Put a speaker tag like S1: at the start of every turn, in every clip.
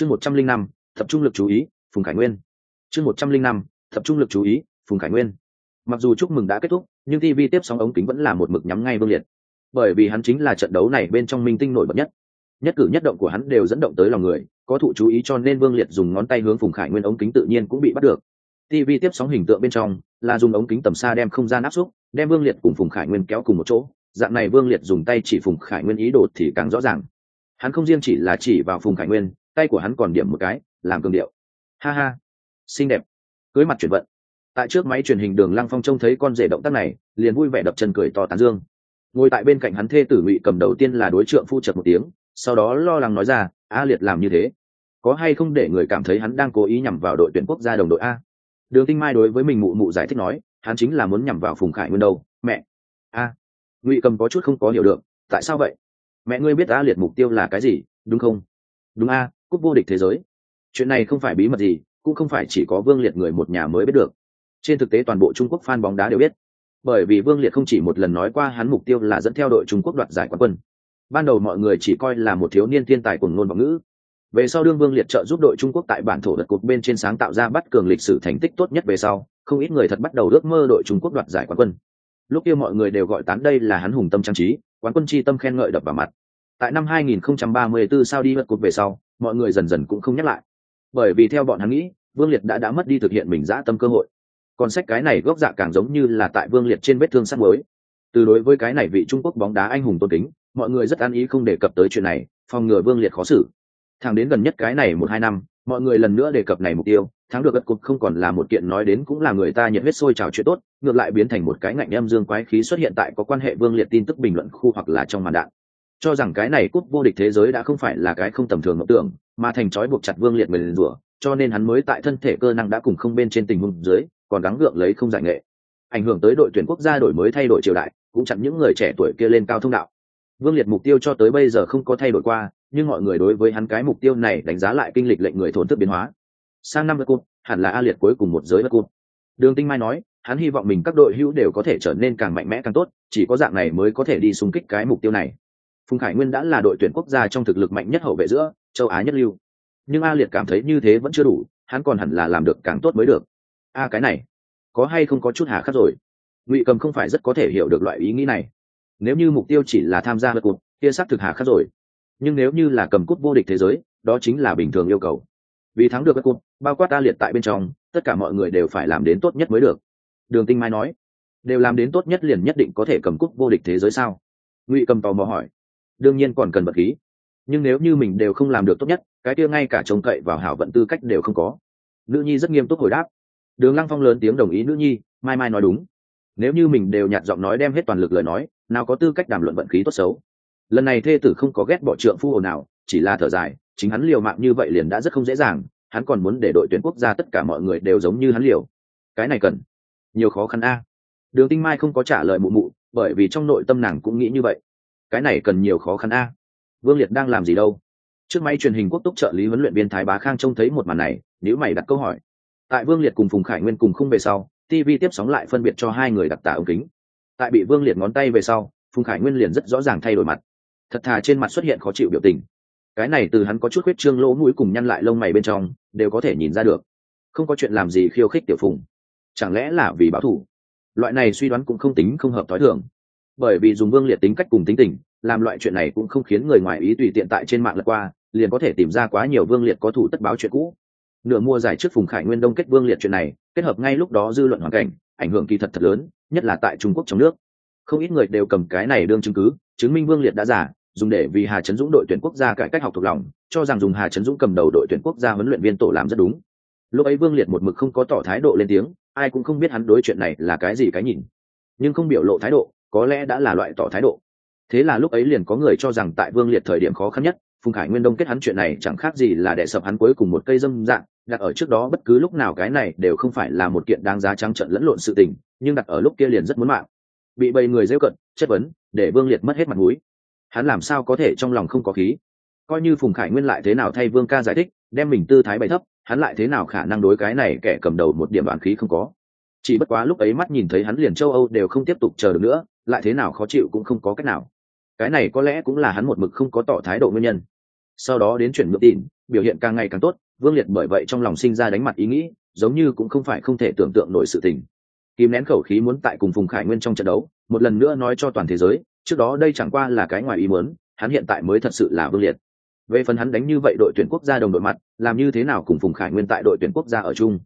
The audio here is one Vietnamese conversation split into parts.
S1: chương một trăm linh năm, tập trung lực chú ý, phùng khải nguyên. Chương một trăm linh năm, tập trung lực chú ý, phùng khải nguyên. Mặc dù chúc mừng đã kết thúc, nhưng tv tiếp sóng ống kính vẫn là một mực nhắm ngay vương liệt. Bởi vì hắn chính là trận đấu này bên trong minh tinh nổi bật nhất. Nhất cử nhất động của hắn đều dẫn động tới lòng người, có thụ chú ý cho nên vương liệt dùng ngón tay hướng phùng khải nguyên ống kính tự nhiên cũng bị bắt được. tv tiếp sóng hình tượng bên trong là dùng ống kính tầm xa đem không gian áp xúc, đem vương liệt cùng phùng khải nguyên kéo cùng một chỗ. Dạng này vương liệt dùng tay chỉ phùng khải nguyên ý đồ thì càng rõ ràng. Hắn không riêng chỉ là chỉ vào phùng khải nguyên tay của hắn còn điểm một cái, làm cường điệu. Ha ha, xinh đẹp. Cưới mặt chuyển vận. Tại trước máy truyền hình đường lăng phong trông thấy con rể động tác này, liền vui vẻ đập chân cười to tán dương. Ngồi tại bên cạnh hắn thê tử ngụy cầm đầu tiên là đối trượng phu chật một tiếng, sau đó lo lắng nói ra, a liệt làm như thế, có hay không để người cảm thấy hắn đang cố ý nhằm vào đội tuyển quốc gia đồng đội a? Đường tinh mai đối với mình mụ mụ giải thích nói, hắn chính là muốn nhằm vào phùng khải nguyên đâu, mẹ. A, ngụy cầm có chút không có hiểu được, tại sao vậy? Mẹ ngươi biết a liệt mục tiêu là cái gì, đúng không? Đúng a cúp vô địch thế giới. Chuyện này không phải bí mật gì, cũng không phải chỉ có vương liệt người một nhà mới biết được. Trên thực tế toàn bộ trung quốc fan bóng đá đều biết. Bởi vì vương liệt không chỉ một lần nói qua hắn mục tiêu là dẫn theo đội trung quốc đoạt giải quán quân. Ban đầu mọi người chỉ coi là một thiếu niên thiên tài cùng ngôn vọng ngữ. Về sau đương vương liệt trợ giúp đội trung quốc tại bản thổ đất cục bên trên sáng tạo ra bắt cường lịch sử thành tích tốt nhất về sau, không ít người thật bắt đầu ước mơ đội trung quốc đoạt giải quán quân. Lúc kia mọi người đều gọi tán đây là hắn hùng tâm trang trí, quán quân chi tâm khen ngợi đập vào mặt. Tại năm 2034 sau đi vượt cột về sau mọi người dần dần cũng không nhắc lại. Bởi vì theo bọn hắn nghĩ, vương liệt đã đã mất đi thực hiện mình dã tâm cơ hội. Còn sách cái này gốc dạ càng giống như là tại vương liệt trên vết thương sắt mới từ đối với cái này vị trung quốc bóng đá anh hùng tôn kính, mọi người rất an ý không đề cập tới chuyện này, phòng ngừa vương liệt khó xử. Thẳng đến gần nhất cái này một hai năm, mọi người lần nữa đề cập này mục tiêu, thắng được gật cục không còn là một kiện nói đến cũng là người ta nhiệt huyết sôi trào chuyện tốt, ngược lại biến thành một cái ngạnh em dương quái khí xuất hiện tại có quan hệ vương liệt tin tức bình luận khu hoặc là trong màn đạn cho rằng cái này cúp vô địch thế giới đã không phải là cái không tầm thường mộng tưởng, mà thành trói buộc chặt vương liệt mình rủa, cho nên hắn mới tại thân thể cơ năng đã cùng không bên trên tình huống dưới, còn gắng gượng lấy không giải nghệ. Ảnh hưởng tới đội tuyển quốc gia đổi mới thay đổi triều đại, cũng chặn những người trẻ tuổi kia lên cao thông đạo. Vương liệt mục tiêu cho tới bây giờ không có thay đổi qua, nhưng mọi người đối với hắn cái mục tiêu này đánh giá lại kinh lịch lệnh người thốn thức biến hóa. Sang năm cúp hẳn là a liệt cuối cùng một giới cúp đường tinh mai nói, hắn hy vọng mình các đội hữu đều có thể trở nên càng mạnh mẽ càng tốt, chỉ có dạng này mới có thể đi xung kích cái mục tiêu này phùng khải nguyên đã là đội tuyển quốc gia trong thực lực mạnh nhất hậu vệ giữa châu á nhất lưu. Nhưng a liệt cảm thấy như thế vẫn chưa đủ, hắn còn hẳn là làm được càng tốt mới được. A cái này, có hay không có chút hà khắc rồi? Ngụy cầm không phải rất có thể hiểu được loại ý nghĩ này. Nếu như mục tiêu chỉ là tham gia lượt cụt kia xác thực hà khắc rồi. Nhưng nếu như là cầm cút vô địch thế giới, đó chính là bình thường yêu cầu. Vì thắng được các cụt bao quát ta liệt tại bên trong, tất cả mọi người đều phải làm đến tốt nhất mới được. Đường tinh mai nói, đều làm đến tốt nhất liền nhất định có thể cầm cút vô địch thế giới sao? Ngụy cầm tò mò hỏi đương nhiên còn cần vật khí. Nhưng nếu như mình đều không làm được tốt nhất, cái kia ngay cả trông cậy vào hảo vận tư cách đều không có. Nữ nhi rất nghiêm túc hồi đáp. Đường lăng phong lớn tiếng đồng ý nữ nhi, mai mai nói đúng. Nếu như mình đều nhạt giọng nói đem hết toàn lực lời nói, nào có tư cách đàm luận vận khí tốt xấu. Lần này thê tử không có ghét bỏ trượng phu hồ nào chỉ là thở dài, chính hắn liều mạng như vậy liền đã rất không dễ dàng, hắn còn muốn để đội tuyển quốc gia tất cả mọi người đều giống như hắn liều. Cái này cần. Nhiều khó khăn a. Đường tinh mai không có trả lời mụ mụ, bởi vì trong nội tâm nàng cũng nghĩ như vậy cái này cần nhiều khó khăn a. Vương liệt đang làm gì đâu? Trước máy truyền hình quốc túc trợ lý huấn luyện viên thái bá khang trông thấy một màn này nếu mày đặt câu hỏi. Tại vương liệt cùng phùng khải nguyên cùng không về sau tv tiếp sóng lại phân biệt cho hai người đặt tả ống kính. Tại bị vương liệt ngón tay về sau, phùng khải nguyên liền rất rõ ràng thay đổi mặt. Thật thà trên mặt xuất hiện khó chịu biểu tình. Cái này từ hắn có chút huyết trương lỗ mũi cùng nhăn lại lông mày bên trong, đều có thể nhìn ra được. Không có chuyện làm gì khiêu khích tiểu phùng. Chẳng lẽ là vì báo thù? Loại này suy đoán cũng không tính không hợp t h ó i thường bởi vì dùng vương liệt tính cách cùng tính tình, làm loại chuyện này cũng không khiến người ngoài ý tùy tiện tại trên mạng lật qua, liền có thể tìm ra quá nhiều vương liệt có thủ tất báo chuyện cũ. Nửa mua giải trước phùng khải nguyên đông kết vương liệt chuyện này, kết hợp ngay lúc đó dư luận hoàn cảnh, ảnh hưởng kỳ thật thật lớn, nhất là tại trung quốc trong nước. Không ít người đều cầm cái này đương chứng cứ, chứng minh vương liệt đã giả dùng để vì hà trấn dũng đội tuyển quốc gia cải cách học thuộc lòng, cho rằng dùng hà trấn dũng cầm đầu đội tuyển quốc gia huấn luyện viên tổ làm rất đúng. Lúc ấy vương liệt một mực không có tỏ thái độ lên tiếng, ai cũng không biết hắn đối chuyện này là cái gì cái nhìn. Nhưng không biểu lộ thái độ có lẽ đã là loại tỏ thái độ. Thế là lúc ấy liền có người cho rằng tại vương liệt thời điểm khó khăn nhất, phùng khải nguyên đông kết hắn chuyện này chẳng khác gì là để sập hắn cuối cùng một cây dâm dạng, đặt ở trước đó bất cứ lúc nào cái này đều không phải là một kiện đáng giá trắng trận lẫn lộn sự tình, nhưng đặt ở lúc kia liền rất muốn mạng. Bị bầy người rêu cận, chất vấn, để vương liệt mất hết mặt mũi. Hắn làm sao có thể trong lòng không có khí? Coi như phùng khải nguyên lại thế nào thay vương ca giải thích, đem mình tư thái bày thấp, hắn lại thế nào khả năng đối cái này kẻ cầm đầu một điểm bản khí không có? Chỉ bất quá lúc ấy mắt nhìn thấy hắn liền châu âu đều không tiếp tục chờ được nữa lại thế nào khó chịu cũng không có cách nào. Cái này có lẽ cũng là hắn một mực không có tỏ thái độ nguyên nhân. Sau đó đến chuyển ngược tin, biểu hiện càng ngày càng tốt, vương liệt bởi vậy trong lòng sinh ra đánh mặt ý nghĩ, giống như cũng không phải không thể tưởng tượng nổi sự tình. Kìm nén khẩu khí muốn tại cùng phùng khải nguyên trong trận đấu, một lần nữa nói cho toàn thế giới, trước đó đây chẳng qua là cái ngoài ý muốn, hắn hiện tại mới thật sự là vương liệt. Về phần hắn đánh như vậy đội tuyển quốc gia đồng đội mặt, làm như thế nào cùng phùng khải nguyên tại đội tuyển quốc gia ở chung?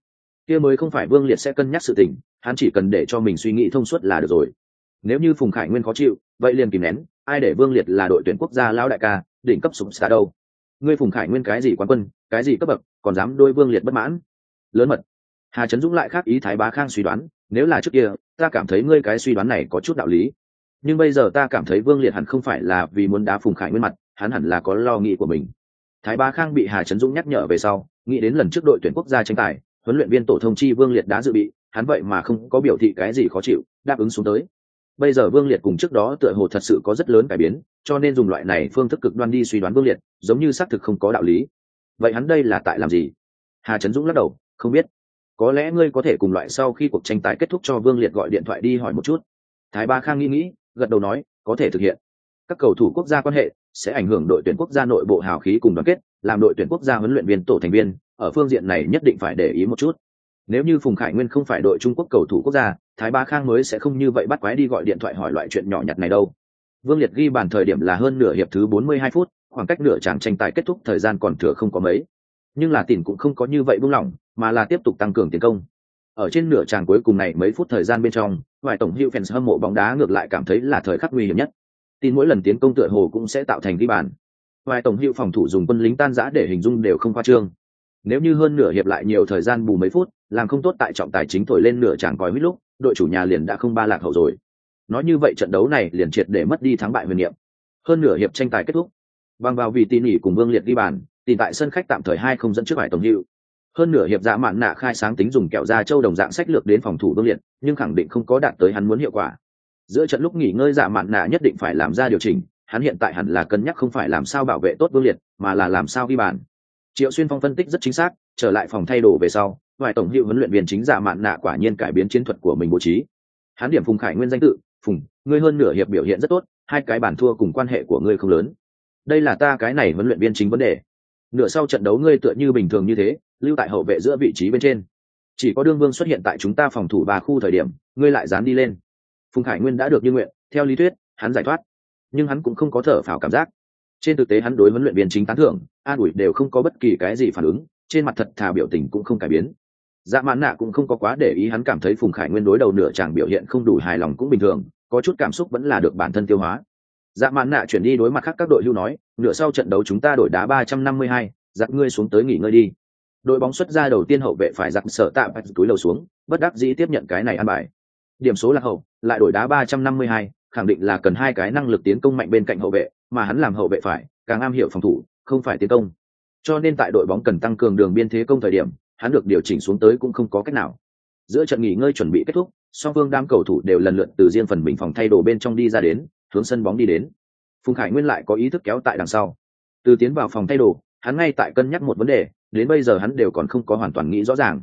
S1: Kia mới không phải vương liệt sẽ cân nhắc sự tình, hắn chỉ cần để cho mình suy nghĩ thông suốt là được rồi nếu như phùng khải nguyên khó chịu, vậy liền kìm nén, ai để vương liệt là đội tuyển quốc gia lão đại ca, đỉnh cấp súng xa đâu? Ngươi phùng khải nguyên cái gì quán quân, cái gì cấp bậc, còn dám đôi vương liệt bất mãn? Lớn mật. Hà trấn dũng lại khác ý thái bá khang suy đoán, nếu là trước kia, ta cảm thấy ngươi cái suy đoán này có chút đạo lý. Nhưng bây giờ ta cảm thấy vương liệt hẳn không phải là vì muốn đá phùng khải nguyên mặt, hắn hẳn là có lo nghĩ của mình. Thái bá khang bị hà trấn dũng nhắc nhở về sau, nghĩ đến lần trước đội tuyển quốc gia tranh tài, huấn luyện viên tổ thông chi vương liệt đã dự bị, hắn vậy mà không có biểu thị cái gì khó chịu, đáp ứng xuống tới bây giờ vương liệt cùng trước đó tựa hồ thật sự có rất lớn cải biến, cho nên dùng loại này phương thức cực đoan đi suy đoán vương liệt, giống như xác thực không có đạo lý. Vậy hắn đây là tại làm gì? Hà trấn dũng lắc đầu, không biết. Có lẽ ngươi có thể cùng loại sau khi cuộc tranh tài kết thúc cho vương liệt gọi điện thoại đi hỏi một chút. Thái ba khang nghĩ nghĩ, gật đầu nói, có thể thực hiện. Các cầu thủ quốc gia quan hệ sẽ ảnh hưởng đội tuyển quốc gia nội bộ hào khí cùng đoàn kết, làm đội tuyển quốc gia huấn luyện viên tổ thành viên, ở phương diện này nhất định phải để ý một chút nếu như phùng khải nguyên không phải đội trung quốc cầu thủ quốc gia, thái ba khang mới sẽ không như vậy bắt quái đi gọi điện thoại hỏi loại chuyện nhỏ nhặt này đâu. Vương liệt ghi bàn thời điểm là hơn nửa hiệp thứ 42 phút, khoảng cách nửa tràng tranh tài kết thúc thời gian còn thừa không có mấy. Nhưng là tỉnh cũng không có như vậy buông lỏng, mà là tiếp tục tăng cường tiến công. Ở trên nửa tràng cuối cùng này mấy phút thời gian bên trong, vài tổng hữu fans hâm mộ bóng đá ngược lại cảm thấy là thời khắc nguy hiểm nhất. Tin mỗi lần tiến công tựa hồ cũng sẽ tạo thành ghi bàn. Vài tổng hữu phòng thủ dùng quân lính tan giã để hình dung đều không khoa trương nếu như hơn nửa hiệp lại nhiều thời gian bù mấy phút, làm không tốt tại trọng tài chính thổi lên nửa tràng còi huyết lúc, đội chủ nhà liền đã không ba lạc hậu rồi. Nói như vậy trận đấu này liền triệt để mất đi thắng bại huyền niệm. Hơn nửa hiệp tranh tài kết thúc. Bằng vào vì tin nghỉ cùng vương liệt ghi bàn tìm tại sân khách tạm thời hai không dẫn trước vài tổng hữu. Hơn nửa hiệp dạ mạn nạ khai sáng tính dùng kẹo da châu đồng dạng sách lược đến phòng thủ vương liệt, nhưng khẳng định không có đạt tới hắn muốn hiệu quả. Giữa trận lúc nghỉ ngơi dạ mạn nạ nhất định phải làm ra điều chỉnh, hắn hiện tại hẳn là cân nhắc không phải làm sao bảo vệ tốt vương liệt, mà là làm sao ghi bàn triệu xuyên phong phân tích rất chính xác, trở lại phòng thay đồ về sau ngoại tổng hiệu huấn luyện viên chính giả mạn nạ quả nhiên cải biến chiến thuật của mình bố trí. Hán điểm phùng khải nguyên danh tự, phùng, ngươi hơn nửa hiệp biểu hiện rất tốt, hai cái bản thua cùng quan hệ của ngươi không lớn. Đây là ta cái này huấn luyện viên chính vấn đề. Nửa sau trận đấu ngươi tựa như bình thường như thế, lưu tại hậu vệ giữa vị trí bên trên. Chỉ có đương vương xuất hiện tại chúng ta phòng thủ ba khu thời điểm, ngươi lại dán đi lên. Phùng khải nguyên đã được như nguyện, theo lý thuyết, hắn giải thoát. Nhưng hắn cũng không có thở phào cảm giác trên thực tế hắn đối huấn luyện viên chính tán thưởng, an ủi đều không có bất kỳ cái gì phản ứng, trên mặt thật thà biểu tình cũng không cải biến. Dạ mãn nạ cũng không có quá để ý hắn cảm thấy phùng khải nguyên đối đầu nửa chàng biểu hiện không đủ hài lòng cũng bình thường, có chút cảm xúc vẫn là được bản thân tiêu hóa. Dạ mãn nạ chuyển đi đối mặt khác các đội hưu nói, nửa sau trận đấu chúng ta đổi đá ba trăm năm mươi hai, giặc ngươi xuống tới nghỉ ngơi đi. Đội bóng xuất ra đầu tiên hậu vệ phải giặc sở tạm túi lầu xuống, bất đắc dĩ tiếp nhận cái này ăn bài. Điểm số là hậu, lại đổi đá ba trăm năm mươi hai, khẳng định là cần hai cái năng lực tiến công mạnh bên cạnh hậu vệ mà hắn làm hậu vệ phải, càng am hiểu phòng thủ, không phải tiến công. Cho nên tại đội bóng cần tăng cường đường biên thế công thời điểm, hắn được điều chỉnh xuống tới cũng không có cách nào. Giữa trận nghỉ ngơi chuẩn bị kết thúc, song phương đám cầu thủ đều lần lượt từ riêng phần mình phòng thay đồ bên trong đi ra đến, hướng sân bóng đi đến. Phùng khải nguyên lại có ý thức kéo tại đằng sau. Từ tiến vào phòng thay đồ, hắn ngay tại cân nhắc một vấn đề, đến bây giờ hắn đều còn không có hoàn toàn nghĩ rõ ràng.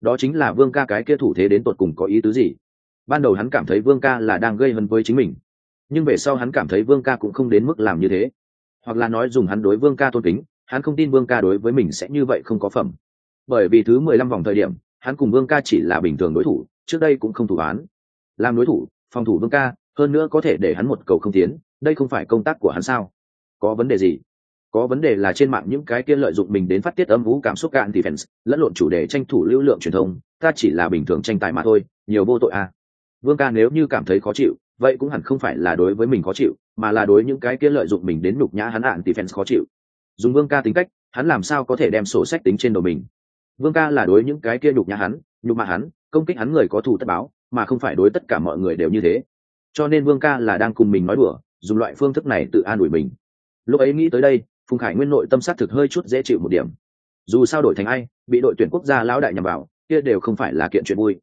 S1: Đó chính là vương ca cái kia thủ thế đến tuột cùng có ý tứ gì? Ban đầu hắn cảm thấy vương ca là đang gây hấn với chính mình nhưng về sau hắn cảm thấy vương ca cũng không đến mức làm như thế. Hoặc là nói dùng hắn đối vương ca tôn kính, hắn không tin vương ca đối với mình sẽ như vậy không có phẩm. Bởi vì thứ mười lăm vòng thời điểm, hắn cùng vương ca chỉ là bình thường đối thủ, trước đây cũng không thủ án. Làm đối thủ, phòng thủ vương ca, hơn nữa có thể để hắn một cầu không tiến, đây không phải công tác của hắn sao? Có vấn đề gì? Có vấn đề là trên mạng những cái kia lợi dụng mình đến phát tiết âm vũ cảm xúc cạn thì fans lẫn lộn chủ đề tranh thủ lưu lượng truyền thông, ta chỉ là bình thường tranh tài mà thôi, nhiều vô tội à. Vương ca nếu như cảm thấy khó chịu vậy cũng hẳn không phải là đối với mình khó chịu, mà là đối những cái kia lợi dụng mình đến nhục nhã hắn ạn thì fans khó chịu. Dùng vương ca tính cách, hắn làm sao có thể đem sổ sách tính trên đầu mình? Vương ca là đối những cái kia nhục nhã hắn, nhục mạ hắn, công kích hắn người có thù tất báo, mà không phải đối tất cả mọi người đều như thế. Cho nên vương ca là đang cùng mình nói đùa, dùng loại phương thức này tự an ủi mình. Lúc ấy nghĩ tới đây, phùng khải nguyên nội tâm sát thực hơi chút dễ chịu một điểm. Dù sao đổi thành ai, bị đội tuyển quốc gia lão đại nhằm vào, kia đều không phải là kiện chuyện vui.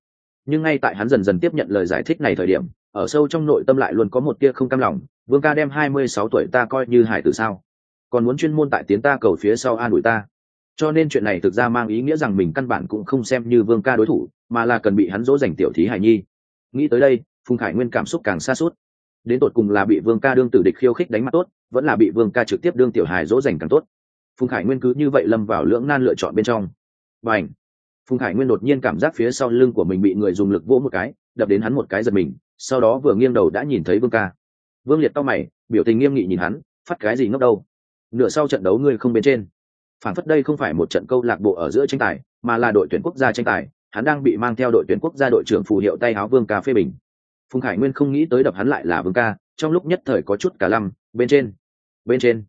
S1: Nhưng ngay tại hắn dần dần tiếp nhận lời giải thích này thời điểm ở sâu trong nội tâm lại luôn có một tia không cam lòng, vương ca đem hai mươi sáu tuổi ta coi như hải tử sao? Còn muốn chuyên môn tại tiến ta cầu phía sau an ủi ta? Cho nên chuyện này thực ra mang ý nghĩa rằng mình căn bản cũng không xem như vương ca đối thủ, mà là cần bị hắn dỗ dành tiểu thí hải nhi. Nghĩ tới đây, phùng khải nguyên cảm xúc càng xa suốt đến tột cùng là bị vương ca đương tử địch khiêu khích đánh mặt tốt, vẫn là bị vương ca trực tiếp đương tiểu hài dỗ dành càng tốt. Phùng khải nguyên cứ như vậy lâm vào lưỡng nan lựa chọn bên trong. Và ảnh phùng khải nguyên đột nhiên cảm giác phía sau lưng của mình bị người dùng lực vỗ một cái, đập đến hắn một cái giật mình sau đó vừa nghiêng đầu đã nhìn thấy vương ca. Vương liệt to mày, biểu tình nghiêm nghị nhìn hắn, phát cái gì ngốc đâu? Nửa sau trận đấu ngươi không bên trên. Phản phất đây không phải một trận câu lạc bộ ở giữa tranh tài, mà là đội tuyển quốc gia tranh tài, hắn đang bị mang theo đội tuyển quốc gia đội trưởng phù hiệu tay áo vương ca phê bình. Phùng khải nguyên không nghĩ tới đập hắn lại là vương ca, trong lúc nhất thời có chút cả lăm, bên trên bên trên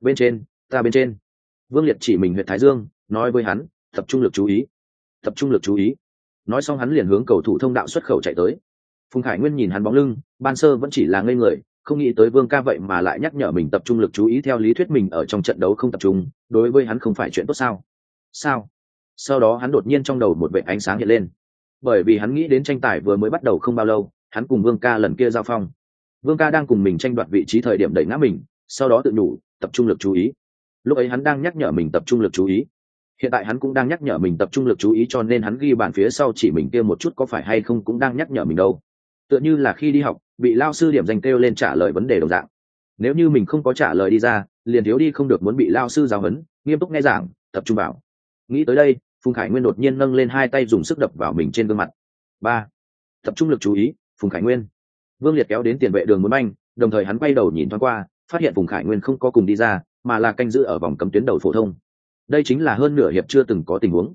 S1: bên trên, ta bên trên. Vương liệt chỉ mình huyện thái dương, nói với hắn, tập trung lực chú ý. Tập trung lực chú ý. Nói xong hắn liền hướng cầu thủ thông đạo xuất khẩu chạy tới phùng khải nguyên nhìn hắn bóng lưng, ban sơ vẫn chỉ là ngây người, không nghĩ tới vương ca vậy mà lại nhắc nhở mình tập trung lực chú ý theo lý thuyết mình ở trong trận đấu không tập trung, đối với hắn không phải chuyện tốt sao? Sao? Sau đó hắn đột nhiên trong đầu một vệ ánh sáng hiện lên. Bởi vì hắn nghĩ đến tranh tài vừa mới bắt đầu không bao lâu, hắn cùng vương ca lần kia giao phong. Vương ca đang cùng mình tranh đoạt vị trí thời điểm đẩy ngã mình, sau đó tự nhủ, tập trung lực chú ý. Lúc ấy hắn đang nhắc nhở mình tập trung lực chú ý. Hiện tại hắn cũng đang nhắc nhở mình tập trung lực chú ý cho nên hắn ghi bàn phía sau chỉ mình kia một chút có phải hay không cũng đang nhắc nhở mình đâu tựa như là khi đi học bị lao sư điểm danh kêu lên trả lời vấn đề đồng dạng. Nếu như mình không có trả lời đi ra liền thiếu đi không được muốn bị lao sư giáo huấn nghiêm túc nghe giảng tập trung vào. Nghĩ tới đây phùng khải nguyên đột nhiên nâng lên hai tay dùng sức đập vào mình trên gương mặt. Ba tập trung lực chú ý phùng khải nguyên. Vương liệt kéo đến tiền vệ đường muốn Anh, đồng thời hắn quay đầu nhìn thoáng qua phát hiện phùng khải nguyên không có cùng đi ra mà là canh giữ ở vòng cấm tuyến đầu phổ thông. Đây chính là hơn nửa hiệp chưa từng có tình huống.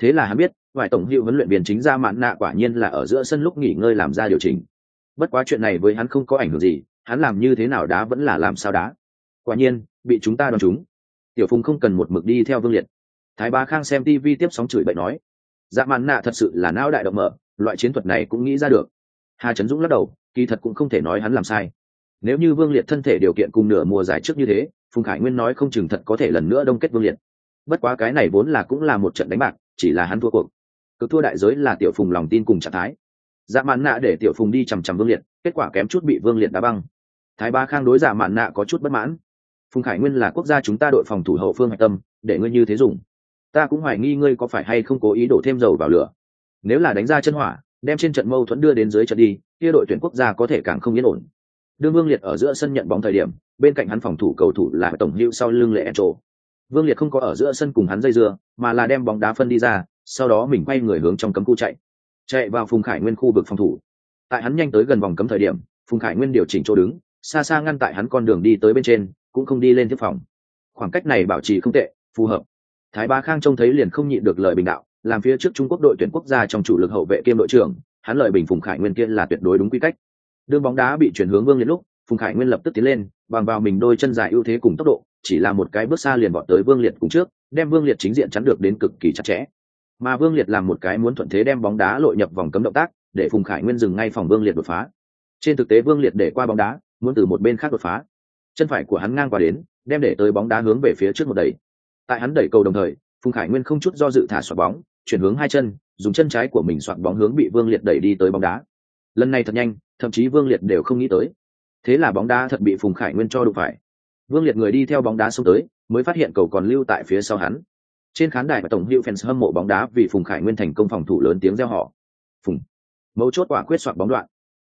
S1: Thế là hắn biết vài tổng hiệu huấn luyện viên chính ra mạn nạ quả nhiên là ở giữa sân lúc nghỉ ngơi làm ra điều chỉnh. Bất quá chuyện này với hắn không có ảnh hưởng gì, hắn làm như thế nào đá vẫn là làm sao đá. Quả nhiên, bị chúng ta đón chúng tiểu phùng không cần một mực đi theo vương liệt. Thái ba khang xem tv tiếp sóng chửi bậy nói dạ mạn nạ thật sự là não đại động mở, loại chiến thuật này cũng nghĩ ra được. Hà trấn dũng lắc đầu, kỳ thật cũng không thể nói hắn làm sai. Nếu như vương liệt thân thể điều kiện cùng nửa mùa giải trước như thế, phùng khải nguyên nói không chừng thật có thể lần nữa đông kết vương liệt. Bất quá cái này vốn là cũng là một trận đánh bạc, chỉ là hắn thua cuộc cực thua đại giới là tiểu phùng lòng tin cùng trạng thái. Dạ mạn nạ để tiểu phùng đi chằm chằm vương liệt, kết quả kém chút bị vương liệt đá băng. Thái ba khang đối dạ mạn nạ có chút bất mãn. Phùng khải nguyên là quốc gia chúng ta đội phòng thủ hậu phương hạch tâm, để ngươi như thế dùng. Ta cũng hoài nghi ngươi có phải hay không cố ý đổ thêm dầu vào lửa. Nếu là đánh ra chân hỏa, đem trên trận mâu thuẫn đưa đến dưới trận đi, kia đội tuyển quốc gia có thể càng không yên ổn. Đương vương liệt ở giữa sân nhận bóng thời điểm, bên cạnh hắn phòng thủ cầu thủ là tổng hữu sau lưng lệ trộ vương liệt không có ở giữa sân cùng hắn dây dưa, mà là đem bóng đá phân đi ra sau đó mình quay người hướng trong cấm khu chạy chạy vào phùng khải nguyên khu vực phòng thủ. Tại hắn nhanh tới gần vòng cấm thời điểm, phùng khải nguyên điều chỉnh chỗ đứng, xa xa ngăn tại hắn con đường đi tới bên trên, cũng không đi lên tiếp phòng. Khoảng cách này bảo trì không tệ, phù hợp. Thái ba khang trông thấy liền không nhịn được lời bình đạo, làm phía trước trung quốc đội tuyển quốc gia trong chủ lực hậu vệ kiêm đội trưởng, hắn lợi bình phùng khải nguyên kia là tuyệt đối đúng quy cách. Đương bóng đá bị chuyển hướng vương liệt lúc, phùng khải nguyên lập tức tiến lên, bằng vào mình đôi chân dài ưu thế cùng tốc độ, chỉ là một cái bước xa liền vọt tới vương liệt cùng trước, đem vương liệt chính diện chắn được đến cực kỳ chặt chẽ mà vương liệt làm một cái muốn thuận thế đem bóng đá lội nhập vòng cấm động tác, để phùng khải nguyên dừng ngay phòng vương liệt đột phá. Trên thực tế, vương liệt để qua bóng đá, muốn từ một bên khác đột phá. Chân phải của hắn ngang qua đến, đem để tới bóng đá hướng về phía trước một đẩy. Tại hắn đẩy cầu đồng thời, phùng khải nguyên không chút do dự thả xoạt bóng, chuyển hướng hai chân, dùng chân trái của mình xoạt bóng hướng bị vương liệt đẩy đi tới bóng đá. Lần này thật nhanh, thậm chí vương liệt đều không nghĩ tới. Thế là bóng đá thật bị phùng khải nguyên cho đụng phải. Vương liệt người đi theo bóng đá xông tới, mới phát hiện cầu còn lưu tại phía sau hắn trên khán đài và tổng hiệu fans hâm mộ bóng đá vì phùng khải nguyên thành công phòng thủ lớn tiếng reo họ phùng. Mấu chốt quả quyết soạt bóng đoạn.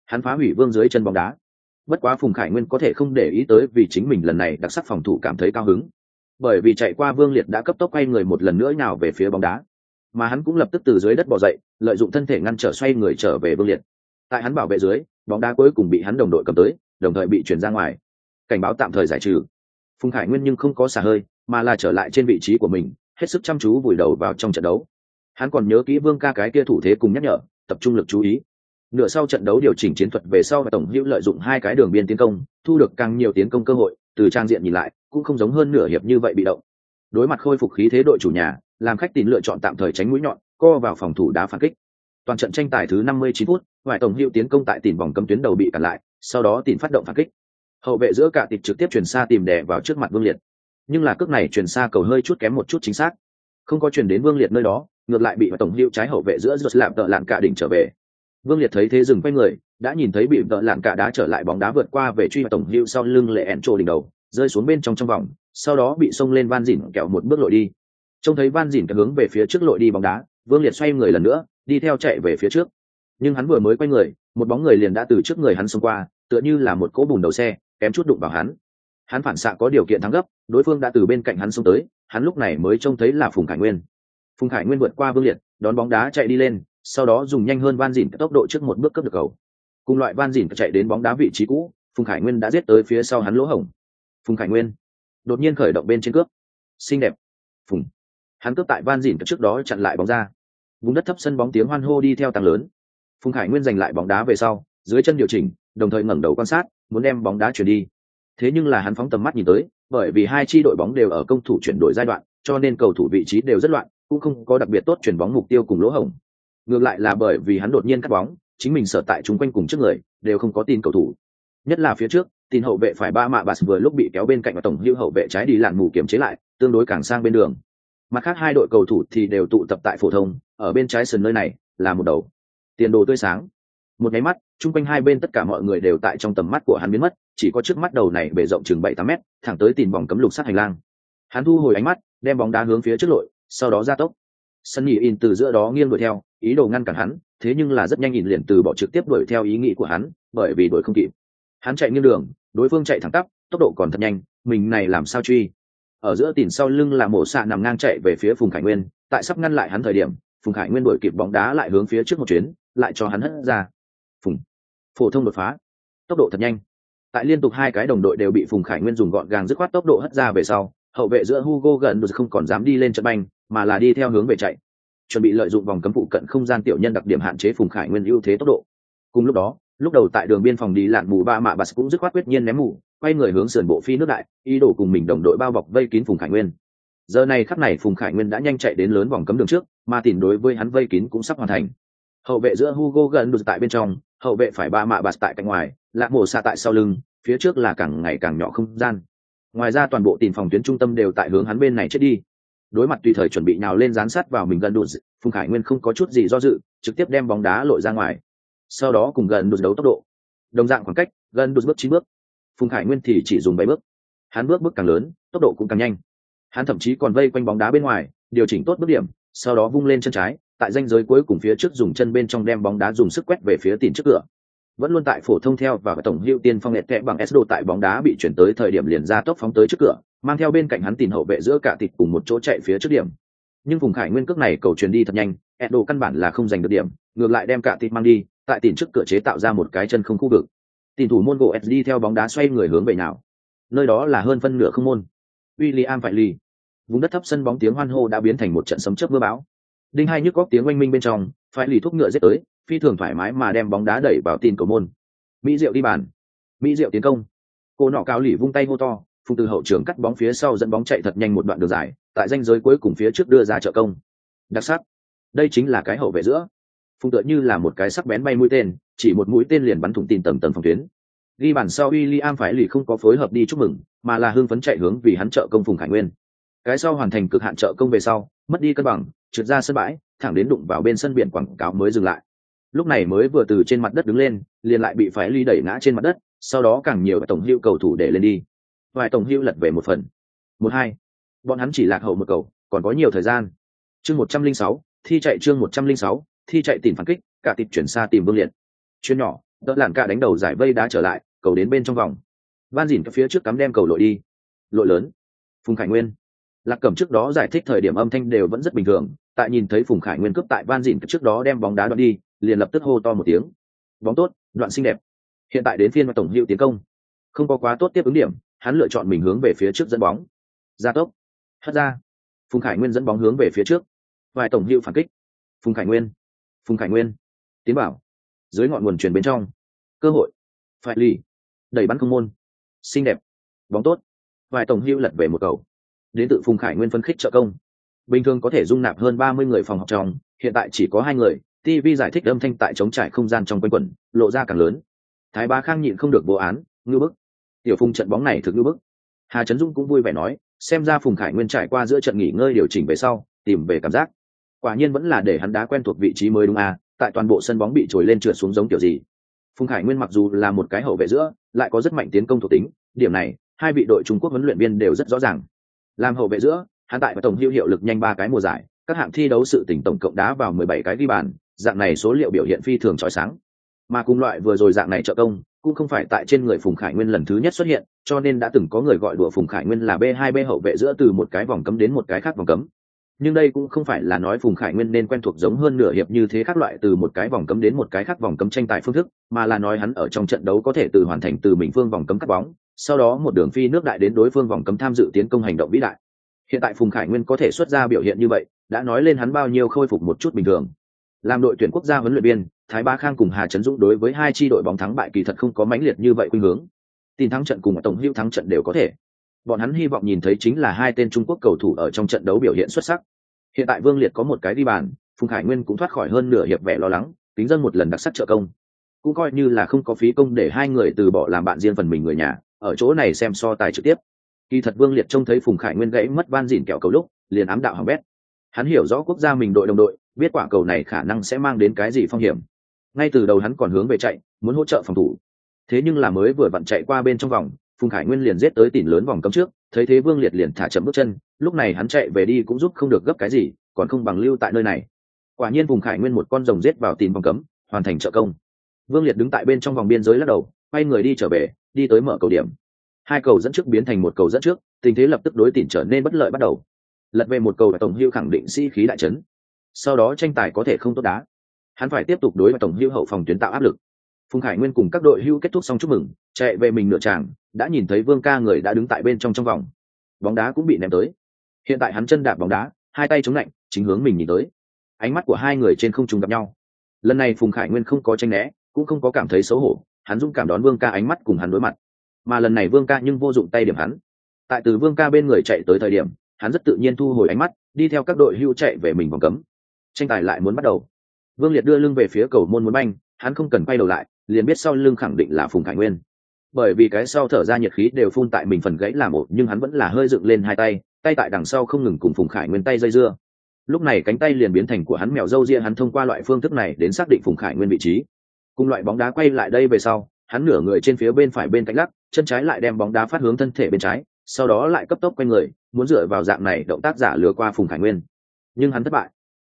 S1: Hắn phá hủy vương dưới chân bóng đá. Bất quá phùng khải nguyên có thể không để ý tới vì chính mình lần này đặc sắc phòng thủ cảm thấy cao hứng. Bởi vì chạy qua vương liệt đã cấp tốc quay người một lần nữa nào về phía bóng đá. Mà hắn cũng lập tức từ dưới đất bỏ dậy, lợi dụng thân thể ngăn trở xoay người trở về vương liệt. Tại hắn bảo vệ dưới, bóng đá cuối cùng bị hắn đồng đội cầm tới, đồng thời bị chuyển ra ngoài. Cảnh báo tạm thời giải trừ. Phùng khải nguyên nhưng không có xả hơi, mà là trở lại trên vị trí của mình hết sức chăm chú vùi đầu vào trong trận đấu. Hắn còn nhớ kỹ vương ca cái kia thủ thế cùng nhắc nhở, tập trung lực chú ý. Nửa sau trận đấu điều chỉnh chiến thuật về sau và tổng hữu lợi dụng hai cái đường biên tiến công, thu được càng nhiều tiến công cơ hội, từ trang diện nhìn lại, cũng không giống hơn nửa hiệp như vậy bị động. Đối mặt khôi phục khí thế đội chủ nhà, làm khách tín lựa chọn tạm thời tránh mũi nhọn, co vào phòng thủ đá phản kích. Toàn trận tranh tài thứ 59 phút ngoại tổng hữu tiến công tại tìm vòng cấm tuyến đầu bị cản lại, sau đó tìm phát động phản kích. Hậu vệ giữa cả tịch trực tiếp chuyển xa tìm đè vào trước mặt vương liệt nhưng là cước này chuyển xa cầu hơi chút kém một chút chính xác. Không có chuyển đến vương liệt nơi đó, ngược lại bị tổng hữu trái hậu vệ giữa giật lạm tợ lạng cả đỉnh trở về. Vương liệt thấy thế dừng quay người, đã nhìn thấy bị tợ lạng cả đá trở lại bóng đá vượt qua về truy tổng hữu sau lưng lệ ẹn trộ đỉnh đầu, rơi xuống bên trong trong vòng, sau đó bị xông lên van dỉn kẹo một bước lội đi. Trông thấy van dỉn hướng về phía trước lội đi bóng đá, vương liệt xoay người lần nữa, đi theo chạy về phía trước. Nhưng hắn vừa mới quay người, một bóng người liền đã từ trước người hắn xông qua, tựa như là một cỗ bùn đầu xe, kém chút đụng vào hắn hắn phản xạ có điều kiện thắng gấp, đối phương đã từ bên cạnh hắn xông tới, hắn lúc này mới trông thấy là phùng khải nguyên. Phùng khải nguyên vượt qua vương liệt, đón bóng đá chạy đi lên, sau đó dùng nhanh hơn van dìn tốc độ trước một bước cấp được cầu. Cùng loại van dìn chạy đến bóng đá vị trí cũ, phùng khải nguyên đã giết tới phía sau hắn lỗ hổng. Phùng khải nguyên đột nhiên khởi động bên trên cướp xinh đẹp. Phùng. Hắn cướp tại van dìn trước đó chặn lại bóng ra. Vùng đất thấp sân bóng tiếng hoan hô đi theo tăng lớn. Phùng khải nguyên giành lại bóng đá về sau, dưới chân điều chỉnh, đồng thời ngẩng đầu quan sát, muốn đem bóng đá chuyển đi thế nhưng là hắn phóng tầm mắt nhìn tới, bởi vì hai chi đội bóng đều ở công thủ chuyển đổi giai đoạn, cho nên cầu thủ vị trí đều rất loạn, cũng không có đặc biệt tốt chuyển bóng mục tiêu cùng lỗ hổng. Ngược lại là bởi vì hắn đột nhiên cắt bóng, chính mình sở tại chúng quanh cùng trước người, đều không có tin cầu thủ. Nhất là phía trước, tin hậu vệ phải ba mạ bà vừa lúc bị kéo bên cạnh và tổng hữu hậu vệ trái đi làn mù kiểm chế lại, tương đối càng sang bên đường. Mặt khác hai đội cầu thủ thì đều tụ tập tại phổ thông, ở bên trái sân nơi này là một đầu. Tiền đồ tươi sáng một máy mắt, chung quanh hai bên tất cả mọi người đều tại trong tầm mắt của hắn biến mất, chỉ có trước mắt đầu này bề rộng chừng bảy tám mét, thẳng tới tìm vòng cấm lục sát hành lang. Hắn thu hồi ánh mắt, đem bóng đá hướng phía trước lội, sau đó ra tốc. Sân nhị in từ giữa đó nghiêng đuổi theo, ý đồ ngăn cản hắn, thế nhưng là rất nhanh nhìn liền từ bỏ trực tiếp đuổi theo ý nghĩ của hắn, bởi vì đuổi không kịp. Hắn chạy nghiêng đường, đối phương chạy thẳng tắp, tốc độ còn thật nhanh, mình này làm sao truy? Ở giữa tìm sau lưng là mổ xạ nằm ngang chạy về phía phùng khải nguyên, tại sắp ngăn lại hắn thời điểm, phùng khải nguyên đuổi kịp bóng đá lại hướng phía trước một chuyến, lại cho hắn hất ra phổ thông đột phá. Tốc độ thật nhanh. Tại liên tục hai cái đồng đội đều bị phùng khải nguyên dùng gọn gàng dứt khoát tốc độ hất ra về sau, hậu vệ giữa hugo gần không còn dám đi lên trận banh, mà là đi theo hướng về chạy. Chuẩn bị lợi dụng vòng cấm phụ cận không gian tiểu nhân đặc điểm hạn chế phùng khải nguyên ưu thế tốc độ. Cùng lúc đó, lúc đầu tại đường biên phòng đi lạn mù ba mạ bạt cũng dứt khoát quyết nhiên ném mù, quay người hướng sườn bộ phi nước đại, ý đồ cùng mình đồng đội bao bọc vây kín phùng khải nguyên. Giờ này khắc này phùng khải nguyên đã nhanh chạy đến lớn vòng cấm đường trước, mà tìm đối với hắn vây kín cũng sắp hoàn thành. Hậu vệ giữa hugo gần được tại bên trong hậu vệ phải ba mạ bạt tại cạnh ngoài lạc mổ xa tại sau lưng, phía trước là càng ngày càng nhỏ không gian. Ngoài ra toàn bộ tìm phòng tuyến trung tâm đều tại hướng hắn bên này chết đi. Đối mặt tùy thời chuẩn bị nào lên dán sát vào mình gần đụt phùng khải nguyên không có chút gì do dự, trực tiếp đem bóng đá lội ra ngoài. Sau đó cùng gần đụt đấu tốc độ. Đồng dạng khoảng cách, gần đụt bước chín bước. Phùng khải nguyên thì chỉ dùng bảy bước. Hắn bước bước càng lớn, tốc độ cũng càng nhanh. Hắn thậm chí còn vây quanh bóng đá bên ngoài, điều chỉnh tốt bước điểm, sau đó vung lên chân trái tại danh giới cuối cùng phía trước dùng chân bên trong đem bóng đá dùng sức quét về phía tìm trước cửa. Vẫn luôn tại phổ thông theo và tổng hữu tiên phong nẹt kẽ bằng s tại bóng đá bị chuyển tới thời điểm liền ra tốc phóng tới trước cửa, mang theo bên cạnh hắn tìm hậu vệ giữa cả thịt cùng một chỗ chạy phía trước điểm. Nhưng vùng khải nguyên cước này cầu truyền đi thật nhanh edo căn bản là không giành được điểm, ngược lại đem cả thịt mang đi, tại tìm trước cửa chế tạo ra một cái chân không khu vực. Tìm thủ môn gỗ sd theo bóng đá xoay người hướng về nào. Nơi đó là hơn phân nửa không môn. William phải lì vùng đất thấp sân bóng tiếng hoan hô đã biến thành một trận sấm chớp mưa bão đinh hai nhức góc tiếng oanh minh bên trong, phải lì thuốc ngựa giết tới, phi thường thoải mái mà đem bóng đá đẩy vào tin cầu môn. Mỹ diệu đi bàn. Mỹ diệu tiến công. Cô nọ cao lì vung tay hô to, phùng từ hậu trường cắt bóng phía sau dẫn bóng chạy thật nhanh một đoạn đường dài, tại danh giới cuối cùng phía trước đưa ra trợ công. Đặc sắc. Đây chính là cái hậu vệ giữa. Phùng tựa như là một cái sắc bén bay mũi tên, chỉ một mũi tên liền bắn thủng tin tầng tầng phòng tuyến. Ghi bàn sau William phải lì không có phối hợp đi chúc mừng, mà là hưng phấn chạy hướng vì hắn trợ công phùng khải nguyên. Cái sau hoàn thành cực hạn trợ công về sau mất đi cân bằng, trượt ra sân bãi, thẳng đến đụng vào bên sân biển quảng cáo mới dừng lại. Lúc này mới vừa từ trên mặt đất đứng lên, liền lại bị phái ly đẩy ngã trên mặt đất, sau đó càng nhiều tổng hữu cầu thủ để lên đi. Vài tổng hữu lật về một phần. Một hai. Bọn hắn chỉ lạc hậu một cầu, còn có nhiều thời gian. Chương một trăm linh sáu, thi chạy chương một trăm linh sáu, thi chạy tìm phản kích, cả tịp chuyển xa tìm vương liệt. Chuyên nhỏ, đỡ làn cả đánh đầu giải vây đá trở lại, cầu đến bên trong vòng. Van dìn phía trước cắm đem cầu lội đi. Lội lớn. Phùng khải nguyên lạc cẩm trước đó giải thích thời điểm âm thanh đều vẫn rất bình thường, tại nhìn thấy phùng khải nguyên cướp tại van dìn trước đó đem bóng đá đoạn đi, liền lập tức hô to một tiếng. Bóng tốt, đoạn xinh đẹp. Hiện tại đến phiên mà tổng hiệu tiến công. Không có quá tốt tiếp ứng điểm, hắn lựa chọn mình hướng về phía trước dẫn bóng. Gia tốc. Hất ra. Phùng khải nguyên dẫn bóng hướng về phía trước. Vài tổng hiệu phản kích. Phùng khải nguyên, phùng khải nguyên. Tiến bảo. Dưới ngọn nguồn truyền bên trong. Cơ hội. Phải lì. Đẩy bắn không môn. Xinh đẹp. Bóng tốt. Vài tổng hiệu lật về một cầu đến tự phùng khải nguyên phân khích trợ công. Bình thường có thể dung nạp hơn ba mươi người phòng học trong, hiện tại chỉ có hai người tv giải thích âm thanh tại chống trải không gian trong quanh quẩn, lộ ra càng lớn. Thái ba khang nhịn không được vô án, ngư bức. Tiểu phùng trận bóng này thực ngư bức. Hà trấn dung cũng vui vẻ nói, xem ra phùng khải nguyên trải qua giữa trận nghỉ ngơi điều chỉnh về sau, tìm về cảm giác. Quả nhiên vẫn là để hắn đá quen thuộc vị trí mới đúng à tại toàn bộ sân bóng bị trồi lên trượt xuống giống kiểu gì. Phùng khải nguyên mặc dù là một cái hậu vệ giữa, lại có rất mạnh tiến công thuộc tính, điểm này, hai vị đội trung quốc huấn luyện viên đều rất rõ ràng làm hậu vệ giữa, hắn tại và tổng hữu hiệu lực nhanh ba cái mùa giải, các hạng thi đấu sự tỉnh tổng cộng đá vào mười bảy cái ghi bàn, dạng này số liệu biểu hiện phi thường trói sáng. Mà cùng loại vừa rồi dạng này trợ công, cũng không phải tại trên người phùng khải nguyên lần thứ nhất xuất hiện, cho nên đã từng có người gọi đùa phùng khải nguyên là b hai b hậu vệ giữa từ một cái vòng cấm đến một cái khác vòng cấm. Nhưng đây cũng không phải là nói phùng khải nguyên nên quen thuộc giống hơn nửa hiệp như thế các loại từ một cái vòng cấm đến một cái khác vòng cấm tranh tài phương thức, mà là nói hắn ở trong trận đấu có thể từ hoàn thành từ mình phương vòng cấm cắt bóng sau đó một đường phi nước đại đến đối phương vòng cấm tham dự tiến công hành động vĩ đại. Hiện tại phùng khải nguyên có thể xuất ra biểu hiện như vậy, đã nói lên hắn bao nhiêu khôi phục một chút bình thường. Làm đội tuyển quốc gia huấn luyện viên, thái ba khang cùng hà trấn dũng đối với hai tri đội bóng thắng bại kỳ thật không có mãnh liệt như vậy khuynh hướng. Tin thắng trận cùng tổng hữu thắng trận đều có thể. Bọn hắn hy vọng nhìn thấy chính là hai tên trung quốc cầu thủ ở trong trận đấu biểu hiện xuất sắc. Hiện tại vương liệt có một cái đi bàn, phùng khải nguyên cũng thoát khỏi hơn nửa hiệp vẻ lo lắng tính dân một lần đặc sắc trợ công. Cũng coi như là không có phí công để hai người từ bỏ làm bạn riêng phần mình người nhà ở chỗ này xem so tài trực tiếp. Kỳ thật vương liệt trông thấy phùng khải nguyên gãy mất van dìn kẹo cầu lúc, liền ám đạo hỏng bét. Hắn hiểu rõ quốc gia mình đội đồng đội, biết quả cầu này khả năng sẽ mang đến cái gì phong hiểm. Ngay từ đầu hắn còn hướng về chạy, muốn hỗ trợ phòng thủ. Thế nhưng là mới vừa vặn chạy qua bên trong vòng, phùng khải nguyên liền giết tới tỉn lớn vòng cấm trước, thấy thế vương liệt liền thả chậm bước chân, lúc này hắn chạy về đi cũng giúp không được gấp cái gì, còn không bằng lưu tại nơi này. Quả nhiên phùng khải nguyên một con rồng giết vào tìm vòng cấm, hoàn thành trợ công. Vương liệt đứng tại bên trong vòng biên giới lắc đầu quay người đi trở về, đi tới mở cầu điểm. Hai cầu dẫn trước biến thành một cầu dẫn trước, tình thế lập tức đối tỉn trở nên bất lợi bắt đầu. Lật về một cầu và tổng hưu khẳng định sĩ、si、khí đại trấn sau đó tranh tài có thể không tốt đá. Hắn phải tiếp tục đối với tổng hưu hậu phòng tuyến tạo áp lực. Phùng khải nguyên cùng các đội hưu kết thúc xong chúc mừng, chạy về mình nửa tràng, đã nhìn thấy vương ca người đã đứng tại bên trong trong vòng. Bóng đá cũng bị ném tới. Hiện tại hắn chân đạp bóng đá, hai tay chống lạnh, chính hướng mình nhìn tới. Ánh mắt của hai người trên không trùng gặp nhau. Lần này phùng khải nguyên không có tranh né, cũng không có cảm thấy xấu hổ hắn dũng cảm đón vương ca ánh mắt cùng hắn đối mặt. Mà lần này vương ca nhưng vô dụng tay điểm hắn. Tại từ vương ca bên người chạy tới thời điểm, hắn rất tự nhiên thu hồi ánh mắt, đi theo các đội hưu chạy về mình vòng cấm. Tranh tài lại muốn bắt đầu. Vương liệt đưa lưng về phía cầu môn muốn banh, hắn không cần quay đầu lại, liền biết sau lưng khẳng định là phùng khải nguyên. Bởi vì cái sau thở ra nhiệt khí đều phun tại mình phần gãy là một nhưng hắn vẫn là hơi dựng lên hai tay tay tại đằng sau không ngừng cùng phùng khải nguyên tay dây dưa. Lúc này cánh tay liền biến thành của hắn mèo râu ria, hắn thông qua loại phương thức này đến xác định phùng khải nguyên vị trí cùng loại bóng đá quay lại đây về sau, hắn nửa người trên phía bên phải bên cạnh lắc, chân trái lại đem bóng đá phát hướng thân thể bên trái, sau đó lại cấp tốc quay người, muốn dựa vào dạng này động tác giả lừa qua phùng khải nguyên. Nhưng hắn thất bại.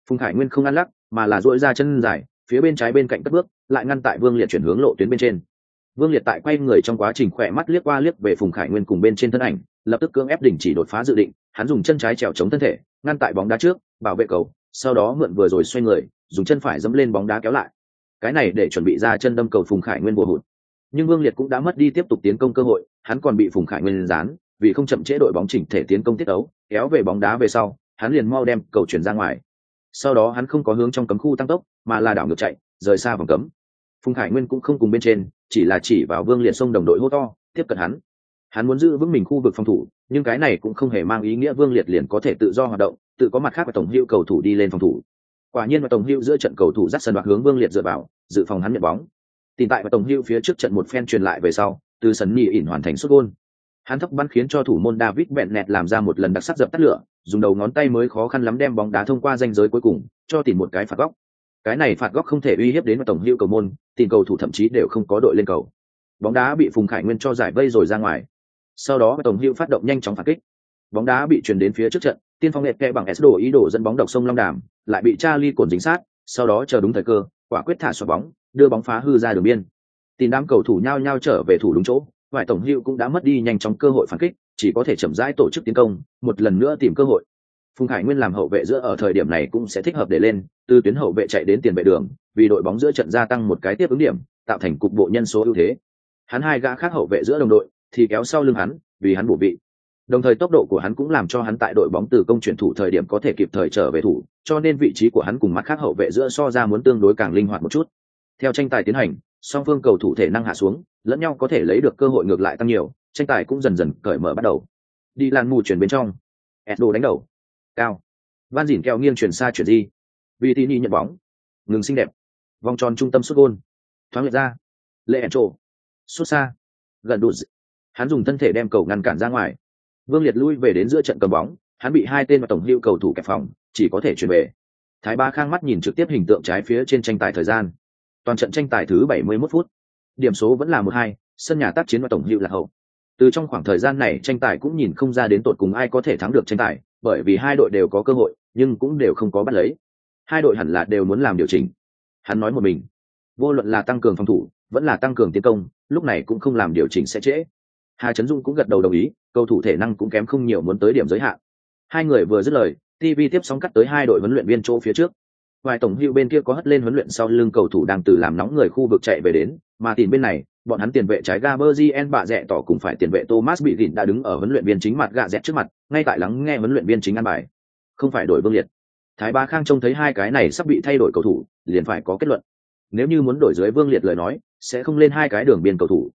S1: Phùng khải nguyên không ăn lắc, mà là dội ra chân dài, phía bên trái bên cạnh cất bước, lại ngăn tại vương liệt chuyển hướng lộ tuyến bên trên. Vương liệt tại quay người trong quá trình khỏe mắt liếc qua liếc về phùng khải nguyên cùng bên trên thân ảnh, lập tức cưỡng ép đỉnh chỉ đột phá dự định, hắn dùng chân trái trèo chống thân thể, ngăn tại bóng đá trước, bảo vệ cầu, sau đó mượn vừa rồi xoay người, dùng chân phải dẫm lên bóng đá kéo lại cái này để chuẩn bị ra chân đâm cầu phùng khải nguyên bùa hụt. Nhưng vương liệt cũng đã mất đi tiếp tục tiến công cơ hội, hắn còn bị phùng khải nguyên dán vì không chậm trễ đội bóng chỉnh thể tiến công tiết ấu, kéo về bóng đá về sau, hắn liền mau đem cầu chuyển ra ngoài. Sau đó hắn không có hướng trong cấm khu tăng tốc, mà là đảo ngược chạy, rời xa vòng cấm. Phùng khải nguyên cũng không cùng bên trên, chỉ là chỉ vào vương liệt sông đồng đội hô to, tiếp cận hắn. Hắn muốn giữ vững mình khu vực phòng thủ, nhưng cái này cũng không hề mang ý nghĩa vương liệt liền có thể tự do hoạt động, tự có mặt khác và tổng hiệu cầu thủ đi lên phòng thủ quả nhiên mà tổng hưu giữa trận cầu thủ dắt sân đoạt hướng vương liệt dựa vào, dự phòng hắn nhận bóng. Tìm tại mà tổng hưu phía trước trận một phen truyền lại về sau, từ sân nhì ỉn hoàn thành xuất gôn. Hắn thấp bắn khiến cho thủ môn david bẹn nẹt làm ra một lần đặc sắc dập tắt lửa, dùng đầu ngón tay mới khó khăn lắm đem bóng đá thông qua danh giới cuối cùng, cho tìm một cái phạt góc. Cái này phạt góc không thể uy hiếp đến mà tổng hưu cầu môn, tìm cầu thủ thậm chí đều không có đội lên cầu. Bóng đá bị phùng khải nguyên cho giải vây rồi ra ngoài. Sau đó tổng hưu phát động nhanh chóng phản kích. Bóng đá bị truyền đến phía trước trận tiên phong liệt kẹ bằng s đổ ý đồ dẫn bóng độc sông long đàm, lại bị charlie cồn dính sát, sau đó chờ đúng thời cơ, quả quyết thả xoạc bóng, đưa bóng phá hư ra đường biên. Tìm đám cầu thủ nhao nhao trở về thủ đúng chỗ vải tổng hữu cũng đã mất đi nhanh chóng cơ hội phản kích, chỉ có thể chậm rãi tổ chức tiến công, một lần nữa tìm cơ hội. Phùng Hải nguyên làm hậu vệ giữa ở thời điểm này cũng sẽ thích hợp để lên, từ tuyến hậu vệ chạy đến tiền vệ đường, vì đội bóng giữa trận gia tăng một cái tiếp ứng điểm, tạo thành cục bộ nhân số ưu thế. Hắn hai gã khác hậu vệ giữa đồng đội, thì kéo sau lưng hắn, vì hắn bổ vị đồng thời tốc độ của hắn cũng làm cho hắn tại đội bóng từ công chuyển thủ thời điểm có thể kịp thời trở về thủ, cho nên vị trí của hắn cùng mắt khác hậu vệ giữa so ra muốn tương đối càng linh hoạt một chút. Theo tranh tài tiến hành, song phương cầu thủ thể năng hạ xuống, lẫn nhau có thể lấy được cơ hội ngược lại tăng nhiều, tranh tài cũng dần dần cởi mở bắt đầu. Đi lan mù chuyển bên trong. Edo đánh đầu. Cao. Van dỉn keo nghiêng chuyển xa chuyển di vì tini nhận bóng. Ngừng xinh đẹp. Vòng tròn trung tâm xuất gôn. Thoáng liệt ra. Lệ ẩn trộ xuất xa. Gần đụt hắn dùng thân thể đem cầu ngăn cản ra ngoài vương liệt lui về đến giữa trận cầm bóng, hắn bị hai tên và tổng hữu cầu thủ kẹp phòng, chỉ có thể chuyển về. Thái ba khang mắt nhìn trực tiếp hình tượng trái phía trên tranh tài thời gian. Toàn trận tranh tài thứ 71 phút. Điểm số vẫn là một hai, sân nhà tác chiến và tổng hữu là hậu. Từ trong khoảng thời gian này, tranh tài cũng nhìn không ra đến tột cùng ai có thể thắng được tranh tài, bởi vì hai đội đều có cơ hội, nhưng cũng đều không có bắt lấy. Hai đội hẳn là đều muốn làm điều chỉnh. Hắn nói một mình. Vô luận là tăng cường phòng thủ, vẫn là tăng cường tiến công, lúc này cũng không làm điều chỉnh sẽ trễ hà trấn dung cũng gật đầu đồng ý cầu thủ thể năng cũng kém không nhiều muốn tới điểm giới hạn hai người vừa dứt lời tv tiếp sóng cắt tới hai đội huấn luyện viên chỗ phía trước vài tổng hưu bên kia có hất lên huấn luyện sau lưng cầu thủ đang từ làm nóng người khu vực chạy về đến mà tìm bên này bọn hắn tiền vệ trái Gaberzien bạ rẽ tỏ cùng phải tiền vệ Thomas bị gỉn đã đứng ở huấn luyện viên chính mặt gạ rẽ trước mặt, ngay tại lắng nghe huấn luyện viên chính ăn bài. Không phải đổi Vương Liệt. Thái Ba Khang trông thấy hai cái này sắp bị thay đổi cầu thủ, liền phải có kết luận. Nếu như muốn đổi dưới Vương Liệt lời nói, sẽ không lên hai cái đường biên cầu thủ.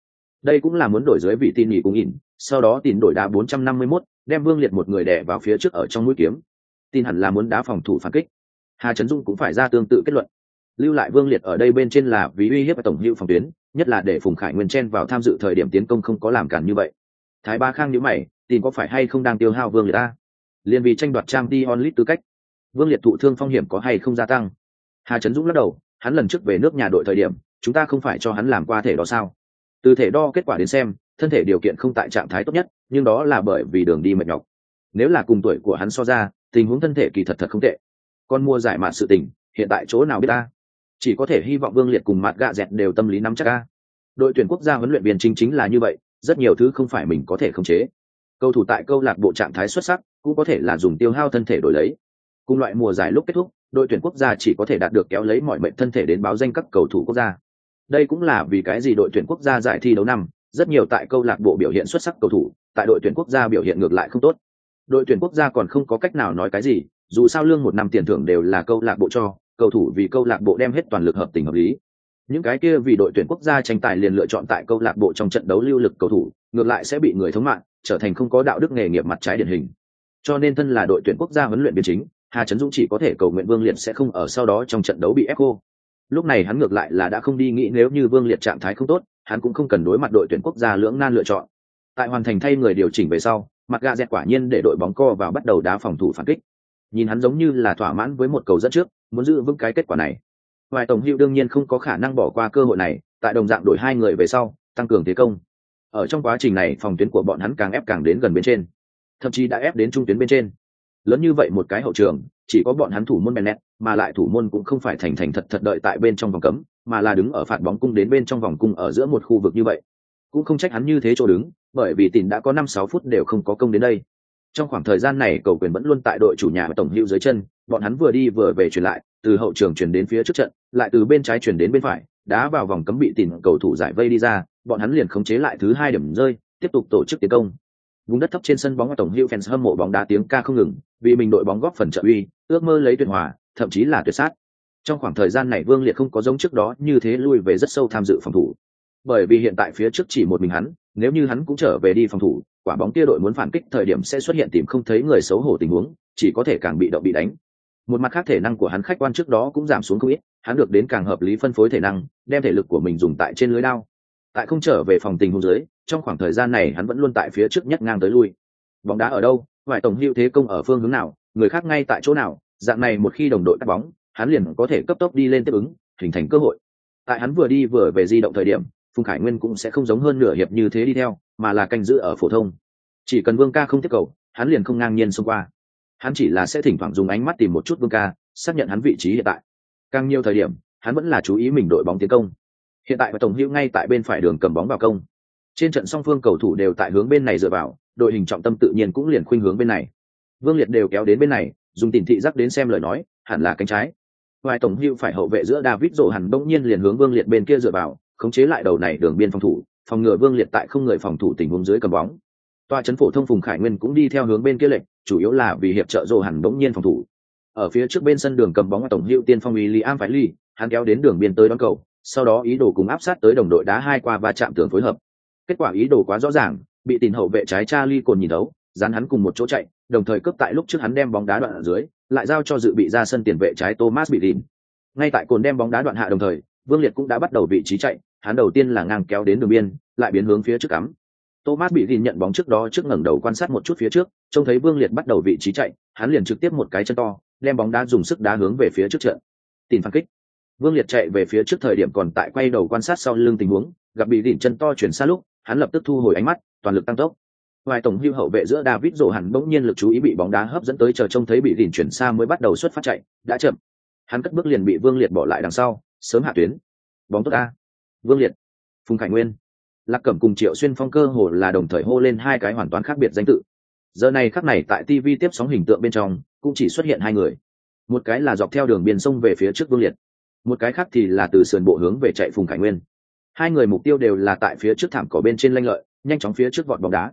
S1: Đây cũng là muốn đổi dưới vị tin nhị cũng ỉn, sau đó tin đổi đá 451, đem Vương Liệt một người đè vào phía trước ở trong mũi kiếm. Tin hẳn là muốn đá phòng thủ phản kích. Hà Trấn Dung cũng phải ra tương tự kết luận. Lưu lại Vương Liệt ở đây bên trên là vì uy hiếp tổng hữu phòng tuyến, nhất là để Phùng Khải Nguyên chen vào tham dự thời điểm tiến công không có làm cản như vậy. Thái Ba Khang nhíu mày, tin có phải hay không đang tiêu hao Vương Liệt ta? Liên vì tranh đoạt trang đi onlit tư cách. Vương Liệt thụ thương phong hiểm có hay không gia tăng? Hà Trấn Dũng lắc đầu, hắn lần trước về nước nhà đội thời điểm, chúng ta không phải cho hắn làm qua thể đó sao? Từ thể đo kết quả đến xem, thân thể điều kiện không tại trạng thái tốt nhất, nhưng đó là bởi vì đường đi mệt nhọc. Nếu là cùng tuổi của hắn so ra, tình huống thân thể kỳ thật thật không tệ. Con mua giải mạn sự tình, hiện tại chỗ nào biết ta? Chỉ có thể hy vọng Vương Liệt cùng mặt gạ dẹt đều tâm lý nắm chắc ca Đội tuyển quốc gia huấn luyện viên chính chính là như vậy, rất nhiều thứ không phải mình có thể khống chế. Cầu thủ tại câu lạc bộ trạng thái xuất sắc, cũng có thể là dùng tiêu hao thân thể đổi lấy. Cùng loại mùa giải lúc kết thúc, đội tuyển quốc gia chỉ có thể đạt được kéo lấy mọi mệnh thân thể đến báo danh các cầu thủ quốc gia. Đây cũng là vì cái gì đội tuyển quốc gia giải thi đấu năm, rất nhiều tại câu lạc bộ biểu hiện xuất sắc cầu thủ, tại đội tuyển quốc gia biểu hiện ngược lại không tốt. Đội tuyển quốc gia còn không có cách nào nói cái gì, dù sao lương một năm tiền thưởng đều là câu lạc bộ cho, cầu thủ vì câu lạc bộ đem hết toàn lực hợp tình hợp lý. Những cái kia vì đội tuyển quốc gia tranh tài liền lựa chọn tại câu lạc bộ trong trận đấu lưu lực cầu thủ, ngược lại sẽ bị người thống mạng, trở thành không có đạo đức nghề nghiệp mặt trái điển hình. Cho nên thân là đội tuyển quốc gia huấn luyện viên chính, Hà Trấn Dũng chỉ có thể cầu nguyện Vương Liệt sẽ không ở sau đó trong trận đấu bị ép cô. Lúc này hắn ngược lại là đã không đi nghĩ nếu như Vương Liệt trạng thái không tốt, hắn cũng không cần đối mặt đội tuyển quốc gia lưỡng nan lựa chọn. Tại hoàn thành thay người điều chỉnh về sau, mặt gà dẹt quả nhiên để đội bóng co vào bắt đầu đá phòng thủ phản kích. Nhìn hắn giống như là thỏa mãn với một cầu dẫn trước, muốn giữ vững cái kết quả này. Ngoài tổng hữu đương nhiên không có khả năng bỏ qua cơ hội này, tại đồng dạng đổi hai người về sau, tăng cường thế công. Ở trong quá trình này, phòng tuyến của bọn hắn càng ép càng đến gần bên trên, thậm chí đã ép đến trung tuyến bên trên. Lớn như vậy một cái hậu trường, chỉ có bọn hắn thủ môn Bennett, mà lại thủ môn cũng không phải thành thành thật thật đợi tại bên trong vòng cấm, mà là đứng ở phạt bóng cung đến bên trong vòng cung ở giữa một khu vực như vậy. Cũng không trách hắn như thế chỗ đứng, bởi vì tỉnh đã có năm sáu phút đều không có công đến đây. Trong khoảng thời gian này cầu quyền vẫn luôn tại đội chủ nhà và tổng hữu dưới chân, bọn hắn vừa đi vừa về chuyển lại, từ hậu trường chuyển đến phía trước trận, lại từ bên trái chuyển đến bên phải, đá vào vòng cấm bị tìm cầu thủ giải vây đi ra, bọn hắn liền khống chế lại thứ hai điểm rơi, tiếp tục tổ chức tiến công. Vùng đất thấp trên sân bóng tổng hữu fans hâm mộ bóng đá tiếng ca không ngừng, vì mình đội bóng góp phần trợ uy, ước mơ lấy tuyệt hòa, thậm chí là tuyệt sát. Trong khoảng thời gian này Vương Liệt không có giống trước đó như thế lui về rất sâu tham dự phòng thủ. Bởi vì hiện tại phía trước chỉ một mình hắn, nếu như hắn cũng trở về đi phòng thủ, quả bóng kia đội muốn phản kích thời điểm sẽ xuất hiện tìm không thấy người xấu hổ tình huống, chỉ có thể càng bị động bị đánh. Một mặt khác thể năng của hắn khách quan trước đó cũng giảm xuống không ít, hắn được đến càng hợp lý phân phối thể năng, đem thể lực của mình dùng tại trên lưới đao. Tại không trở về phòng tình huống dưới, trong khoảng thời gian này hắn vẫn luôn tại phía trước nhất ngang tới lui. Bóng đá ở đâu, ngoại tổng hữu thế công ở phương hướng nào, người khác ngay tại chỗ nào, dạng này một khi đồng đội cắt bóng, hắn liền có thể cấp tốc đi lên tiếp ứng, hình thành cơ hội. Tại hắn vừa đi vừa về di động thời điểm, Phùng Khải Nguyên cũng sẽ không giống hơn nửa hiệp như thế đi theo, mà là canh giữ ở phổ thông. Chỉ cần Vương Ca không tiếp cầu, hắn liền không ngang nhiên xông qua. Hắn chỉ là sẽ thỉnh thoảng dùng ánh mắt tìm một chút Vương Ca, xác nhận hắn vị trí hiện tại. Càng nhiều thời điểm, hắn vẫn là chú ý mình đội bóng tiến công. Hiện tại và tổng hữu ngay tại bên phải đường cầm bóng vào công. Trên trận song phương cầu thủ đều tại hướng bên này dựa vào, đội hình trọng tâm tự nhiên cũng liền khuynh hướng bên này. Vương Liệt đều kéo đến bên này, dùng tỉnh thị giác đến xem lời nói, hẳn là cánh trái. Ngoài tổng hưu phải hậu vệ giữa David rộ hẳn đông nhiên liền hướng Vương Liệt bên kia dựa vào, khống chế lại đầu này đường biên phòng thủ, phòng ngừa Vương Liệt tại không người phòng thủ tình huống dưới cầm bóng. Toa chấn phổ thông Phùng Khải Nguyên cũng đi theo hướng bên kia lệnh, chủ yếu là vì hiệp trợ rộ hẳn đông nhiên phòng thủ. Ở phía trước bên sân đường cầm bóng tổng hữu tiên phong William phải ly, hắn kéo đến đường biên tới đón cầu, sau đó ý đồ cùng áp sát tới đồng đội đá hai qua va chạm tường phối hợp. Kết quả ý đồ quá rõ ràng, bị tiền hậu vệ trái cha ly cồn nhìn đấu, dán hắn cùng một chỗ chạy, đồng thời cướp tại lúc trước hắn đem bóng đá đoạn ở dưới, lại giao cho dự bị ra sân tiền vệ trái Thomas bị tìm Ngay tại cồn đem bóng đá đoạn hạ đồng thời, Vương Liệt cũng đã bắt đầu vị trí chạy, hắn đầu tiên là ngang kéo đến đường biên, lại biến hướng phía trước cắm. Thomas bị tìm nhận bóng trước đó trước ngẩng đầu quan sát một chút phía trước, trông thấy Vương Liệt bắt đầu vị trí chạy, hắn liền trực tiếp một cái chân to, đem bóng đá dùng sức đá hướng về phía trước trận. Tìm phản kích. Vương Liệt chạy về phía trước thời điểm còn tại quay đầu quan sát sau lưng tình huống, gặp bị đỉnh chân to chuyển xa lúc, hắn lập tức thu hồi ánh mắt, toàn lực tăng tốc. Ngoài tổng hưu hậu vệ giữa David rổ hẳn bỗng nhiên lực chú ý bị bóng đá hấp dẫn tới chờ trông thấy bị đỉnh chuyển xa mới bắt đầu xuất phát chạy, đã chậm. Hắn cất bước liền bị Vương Liệt bỏ lại đằng sau, sớm hạ tuyến. Bóng tốt a. Vương Liệt, Phùng Khải Nguyên, lạc cẩm cùng triệu xuyên phong cơ hồ là đồng thời hô lên hai cái hoàn toàn khác biệt danh tự giờ này khắc này tại tv tiếp sóng hình tượng bên trong cũng chỉ xuất hiện hai người một cái là dọc theo đường biên sông về phía trước vương liệt một cái khác thì là từ sườn bộ hướng về chạy phùng khải nguyên hai người mục tiêu đều là tại phía trước thảm cỏ bên trên lanh lợi, nhanh chóng phía trước vọt bóng đá.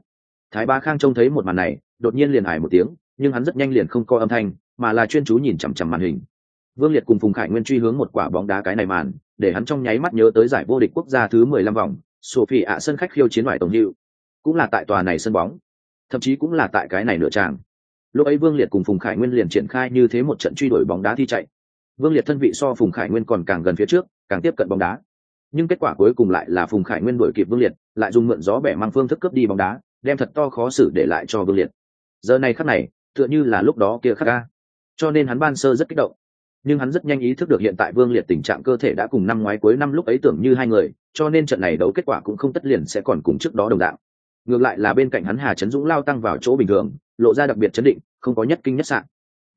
S1: Thái ba khang trông thấy một màn này, đột nhiên liền ải một tiếng, nhưng hắn rất nhanh liền không coi âm thanh, mà là chuyên chú nhìn chằm chằm màn hình. Vương liệt cùng phùng khải nguyên truy hướng một quả bóng đá cái này màn, để hắn trong nháy mắt nhớ tới giải vô địch quốc gia thứ mười lăm vòng, sophie ạ sân khách khiêu chiến ngoại tổng hiệu cũng là tại tòa này sân bóng, thậm chí cũng là tại cái này nửa tràng. Lúc ấy vương liệt cùng phùng khải nguyên liền triển khai như thế một trận truy đuổi bóng đá thi chạy. Vương liệt thân vị so phùng khải nguyên còn càng gần phía trước, càng tiếp cận bóng đá nhưng kết quả cuối cùng lại là phùng khải nguyên đuổi kịp vương liệt, lại dùng mượn gió bẻ mang phương thức cướp đi bóng đá, đem thật to khó xử để lại cho vương liệt. Giờ này khắc này, tựa như là lúc đó kia khắc ca. Cho nên hắn ban sơ rất kích động. Nhưng hắn rất nhanh ý thức được hiện tại vương liệt tình trạng cơ thể đã cùng năm ngoái cuối năm lúc ấy tưởng như hai người, cho nên trận này đấu kết quả cũng không tất liền sẽ còn cùng trước đó đồng đạo ngược lại là bên cạnh hắn hà trấn dũng lao tăng vào chỗ bình thường, lộ ra đặc biệt chấn định, không có nhất kinh nhất sạn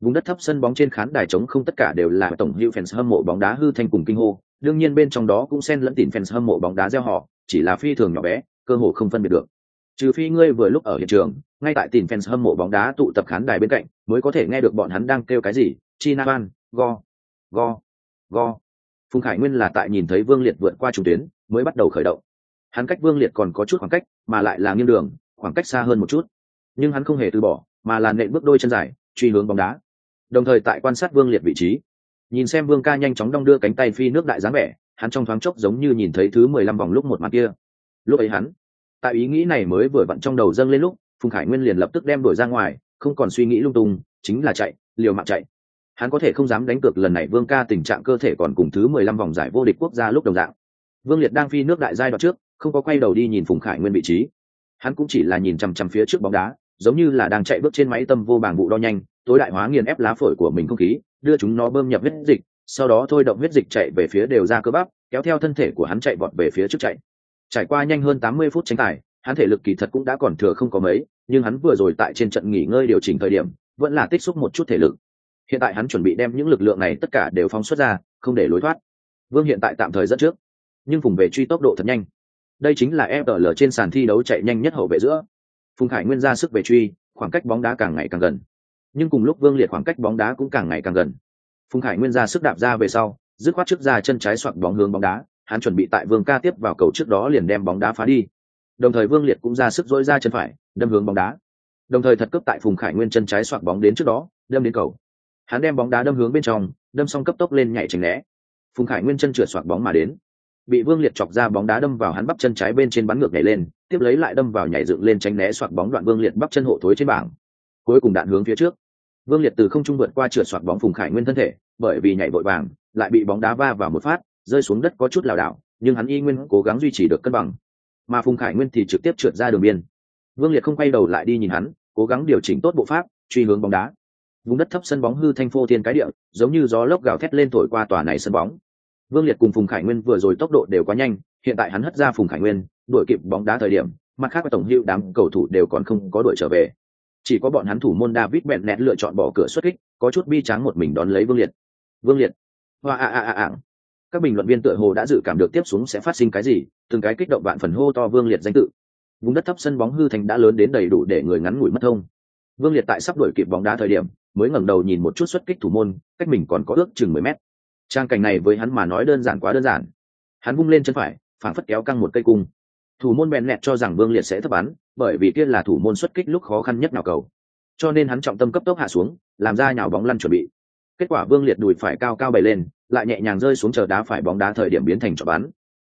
S1: vùng đất thấp sân bóng trên khán đài trống không tất cả đều là tổng hữu fans hâm mộ bóng đá hư thanh cùng kinh hô đương nhiên bên trong đó cũng xen lẫn tìm fans hâm mộ bóng đá gieo họ, chỉ là phi thường nhỏ bé, cơ hồ không phân biệt được. Trừ phi ngươi vừa lúc ở hiện trường, ngay tại tìm fans hâm mộ bóng đá tụ tập khán đài bên cạnh, mới có thể nghe được bọn hắn đang kêu cái gì, china van, go go go. Phùng khải nguyên là tại nhìn thấy vương liệt vượt qua trung tuyến, mới bắt đầu khởi động. Hắn cách vương liệt còn có chút khoảng cách, mà lại là nghiêng đường, khoảng cách xa hơn một chút. Nhưng hắn không hề từ bỏ, mà là nện bước đôi chân dài, truy hướng bóng đá. Đồng thời tại quan sát vương liệt vị trí nhìn xem vương ca nhanh chóng đong đưa cánh tay phi nước đại dáng vẻ, hắn trong thoáng chốc giống như nhìn thấy thứ mười lăm vòng lúc một mặt kia. Lúc ấy hắn, tại ý nghĩ này mới vừa vặn trong đầu dâng lên lúc, phùng khải nguyên liền lập tức đem đuổi ra ngoài, không còn suy nghĩ lung tung, chính là chạy, liều mạng chạy. Hắn có thể không dám đánh cược lần này vương ca tình trạng cơ thể còn cùng thứ mười lăm vòng giải vô địch quốc gia lúc đồng dạng. Vương liệt đang phi nước đại giai đoạn trước, không có quay đầu đi nhìn phùng khải nguyên vị trí. Hắn cũng chỉ là nhìn chằm chằm phía trước bóng đá giống như là đang chạy bước trên máy tâm vô bảng vụ đo nhanh, tối đại hóa nghiền ép lá phổi của mình không khí, đưa chúng nó bơm nhập huyết dịch, sau đó thôi động huyết dịch chạy về phía đều ra cơ bắp, kéo theo thân thể của hắn chạy vọt về phía trước chạy. Trải qua nhanh hơn tám mươi phút tranh tài, hắn thể lực kỳ thật cũng đã còn thừa không có mấy, nhưng hắn vừa rồi tại trên trận nghỉ ngơi điều chỉnh thời điểm, vẫn là tích xúc một chút thể lực. Hiện tại hắn chuẩn bị đem những lực lượng này tất cả đều phóng xuất ra, không để lối thoát. Vương hiện tại tạm thời dẫn trước, nhưng vùng về truy tốc độ thật nhanh. Đây chính là fl trên sàn thi đấu chạy nhanh nhất hậu vệ giữa phùng khải nguyên ra sức về truy, khoảng cách bóng đá càng ngày càng gần. Nhưng cùng lúc vương liệt khoảng cách bóng đá cũng càng ngày càng gần. Phùng khải nguyên ra sức đạp ra về sau, dứt khoát trước ra chân trái soạt bóng hướng bóng đá, hắn chuẩn bị tại vương ca tiếp vào cầu trước đó liền đem bóng đá phá đi. Đồng thời vương liệt cũng ra sức dỗi ra chân phải, đâm hướng bóng đá. Đồng thời thật cướp tại phùng khải nguyên chân trái soạt bóng đến trước đó, đâm đến cầu. Hắn đem bóng đá đâm hướng bên trong, đâm xong cấp tốc lên nhảy tránh né. Phùng khải nguyên chân trượt soạt bóng mà đến bị vương liệt chọc ra bóng đá đâm vào hắn bắp chân trái bên trên bắn ngược nhảy lên, tiếp lấy lại đâm vào nhảy dựng lên tránh né soạt bóng đoạn vương liệt bắp chân hộ thối trên bảng. Cuối cùng đạn hướng phía trước. Vương liệt từ không trung vượt qua trượt soạt bóng phùng khải nguyên thân thể, bởi vì nhảy vội vàng, lại bị bóng đá va vào một phát, rơi xuống đất có chút lảo đảo, nhưng hắn y nguyên cố gắng duy trì được cân bằng. Mà phùng khải nguyên thì trực tiếp trượt ra đường biên. Vương liệt không quay đầu lại đi nhìn hắn, cố gắng điều chỉnh tốt bộ pháp, truy hướng bóng đá. Vùng đất thấp sân bóng hư thanh phô thiên cái địa, giống như gió lốc gào thét lên thổi qua tòa này sân bóng vương liệt cùng phùng khải nguyên vừa rồi tốc độ đều quá nhanh, hiện tại hắn hất ra phùng khải nguyên, đuổi kịp bóng đá thời điểm, mặt khác tổng hữu đám cầu thủ đều còn không có đuổi trở về. Chỉ có bọn hắn thủ môn david bẹn nẹt lựa chọn bỏ cửa xuất kích, có chút bi tráng một mình đón lấy vương liệt. Vương liệt. Hoa a a a a. Các bình luận viên tựa hồ đã dự cảm được tiếp xuống sẽ phát sinh cái gì, từng cái kích động bạn phần hô to vương liệt danh tự. Vùng đất thấp sân bóng hư thành đã lớn đến đầy đủ để người ngắn ngủi mất thông. Vương liệt tại sắp đuổi kịp bóng đá thời điểm, mới ngẩng đầu nhìn một chút xuất kích thủ môn, cách mình còn có ước chừng mười mét trang cảnh này với hắn mà nói đơn giản quá đơn giản. Hắn vung lên chân phải phản phất kéo căng một cây cung. Thủ môn bèn nẹt cho rằng vương liệt sẽ thấp bắn, bởi vì kia là thủ môn xuất kích lúc khó khăn nhất nào cầu. Cho nên hắn trọng tâm cấp tốc hạ xuống, làm ra nhào bóng lăn chuẩn bị. Kết quả vương liệt đùi phải cao cao bày lên, lại nhẹ nhàng rơi xuống chờ đá phải bóng đá thời điểm biến thành trọ bắn.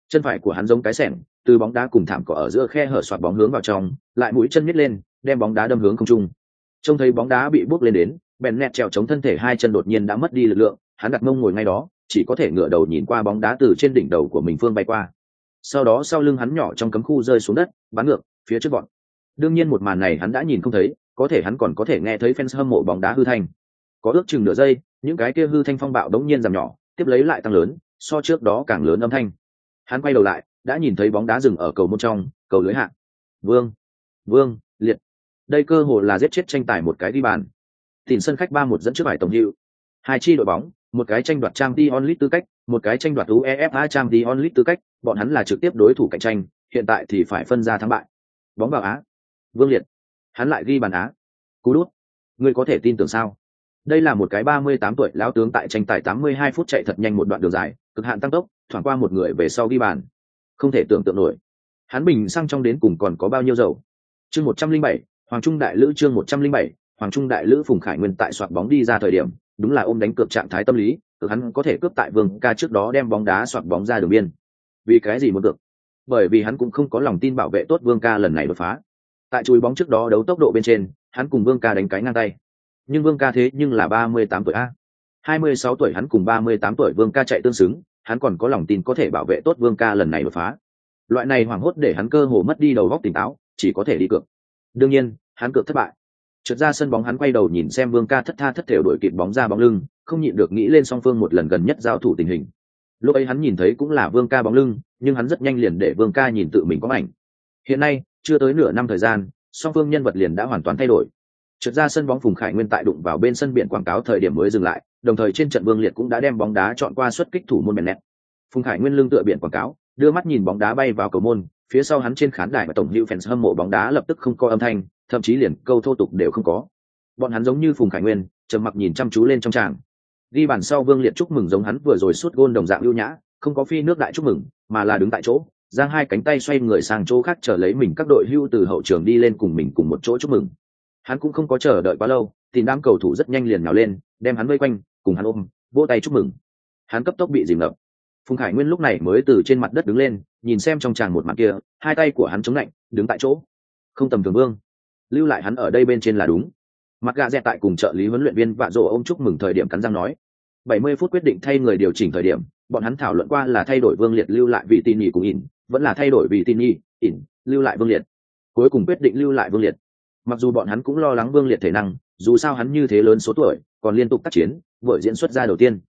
S1: Chân phải của hắn giống cái sẻng, từ bóng đá cùng thảm cỏ ở giữa khe hở soạt bóng hướng vào trong, lại mũi chân nhét lên, đem bóng đá đâm hướng không trung. Trông thấy bóng đá bị bước lên đến, bèn nẹt trèo chống thân thể hai chân đột nhiên đã mất đi lực lượng, hắn đặt mông ngồi ngay đó chỉ có thể ngửa đầu nhìn qua bóng đá từ trên đỉnh đầu của mình phương bay qua. Sau đó sau lưng hắn nhỏ trong cấm khu rơi xuống đất, bắn ngược, phía trước bọn. Đương nhiên một màn này hắn đã nhìn không thấy, có thể hắn còn có thể nghe thấy fans hâm mộ bóng đá hư thanh. Có ước chừng nửa giây, những cái kia hư thanh phong bạo đống nhiên giảm nhỏ, tiếp lấy lại tăng lớn, so trước đó càng lớn âm thanh. Hắn quay đầu lại, đã nhìn thấy bóng đá dừng ở cầu môn trong, cầu lưới hạ. vương vương, liệt. Đây cơ hồ là giết chết tranh tài một cái đi bàn. Tìm sân khách ba một dẫn trước bài tổng hiệu hai chi đội bóng một cái tranh đoạt trang t onlit tư cách, một cái tranh đoạt uefa trang t onlit tư cách, bọn hắn là trực tiếp đối thủ cạnh tranh, hiện tại thì phải phân ra thắng bại. Bóng vào á. Vương liệt. Hắn lại ghi bàn á. Cú đút. Ngươi có thể tin tưởng sao? Đây là một cái ba mươi tám tuổi lão tướng tại tranh tài tám mươi hai phút chạy thật nhanh một đoạn đường dài, cực hạn tăng tốc, thoảng qua một người về sau ghi bàn. Không thể tưởng tượng nổi. Hắn bình xăng trong đến cùng còn có bao nhiêu dầu? Chương một trăm linh bảy, hoàng trung đại lữ chương một trăm linh bảy, hoàng trung đại lữ phùng khải nguyên tại soạt bóng đi ra thời điểm đúng là ôm đánh cược trạng thái tâm lý cực hắn có thể cướp tại vương ca trước đó đem bóng đá soạt bóng ra đường biên. Vì cái gì muốn được bởi vì hắn cũng không có lòng tin bảo vệ tốt vương ca lần này đột phá. Tại chùi bóng trước đó đấu tốc độ bên trên, hắn cùng vương ca đánh cái ngang tay. Nhưng vương ca thế nhưng là ba mươi tám tuổi a. hai mươi sáu tuổi hắn cùng ba mươi tám tuổi vương ca chạy tương xứng, hắn còn có lòng tin có thể bảo vệ tốt vương ca lần này đột phá. Loại này hoảng hốt để hắn cơ hồ mất đi đầu góc tỉnh táo, chỉ có thể đi cược. Đương nhiên, hắn cược thất bại trượt ra sân bóng hắn quay đầu nhìn xem vương ca thất tha thất thểu đổi kịp bóng ra bóng lưng, không nhịn được nghĩ lên song phương một lần gần nhất giao thủ tình hình. Lúc ấy hắn nhìn thấy cũng là vương ca bóng lưng, nhưng hắn rất nhanh liền để vương ca nhìn tự mình có ảnh. Hiện nay, chưa tới nửa năm thời gian, song phương nhân vật liền đã hoàn toàn thay đổi. Trượt ra sân bóng phùng khải nguyên tại đụng vào bên sân biển quảng cáo thời điểm mới dừng lại, đồng thời trên trận vương liệt cũng đã đem bóng đá chọn qua xuất kích thủ môn mèn nẹt. Phùng khải nguyên lưng tựa biển quảng cáo, đưa mắt nhìn bóng đá bay vào cầu môn, phía sau hắn trên khán đài và tổng hữu fans hâm mộ bóng đá lập tức không có âm thanh thậm chí liền câu thô tục đều không có. Bọn hắn giống như phùng khải nguyên, trầm mặc nhìn chăm chú lên trong tràng. Ghi bàn sau vương liệt chúc mừng giống hắn vừa rồi suốt gôn đồng dạng ưu nhã, không có phi nước đại chúc mừng, mà là đứng tại chỗ, giang hai cánh tay xoay người sang chỗ khác chờ lấy mình các đội hưu từ hậu trường đi lên cùng mình cùng một chỗ chúc mừng. Hắn cũng không có chờ đợi quá lâu, tìm đám cầu thủ rất nhanh liền nhào lên, đem hắn vây quanh, cùng hắn ôm, vỗ tay chúc mừng. Hắn cấp tốc bị dìm ngập. Phùng khải nguyên lúc này mới từ trên mặt đất đứng lên, nhìn xem trong tràng một mặt kia, hai tay của hắn chống lạnh, đứng tại chỗ. Không tầm thường vương lưu lại hắn ở đây bên trên là đúng. Mặt gà dẹt tại cùng trợ lý huấn luyện viên vạ rộ ông chúc mừng thời điểm cắn răng nói 70 phút quyết định thay người điều chỉnh thời điểm, bọn hắn thảo luận qua là thay đổi vương liệt lưu lại vị tin nhì cùng ỉn, vẫn là thay đổi vị tin nhì ỉn, lưu lại vương liệt. Cuối cùng quyết định lưu lại vương liệt. Mặc dù bọn hắn cũng lo lắng vương liệt thể năng, dù sao hắn như thế lớn số tuổi, còn liên tục tác chiến, vội diễn xuất ra đầu tiên.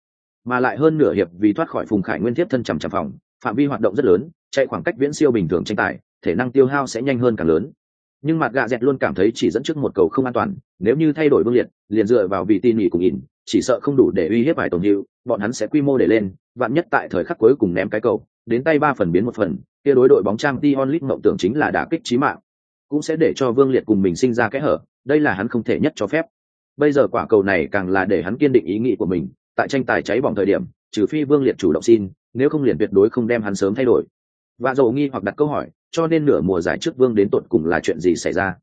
S1: Mà lại hơn nửa hiệp vì thoát khỏi phùng khải nguyên tiếp thân trầm trầm phòng, phạm vi hoạt động rất lớn, chạy khoảng cách viễn siêu bình thường tranh tài, thể năng tiêu hao sẽ nhanh hơn càng lớn nhưng mặt gạ dẹt luôn cảm thấy chỉ dẫn trước một cầu không an toàn, nếu như thay đổi vương liệt, liền dựa vào vị tin nghỉ cùng nhìn, chỉ sợ không đủ để uy hiếp hải tổng hiệu bọn hắn sẽ quy mô để lên, vạn nhất tại thời khắc cuối cùng ném cái cầu, đến tay ba phần biến một phần, kia đối đội bóng trang t onlit mộng tưởng chính là đả kích trí mạng, cũng sẽ để cho vương liệt cùng mình sinh ra kẽ hở, đây là hắn không thể nhất cho phép. Bây giờ quả cầu này càng là để hắn kiên định ý nghĩ của mình, tại tranh tài cháy bỏng thời điểm, trừ phi vương liệt chủ động xin, nếu không liền tuyệt đối không đem hắn sớm thay đổi. Và dầu nghi hoặc đặt câu hỏi cho nên nửa mùa giải trước vương đến tột cùng là chuyện gì xảy ra?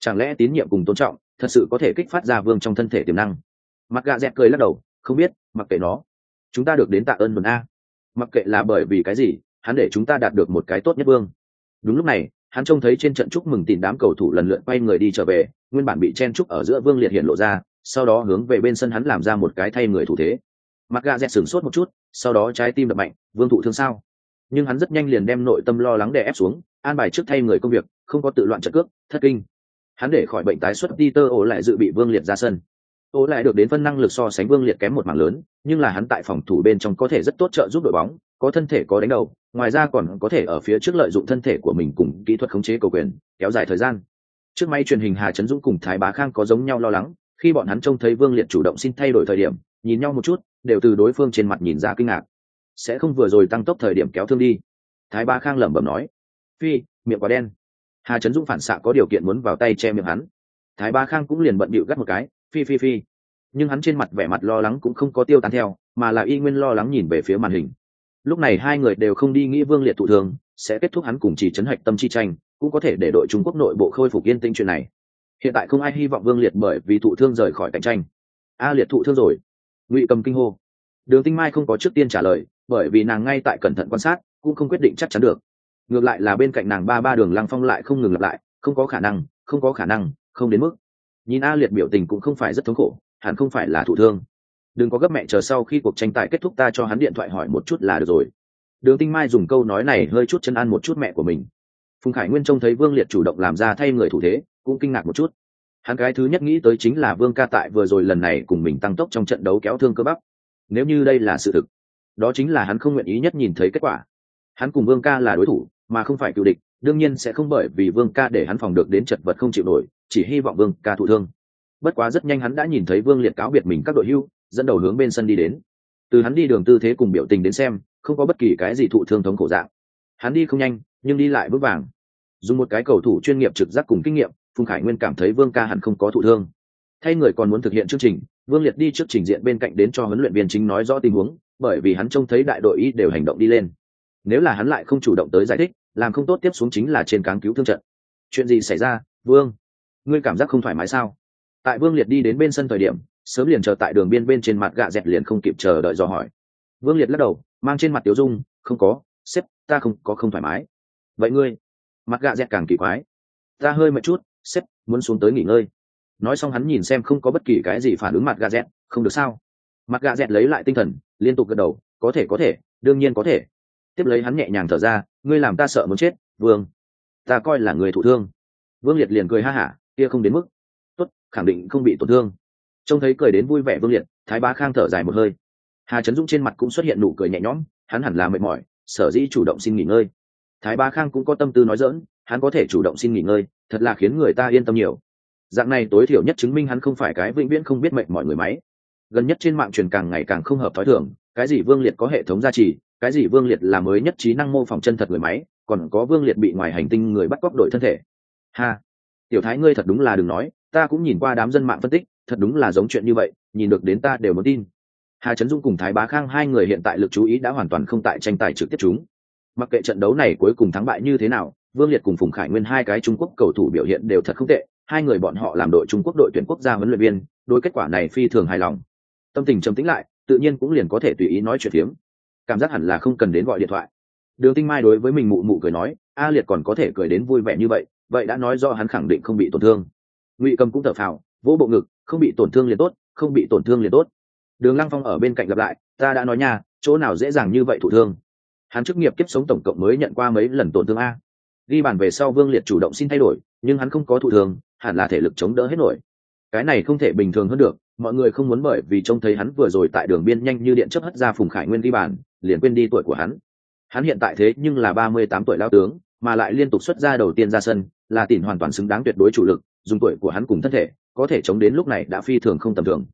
S1: Chẳng lẽ tín nhiệm cùng tôn trọng thật sự có thể kích phát ra vương trong thân thể tiềm năng? Mặc gà dẹt cười lắc đầu, không biết, mặc kệ nó. Chúng ta được đến tạ ơn vườn a. Mặc kệ là bởi vì cái gì, hắn để chúng ta đạt được một cái tốt nhất vương. Đúng lúc này, hắn trông thấy trên trận chúc mừng tìm đám cầu thủ lần lượt quay người đi trở về, nguyên bản bị chen chúc ở giữa vương liệt hiện lộ ra, sau đó hướng về bên sân hắn làm ra một cái thay người thủ thế. Mặc gà dẹt sửng sốt một chút, sau đó trái tim đập mạnh, vương thụ thương sao? Nhưng hắn rất nhanh liền đem nội tâm lo lắng đè ép xuống an bài trước thay người công việc, không có tự loạn trận cước, thất kinh. Hắn để khỏi bệnh tái xuất peter ổ lại dự bị vương liệt ra sân. Ổ lại được đến phân năng lực so sánh vương liệt kém một mảng lớn, nhưng là hắn tại phòng thủ bên trong có thể rất tốt trợ giúp đội bóng, có thân thể có đánh đầu, ngoài ra còn có thể ở phía trước lợi dụng thân thể của mình cùng kỹ thuật khống chế cầu quyền, kéo dài thời gian. Trước may truyền hình hà trấn dũng cùng thái bá khang có giống nhau lo lắng, khi bọn hắn trông thấy vương liệt chủ động xin thay đổi thời điểm, nhìn nhau một chút, đều từ đối phương trên mặt nhìn ra kinh ngạc. Sẽ không vừa rồi tăng tốc thời điểm kéo thương đi. Thái bá khang lẩm bẩm nói phi, miệng quá đen. Hà trấn dũng phản xạ có điều kiện muốn vào tay che miệng hắn. Thái Ba khang cũng liền bận bịu gắt một cái, phi phi phi. Nhưng hắn trên mặt vẻ mặt lo lắng cũng không có tiêu tán theo, mà là y nguyên lo lắng nhìn về phía màn hình. Lúc này hai người đều không đi nghĩ vương liệt thụ thường, sẽ kết thúc hắn cùng chỉ Trấn hạch tâm chi tranh, cũng có thể để đội trung quốc nội bộ khôi phục yên tĩnh chuyện này. Hiện tại không ai hy vọng vương liệt bởi vì thụ thương rời khỏi cạnh tranh. A liệt thụ thương rồi. Ngụy cầm kinh hô. Đường tinh mai không có trước tiên trả lời, bởi vì nàng ngay tại cẩn thận quan sát, cũng không quyết định chắc chắn được ngược lại là bên cạnh nàng ba ba đường lăng phong lại không ngừng lặp lại, không có khả năng, không có khả năng, không đến mức. Nhìn a liệt biểu tình cũng không phải rất thống khổ, hẳn không phải là thụ thương. Đừng có gấp mẹ chờ sau khi cuộc tranh tài kết thúc ta cho hắn điện thoại hỏi một chút là được rồi. Đường tinh mai dùng câu nói này hơi chút chân ăn một chút mẹ của mình. Phùng khải nguyên trông thấy vương liệt chủ động làm ra thay người thủ thế, cũng kinh ngạc một chút. Hắn cái thứ nhất nghĩ tới chính là vương ca tại vừa rồi lần này cùng mình tăng tốc trong trận đấu kéo thương cơ bắp. Nếu như đây là sự thực, đó chính là hắn không nguyện ý nhất nhìn thấy kết quả hắn cùng vương ca là đối thủ, mà không phải cựu địch, đương nhiên sẽ không bởi vì vương ca để hắn phòng được đến chật vật không chịu nổi, chỉ hy vọng vương ca thụ thương. Bất quá rất nhanh hắn đã nhìn thấy vương liệt cáo biệt mình các đội hưu, dẫn đầu hướng bên sân đi đến. Từ hắn đi đường tư thế cùng biểu tình đến xem, không có bất kỳ cái gì thụ thương thống khổ dạng. Hắn đi không nhanh, nhưng đi lại vững vàng. Dùng một cái cầu thủ chuyên nghiệp trực giác cùng kinh nghiệm, phùng khải nguyên cảm thấy vương ca hẳn không có thụ thương. Thay người còn muốn thực hiện chương trình, vương liệt đi trước trình diện bên cạnh đến cho huấn luyện viên chính nói rõ tình huống, bởi vì hắn trông thấy đại đội y đều hành động đi lên nếu là hắn lại không chủ động tới giải thích, làm không tốt tiếp xuống chính là trên cáng cứu thương trận. Chuyện gì xảy ra, vương? Ngươi cảm giác không thoải mái sao? Tại vương liệt đi đến bên sân thời điểm, sớm liền chờ tại đường biên bên trên mặt gạ dẹt liền không kịp chờ đợi dò hỏi. Vương liệt lắc đầu, mang trên mặt tiểu dung, không có, sếp, ta không, có không thoải mái. Vậy ngươi? Mặt gạ dẹt càng kỳ quái. Ta hơi mệt chút, sếp, muốn xuống tới nghỉ ngơi. Nói xong hắn nhìn xem không có bất kỳ cái gì phản ứng mặt gạ dẹt, không được sao? Mặt gạ dẹt lấy lại tinh thần, liên tục gật đầu, có thể có thể, đương nhiên có thể tiếp lấy hắn nhẹ nhàng thở ra, ngươi làm ta sợ muốn chết, vương. Ta coi là người thụ thương. Vương liệt liền cười ha hả, kia không đến mức. Tốt, khẳng định không bị tổn thương. Trông thấy cười đến vui vẻ, vương liệt, thái bá khang thở dài một hơi. Hà trấn dũng trên mặt cũng xuất hiện nụ cười nhẹ nhõm, hắn hẳn là mệt mỏi, sở dĩ chủ động xin nghỉ ngơi. Thái bá khang cũng có tâm tư nói dỡn hắn có thể chủ động xin nghỉ ngơi, thật là khiến người ta yên tâm nhiều. Dạng này tối thiểu nhất chứng minh hắn không phải cái vĩnh viễn không biết mệnh mọi người máy. Gần nhất trên mạng truyền càng ngày càng không hợp thói thường cái gì vương liệt có hệ thống gia trì, cái gì vương liệt là mới nhất trí năng mô phỏng chân thật người máy, còn có vương liệt bị ngoài hành tinh người bắt cóc đội thân thể. Ha! Tiểu thái ngươi thật đúng là đừng nói, ta cũng nhìn qua đám dân mạng phân tích, thật đúng là giống chuyện như vậy, nhìn được đến ta đều muốn tin. Hà trấn dung cùng thái bá khang hai người hiện tại lực chú ý đã hoàn toàn không tại tranh tài trực tiếp chúng. Mặc kệ trận đấu này cuối cùng thắng bại như thế nào, vương liệt cùng phùng khải nguyên hai cái trung quốc cầu thủ biểu hiện đều thật không tệ, hai người bọn họ làm đội trung quốc đội tuyển quốc gia huấn luyện viên, đối kết quả này phi thường hài lòng. Tâm tình trầm tĩnh lại tự nhiên cũng liền có thể tùy ý nói chuyện phiếm. Cảm giác hẳn là không cần đến gọi điện thoại. Đường tinh mai đối với mình mụ mụ cười nói, a liệt còn có thể cười đến vui vẻ như vậy vậy đã nói do hắn khẳng định không bị tổn thương. Ngụy cầm cũng thở phào, vỗ bộ ngực, không bị tổn thương liền tốt, không bị tổn thương liền tốt. Đường lăng phong ở bên cạnh gặp lại, ta đã nói nha, chỗ nào dễ dàng như vậy thụ thương. Hắn chức nghiệp kiếp sống tổng cộng mới nhận qua mấy lần tổn thương a. Ghi bàn về sau vương liệt chủ động xin thay đổi, nhưng hắn không có thụ thương, hẳn là thể lực chống đỡ hết nổi. Cái này không thể bình thường hơn được mọi người không muốn bởi vì trông thấy hắn vừa rồi tại đường biên nhanh như điện chấp hất ra phùng khải nguyên ghi bàn, liền quên đi tuổi của hắn. Hắn hiện tại thế nhưng là ba mươi tám tuổi lao tướng, mà lại liên tục xuất ra đầu tiên ra sân, là tỉn hoàn toàn xứng đáng tuyệt đối chủ lực, dùng tuổi của hắn cùng thân thể, có thể chống đến lúc này đã phi thường không tầm thường.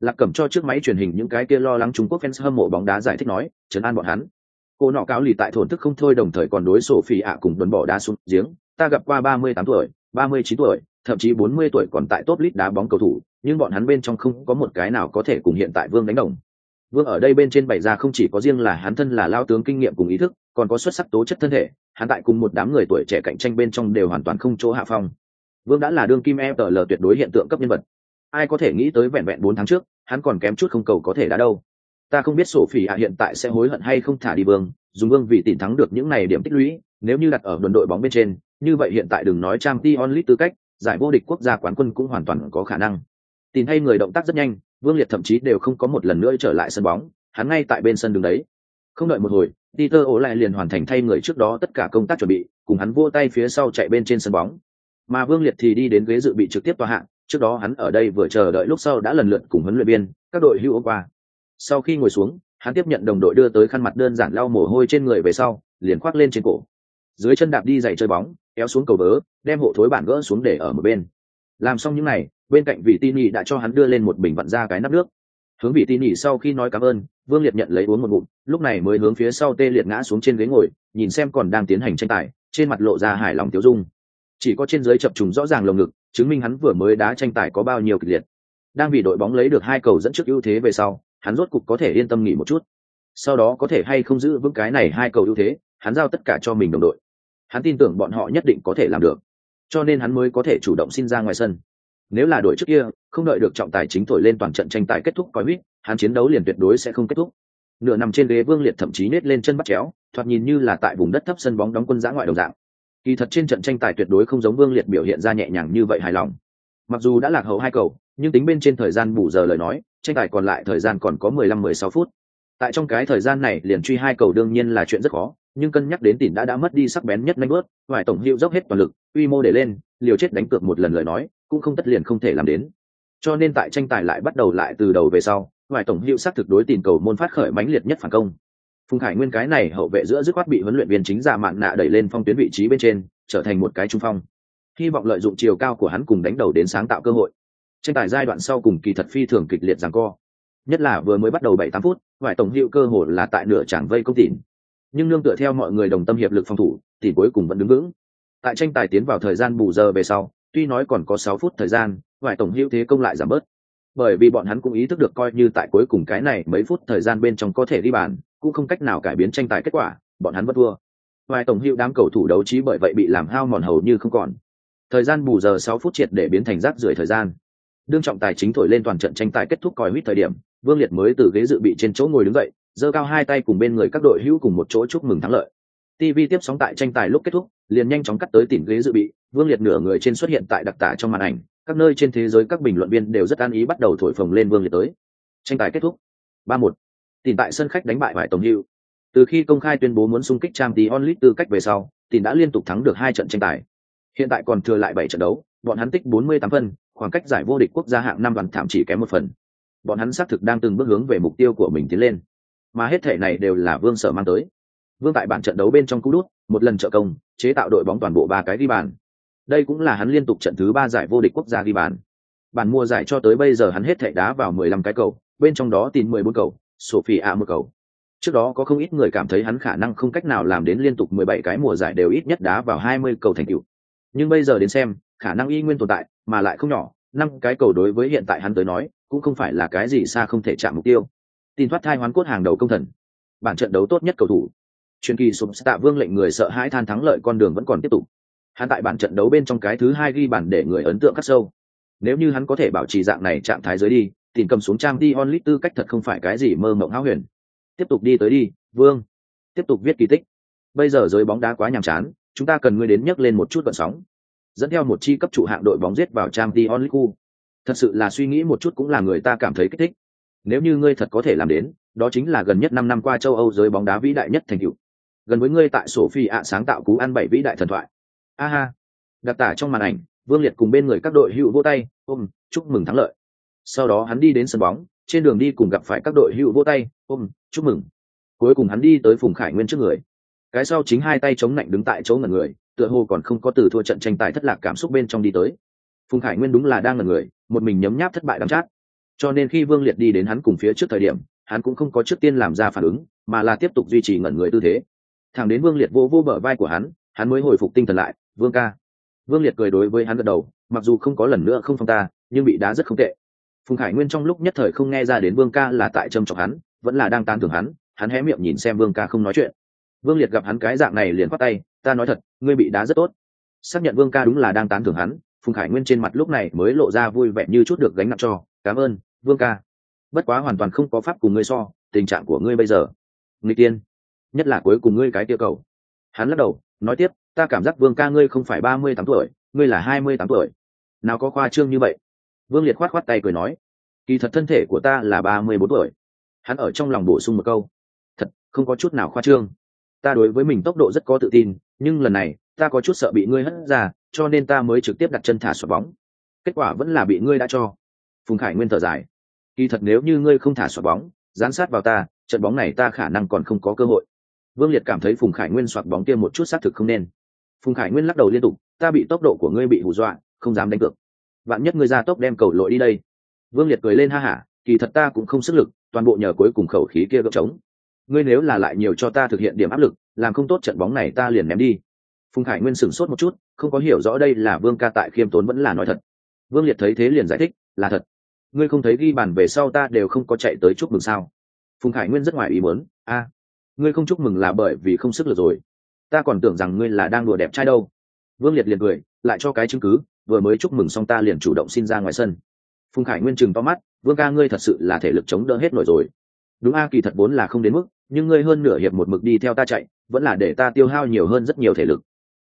S1: Lạc cẩm cho chiếc máy truyền hình những cái kia lo lắng trung quốc fans hâm mộ bóng đá giải thích nói chấn an bọn hắn. Cô nọ cáo lì tại thổn thức không thôi đồng thời còn đối sổ phi ạ cùng đốn bỏ đá xuống giếng, ta gặp qua ba mươi tám tuổi, ba mươi chín tuổi thậm chí bốn mươi tuổi còn tại top list đá bóng cầu thủ, nhưng bọn hắn bên trong không có một cái nào có thể cùng hiện tại vương đánh đồng. Vương ở đây bên trên bày ra không chỉ có riêng là hắn thân là lao tướng kinh nghiệm cùng ý thức, còn có xuất sắc tố chất thân thể, hắn tại cùng một đám người tuổi trẻ cạnh tranh bên trong đều hoàn toàn không chỗ hạ phong. Vương đã là đương kim e tuyệt đối hiện tượng cấp nhân vật. Ai có thể nghĩ tới vẹn vẹn bốn tháng trước, hắn còn kém chút không cầu có thể đã đâu. Ta không biết sổ phỉ ạ hiện tại sẽ hối hận hay không thả đi vương, dùng vương vì tìm thắng được những này điểm tích lũy, nếu như đặt ở đoàn đội bóng bên trên, như vậy hiện tại đừng nói trang t onlit tư cách giải vô địch quốc gia quán quân cũng hoàn toàn có khả năng. Tìm hay người động tác rất nhanh, vương liệt thậm chí đều không có một lần nữa trở lại sân bóng, hắn ngay tại bên sân đường đấy. Không đợi một hồi, peter ố lại liền hoàn thành thay người trước đó tất cả công tác chuẩn bị, cùng hắn vô tay phía sau chạy bên trên sân bóng. Mà vương liệt thì đi đến ghế dự bị trực tiếp tòa hạng trước đó hắn ở đây vừa chờ đợi lúc sau đã lần lượt cùng huấn luyện viên, các đội hữu qua. Sau khi ngồi xuống, hắn tiếp nhận đồng đội đưa tới khăn mặt đơn giản lau mồ hôi trên người về sau, liền khoác lên trên cổ. Dưới chân đạp đi giày chơi bóng kéo xuống cầu vớ, đem hộ thối bản gỡ xuống để ở một bên. Làm xong những n à y bên cạnh vị tin nhị đã cho hắn đưa lên một bình vặn ra cái nắp nước. Hướng vị tin nhị sau khi nói cảm ơn, vương liệt nhận lấy uống một bụng lúc này mới hướng phía sau tê liệt ngã xuống trên ghế ngồi, nhìn xem còn đang tiến hành tranh tài, trên mặt lộ ra hài lòng tiêu dung. Chỉ có trên dưới chập trùng rõ ràng lồng ngực, chứng minh hắn vừa mới đá tranh tài có bao nhiêu kịch liệt. Đang vì đội bóng lấy được hai cầu dẫn trước ưu thế về sau, hắn rốt cục có thể yên tâm nghỉ một chút. Sau đó có thể hay không giữ vững cái này hai cầu ưu thế, hắn giao tất cả cho mình đồng đội hắn tin tưởng bọn họ nhất định có thể làm được. Cho nên hắn mới có thể chủ động xin ra ngoài sân. Nếu là đội trước kia, không đợi được trọng tài chính thổi lên toàn trận tranh tài kết thúc coi huýt hắn chiến đấu liền tuyệt đối sẽ không kết thúc. Nửa nằm trên ghế vương liệt thậm chí nết lên chân bắt chéo, thoạt nhìn như là tại vùng đất thấp sân bóng đóng quân giã ngoại đồng dạng. Kỳ thật trên trận tranh tài tuyệt đối không giống vương liệt biểu hiện ra nhẹ nhàng như vậy hài lòng. Mặc dù đã lạc hậu hai cầu, nhưng tính bên trên thời gian bù giờ lời nói, tranh tài còn lại thời gian còn có mười lăm mười sáu phút. Tại trong cái thời gian này, liền truy hai cầu đương nhiên là chuyện rất khó nhưng cân nhắc đến tỉn đã đã mất đi sắc bén nhất nanh bớt vài tổng hiệu dốc hết toàn lực, quy mô để lên, liều chết đánh cược một lần lời nói, cũng không tất liền không thể làm đến. Cho nên tại tranh tài lại bắt đầu lại từ đầu về sau, vài tổng hiệu xác thực đối tìm cầu môn phát khởi mãnh liệt nhất phản công. Phùng khải nguyên cái này hậu vệ giữa dứt khoát bị huấn luyện viên chính giả mạn nạ đẩy lên phong tuyến vị trí bên trên, trở thành một cái trung phong. Hy vọng lợi dụng chiều cao của hắn cùng đánh đầu đến sáng tạo cơ hội. Tranh tài giai đoạn sau cùng kỳ thật phi thường kịch liệt rằng co. Nhất là vừa mới bắt đầu bảy tám phút, vài tổng hiệu cơ hội là tại nửa tràng vây công tỉn nhưng nương tựa theo mọi người đồng tâm hiệp lực phòng thủ, thì cuối cùng vẫn đứng vững. Tại tranh tài tiến vào thời gian bù giờ về sau, tuy nói còn có sáu phút thời gian, vài tổng hữu thế công lại giảm bớt. Bởi vì bọn hắn cũng ý thức được coi như tại cuối cùng cái này mấy phút thời gian bên trong có thể đi bàn, cũng không cách nào cải biến tranh tài kết quả, bọn hắn vẫn thua. Vài tổng hữu đám cầu thủ đấu trí bởi vậy bị làm hao mòn hầu như không còn. Thời gian bù giờ sáu phút triệt để biến thành rác rưởi thời gian. Đương trọng tài chính thổi lên toàn trận tranh tài kết thúc còi huýt thời điểm, vương liệt mới từ ghế dự bị trên chỗ ngồi đứng dậy giơ cao hai tay cùng bên người các đội hữu cùng một chỗ chúc mừng thắng lợi. Tv tiếp sóng tại tranh tài lúc kết thúc, liền nhanh chóng cắt tới tìm ghế dự bị, vương liệt nửa người trên xuất hiện tại đặc tả trong màn ảnh, các nơi trên thế giới các bình luận viên đều rất an ý bắt đầu thổi phồng lên vương liệt tới. Tranh tài kết thúc. ba một. Tìm tại sân khách đánh bại vải tổng hữu. Từ khi công khai tuyên bố muốn xung kích trang tí onlit tư cách về sau, tìm đã liên tục thắng được hai trận tranh tài. Hiện tại còn thừa lại bảy trận đấu, bọn hắn tích 48 phân, khoảng cách giải vô địch quốc gia hạng năm đoàn thảm chỉ kém một phần. Bọn hắn xác thực đang từng bước hướng về mục tiêu của mình tiến lên mà hết thể này đều là vương sở mang tới. Vương tại bản trận đấu bên trong cú đút, một lần trợ công, chế tạo đội bóng toàn bộ ba cái ghi bàn. Đây cũng là hắn liên tục trận thứ ba giải vô địch quốc gia ghi bàn. Bản mua giải cho tới bây giờ hắn hết thảy đá vào 15 cái cầu, bên trong đó tìm 14 cầu sophie a một cầu. Trước đó có không ít người cảm thấy hắn khả năng không cách nào làm đến liên tục 17 cái mùa giải đều ít nhất đá vào 20 cầu thành tựu. Nhưng bây giờ đến xem, khả năng y nguyên tồn tại, mà lại không nhỏ, năm cái cầu đối với hiện tại hắn tới nói, cũng không phải là cái gì xa không thể chạm mục tiêu tin thoát thai hoán cốt hàng đầu công thần. Bản trận đấu tốt nhất cầu thủ. Truyền kỳ sụp tạ vương lệnh người sợ hãi than thắng lợi con đường vẫn còn tiếp tục. Hắn tại bản trận đấu bên trong cái thứ hai ghi bản để người ấn tượng khắc sâu. Nếu như hắn có thể bảo trì dạng này trạng thái dưới đi, tìm cầm xuống trang đi onlit tư cách thật không phải cái gì mơ mộng háo huyền. Tiếp tục đi tới đi, vương. Tiếp tục viết kỳ tích. Bây giờ giới bóng đá quá nhàm chán, chúng ta cần ngươi đến nhấc lên một chút vận sóng. Dẫn theo một chi cấp chủ hạng đội bóng giết vào trang đi onlit khu. Thật sự là suy nghĩ một chút cũng là người ta cảm thấy kích thích nếu như ngươi thật có thể làm đến, đó chính là gần nhất năm năm qua châu âu giới bóng đá vĩ đại nhất thành tựu. Gần với ngươi tại sổ phi ạ sáng tạo cú ăn bảy vĩ đại thần thoại. Aha đặc tả trong màn ảnh, vương liệt cùng bên người các đội hữu vô tay, ôm, chúc mừng thắng lợi. Sau đó hắn đi đến sân bóng, trên đường đi cùng gặp phải các đội hữu vô tay, ôm, chúc mừng. Cuối cùng hắn đi tới phùng khải nguyên trước người. Cái sau chính hai tay chống lạnh đứng tại chỗ ngẩn người, tựa hồ còn không có từ thua trận tranh tài thất lạc cảm xúc bên trong đi tới. Phùng khải nguyên đúng là đang ngẩn người, một mình nhấm nháp thất bại đắm chát cho nên khi vương liệt đi đến hắn cùng phía trước thời điểm, hắn cũng không có trước tiên làm ra phản ứng, mà là tiếp tục duy trì ngẩn người tư thế. Thẳng đến vương liệt vô vô bờ vai của hắn hắn mới hồi phục tinh thần lại, vương ca. Vương liệt cười đối với hắn gật đầu, mặc dù không có lần nữa không phong ta, nhưng bị đá rất không tệ. Phùng khải nguyên trong lúc nhất thời không nghe ra đến vương ca là tại trâm trọng hắn, vẫn là đang tan tưởng hắn hắn hé miệng nhìn xem vương ca không nói chuyện. Vương liệt gặp hắn cái dạng này liền khoát tay, ta nói thật, ngươi bị đá rất tốt. Xác nhận vương ca đúng là đang tán thưởng hắn, phùng khải nguyên trên mặt lúc này mới lộ ra vui vẻ như chút được gánh nặng cho cảm ơn, vương ca. Bất quá hoàn toàn không có pháp cùng ngươi so, tình trạng của ngươi bây giờ. Ngươi tiên. Nhất là cuối cùng ngươi cái tiêu cầu. Hắn lắc đầu, nói tiếp, ta cảm giác vương ca ngươi không phải ba mươi tám tuổi, ngươi là hai mươi tám tuổi. Nào có khoa trương như vậy? Vương liệt khoát khoát tay cười nói, kỳ thật thân thể của ta là ba mươi bốn tuổi. Hắn ở trong lòng bổ sung một câu, thật, không có chút nào khoa trương. Ta đối với mình tốc độ rất có tự tin, nhưng lần này, ta có chút sợ bị ngươi hất ra, cho nên ta mới trực tiếp đặt chân thả xoạt bóng. Kết quả vẫn là bị ngươi đã cho phùng khải nguyên thở dài. Kỳ thật nếu như ngươi không thả xoạc bóng, dán sát vào ta, trận bóng này ta khả năng còn không có cơ hội. Vương liệt cảm thấy phùng khải nguyên xoạc bóng kia một chút xác thực không nên. Phùng khải nguyên lắc đầu liên tục, ta bị tốc độ của ngươi bị hù dọa, không dám đánh cược. Vạn nhất ngươi ra tốc đem cầu lội đi đây. Vương liệt cười lên ha hả, kỳ thật ta cũng không sức lực, toàn bộ nhờ cuối cùng khẩu khí kia gợp trống. Ngươi nếu là lại nhiều cho ta thực hiện điểm áp lực, làm không tốt trận bóng này ta liền ném đi. Phùng khải nguyên sửng sốt một chút, không có hiểu rõ đây là vương ca tại khiêm tốn vẫn là nói thật. Vương liệt thấy thế liền giải thích, là thật ngươi không thấy ghi bàn về sau ta đều không có chạy tới chúc mừng sao? Phùng khải nguyên rất ngoài ý muốn, a, ngươi không chúc mừng là bởi vì không sức lực rồi. Ta còn tưởng rằng ngươi là đang đùa đẹp trai đâu. Vương liệt liền cười, lại cho cái chứng cứ, vừa mới chúc mừng xong ta liền chủ động xin ra ngoài sân. Phùng khải nguyên chừng to mắt, vương ca ngươi thật sự là thể lực chống đỡ hết nổi rồi. Đúng a, kỳ thật vốn là không đến mức, nhưng ngươi hơn nửa hiệp một mực đi theo ta chạy, vẫn là để ta tiêu hao nhiều hơn rất nhiều thể lực.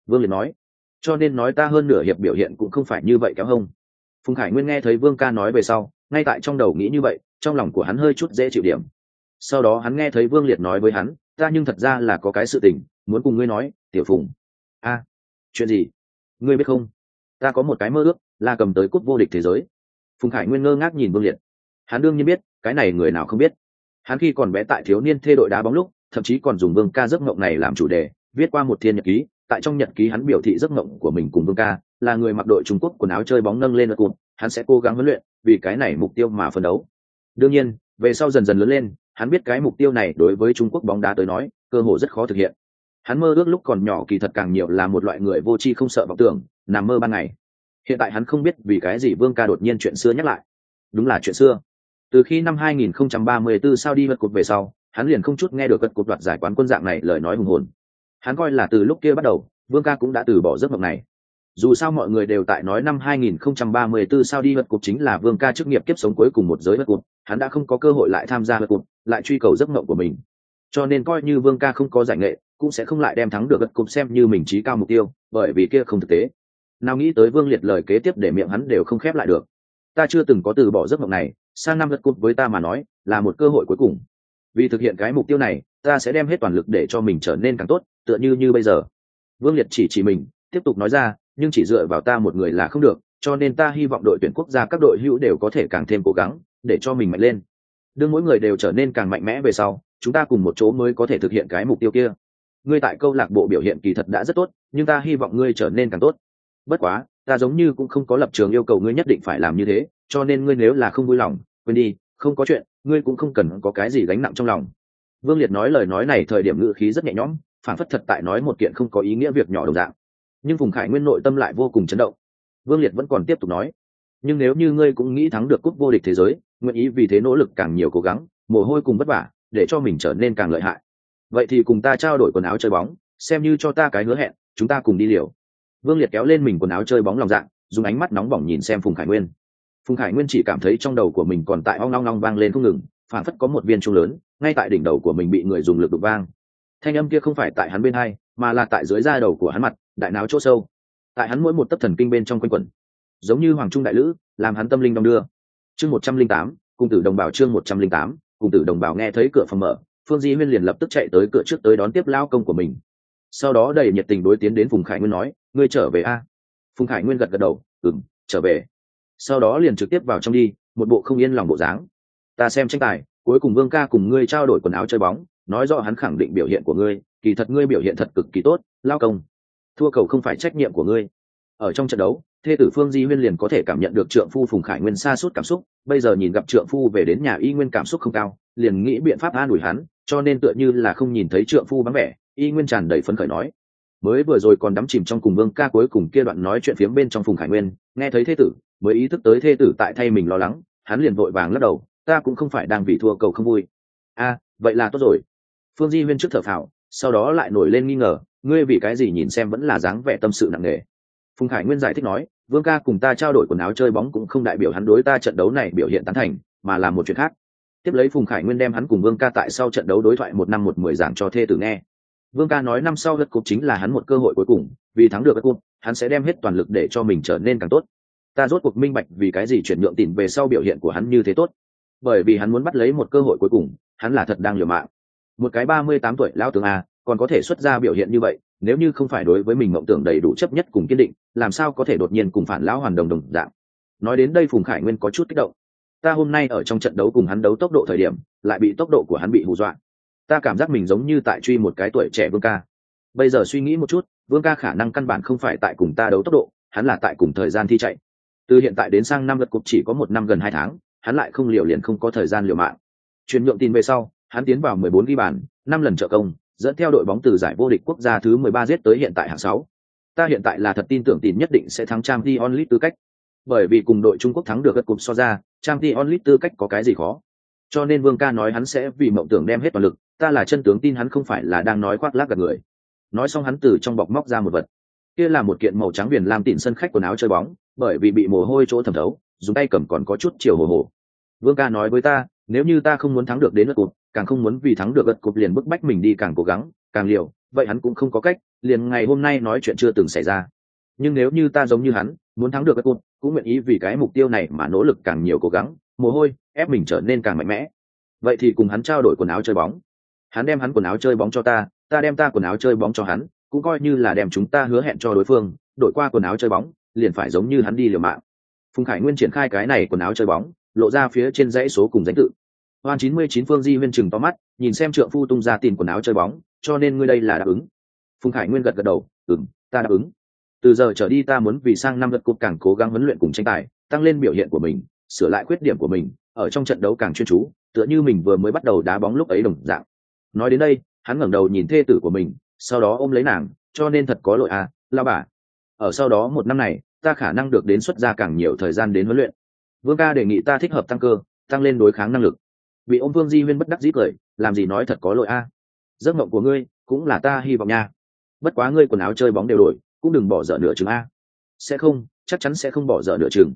S1: Vương liệt nói, cho nên nói ta hơn nửa hiệp biểu hiện cũng không phải như vậy kéo hông. Phùng khải nguyên nghe thấy vương ca nói về sau ngay tại trong đầu nghĩ như vậy, trong lòng của hắn hơi chút dễ chịu điểm. Sau đó hắn nghe thấy vương liệt nói với hắn, ta nhưng thật ra là có cái sự tình, muốn cùng ngươi nói, tiểu phùng. A, chuyện gì? Ngươi biết không? Ta có một cái mơ ước, là cầm tới cúp vô địch thế giới. Phùng khải nguyên ngơ ngác nhìn vương liệt. Hắn đương nhiên biết, cái này người nào không biết. Hắn khi còn bé tại thiếu niên thê đội đá bóng lúc, thậm chí còn dùng vương ca giấc mộng này làm chủ đề, viết qua một thiên nhật ký, tại trong nhật ký hắn biểu thị giấc mộng của mình cùng vương ca là người mặc đội trung quốc quần áo chơi bóng nâng lên ở cụm, hắn sẽ cố gắng huấn luyện, vì cái này mục tiêu mà phấn đấu. Đương nhiên, về sau dần dần lớn lên, hắn biết cái mục tiêu này đối với trung quốc bóng đá tới nói, cơ hội rất khó thực hiện. Hắn mơ ước lúc còn nhỏ kỳ thật càng nhiều là một loại người vô tri không sợ vọng tưởng, nằm mơ ban ngày. Hiện tại hắn không biết vì cái gì vương ca đột nhiên chuyện xưa nhắc lại. Đúng là chuyện xưa. Từ khi năm 2034 sao đi vật cột về sau, hắn liền không chút nghe được vật cột đoạt giải quán quân dạng này lời nói hùng hồn. Hắn coi là từ lúc kia bắt đầu, vương ca cũng đã từ bỏ giấc mộng này dù sao mọi người đều tại nói năm 2034 sao đi vật cục chính là vương ca chức nghiệp kiếp sống cuối cùng một giới vật cục, hắn đã không có cơ hội lại tham gia vật cục, lại truy cầu giấc mộng của mình. Cho nên coi như vương ca không có giải nghệ cũng sẽ không lại đem thắng được vật cục xem như mình trí cao mục tiêu bởi vì kia không thực tế. Nào nghĩ tới vương liệt lời kế tiếp để miệng hắn đều không khép lại được. Ta chưa từng có từ bỏ giấc mộng này sang năm vật cục với ta mà nói là một cơ hội cuối cùng. Vì thực hiện cái mục tiêu này ta sẽ đem hết toàn lực để cho mình trở nên càng tốt tựa như như bây giờ. Vương liệt chỉ chỉ mình tiếp tục nói ra nhưng chỉ dựa vào ta một người là không được, cho nên ta hy vọng đội tuyển quốc gia các đội hữu đều có thể càng thêm cố gắng, để cho mình mạnh lên. Đương mỗi người đều trở nên càng mạnh mẽ về sau, chúng ta cùng một chỗ mới có thể thực hiện cái mục tiêu kia. Ngươi tại câu lạc bộ biểu hiện kỳ thật đã rất tốt, nhưng ta hy vọng ngươi trở nên càng tốt. Bất quá, ta giống như cũng không có lập trường yêu cầu ngươi nhất định phải làm như thế, cho nên ngươi nếu là không vui lòng, quên đi, không có chuyện, ngươi cũng không cần có cái gì gánh nặng trong lòng. Vương liệt nói lời nói này thời điểm ngữ khí rất nhẹ nhõm phản phất thật tại nói một kiện không có ý nghĩa việc nhỏ đồng dạng nhưng Phùng khải nguyên nội tâm lại vô cùng chấn động vương liệt vẫn còn tiếp tục nói nhưng nếu như ngươi cũng nghĩ thắng được cúp vô địch thế giới nguyện ý vì thế nỗ lực càng nhiều cố gắng mồ hôi cùng vất vả để cho mình trở nên càng lợi hại vậy thì cùng ta trao đổi quần áo chơi bóng xem như cho ta cái hứa hẹn chúng ta cùng đi liều vương liệt kéo lên mình quần áo chơi bóng lòng dạng dùng ánh mắt nóng bỏng nhìn xem phùng khải nguyên phùng khải nguyên chỉ cảm thấy trong đầu của mình còn tại hoang long long vang lên không ngừng phản phất có một viên trung lớn ngay tại đỉnh đầu của mình bị người dùng lực đục vang thanh âm kia không phải tại hắn bên hai, mà là tại dưới da đầu của hắn mặt, đại não chỗ sâu. Tại hắn mỗi một tấc thần kinh bên trong quanh quẩn. Giống như hoàng trung đại lữ, làm hắn tâm linh đong đưa. Chương một trăm linh tám, cùng tử đồng bào chương một trăm linh tám, cùng tử đồng bào nghe thấy cửa phòng mở, phương di huyên liền lập tức chạy tới cửa trước tới đón tiếp lao công của mình. Sau đó đầy nhiệt tình đối tiến đến phùng khải nguyên nói, ngươi trở về a? Phùng khải nguyên gật gật đầu ừng trở về. Sau đó liền trực tiếp vào trong đi, một bộ không yên lòng bộ dáng. Ta xem tranh tài, cuối cùng vương ca cùng ngươi trao đổi quần áo chơi bóng nói rõ hắn khẳng định biểu hiện của ngươi, kỳ thật ngươi biểu hiện thật cực kỳ tốt, lao công. Thua cầu không phải trách nhiệm của ngươi. Ở trong trận đấu, thê tử phương di huyên liền có thể cảm nhận được trượng phu phùng khải nguyên xa suốt cảm xúc, bây giờ nhìn gặp trượng phu về đến nhà y nguyên cảm xúc không cao, liền nghĩ biện pháp an ủi hắn, cho nên tựa như là không nhìn thấy trượng phu vắng vẻ y nguyên tràn đầy phấn khởi nói. Mới vừa rồi còn đắm chìm trong cùng vương ca cuối cùng kia đoạn nói chuyện phiếm bên trong phùng khải nguyên, nghe thấy thê tử, mới ý thức tới thê tử tại thay mình lo lắng, hắn liền vội vàng lắc đầu, ta cũng không phải đang vì thua cầu không vui. A, vậy là tốt rồi phương di huyên trước thở phào, sau đó lại nổi lên nghi ngờ, ngươi vì cái gì nhìn xem vẫn là dáng vẻ tâm sự nặng nề? Phùng khải nguyên giải thích nói, vương ca cùng ta trao đổi quần áo chơi bóng cũng không đại biểu hắn đối ta trận đấu này biểu hiện tán thành, mà là một chuyện khác. Tiếp lấy phùng khải nguyên đem hắn cùng vương ca tại sau trận đấu đối thoại một năm một mười giảng cho thê tử nghe. Vương ca nói năm sau đất cục chính là hắn một cơ hội cuối cùng, vì thắng được đất cục hắn sẽ đem hết toàn lực để cho mình trở nên càng tốt. Ta rốt cuộc minh bạch vì cái gì chuyển nhượng tìm về sau biểu hiện của hắn như thế tốt. Bởi vì hắn muốn bắt lấy một cơ hội cuối cùng, hắn là thật đang liều mạng một cái ba mươi tám tuổi lao tướng a, còn có thể xuất ra biểu hiện như vậy, nếu như không phải đối với mình mộng tưởng đầy đủ chấp nhất cùng kiên định, làm sao có thể đột nhiên cùng phản lão hoàn đồng đồng dạng? Nói đến đây phùng khải nguyên có chút kích động. Ta hôm nay ở trong trận đấu cùng hắn đấu tốc độ thời điểm, lại bị tốc độ của hắn bị hù dọa. Ta cảm giác mình giống như tại truy một cái tuổi trẻ vương ca. Bây giờ suy nghĩ một chút, vương ca khả năng căn bản không phải tại cùng ta đấu tốc độ, hắn là tại cùng thời gian thi chạy. Từ hiện tại đến sang năm lượt cục chỉ có một năm gần hai tháng, hắn lại không liều liền không có thời gian liều mạng. Chuyển nhượng tin về sau hắn tiến vào mười bốn ghi bàn, năm lần trợ công, dẫn theo đội bóng từ giải vô địch quốc gia thứ mười ba giết tới hiện tại hạng sáu. Ta hiện tại là thật tin tưởng tin nhất định sẽ thắng trang t onlit tư cách. Bởi vì cùng đội trung quốc thắng được gật cục so ra trang t onlit tư cách có cái gì khó? Cho nên vương ca nói hắn sẽ vì mộng tưởng đem hết toàn lực, ta là chân tướng tin hắn không phải là đang nói khoác lác gạt người. Nói xong hắn từ trong bọc móc ra một vật. Kia là một kiện màu trắng viền lam tịn sân khách quần áo chơi bóng, bởi vì bị mồ hôi chỗ thẩm thấu, dùng tay cầm còn có chút chiều hồ hồ. Vương ca nói với ta, nếu như ta không muốn thắng được đến lượt cục càng không muốn vì thắng được gật cục liền bức bách mình đi càng cố gắng, càng liều, vậy hắn cũng không có cách, liền ngày hôm nay nói chuyện chưa từng xảy ra. Nhưng nếu như ta giống như hắn, muốn thắng được gật cục, cũng nguyện ý vì cái mục tiêu này mà nỗ lực càng nhiều cố gắng, mồ hôi, ép mình trở nên càng mạnh mẽ. Vậy thì cùng hắn trao đổi quần áo chơi bóng. Hắn đem hắn quần áo chơi bóng cho ta ta đem ta quần áo chơi bóng cho hắn, cũng coi như là đem chúng ta hứa hẹn cho đối phương, đổi qua quần áo chơi bóng, liền phải giống như hắn đi liều mạng. Phùng khải nguyên triển khai cái này quần áo chơi bóng, lộ ra phía trên dãy số cùng danh tự hoan chín mươi chín phương di huyên chừng to mắt nhìn xem trượng phu tung ra tìm quần áo chơi bóng cho nên ngươi đây là đáp ứng. Phùng khải nguyên gật gật đầu "Ừm, ta đáp ứng. Từ giờ trở đi ta muốn vì sang năm lượt cuộc càng cố gắng huấn luyện cùng tranh tài tăng lên biểu hiện của mình sửa lại khuyết điểm của mình ở trong trận đấu càng chuyên chú tựa như mình vừa mới bắt đầu đá bóng lúc ấy đồng dạng. Nói đến đây hắn ngẩng đầu nhìn thê tử của mình sau đó ôm lấy nàng cho nên thật có lỗi à la bà. Ở sau đó một năm này ta khả năng được đến xuất ra càng nhiều thời gian đến huấn luyện. Vương ca đề nghị ta thích hợp tăng cơ tăng lên đối kháng năng lực bị ôm vương di huyên bất đắc dĩ cười, làm gì nói thật có lỗi a? Giấc mộng của ngươi cũng là ta hy vọng nha. Bất quá ngươi quần áo chơi bóng đều đổi, cũng đừng bỏ dở nửa chừng a. Sẽ không, chắc chắn sẽ không bỏ dở nửa chừng.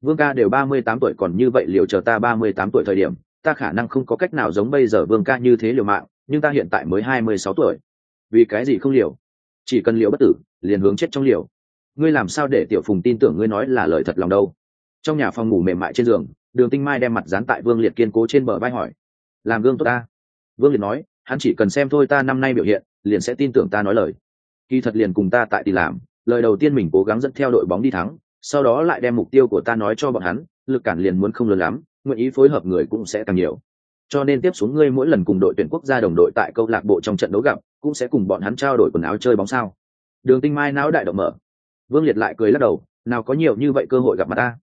S1: Vương ca đều ba mươi tám tuổi còn như vậy liệu chờ ta ba mươi tám tuổi thời điểm, ta khả năng không có cách nào giống bây giờ vương ca như thế liều mạng, nhưng ta hiện tại mới hai mươi sáu tuổi. Vì cái gì không liều? Chỉ cần liều bất tử, liền hướng chết trong liều. Ngươi làm sao để tiểu phùng tin tưởng ngươi nói là lời thật lòng đâu? Trong nhà phòng ngủ mềm mại trên giường đường tinh mai đem mặt dán tại vương liệt kiên cố trên bờ vai hỏi, làm gương tốt ta. Vương liệt nói, hắn chỉ cần xem thôi ta năm nay biểu hiện, liền sẽ tin tưởng ta nói lời. Kỳ thật liền cùng ta tại thì làm, lời đầu tiên mình cố gắng dẫn theo đội bóng đi thắng, sau đó lại đem mục tiêu của ta nói cho bọn hắn, lực cản liền muốn không lớn lắm, nguyện ý phối hợp người cũng sẽ càng nhiều. Cho nên tiếp xuống ngươi mỗi lần cùng đội tuyển quốc gia đồng đội tại câu lạc bộ trong trận đấu gặp, cũng sẽ cùng bọn hắn trao đổi quần áo chơi bóng sao. Đường tinh mai não đại động mở. Vương liệt lại cười lắc đầu, nào có nhiều như vậy cơ hội gặp mặt ta.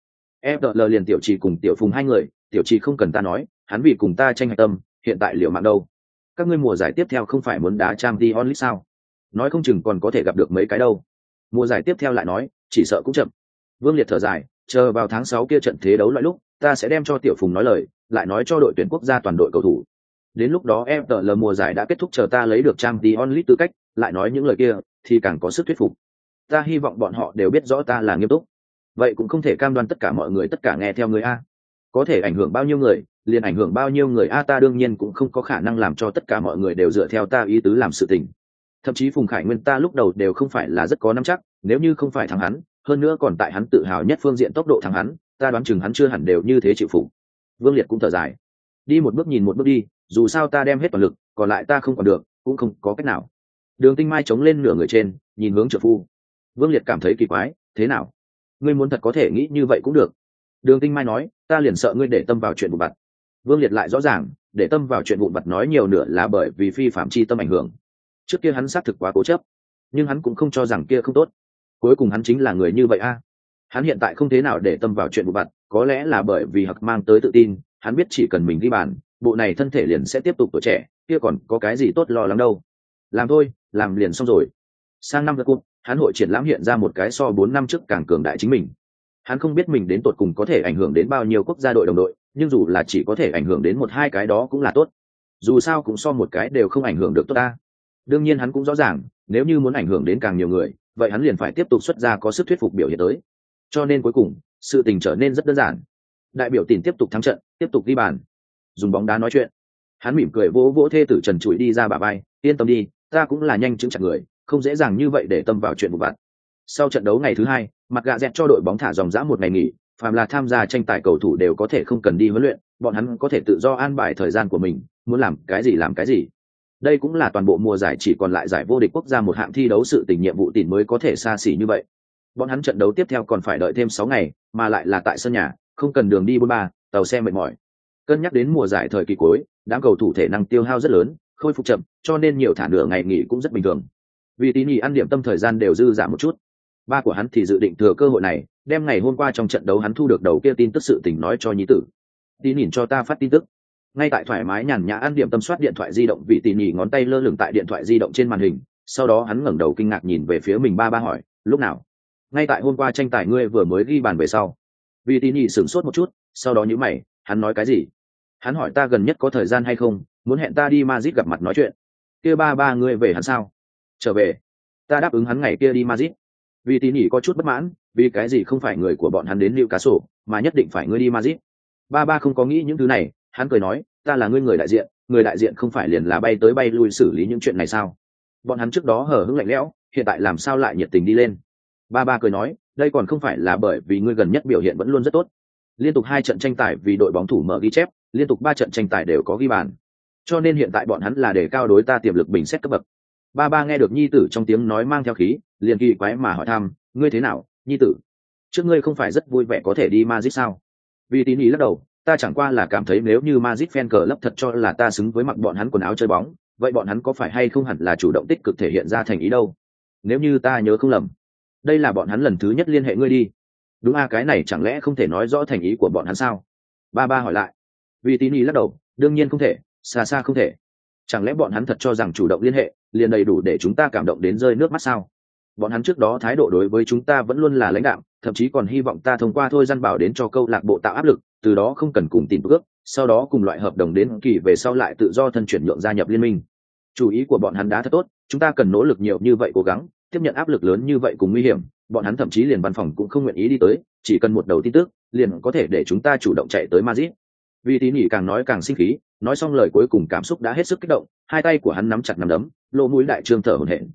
S1: FDL liền tiểu trì cùng tiểu phùng hai người, tiểu trì không cần ta nói, hắn vì cùng ta tranh hạch tâm, hiện tại liệu mạng đâu? Các ngươi mùa giải tiếp theo không phải muốn đá trang t onlit sao? Nói không chừng còn có thể gặp được mấy cái đâu. Mùa giải tiếp theo lại nói, chỉ sợ cũng chậm. Vương liệt thở dài, chờ vào tháng sáu kia trận thế đấu loại lúc, ta sẽ đem cho tiểu phùng nói lời, lại nói cho đội tuyển quốc gia toàn đội cầu thủ. Đến lúc đó FDL mùa giải đã kết thúc chờ ta lấy được trang t onlit tư cách, lại nói những lời kia, thì càng có sức thuyết phục. Ta hy vọng bọn họ đều biết rõ ta là nghiêm túc vậy cũng không thể cam đoan tất cả mọi người tất cả nghe theo người a. Có thể ảnh hưởng bao nhiêu người, liền ảnh hưởng bao nhiêu người a ta đương nhiên cũng không có khả năng làm cho tất cả mọi người đều dựa theo ta ý tứ làm sự tình. Thậm chí phùng khải nguyên ta lúc đầu đều không phải là rất có nắm chắc, nếu như không phải thắng hắn, hơn nữa còn tại hắn tự hào nhất phương diện tốc độ thắng hắn, ta đoán chừng hắn chưa hẳn đều như thế chịu phục. Vương liệt cũng thở dài. Đi một bước nhìn một bước đi, dù sao ta đem hết toàn lực, còn lại ta không còn được, cũng không có cách nào. Đường tinh mai chống lên nửa người trên, nhìn hướng trợ phu. Vương liệt cảm thấy kỳ quái, thế nào? Ngươi muốn thật có thể nghĩ như vậy cũng được. Đường tinh mai nói, ta liền sợ ngươi để tâm vào chuyện vụn vặt. Vương liệt lại rõ ràng, để tâm vào chuyện vụn vặt nói nhiều nữa là bởi vì phi phạm chi tâm ảnh hưởng. Trước kia hắn xác thực quá cố chấp, nhưng hắn cũng không cho rằng kia không tốt. Cuối cùng hắn chính là người như vậy a. Hắn hiện tại không thế nào để tâm vào chuyện vụn vặt, có lẽ là bởi vì hặc mang tới tự tin, hắn biết chỉ cần mình ghi bàn, bộ này thân thể liền sẽ tiếp tục tuổi trẻ, kia còn có cái gì tốt lo lắng đâu. Làm thôi, làm liền xong rồi. Sang năm vật cụt hắn hội triển lãm hiện ra một cái so bốn năm trước càng cường đại chính mình. Hắn không biết mình đến tột cùng có thể ảnh hưởng đến bao nhiêu quốc gia đội đồng đội, nhưng dù là chỉ có thể ảnh hưởng đến một hai cái đó cũng là tốt. Dù sao cũng so một cái đều không ảnh hưởng được tốt ta. Đương nhiên hắn cũng rõ ràng, nếu như muốn ảnh hưởng đến càng nhiều người, vậy hắn liền phải tiếp tục xuất ra có sức thuyết phục biểu hiện tới. Cho nên cuối cùng, sự tình trở nên rất đơn giản. Đại biểu tìm tiếp tục thắng trận, tiếp tục ghi bàn. Dùng bóng đá nói chuyện. Hắn mỉm cười vỗ vỗ thê tử trần trụi đi ra bà bay yên tâm đi, ta cũng là nhanh chứng chặt người không dễ dàng như vậy để tâm vào chuyện vụ vặt sau trận đấu ngày thứ hai, mặt gạ dẹt cho đội bóng thả dòng dã một ngày nghỉ, phàm là tham gia tranh tài cầu thủ đều có thể không cần đi huấn luyện, bọn hắn có thể tự do an bài thời gian của mình, muốn làm cái gì làm cái gì. Đây cũng là toàn bộ mùa giải chỉ còn lại giải vô địch quốc gia một hạng thi đấu sự tình nhiệm vụ tìm mới có thể xa xỉ như vậy. Bọn hắn trận đấu tiếp theo còn phải đợi thêm sáu ngày, mà lại là tại sân nhà, không cần đường đi bôn ba tàu xe mệt mỏi. Cân nhắc đến mùa giải thời kỳ cuối, đám cầu thủ thể năng tiêu hao rất lớn, khôi phục chậm, cho nên nhiều thả nửa ngày nghỉ cũng rất bình thường vì tín nhì ăn điểm tâm thời gian đều dư giảm một chút. Ba của hắn thì dự định thừa cơ hội này, đem ngày hôm qua trong trận đấu hắn thu được đầu kia tin tức sự tình nói cho nhí tử. Tín nhìn cho ta phát tin tức. Ngay tại thoải mái nhàn nhã ăn điểm tâm soát điện thoại di động, Vị tỉ nhỉ ngón tay lơ lửng tại điện thoại di động trên màn hình, sau đó hắn ngẩng đầu kinh ngạc nhìn về phía mình ba ba hỏi, lúc nào? Ngay tại hôm qua tranh tài ngươi vừa mới ghi bàn về sau. Vị tỉ nhỉ sửng sốt một chút, sau đó nhữ mày, hắn nói cái gì? Hắn hỏi ta gần nhất có thời gian hay không, muốn hẹn ta đi Madrid gặp mặt nói chuyện. Kia ba ba ngươi về hắn sao? Trở về. Ta đáp ứng hắn ngày kia đi mazit vì tỉ nhỉ có chút bất mãn, vì cái gì không phải người của bọn hắn đến cá sổ mà nhất định phải ngươi đi mazit ba ba không có nghĩ những thứ này, hắn cười nói, ta là ngươi người đại diện, người đại diện không phải liền là bay tới bay lui xử lý những chuyện này sao? Bọn hắn trước đó hở hững lạnh lẽo, hiện tại làm sao lại nhiệt tình đi lên? Ba ba cười nói, đây còn không phải là bởi vì ngươi gần nhất biểu hiện vẫn luôn rất tốt. Liên tục hai trận tranh tài vì đội bóng thủ mở ghi chép, liên tục ba trận tranh tài đều có ghi bàn. Cho nên hiện tại bọn hắn là để cao đối ta tiềm lực bình xét cấp bậc ba ba nghe được nhi tử trong tiếng nói mang theo khí liền kỳ quái mà hỏi thăm ngươi thế nào nhi tử trước ngươi không phải rất vui vẻ có thể đi Madrid sao vì tín ý lắc đầu ta chẳng qua là cảm thấy nếu như Madrid fan cờ lấp thật cho là ta xứng với mặc bọn hắn quần áo chơi bóng, vậy bọn hắn có phải hay không hẳn là chủ động tích cực thể hiện ra thành ý đâu? Nếu như ta nhớ không lầm, đây là bọn hắn lần thứ nhất liên hệ ngươi đi. Đúng a cái này chẳng lẽ không thể nói rõ thành ý của bọn hắn sao? Ba ba hỏi lại. Vì tín ý lắc đầu, đương nhiên không thể, xa xa không thể chẳng lẽ bọn hắn thật cho rằng chủ động liên hệ liền đầy đủ để chúng ta cảm động đến rơi nước mắt sao bọn hắn trước đó thái độ đối với chúng ta vẫn luôn là lãnh đạo thậm chí còn hy vọng ta thông qua thôi gian bảo đến cho câu lạc bộ tạo áp lực từ đó không cần cùng tìm ước sau đó cùng loại hợp đồng đến kỳ về sau lại tự do thân chuyển nhượng gia nhập liên minh chủ ý của bọn hắn đã thật tốt chúng ta cần nỗ lực nhiều như vậy cố gắng tiếp nhận áp lực lớn như vậy cùng nguy hiểm bọn hắn thậm chí liền văn phòng cũng không nguyện ý đi tới chỉ cần một đầu tin tức liền có thể để chúng ta chủ động chạy tới Madrid. Vì tín nhỉ càng nói càng sinh khí, nói xong lời cuối cùng cảm xúc đã hết sức kích động, hai tay của hắn nắm chặt nắm đấm, lỗ mũi đại trương thở hổn hển.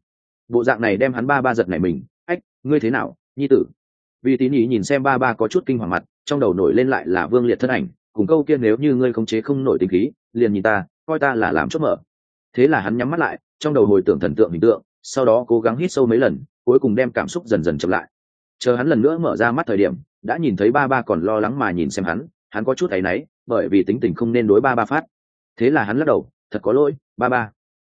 S1: Bộ dạng này đem hắn ba ba giật này mình, "Ách, ngươi thế nào, nhi tử?" Vì tín ý nhìn xem ba ba có chút kinh hoàng mặt, trong đầu nổi lên lại là Vương Liệt thân ảnh, cùng câu kia nếu như ngươi khống chế không nổi tình khí, liền nhìn ta, coi ta là làm chốt mở. Thế là hắn nhắm mắt lại, trong đầu hồi tưởng thần tượng hình tượng, sau đó cố gắng hít sâu mấy lần, cuối cùng đem cảm xúc dần dần chậm lại. Chờ hắn lần nữa mở ra mắt thời điểm, đã nhìn thấy ba ba còn lo lắng mà nhìn xem hắn hắn có chút áy náy bởi vì tính tình không nên đối ba ba phát thế là hắn lắc đầu, thật có lỗi, ba ba.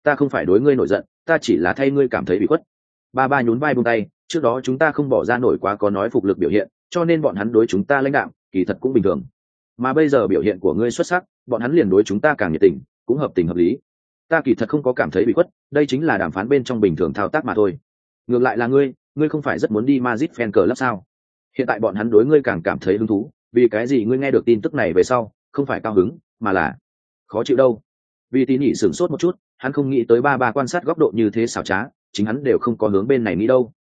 S1: Ta không phải đối ngươi nổi giận, ta chỉ là thay ngươi cảm thấy bị khuất. Ba ba nhún vai buông tay, trước đó chúng ta không bỏ ra nổi quá có nói phục lực biểu hiện, cho nên bọn hắn đối chúng ta lãnh đạo kỳ thật cũng bình thường. Mà bây giờ biểu hiện của ngươi xuất sắc, bọn hắn liền đối chúng ta càng nhiệt tình, cũng hợp tình hợp lý. Ta kỳ thật không có cảm thấy bị khuất, đây chính là đàm phán bên trong bình thường thao tác mà thôi. Ngược lại là ngươi ngươi không phải rất muốn đi mazit fan cờ lắp sao? Hiện tại bọn hắn đối ngươi càng cảm thấy hứng thú, vì cái gì ngươi nghe được tin tức này về sau, không phải cao hứng, mà là khó chịu đâu. Vì tỉ nhị sửng sốt một chút, hắn không nghĩ tới ba ba quan sát góc độ như thế xảo trá, chính hắn đều không có hướng bên này nghĩ đâu.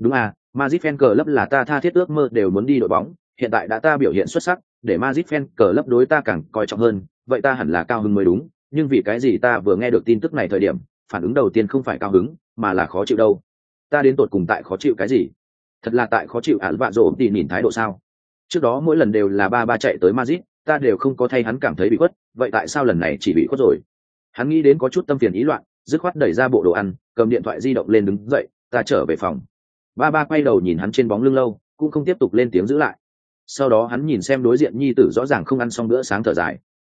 S1: Đúng à Magic fan cờ lấp là ta tha thiết ước mơ đều muốn đi đội bóng, hiện tại đã ta biểu hiện xuất sắc, để Magic fan cờ lấp đối ta càng coi trọng hơn, vậy ta hẳn là cao hứng mới đúng, nhưng vì cái gì ta vừa nghe được tin tức này thời điểm, phản ứng đầu tiên không phải cao hứng, mà là khó chịu đâu. Ta đến tột cùng tại khó chịu cái gì? Thật là tại khó chịu ạn vạ rộ tỉ nhìn thái độ sao? Trước đó mỗi lần đều là ba ba chạy tới mazit ta đều không có thay hắn cảm thấy bị khuất, vậy tại sao lần này chỉ bị khuất rồi? Hắn nghĩ đến có chút tâm phiền ý loạn, dứt khoát đẩy ra bộ đồ ăn, cầm điện thoại di động lên đứng dậy, ta trở về phòng. Ba ba quay đầu nhìn hắn trên bóng lưng lâu, cũng không tiếp tục lên tiếng giữ lại. Sau đó hắn nhìn xem đối diện nhi tử rõ ràng không ăn xong bữa sáng thở dài.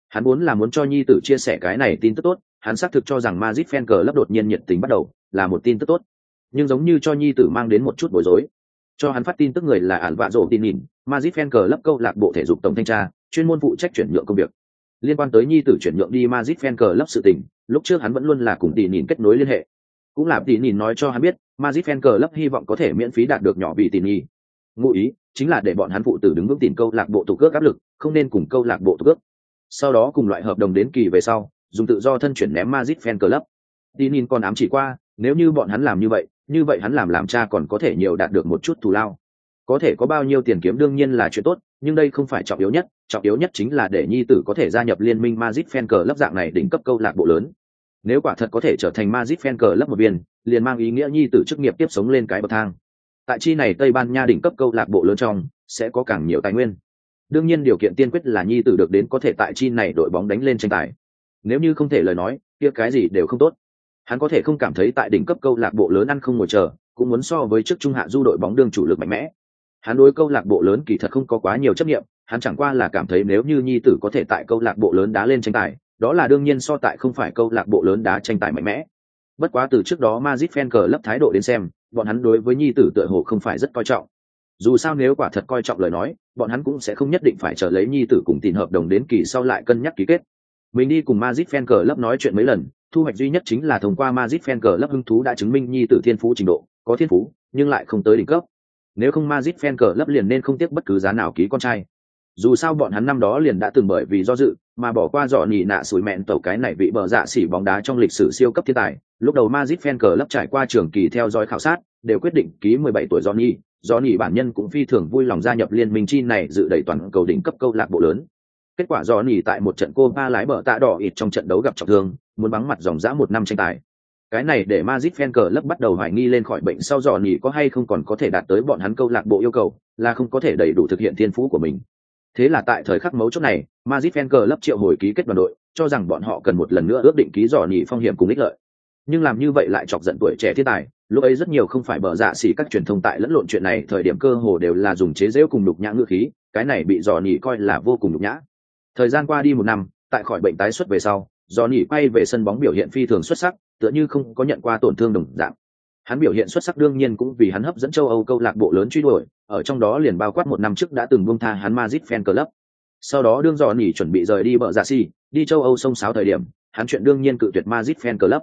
S1: Hắn muốn là muốn cho nhi tử chia sẻ cái này tin tức tốt, hắn xác thực cho rằng mazit fan cờ lấp đột nhiên nhiệt tình bắt đầu, là một tin tức tốt. Nhưng giống như cho nhi tử mang đến một chút bối rối. Cho hắn phát tin tức người là ản vạ rộ tin nhìn mazit fan cờ lấp câu lạc bộ thể dục tổng thanh tra chuyên môn phụ trách chuyển nhượng công việc. Liên quan tới nhi tử chuyển nhượng đi Madrid fan club sự tình, lúc trước hắn vẫn luôn là cùng Tỷ nhìn kết nối liên hệ. Cũng là Tỷ nhìn nói cho hắn biết, Madrid fan club hy vọng có thể miễn phí đạt được nhỏ vì tỉ nhi ngụ ý, chính là để bọn hắn phụ tử đứng vững tìm câu lạc bộ tổ cước áp lực, không nên cùng câu lạc bộ tổ cước. Sau đó cùng loại hợp đồng đến kỳ về sau, dùng tự do thân chuyển ném Madrid fan club. Tỷ nhìn còn ám chỉ qua, nếu như bọn hắn làm như vậy như vậy hắn làm làm cha còn có thể nhiều đạt được một chút thù lao. Có thể có bao nhiêu tiền kiếm đương nhiên là chuyện tốt nhưng đây không phải trọng yếu nhất, trọng yếu nhất chính là để nhi tử có thể gia nhập liên minh Magic Fan Club dạng này đỉnh cấp câu lạc bộ lớn. Nếu quả thật có thể trở thành Magic Fan Club một viên, liền mang ý nghĩa nhi tử chức nghiệp tiếp sống lên cái bậc thang. Tại chi này tây ban nha đỉnh cấp câu lạc bộ lớn trong, sẽ có càng nhiều tài nguyên. Đương nhiên điều kiện tiên quyết là nhi tử được đến có thể tại chi này đội bóng đánh lên tranh tài. Nếu như không thể lời nói, kia cái gì đều không tốt. Hắn có thể không cảm thấy tại đỉnh cấp câu lạc bộ lớn ăn không ngồi chờ, cũng muốn so với trước trung hạ du đội bóng đương chủ lực mạnh mẽ hắn đối câu lạc bộ lớn kỳ thật không có quá nhiều chấp nghiệm hắn chẳng qua là cảm thấy nếu như nhi tử có thể tại câu lạc bộ lớn đá lên tranh tài đó là đương nhiên so tại không phải câu lạc bộ lớn đá tranh tài mạnh mẽ. Bất quá từ trước đó mazit fan cờ lấp thái độ đến xem bọn hắn đối với nhi tử tựa hồ không phải rất coi trọng. Dù sao nếu quả thật coi trọng lời nói bọn hắn cũng sẽ không nhất định phải chờ lấy nhi tử cùng tìm hợp đồng đến kỳ sau lại cân nhắc ký kết. Mình đi cùng mazit fan cờ lấp nói chuyện mấy lần thu hoạch duy nhất chính là thông qua mazit Fan lấp hứng thú đã chứng minh nhi tử thiên phú trình độ, có thiên phú, nhưng lại không tới đỉnh cấp. Nếu không Madrid Fan Club liền nên không tiếc bất cứ giá nào ký con trai. Dù sao bọn hắn năm đó liền đã từng bởi vì do dự, mà bỏ qua dọ nhị nạ sủi mẹn tàu cái này vị bờ dạ xỉ bóng đá trong lịch sử siêu cấp thiên tài. Lúc đầu Madrid Fan lấp trải qua trường kỳ theo dõi khảo sát, đều quyết định ký 17 tuổi Johnny, Johnny bản nhân cũng phi thường vui lòng gia nhập liên minh chi này dự đẩy toàn cầu đỉnh cấp câu lạc bộ lớn. Kết quả Johnny tại một trận cô ba lái bờ tạ đỏ ịt trong trận đấu gặp trọng thương, muốn bắn mặt dòng dã một năm tranh tài cái này để Magic fan cờ lấp bắt đầu hoài nghi lên khỏi bệnh sau dò nhỉ có hay không còn có thể đạt tới bọn hắn câu lạc bộ yêu cầu, là không có thể đầy đủ thực hiện thiên phú của mình. Thế là tại thời khắc mấu chốt này, Magic fan cờ lấp triệu hồi ký kết đoàn đội, cho rằng bọn họ cần một lần nữa ước định ký dò nhỉ phong hiểm cùng ích lợi. Nhưng làm như vậy lại chọc giận tuổi trẻ thiên tài, lúc ấy rất nhiều không phải bờ dạ xỉ các truyền thông tại lẫn lộn chuyện này, thời điểm cơ hồ đều là dùng chế giễu cùng đục nhã ngữ khí, cái này bị dò nhỉ coi là vô cùng đục nhã. Thời gian qua đi một năm, tại khỏi bệnh tái xuất về sau, Johnny quay về sân bóng biểu hiện phi thường xuất sắc tựa như không có nhận qua tổn thương đồng dạng hắn biểu hiện xuất sắc đương nhiên cũng vì hắn hấp dẫn châu âu câu lạc bộ lớn truy đuổi ở trong đó liền bao quát một năm trước đã từng buông tha hắn Madrid fan club sau đó đương dò nỉ chuẩn bị rời đi bờ dạ giả si đi châu âu sông sáo thời điểm hắn chuyện đương nhiên cự tuyệt Madrid Fan Club,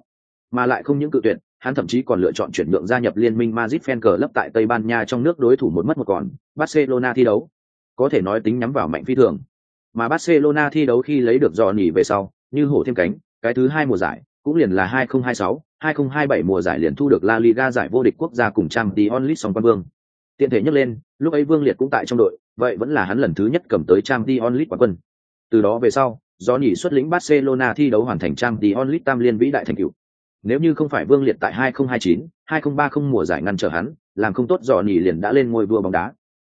S1: mà lại không những cự tuyệt, hắn thậm chí còn lựa chọn chuyển nhượng gia nhập liên minh Madrid Fan Club tại Tây Ban Nha trong nước đối thủ một mất một còn, Barcelona thi đấu. Có thể nói tính nhắm vào mạnh phi thường. Mà Barcelona thi đấu khi lấy được dò nhỉ về sau, như hổ thêm cánh, cái thứ hai mùa giải, cũng liền là 2026, 2027 mùa giải liền thu được La Liga giải vô địch quốc gia cùng Champions League song quan vương. Tiện thể nhắc lên, lúc ấy Vương Liệt cũng tại trong đội, vậy vẫn là hắn lần thứ nhất cầm tới Champions League quán quân. Từ đó về sau, Johnny xuất lĩnh Barcelona thi đấu hoàn thành Champions League tam liên vĩ đại thành tựu. Nếu như không phải Vương Liệt tại 2029, 2030 mùa giải ngăn trở hắn, làm không tốt dò liền đã lên ngôi vua bóng đá.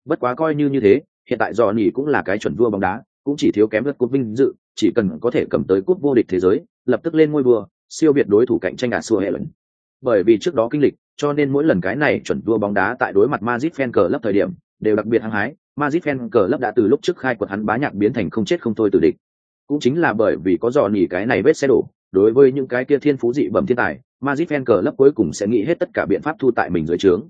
S1: Bất quá coi như như thế, hiện tại dò cũng là cái chuẩn vua bóng đá, cũng chỉ thiếu kém lượt cúp vinh dự, chỉ cần có thể cầm tới cúp vô địch thế giới, lập tức lên ngôi vua, siêu việt đối thủ cạnh tranh à, ả xua hệ lần. Bởi vì trước đó kinh lịch, cho nên mỗi lần cái này chuẩn đua bóng đá tại đối mặt Madrid fan cờ lấp thời điểm, đều đặc biệt hăng hái, Madrid fan cờ lấp đã từ lúc trước khai quật hắn bá nhạc biến thành không chết không thôi từ địch. Cũng chính là bởi vì có dò nỉ cái này vết xe đổ, đối với những cái kia thiên phú dị bẩm thiên tài, Madrid fan cờ lấp cuối cùng sẽ nghĩ hết tất cả biện pháp thu tại mình dưới trướng.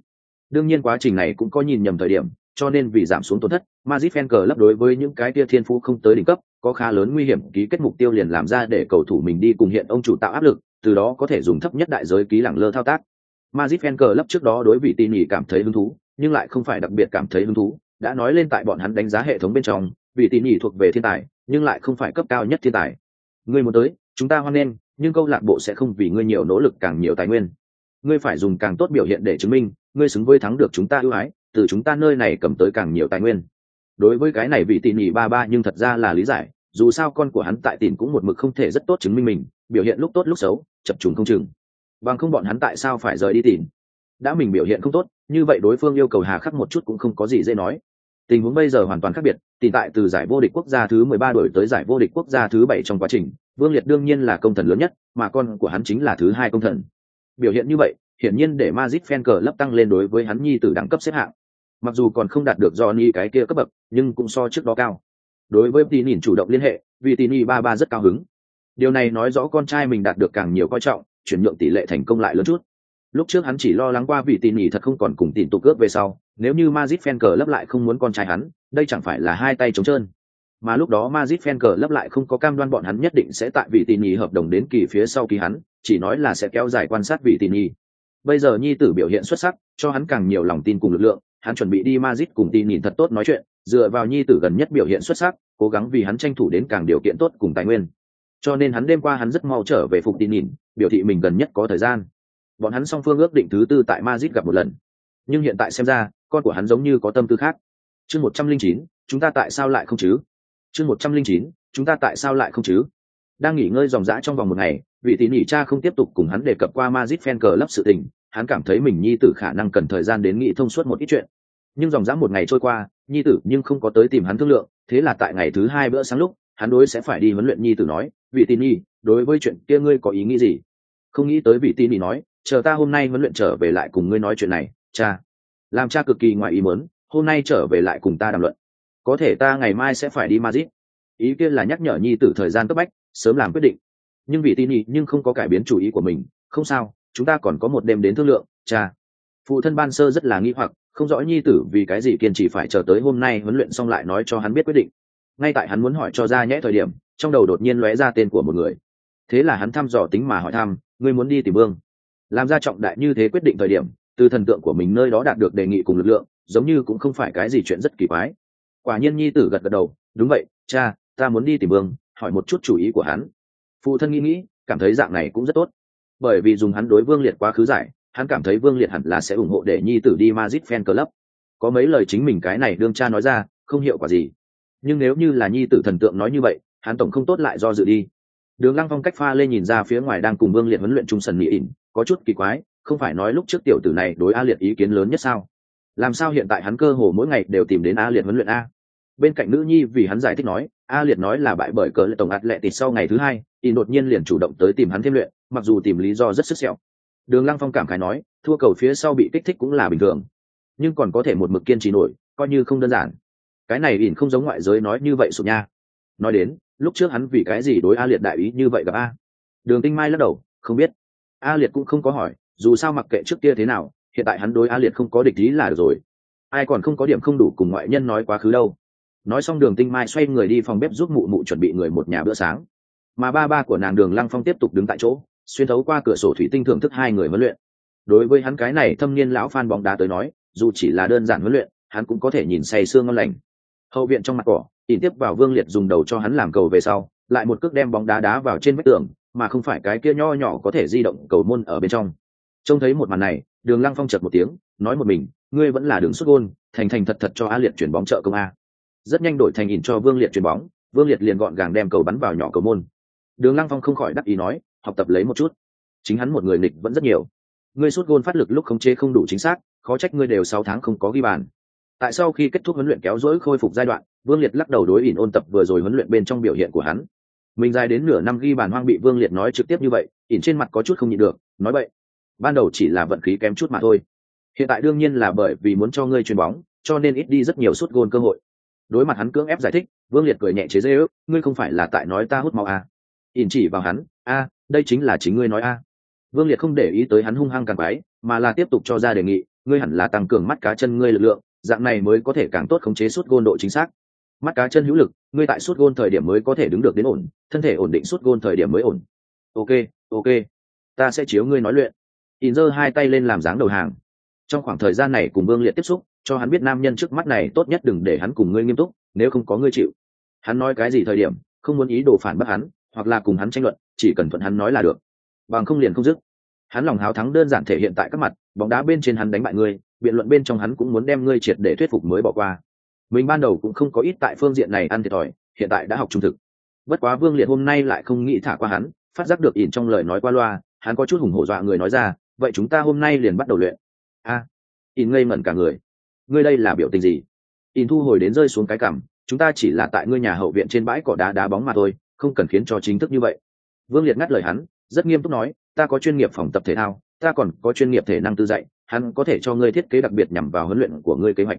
S1: Đương nhiên quá trình này cũng có nhìn nhầm thời điểm, cho nên vì giảm xuống tổn thất, Madrid fan cờ đối với những cái kia thiên phú không tới đỉnh cấp, có khá lớn nguy hiểm ký kết mục tiêu liền làm ra để cầu thủ mình đi cùng hiện ông chủ tạo áp lực, từ đó có thể dùng thấp nhất đại giới ký lẳng lơ thao tác. Madrid fan cờ trước đó đối vị tin nhỉ cảm thấy hứng thú, nhưng lại không phải đặc biệt cảm thấy hứng thú, đã nói lên tại bọn hắn đánh giá hệ thống bên trong, vị tin nhỉ thuộc về thiên tài, nhưng lại không phải cấp cao nhất thiên tài. Ngươi muốn tới, chúng ta hoan nghênh, nhưng câu lạc bộ sẽ không vì ngươi nhiều nỗ lực càng nhiều tài nguyên. Ngươi phải dùng càng tốt biểu hiện để chứng minh, ngươi xứng với thắng được chúng ta ưu ái, từ chúng ta nơi này cầm tới càng nhiều tài nguyên. Đối với cái này vị tỉ nhỉ ba ba nhưng thật ra là lý giải, dù sao con của hắn tại tỉnh cũng một mực không thể rất tốt chứng minh mình, biểu hiện lúc tốt lúc xấu, chập trùng không chừng. Bằng không bọn hắn tại sao phải rời đi tìm đã mình biểu hiện không tốt như vậy đối phương yêu cầu hà khắc một chút cũng không có gì dễ nói. Tình huống bây giờ hoàn toàn khác biệt tìm tại từ giải vô địch quốc gia thứ mười ba đổi tới giải vô địch quốc gia thứ bảy trong quá trình vương liệt đương nhiên là công thần lớn nhất mà con của hắn chính là thứ hai công thần. Biểu hiện như vậy hiển nhiên để Magic fan cờ lấp tăng lên đối với hắn nhi tử đẳng cấp xếp hạng mặc dù còn không đạt được do ni cái kia cấp bậc, nhưng cũng so trước đó cao. Đối với tỉ chủ động liên hệ, vì tỉ ba ba rất cao hứng. Điều này nói rõ con trai mình đạt được càng nhiều coi trọng, chuyển nhượng tỷ lệ thành công lại lớn chút. Lúc trước hắn chỉ lo lắng qua vì tini thật không còn cùng tin tục cướp về sau, nếu như Madrid fan cờ lấp lại không muốn con trai hắn, đây chẳng phải là hai tay trống trơn. Mà lúc đó Madrid fan cờ lấp lại không có cam đoan bọn hắn nhất định sẽ tại vì tini hợp đồng đến kỳ phía sau kỳ hắn, chỉ nói là sẽ kéo dài quan sát vì tini. bây giờ nhi tử biểu hiện xuất sắc, cho hắn càng nhiều lòng tin cùng lực lượng hắn chuẩn bị đi Madrid cùng tin nhìn thật tốt nói chuyện, dựa vào nhi tử gần nhất biểu hiện xuất sắc, cố gắng vì hắn tranh thủ đến càng điều kiện tốt cùng tài nguyên. Cho nên hắn đêm qua hắn rất mau trở về phục tin nhìn, biểu thị mình gần nhất có thời gian. Bọn hắn song phương ước định thứ tư tại Madrid gặp một lần. Nhưng hiện tại xem ra, con của hắn giống như có tâm tư khác. Chương một trăm linh chín, chúng ta tại sao lại không chứ? Chương một trăm linh chín, chúng ta tại sao lại không chứ? Đang nghỉ ngơi dòng dã trong vòng một ngày, vị tỷ nhỉ cha không tiếp tục cùng hắn đề cập qua Madrid fan cờ lấp sự tình hắn cảm thấy mình nhi tử khả năng cần thời gian đến nghị thông suốt một ít chuyện. Nhưng dòng dã một ngày trôi qua, nhi tử nhưng không có tới tìm hắn thương lượng, thế là tại ngày thứ hai bữa sáng lúc, hắn đối sẽ phải đi huấn luyện nhi tử nói, vị tin nhi, đối với chuyện kia ngươi có ý nghĩ gì? Không nghĩ tới vị tin nhi nói, chờ ta hôm nay huấn luyện trở về lại cùng ngươi nói chuyện này, cha. Làm cha cực kỳ ngoài ý mớn hôm nay trở về lại cùng ta đàm luận. Có thể ta ngày mai sẽ phải đi Madrid. ý kia là nhắc nhở nhi tử thời gian cấp bách, sớm làm quyết định. Nhưng vị tin nhi nhưng không có cải biến chủ ý của mình, không sao chúng ta còn có một đêm đến thương lượng, cha. Phụ thân ban sơ rất là nghi hoặc, không rõ nhi tử vì cái gì kiên trì phải chờ tới hôm nay huấn luyện xong lại nói cho hắn biết quyết định. Ngay tại hắn muốn hỏi cho ra nhẽ thời điểm, trong đầu đột nhiên lóe ra tên của một người. Thế là hắn thăm dò tính mà hỏi thăm, ngươi muốn đi tìm vương? Làm ra trọng đại như thế quyết định thời điểm, từ thần tượng của mình nơi đó đạt được đề nghị cùng lực lượng, giống như cũng không phải cái gì chuyện rất kỳ quái. Quả nhiên nhi tử gật gật đầu, đúng vậy, cha, ta muốn đi tìm vương, hỏi một chút chủ ý của hắn. Phụ thân nghĩ nghĩ, cảm thấy dạng này cũng rất tốt bởi vì dùng hắn đối vương liệt quá khứ giải, hắn cảm thấy vương liệt hẳn là sẽ ủng hộ để nhi tử đi madrid fan club. Có mấy lời chính mình cái này đương cha nói ra, không hiệu quả gì. Nhưng nếu như là nhi tử thần tượng nói như vậy, hắn tổng không tốt lại do dự đi. Đường lăng phong cách pha lên nhìn ra phía ngoài đang cùng vương liệt huấn luyện trung sân mỹ ỉn, có chút kỳ quái, không phải nói lúc trước tiểu tử này đối a liệt ý kiến lớn nhất sao? Làm sao hiện tại hắn cơ hồ mỗi ngày đều tìm đến a liệt huấn luyện a? Bên cạnh nữ nhi vì hắn giải thích nói, a liệt nói là bại bởi cờ lệ tổng ạt lệ tịt sau ngày thứ hai thì đột nhiên liền chủ động tới tìm hắn thêm luyện mặc dù tìm lý do rất sức sẹo. Đường lăng phong cảm khái nói, thua cầu phía sau bị kích thích cũng là bình thường. Nhưng còn có thể một mực kiên trì nổi, coi như không đơn giản. Cái này ỉn không giống ngoại giới nói như vậy sụp nha. Nói đến, lúc trước hắn vì cái gì đối a liệt đại ý như vậy gặp a? Đường tinh mai lắc đầu, không biết. A liệt cũng không có hỏi, dù sao mặc kệ trước kia thế nào, hiện tại hắn đối a liệt không có địch ý là được rồi. Ai còn không có điểm không đủ cùng ngoại nhân nói quá khứ đâu. Nói xong đường tinh mai xoay người đi phòng bếp giúp mụ mụ chuẩn bị người một nhà bữa sáng. Mà ba ba của nàng đường lăng phong tiếp tục đứng tại chỗ xuyên thấu qua cửa sổ thủy tinh thưởng thức hai người huấn luyện. Đối với hắn cái này thâm niên lão phan bóng đá tới nói, dù chỉ là đơn giản huấn luyện, hắn cũng có thể nhìn say sương ngon lành. Hậu viện trong mặt cỏ, ỉn tiếp vào vương liệt dùng đầu cho hắn làm cầu về sau, lại một cước đem bóng đá đá vào trên vách tường, mà không phải cái kia nho nhỏ có thể di động cầu môn ở bên trong. Trông thấy một màn này, đường lăng phong chật một tiếng, nói một mình, ngươi vẫn là đường xuất gôn, thành thành thật thật cho a liệt chuyển bóng trợ công a. Rất nhanh đổi thành ỉn cho vương liệt chuyển bóng, vương liệt liền gọn gàng đem cầu bắn vào nhỏ cầu môn. Đường lăng phong không khỏi đắc ý nói học tập lấy một chút. Chính hắn một người nghịch vẫn rất nhiều. Ngươi suốt gôn phát lực lúc khống chế không đủ chính xác, khó trách ngươi đều sáu tháng không có ghi bàn. Tại sau khi kết thúc huấn luyện kéo dỗi khôi phục giai đoạn, vương liệt lắc đầu đối ỉn ôn tập vừa rồi huấn luyện bên trong biểu hiện của hắn. Mình dài đến nửa năm ghi bàn hoang bị vương liệt nói trực tiếp như vậy, ỉn trên mặt có chút không nhịn được, nói vậy. Ban đầu chỉ là vận khí kém chút mà thôi. Hiện tại đương nhiên là bởi vì muốn cho ngươi chuyền bóng, cho nên ít đi rất nhiều suốt gôn cơ hội. Đối mặt hắn cưỡng ép giải thích, vương liệt cười nhẹ chế dễ ước, ngươi không phải là tại nói ta hút máu à. ỉn chỉ vào hắn, a đây chính là chính ngươi nói a. Vương liệt không để ý tới hắn hung hăng càng quái, mà là tiếp tục cho ra đề nghị, ngươi hẳn là tăng cường mắt cá chân ngươi lực lượng, dạng này mới có thể càng tốt khống chế suốt gôn độ chính xác. Mắt cá chân hữu lực, ngươi tại suốt gôn thời điểm mới có thể đứng được đến ổn, thân thể ổn định suốt gôn thời điểm mới ổn. Ok ok, ta sẽ chiếu ngươi nói luyện. In giơ hai tay lên làm dáng đầu hàng. Trong khoảng thời gian này cùng vương liệt tiếp xúc, cho hắn biết nam nhân trước mắt này tốt nhất đừng để hắn cùng ngươi nghiêm túc, nếu không có ngươi chịu. Hắn nói cái gì thời điểm, không muốn ý đồ phản bác hắn hoặc là cùng hắn tranh luận chỉ cần thuận hắn nói là được. Bằng không liền không dứt. Hắn lòng háo thắng đơn giản thể hiện tại các mặt bóng đá bên trên hắn đánh bại ngươi biện luận bên trong hắn cũng muốn đem ngươi triệt để thuyết phục mới bỏ qua. Mình ban đầu cũng không có ít tại phương diện này ăn thiệt thòi hiện tại đã học trung thực. Bất quá vương liệt hôm nay lại không nghĩ thả qua hắn phát giác được ỉn trong lời nói qua loa hắn có chút hùng hổ dọa người nói ra vậy chúng ta hôm nay liền bắt đầu luyện. A à, in ngây mẩn cả người. Ngươi đây là biểu tình gì? Ỉn thu hồi đến rơi xuống cái cằm chúng ta chỉ là tại ngươi nhà hậu viện trên bãi cỏ đá đá bóng mà thôi không cần khiến cho chính thức như vậy. Vương liệt ngắt lời hắn, rất nghiêm túc nói, ta có chuyên nghiệp phòng tập thể thao, ta còn có chuyên nghiệp thể năng tư dạy, hắn có thể cho ngươi thiết kế đặc biệt nhằm vào huấn luyện của ngươi kế hoạch.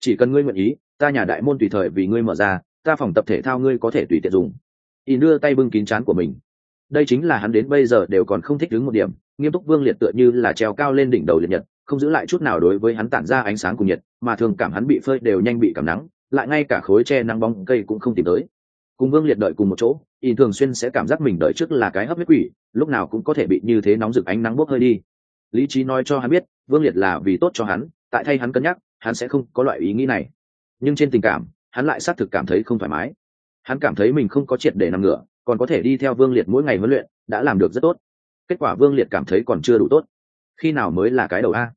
S1: Chỉ cần ngươi nguyện ý, ta nhà đại môn tùy thời vì ngươi mở ra, ta phòng tập thể thao ngươi có thể tùy tiện dùng. Y đưa tay bưng kín chán của mình. Đây chính là hắn đến bây giờ đều còn không thích đứng một điểm, nghiêm túc vương liệt tựa như là treo cao lên đỉnh đầu liệt nhật, không giữ lại chút nào đối với hắn tản ra ánh sáng cùng nhiệt, mà thường cảm hắn bị phơi đều nhanh bị cảm nắng, lại ngay cả khối tre nắng bóng cây cũng không tìm tới cùng vương liệt đợi cùng một chỗ, y thường xuyên sẽ cảm giác mình đợi trước là cái hấp huyết quỷ, lúc nào cũng có thể bị như thế nóng rực ánh nắng bốc hơi đi. Lý trí nói cho hắn biết, vương liệt là vì tốt cho hắn, tại thay hắn cân nhắc, hắn sẽ không có loại ý nghĩ này. Nhưng trên tình cảm, hắn lại xác thực cảm thấy không thoải mái. Hắn cảm thấy mình không có triệt để nằm ngửa, còn có thể đi theo vương liệt mỗi ngày huấn luyện, đã làm được rất tốt. Kết quả vương liệt cảm thấy còn chưa đủ tốt. Khi nào mới là cái đầu a?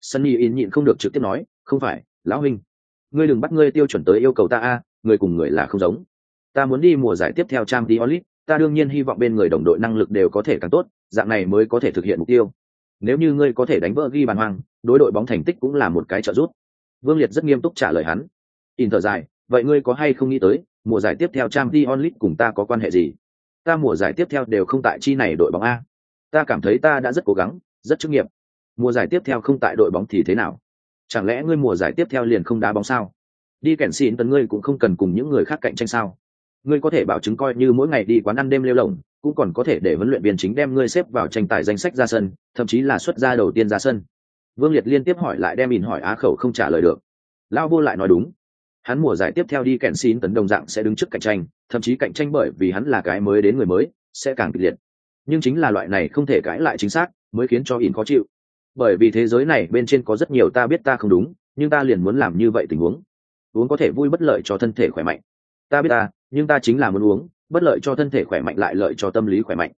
S1: Sunny in nhịn không được trực tiếp nói, không phải, lão huynh, ngươi đừng bắt ngươi tiêu chuẩn tới yêu cầu ta a người cùng người là không giống ta muốn đi mùa giải tiếp theo trang Diolit, ta đương nhiên hy vọng bên người đồng đội năng lực đều có thể càng tốt dạng này mới có thể thực hiện mục tiêu. Nếu như ngươi có thể đánh vỡ ghi bàn hoang đối đội bóng thành tích cũng là một cái trợ giúp. Vương liệt rất nghiêm túc trả lời hắn. In thở dài vậy ngươi có hay không nghĩ tới mùa giải tiếp theo trang Diolit cùng ta có quan hệ gì? Ta mùa giải tiếp theo đều không tại chi này đội bóng a. Ta cảm thấy ta đã rất cố gắng rất chức nghiệp. Mùa giải tiếp theo không tại đội bóng thì thế nào? Chẳng lẽ ngươi mùa giải tiếp theo liền không đá bóng sao? Đi kèn xin tấn ngươi cũng không cần cùng những người khác cạnh tranh sao? Ngươi có thể bảo chứng coi như mỗi ngày đi quán ăn đêm lêu lồng cũng còn có thể để huấn luyện viên chính đem ngươi xếp vào tranh tài danh sách ra sân, thậm chí là xuất ra đầu tiên ra sân. Vương liệt liên tiếp hỏi lại đem ỉn hỏi á khẩu không trả lời được. Lao vô lại nói đúng. Hắn mùa giải tiếp theo đi kèn xin tấn đồng dạng sẽ đứng trước cạnh tranh, thậm chí cạnh tranh bởi vì hắn là cái mới đến người mới, sẽ càng kịch liệt. Nhưng chính là loại này không thể cãi lại chính xác, mới khiến cho ỉn khó chịu. Bởi vì thế giới này bên trên có rất nhiều ta biết ta không đúng, nhưng ta liền muốn làm như vậy tình huống. Uống có thể vui bất lợi cho thân thể khỏe mạnh ta biết ta, nhưng ta chính là muốn uống, bất lợi cho thân thể khỏe mạnh lại lợi cho tâm lý khỏe mạnh.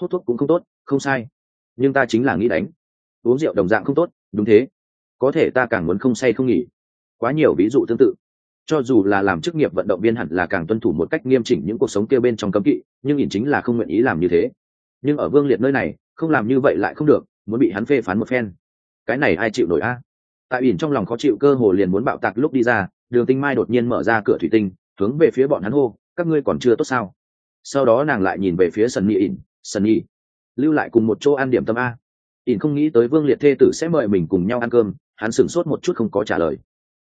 S1: Hút thuốc cũng không tốt, không sai. Nhưng ta chính là nghĩ đánh. Uống rượu đồng dạng không tốt, đúng thế. Có thể ta càng muốn không say không nghỉ. Quá nhiều ví dụ tương tự. Cho dù là làm chức nghiệp vận động viên hẳn là càng tuân thủ một cách nghiêm chỉnh những cuộc sống kia bên trong cấm kỵ, nhưng nhìn chính là không nguyện ý làm như thế. Nhưng ở vương liệt nơi này, không làm như vậy lại không được, muốn bị hắn phê phán một phen. Cái này ai chịu nổi a? Tại ỉn trong lòng khó chịu cơ hồ liền muốn bạo tạc lúc đi ra, đường tinh mai đột nhiên mở ra cửa thủy tinh hướng về phía bọn hắn hô, các ngươi còn chưa tốt sao? Sau đó nàng lại nhìn về phía sần nhi, ỉn, sần nhi, lưu lại cùng một chỗ ăn điểm tâm a. Ỉn không nghĩ tới vương liệt thê tử sẽ mời mình cùng nhau ăn cơm, hắn sửng sốt một chút không có trả lời.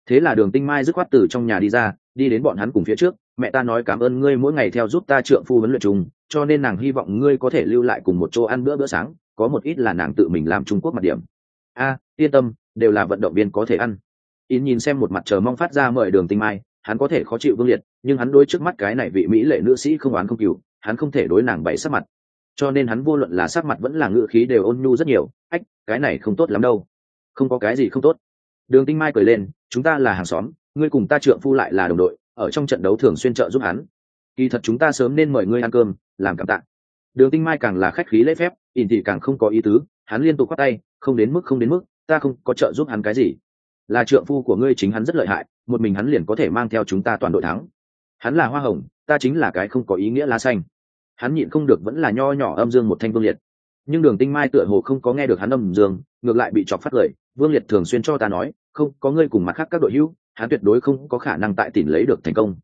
S1: Thế là đường tinh mai dứt khoát từ trong nhà đi ra, đi đến bọn hắn cùng phía trước, mẹ ta nói cảm ơn ngươi mỗi ngày theo giúp ta trượng phu huấn luyện chung, cho nên nàng hy vọng ngươi có thể lưu lại cùng một chỗ ăn bữa bữa sáng, có một ít là nàng tự mình làm trung quốc mặt điểm. A, yên tâm, đều là vận động viên có thể ăn. In nhìn xem một mặt chờ mong phát ra mời đường tinh mai hắn có thể khó chịu vương liệt, nhưng hắn đôi trước mắt cái này vị mỹ lệ nữ sĩ không oán không cừu hắn không thể đối nàng bày sắc mặt. Cho nên hắn vô luận là sắc mặt vẫn là ngự khí đều ôn nhu rất nhiều, ách, cái này không tốt lắm đâu. Không có cái gì không tốt. Đường tinh mai cười lên, chúng ta là hàng xóm, ngươi cùng ta trượng phu lại là đồng đội, ở trong trận đấu thường xuyên trợ giúp hắn. Kỳ thật chúng ta sớm nên mời ngươi ăn cơm, làm cảm tạ. Đường tinh mai càng là khách khí lễ phép, ỉn thì càng không có ý tứ, hắn liên tục khoát tay, không đến mức, không đến mức, ta không có trợ giúp hắn cái gì là trượng phu của ngươi chính hắn rất lợi hại, một mình hắn liền có thể mang theo chúng ta toàn đội thắng. Hắn là hoa hồng, ta chính là cái không có ý nghĩa lá xanh. Hắn nhịn không được vẫn là nho nhỏ âm dương một thanh vương liệt. Nhưng đường tinh mai tựa hồ không có nghe được hắn âm dương, ngược lại bị chọc phát lời, vương liệt thường xuyên cho ta nói, không, có ngươi cùng mặt khác các đội hữu, hắn tuyệt đối không có khả năng tại tỉnh lấy được thành công.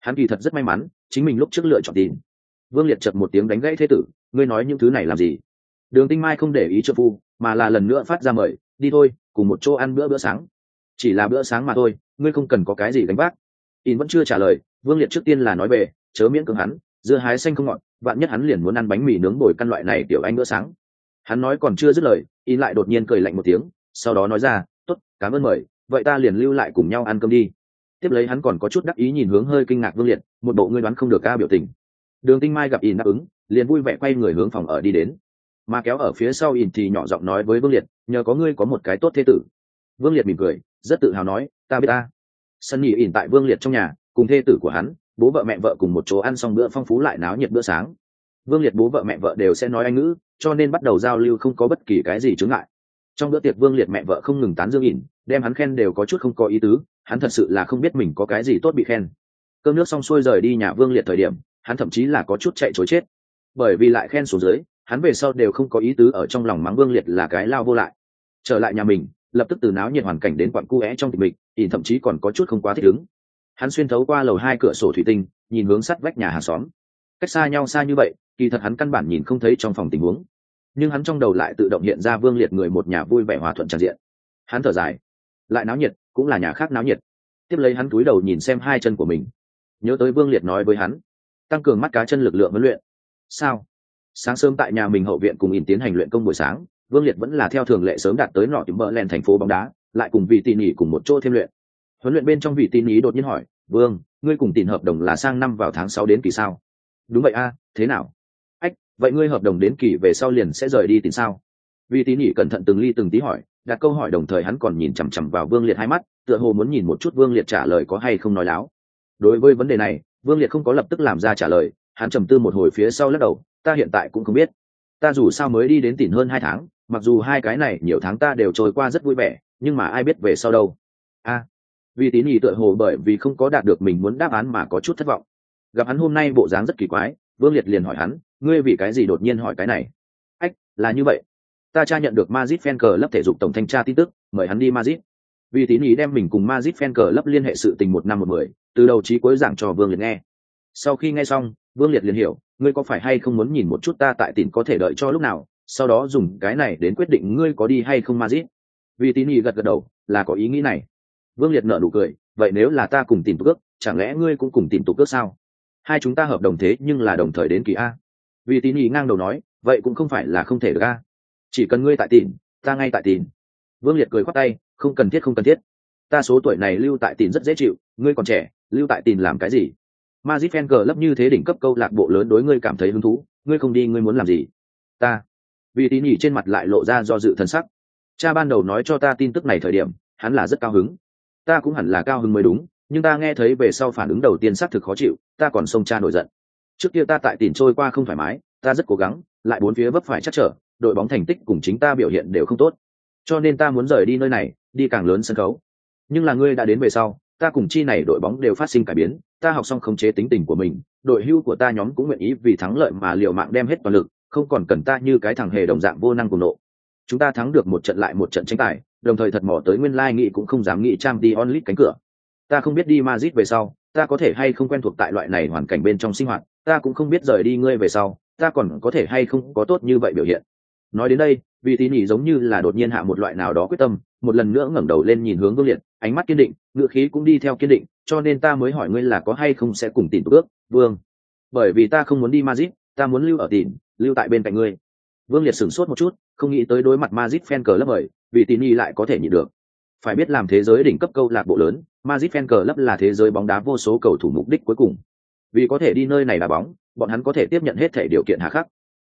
S1: Hắn kỳ thật rất may mắn, chính mình lúc trước lựa chọn tìm. Vương liệt chật một tiếng đánh gãy thế tử, ngươi nói những thứ này làm gì? Đường tinh mai không để ý trợ phu, mà là lần nữa phát ra mời, đi thôi, cùng một chỗ ăn bữa bữa sáng chỉ là bữa sáng mà thôi, ngươi không cần có cái gì gánh vác. In vẫn chưa trả lời, vương liệt trước tiên là nói về, chớ miễn cưỡng hắn, dưa hái xanh không ngọt, vạn nhất hắn liền muốn ăn bánh mì nướng bồi căn loại này tiểu anh bữa sáng. Hắn nói còn chưa dứt lời, in lại đột nhiên cười lạnh một tiếng, sau đó nói ra, tốt, cảm ơn mời, vậy ta liền lưu lại cùng nhau ăn cơm đi. Tiếp lấy hắn còn có chút đắc ý nhìn hướng hơi kinh ngạc vương liệt, một bộ ngươi đoán không được ca biểu tình. Đường tinh mai gặp in đáp ứng, liền vui vẻ quay người hướng phòng ở đi đến. Mà kéo ở phía sau in thì nhỏ giọng nói với vương liệt, nhờ có ngươi có một cái tốt thế tử. Vương liệt mỉm cười rất tự hào nói, ta biết ta. Sân nhị ỉn tại vương liệt trong nhà, cùng thê tử của hắn, bố vợ mẹ vợ cùng một chỗ ăn xong bữa phong phú lại náo nhiệt bữa sáng. Vương liệt bố vợ mẹ vợ đều sẽ nói anh ngữ, cho nên bắt đầu giao lưu không có bất kỳ cái gì chướng ngại. Trong bữa tiệc vương liệt mẹ vợ không ngừng tán dương ỉn, đem hắn khen đều có chút không có ý tứ, hắn thật sự là không biết mình có cái gì tốt bị khen. Cơm nước xong xuôi rời đi nhà vương liệt thời điểm, hắn thậm chí là có chút chạy chối chết. Bởi vì lại khen xuống dưới, hắn về sau đều không có ý tứ ở trong lòng mắng vương liệt là cái lao vô lại. Trở lại nhà mình lập tức từ náo nhiệt hoàn cảnh đến quặn cu é trong tịch mịch ỉn thậm chí còn có chút không quá thích ứng. Hắn xuyên thấu qua lầu hai cửa sổ thủy tinh, nhìn hướng sắt vách nhà hàng xóm. Cách xa nhau xa như vậy, kỳ thật hắn căn bản nhìn không thấy trong phòng tình huống. Nhưng hắn trong đầu lại tự động hiện ra vương liệt người một nhà vui vẻ hòa thuận tràn diện. Hắn thở dài. Lại náo nhiệt, cũng là nhà khác náo nhiệt. Tiếp lấy hắn cúi đầu nhìn xem hai chân của mình. Nhớ tới vương liệt nói với hắn. Tăng cường mắt cá chân lực lượng huấn luyện. Sao? Sáng sớm tại nhà mình hậu viện cùng in tiến hành luyện công buổi sáng vương liệt vẫn là theo thường lệ sớm đạt tới nọ tìm bờ lên thành phố bóng đá, lại cùng vị tỉ nhỉ cùng một chỗ thêm luyện. Huấn luyện bên trong vị tỉ nhỉ đột nhiên hỏi, vương, ngươi cùng tìm hợp đồng là sang năm vào tháng sáu đến kỳ sao? Đúng vậy a, thế nào? Ách, vậy ngươi hợp đồng đến kỳ về sau liền sẽ rời đi tìm sao? Vị tỉ nhỉ cẩn thận từng ly từng tí hỏi, đặt câu hỏi đồng thời hắn còn nhìn chằm chằm vào vương liệt hai mắt, tựa hồ muốn nhìn một chút vương liệt trả lời có hay không nói láo. Đối với vấn đề này, vương liệt không có lập tức làm ra trả lời, hắn trầm tư một hồi phía sau lắc đầu, ta hiện tại cũng không biết. Ta dù sao mới đi đến tỉnh hơn hai tháng mặc dù hai cái này nhiều tháng ta đều trôi qua rất vui vẻ, nhưng mà ai biết về sau đâu. A, vì tín ý tựa hồ bởi vì không có đạt được mình muốn đáp án mà có chút thất vọng. Gặp hắn hôm nay bộ dáng rất kỳ quái, vương liệt liền hỏi hắn, ngươi vì cái gì đột nhiên hỏi cái này? Ách, là như vậy. Ta tra nhận được Madrid fan cờ lấp thể dục tổng thanh tra tin tức, mời hắn đi mazit vì tín ý đem mình cùng Madrid fan cờ lấp liên hệ sự tình một năm một mười, từ đầu trí cuối giảng cho vương liệt nghe. Sau khi nghe xong, vương liệt liền hiểu, ngươi có phải hay không muốn nhìn một chút ta tại tỉnh có thể đợi cho lúc nào? Sau đó dùng cái này đến quyết định ngươi có đi hay không Madrid. Vì tín ý gật gật đầu, là có ý nghĩ này. Vương Liệt nở nụ cười, vậy nếu là ta cùng tìm tục ước, chẳng lẽ ngươi cũng cùng tìm tục ước sao? Hai chúng ta hợp đồng thế nhưng là đồng thời đến kỳ a. Vì tín ý ngang đầu nói, vậy cũng không phải là không thể được a. Chỉ cần ngươi tại tìm ta ngay tại tìm Vương Liệt cười khoát tay, không cần thiết không cần thiết. Ta số tuổi này lưu tại tìm rất dễ chịu, ngươi còn trẻ, lưu tại tìm làm cái gì? Madrid fan cờ lấp như thế đỉnh cấp câu lạc bộ lớn đối ngươi cảm thấy hứng thú, ngươi không đi ngươi muốn làm gì? Ta, vì tỉ nhỉ trên mặt lại lộ ra do dự thần sắc. Cha ban đầu nói cho ta tin tức này thời điểm, hắn là rất cao hứng. Ta cũng hẳn là cao hứng mới đúng, nhưng ta nghe thấy về sau phản ứng đầu tiên xác thực khó chịu, ta còn xông cha nổi giận. Trước kia ta tại tìm trôi qua không thoải mái, ta rất cố gắng, lại bốn phía vấp phải chắc trở, đội bóng thành tích cùng chính ta biểu hiện đều không tốt. Cho nên ta muốn rời đi nơi này, đi càng lớn sân khấu. Nhưng là ngươi đã đến về sau, ta cùng chi này đội bóng đều phát sinh cải biến, ta học xong khống chế tính tình của mình, đội hưu của ta nhóm cũng nguyện ý vì thắng lợi mà liều mạng đem hết toàn lực không còn cần ta như cái thằng hề đồng dạng vô năng cùng nộ. Chúng ta thắng được một trận lại một trận tranh tài, đồng thời thật mỏ tới nguyên lai nghị cũng không dám nghĩ trang đi onlit cánh cửa. Ta không biết đi Madrid về sau, ta có thể hay không quen thuộc tại loại này hoàn cảnh bên trong sinh hoạt, ta cũng không biết rời đi ngươi về sau, ta còn có thể hay không có tốt như vậy biểu hiện. Nói đến đây vị tín nhỉ giống như là đột nhiên hạ một loại nào đó quyết tâm, một lần nữa ngẩng đầu lên nhìn hướng vương liệt, ánh mắt kiên định, ngựa khí cũng đi theo kiên định, cho nên ta mới hỏi ngươi là có hay không sẽ cùng tìm ước vương. Bởi vì ta không muốn đi Madrid, ta muốn lưu ở tỉnh lưu tại bên cạnh ngươi vương liệt sửng sốt một chút không nghĩ tới đối mặt mazit fan cờ lấp mời vì tín y lại có thể nhịn được phải biết làm thế giới đỉnh cấp câu lạc bộ lớn mazit fan cờ là thế giới bóng đá vô số cầu thủ mục đích cuối cùng vì có thể đi nơi này đá bóng bọn hắn có thể tiếp nhận hết thể điều kiện hạ khắc.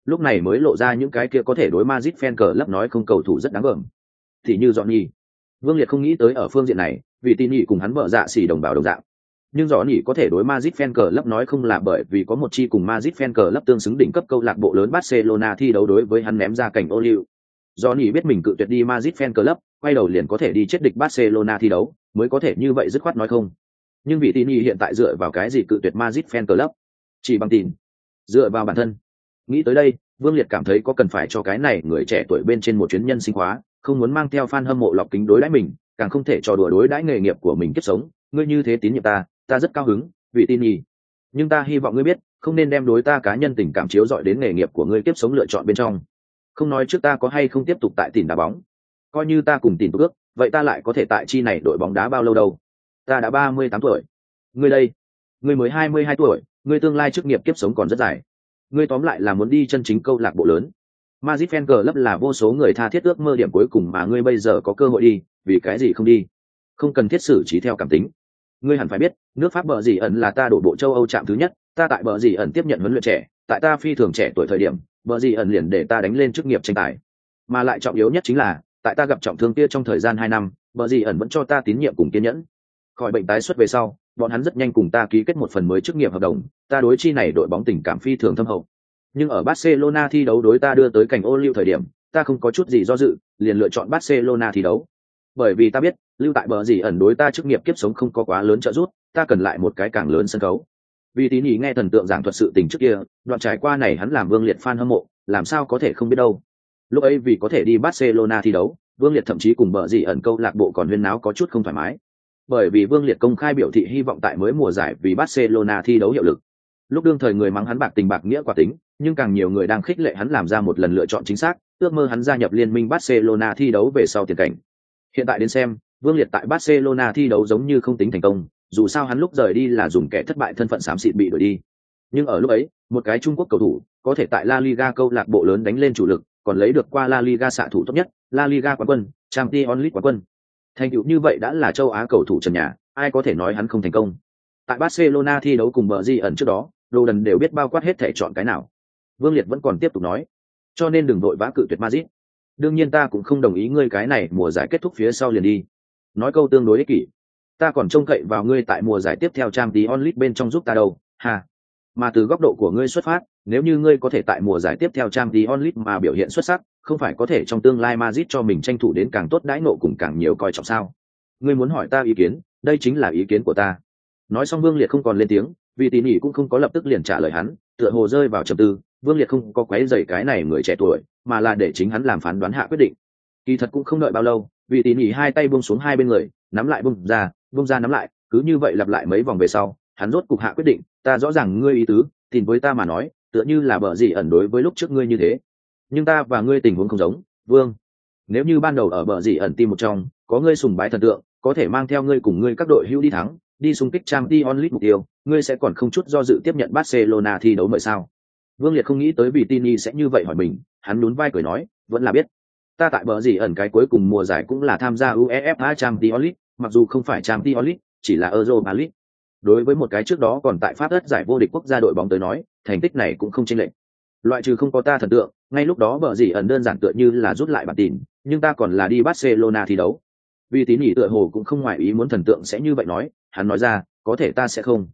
S1: Lúc này mới lộ ra những cái kia có thể đối Madrid fan cờ nói không cầu thủ rất đáng gờm. Thì như dọn nhi Vương Liệt không nghĩ tới ở phương diện này, vì tin nhị cùng hắn vợ dạ xỉ đồng bào đồng dạng. Nhưng rõ nhỉ có thể đối Madrid fan cờ lấp nói không là bởi vì có một chi cùng Madrid fan cờ lấp tương xứng đỉnh cấp câu lạc bộ lớn Barcelona thi đấu đối với hắn ném ra cảnh ô liu. Do nhỉ biết mình cự tuyệt đi Madrid fan club, quay đầu liền có thể đi chết địch Barcelona thi đấu, mới có thể như vậy dứt khoát nói không. Nhưng vị Tini hiện tại dựa vào cái gì cự tuyệt Madrid fan club? Chỉ bằng tin, dựa vào bản thân. Nghĩ tới đây, Vương Liệt cảm thấy có cần phải cho cái này người trẻ tuổi bên trên một chuyến nhân sinh khóa, không muốn mang theo fan hâm mộ lọc kính đối đãi mình, càng không thể trò đùa đối đãi nghề nghiệp của mình kiếp sống, ngươi như thế tín nhiệm ta, ta rất cao hứng, vị Tini. Nhưng ta hy vọng ngươi biết, không nên đem đối ta cá nhân tình cảm chiếu dọi đến nghề nghiệp của ngươi tiếp sống lựa chọn bên trong không nói trước ta có hay không tiếp tục tại tìm đá bóng coi như ta cùng tìm ước vậy ta lại có thể tại chi này đội bóng đá bao lâu đâu ta đã ba mươi tám tuổi ngươi đây ngươi mới hai mươi hai tuổi ngươi tương lai chức nghiệp kiếp sống còn rất dài ngươi tóm lại là muốn đi chân chính câu lạc bộ lớn Magic Fan Club là vô số người tha thiết ước mơ điểm cuối cùng mà ngươi bây giờ có cơ hội đi, vì cái gì không đi? Không cần thiết xử trí theo cảm tính. Ngươi hẳn phải biết, nước Pháp bờ gì ẩn là ta đổ bộ châu Âu chạm thứ nhất, ta tại bờ gì ẩn tiếp nhận huấn luyện trẻ, tại ta phi thường trẻ tuổi thời điểm, bờ gì ẩn liền để ta đánh lên chức nghiệp tranh tài. Mà lại trọng yếu nhất chính là tại ta gặp trọng thương kia trong thời gian hai năm bờ gì ẩn vẫn cho ta tín nhiệm cùng kiên nhẫn. Khỏi bệnh tái xuất về sau bọn hắn rất nhanh cùng ta ký kết một phần mới chức nghiệp hợp đồng ta đối chi này đội bóng tình cảm phi thường thâm hậu. Nhưng ở barcelona thi đấu đối ta đưa tới cảnh ô lưu thời điểm ta không có chút gì do dự liền lựa chọn barcelona thi đấu. Bởi vì ta biết lưu tại bờ gì ẩn đối ta chức nghiệp kiếp sống không có quá lớn trợ giúp, ta cần lại một cái càng lớn sân khấu. Vì tín ý nghe thần tượng giảng thuật sự tình trước kia, đoạn trải qua này hắn làm vương liệt fan hâm mộ, làm sao có thể không biết đâu. Lúc ấy vì có thể đi barcelona thi đấu, vương liệt thậm chí cùng bờ gì ẩn câu lạc bộ còn huyên náo có chút không thoải mái. Bởi vì vương liệt công khai biểu thị hy vọng tại mới mùa giải vì barcelona thi đấu hiệu lực. Lúc đương thời người mắng hắn bạc tình bạc nghĩa quả tính, nhưng càng nhiều người đang khích lệ hắn làm ra một lần lựa chọn chính xác, ước mơ hắn gia nhập liên minh barcelona thi đấu về sau tiền cảnh. Hiện tại đến xem vương liệt tại barcelona thi đấu giống như không tính thành công, dù sao hắn lúc rời đi là dùng kẻ thất bại thân phận xám xịt bị đuổi đi. Nhưng ở lúc ấy, một cái trung quốc cầu thủ, có thể tại la liga câu lạc bộ lớn đánh lên chủ lực, còn lấy được qua la liga xạ thủ tốt nhất, la liga quán quân, champions league quán quân. Thành tựu như vậy đã là châu á cầu thủ trần nhà, ai có thể nói hắn không thành công. Tại barcelona thi đấu cùng bờ di ẩn trước đó, đồ đần đều biết bao quát hết thể chọn cái nào. Vương liệt vẫn còn tiếp tục nói, cho nên đừng vội vã cự tuyệt Madrid. đương nhiên ta cũng không đồng ý ngươi cái này mùa giải kết thúc phía sau liền đi nói câu tương đối ích kỷ. Ta còn trông cậy vào ngươi tại mùa giải tiếp theo trang tí onlit bên trong giúp ta đâu hà? mà từ góc độ của ngươi xuất phát, nếu như ngươi có thể tại mùa giải tiếp theo trang tí onlit mà biểu hiện xuất sắc, không phải có thể trong tương lai mazit cho mình tranh thủ đến càng tốt đãi nộ cùng càng nhiều coi trọng sao? Ngươi muốn hỏi ta ý kiến, đây chính là ý kiến của ta. Nói xong vương liệt không còn lên tiếng, vì tỉ nỉ cũng không có lập tức liền trả lời hắn, tựa hồ rơi vào trầm tư, vương liệt không có quấy dày cái này người trẻ tuổi, mà là để chính hắn làm phán đoán hạ quyết định. Kỳ thật cũng không đợi bao lâu vì tỉ nỉ hai tay buông xuống hai bên người, nắm lại buông ra buông ra nắm lại, cứ như vậy lặp lại mấy vòng về sau, hắn rốt cục hạ quyết định, ta rõ ràng ngươi ý tứ, tìm với ta mà nói, tựa như là bờ gì ẩn đối với lúc trước ngươi như thế. Nhưng ta và ngươi tình huống không giống, vương. Nếu như ban đầu ở bờ gì ẩn tim một trong, có ngươi sùng bái thần tượng, có thể mang theo ngươi cùng ngươi các đội hữu đi thắng, đi xung kích trang đi onlit mục tiêu, ngươi sẽ còn không chút do dự tiếp nhận barcelona thi đấu mời sao? Vương liệt không nghĩ tới vì tini sẽ như vậy hỏi mình, hắn lún vai cười nói, vẫn là biết ta tại bờ gì ẩn cái cuối cùng mùa giải cũng là tham gia uefa champions league, mặc dù không phải champions league, chỉ là europa league. Đối với một cái trước đó còn tại pháp đất giải vô địch quốc gia đội bóng tới nói, thành tích này cũng không chênh lệch. Loại trừ không có ta thần tượng, ngay lúc đó bờ gì ẩn đơn giản tựa như là rút lại bản tin, nhưng ta còn là đi barcelona thi đấu. Vì tín nhỉ tựa hồ cũng không ngoại ý muốn thần tượng sẽ như vậy nói, hắn nói ra, có thể ta sẽ không.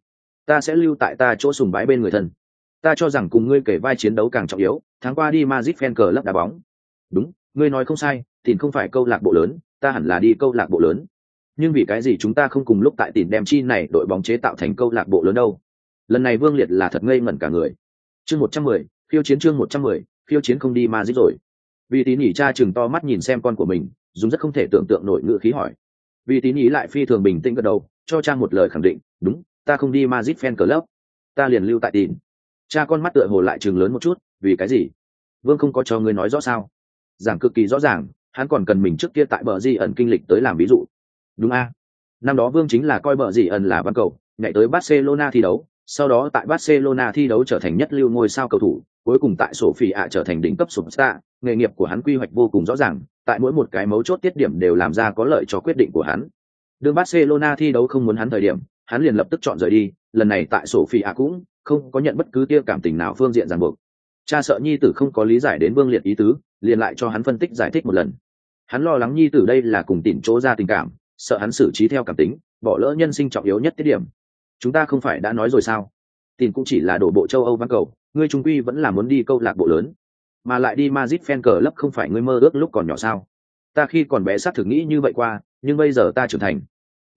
S1: Ta sẽ lưu tại ta chỗ sùng bái bên người thân. Ta cho rằng cùng ngươi kể vai chiến đấu càng trọng yếu tháng qua đi Madrid fan cờ lấp đá bóng. Đúng ngươi nói không sai, tìm không phải câu lạc bộ lớn, ta hẳn là đi câu lạc bộ lớn. Nhưng vì cái gì chúng ta không cùng lúc tại tìm đem chi này đội bóng chế tạo thành câu lạc bộ lớn đâu? Lần này vương liệt là thật ngây ngẩn cả người. Chương một trăm mười, khiêu chiến chương một trăm mười, khiêu chiến không đi ma dít rồi. Vì tín nhỉ cha chừng to mắt nhìn xem con của mình, dùng rất không thể tưởng tượng nổi ngữ khí hỏi. Vì tín nhỉ lại phi thường bình tĩnh gật đầu, cho cha một lời khẳng định, đúng, ta không đi ma dít fan club. Ta liền lưu tại tìm. Cha con mắt tựa hồ lại chừng lớn một chút, vì cái gì? Vương không có cho ngươi nói rõ sao? Giảm cực kỳ rõ ràng, hắn còn cần mình trước kia tại bờ di ẩn kinh lịch tới làm ví dụ. Đúng a. Năm đó vương chính là coi bờ di ẩn là văn cầu, nhảy tới barcelona thi đấu, sau đó tại barcelona thi đấu trở thành nhất lưu ngôi sao cầu thủ, cuối cùng tại sổ phỉ ạ trở thành đỉnh cấp superstar nghề nghiệp của hắn quy hoạch vô cùng rõ ràng, tại mỗi một cái mấu chốt tiết điểm đều làm ra có lợi cho quyết định của hắn. Đương barcelona thi đấu không muốn hắn thời điểm, hắn liền lập tức chọn rời đi, lần này tại sổ phỉ ạ cũng không có nhận bất cứ tia cảm tình nào phương diện ràng buộc. Cha sợ nhi tử không có lý giải đến vương liệt ý tứ liền lại cho hắn phân tích giải thích một lần. Hắn lo lắng nhi tử đây là cùng tìm chỗ ra tình cảm, sợ hắn xử trí theo cảm tính, bỏ lỡ nhân sinh trọng yếu nhất tiết điểm. Chúng ta không phải đã nói rồi sao? Tìm cũng chỉ là đổ bộ châu âu văn cầu, ngươi trung quy vẫn là muốn đi câu lạc bộ lớn. Mà lại đi Madrid fan cờ lấp không phải ngươi mơ ước lúc còn nhỏ sao? Ta khi còn bé xác thực nghĩ như vậy qua, nhưng bây giờ ta trưởng thành.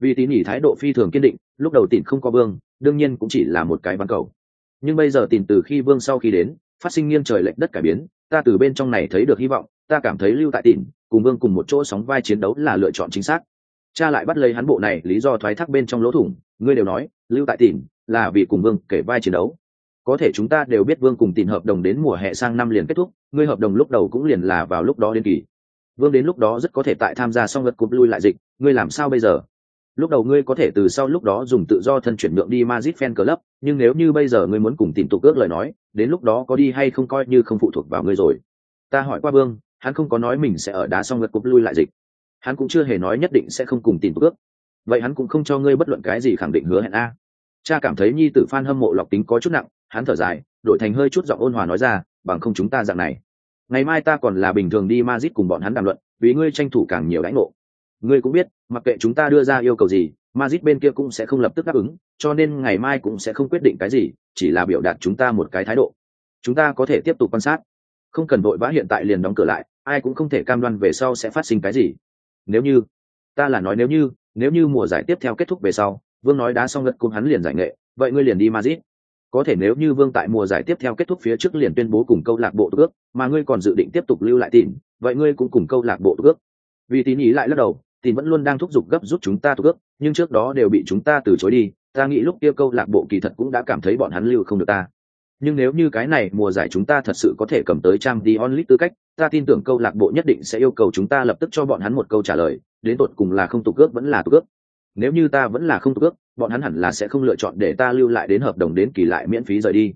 S1: Vì tín nhỉ thái độ phi thường kiên định, lúc đầu tìm không có vương, đương nhiên cũng chỉ là một cái văn cầu. Nhưng bây giờ tìm từ khi vương sau khi đến, phát sinh nghiêng trời lệch đất cải biến ta từ bên trong này thấy được hy vọng, ta cảm thấy lưu tại tỉn cùng vương cùng một chỗ sóng vai chiến đấu là lựa chọn chính xác. Cha lại bắt lấy hắn bộ này, lý do thoái thác bên trong lỗ thủng, ngươi đều nói, lưu tại tỉn là vì cùng vương kể vai chiến đấu. Có thể chúng ta đều biết vương cùng tìm hợp đồng đến mùa hè sang năm liền kết thúc, ngươi hợp đồng lúc đầu cũng liền là vào lúc đó đến kỳ. Vương đến lúc đó rất có thể tại tham gia xong lượt cúp lui lại dịch, ngươi làm sao bây giờ? Lúc đầu ngươi có thể từ sau lúc đó dùng tự do thân chuyển nhượng đi Madrid fan club, nhưng nếu như bây giờ ngươi muốn cùng tìm tục ước lời nói, đến lúc đó có đi hay không coi như không phụ thuộc vào ngươi rồi. Ta hỏi qua Vương, hắn không có nói mình sẽ ở đá xong lượt cục lui lại dịch. Hắn cũng chưa hề nói nhất định sẽ không cùng tìm tục ước. Vậy hắn cũng không cho ngươi bất luận cái gì khẳng định hứa hẹn a. Cha cảm thấy nhi tử fan hâm mộ lọc tính có chút nặng, hắn thở dài, đổi thành hơi chút giọng ôn hòa nói ra, bằng không chúng ta dạng này. Ngày mai ta còn là bình thường đi Madrid cùng bọn hắn đàm luận, vì ngươi tranh thủ càng nhiều đánh ngộ. Ngươi cũng biết, mặc kệ chúng ta đưa ra yêu cầu gì, Madrid bên kia cũng sẽ không lập tức đáp ứng, cho nên ngày mai cũng sẽ không quyết định cái gì, chỉ là biểu đạt chúng ta một cái thái độ. Chúng ta có thể tiếp tục quan sát, không cần vội vã hiện tại liền đóng cửa lại, ai cũng không thể cam đoan về sau sẽ phát sinh cái gì. Nếu như, ta là nói nếu như, nếu như mùa giải tiếp theo kết thúc về sau, Vương nói đá xong lật cùng hắn liền giải nghệ, vậy ngươi liền đi Madrid. Có thể nếu như Vương tại mùa giải tiếp theo kết thúc phía trước liền tuyên bố cùng câu lạc bộ ước, mà ngươi còn dự định tiếp tục lưu lại tìm, vậy ngươi cũng cùng câu lạc bộ ước. Vì tín ý lại lắc đầu, thì vẫn luôn đang thúc giục gấp rút chúng ta thuộc ước nhưng trước đó đều bị chúng ta từ chối đi, ta nghĩ lúc kia câu lạc bộ kỳ thật cũng đã cảm thấy bọn hắn lưu không được ta. Nhưng nếu như cái này mùa giải chúng ta thật sự có thể cầm tới trang đi onlit tư cách, ta tin tưởng câu lạc bộ nhất định sẽ yêu cầu chúng ta lập tức cho bọn hắn một câu trả lời, đến tột cùng là không tục ước vẫn là tục ước nếu như ta vẫn là không tục ước bọn hắn hẳn là sẽ không lựa chọn để ta lưu lại đến hợp đồng đến kỳ lại miễn phí rời đi.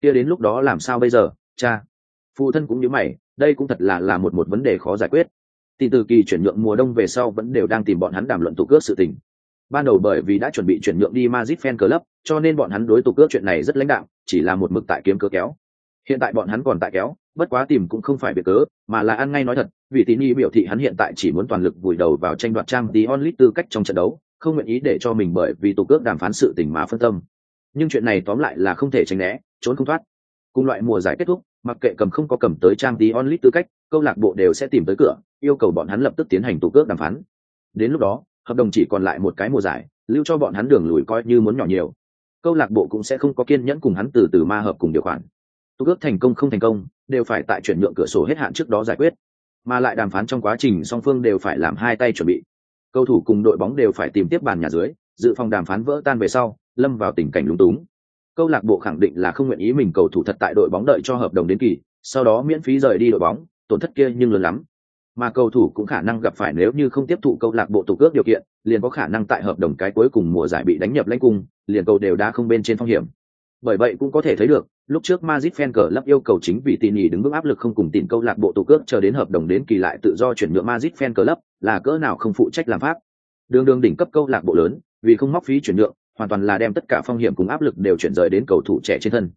S1: Kia đến lúc đó làm sao bây giờ? Cha. Phụ thân cũng như mày, đây cũng thật là là một một vấn đề khó giải quyết. Tin từ kỳ chuyển nhượng mùa đông về sau vẫn đều đang tìm bọn hắn đàm luận tụ cước sự tình. Ban đầu bởi vì đã chuẩn bị chuyển nhượng đi Madrid fan club, cho nên bọn hắn đối tụ cước chuyện này rất lãnh đạo, chỉ là một mực tại kiếm cớ kéo. Hiện tại bọn hắn còn tại kéo, bất quá tìm cũng không phải biệt cớ, mà là ăn ngay nói thật, vì tín ý biểu thị hắn hiện tại chỉ muốn toàn lực vùi đầu vào tranh đoạt trang tí onlit tư cách trong trận đấu, không nguyện ý để cho mình bởi vì tụ cước đàm phán sự tình mà phân tâm. Nhưng chuyện này tóm lại là không thể tránh né, trốn không thoát. Cùng loại mùa giải kết thúc, mặc kệ cầm không có cầm tới trang tí onlit tư cách, câu lạc bộ đều sẽ tìm tới cửa, yêu cầu bọn hắn lập tức tiến hành tụ cước đàm phán. Đến lúc đó hợp đồng chỉ còn lại một cái mùa giải lưu cho bọn hắn đường lùi coi như muốn nhỏ nhiều. Câu lạc bộ cũng sẽ không có kiên nhẫn cùng hắn từ từ ma hợp cùng điều khoản. Tụ cước thành công không thành công đều phải tại chuyển nhượng cửa sổ hết hạn trước đó giải quyết. Mà lại đàm phán trong quá trình song phương đều phải làm hai tay chuẩn bị. Cầu thủ cùng đội bóng đều phải tìm tiếp bàn nhà dưới dự phòng đàm phán vỡ tan về sau lâm vào tình cảnh lúng túng. Câu lạc bộ khẳng định là không nguyện ý mình cầu thủ thật tại đội bóng đợi cho hợp đồng đến kỳ sau đó miễn phí rời đi đội bóng tổn thất kia nhưng lớn lắm. Mà cầu thủ cũng khả năng gặp phải nếu như không tiếp thụ câu lạc bộ tổ cước điều kiện, liền có khả năng tại hợp đồng cái cuối cùng mùa giải bị đánh nhập lãnh cung, liền cầu đều đã không bên trên phong hiểm. Bởi vậy cũng có thể thấy được, lúc trước Madrid fan cờ lấp yêu cầu chính vì tin nhì đứng bước áp lực không cùng tìm câu lạc bộ tổ cước chờ đến hợp đồng đến kỳ lại tự do chuyển nhượng Madrid fan cờ lấp là cỡ nào không phụ trách làm pháp. Đường đường đỉnh cấp câu lạc bộ lớn, vì không móc phí chuyển nhượng, hoàn toàn là đem tất cả phong hiểm cùng áp lực đều chuyển rời đến cầu thủ trẻ trên thân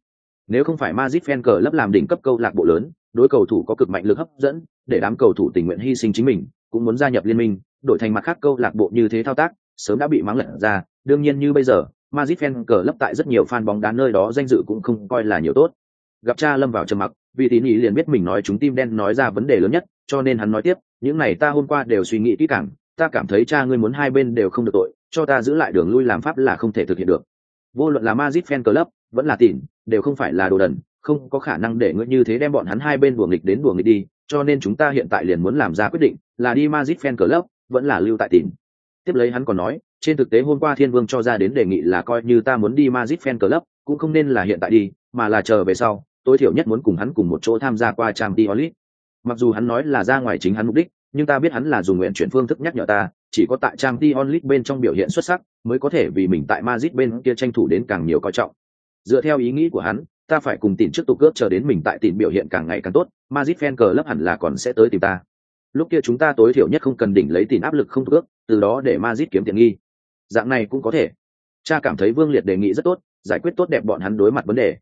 S1: nếu không phải Madrid fan cờ lấp làm đỉnh cấp câu lạc bộ lớn, đối cầu thủ có cực mạnh lực hấp dẫn, để đám cầu thủ tình nguyện hy sinh chính mình, cũng muốn gia nhập liên minh, đổi thành mặt khác câu lạc bộ như thế thao tác, sớm đã bị mắng lật ra. Đương nhiên như bây giờ, Madrid fan cờ lấp tại rất nhiều fan bóng đá nơi đó danh dự cũng không coi là nhiều tốt. Gặp cha lâm vào trầm mặc, vì tín ý liền biết mình nói chúng tim đen nói ra vấn đề lớn nhất, cho nên hắn nói tiếp, những này ta hôm qua đều suy nghĩ kỹ càng, ta cảm thấy cha ngươi muốn hai bên đều không được tội, cho ta giữ lại đường lui làm pháp là không thể thực hiện được. Vô luận là Madrid fan club, vẫn là tỉn đều không phải là đồ đần, không có khả năng để ngươi như thế đem bọn hắn hai bên đùa nghịch đến đùa nghịch đi, cho nên chúng ta hiện tại liền muốn làm ra quyết định, là đi mazit fan club, vẫn là lưu tại tìm tiếp lấy hắn còn nói, trên thực tế hôm qua thiên vương cho ra đến đề nghị là coi như ta muốn đi mazit fan club, cũng không nên là hiện tại đi, mà là chờ về sau, tối thiểu nhất muốn cùng hắn cùng một chỗ tham gia qua trang League. mặc dù hắn nói là ra ngoài chính hắn mục đích, nhưng ta biết hắn là dùng nguyện chuyển phương thức nhắc nhở ta, chỉ có tại trang League bên trong biểu hiện xuất sắc, mới có thể vì mình tại mazit bên kia tranh thủ đến càng nhiều coi trọng dựa theo ý nghĩ của hắn, ta phải cùng tìm trước tục cướp chờ đến mình tại tìm biểu hiện càng ngày càng tốt, Madrid fan cờ lấp hẳn là còn sẽ tới tìm ta. Lúc kia chúng ta tối thiểu nhất không cần đỉnh lấy tìm áp lực không cướp, từ đó để Madrid kiếm tiền nghi. Dạng này cũng có thể. Cha cảm thấy vương liệt đề nghị rất tốt, giải quyết tốt đẹp bọn hắn đối mặt vấn đề.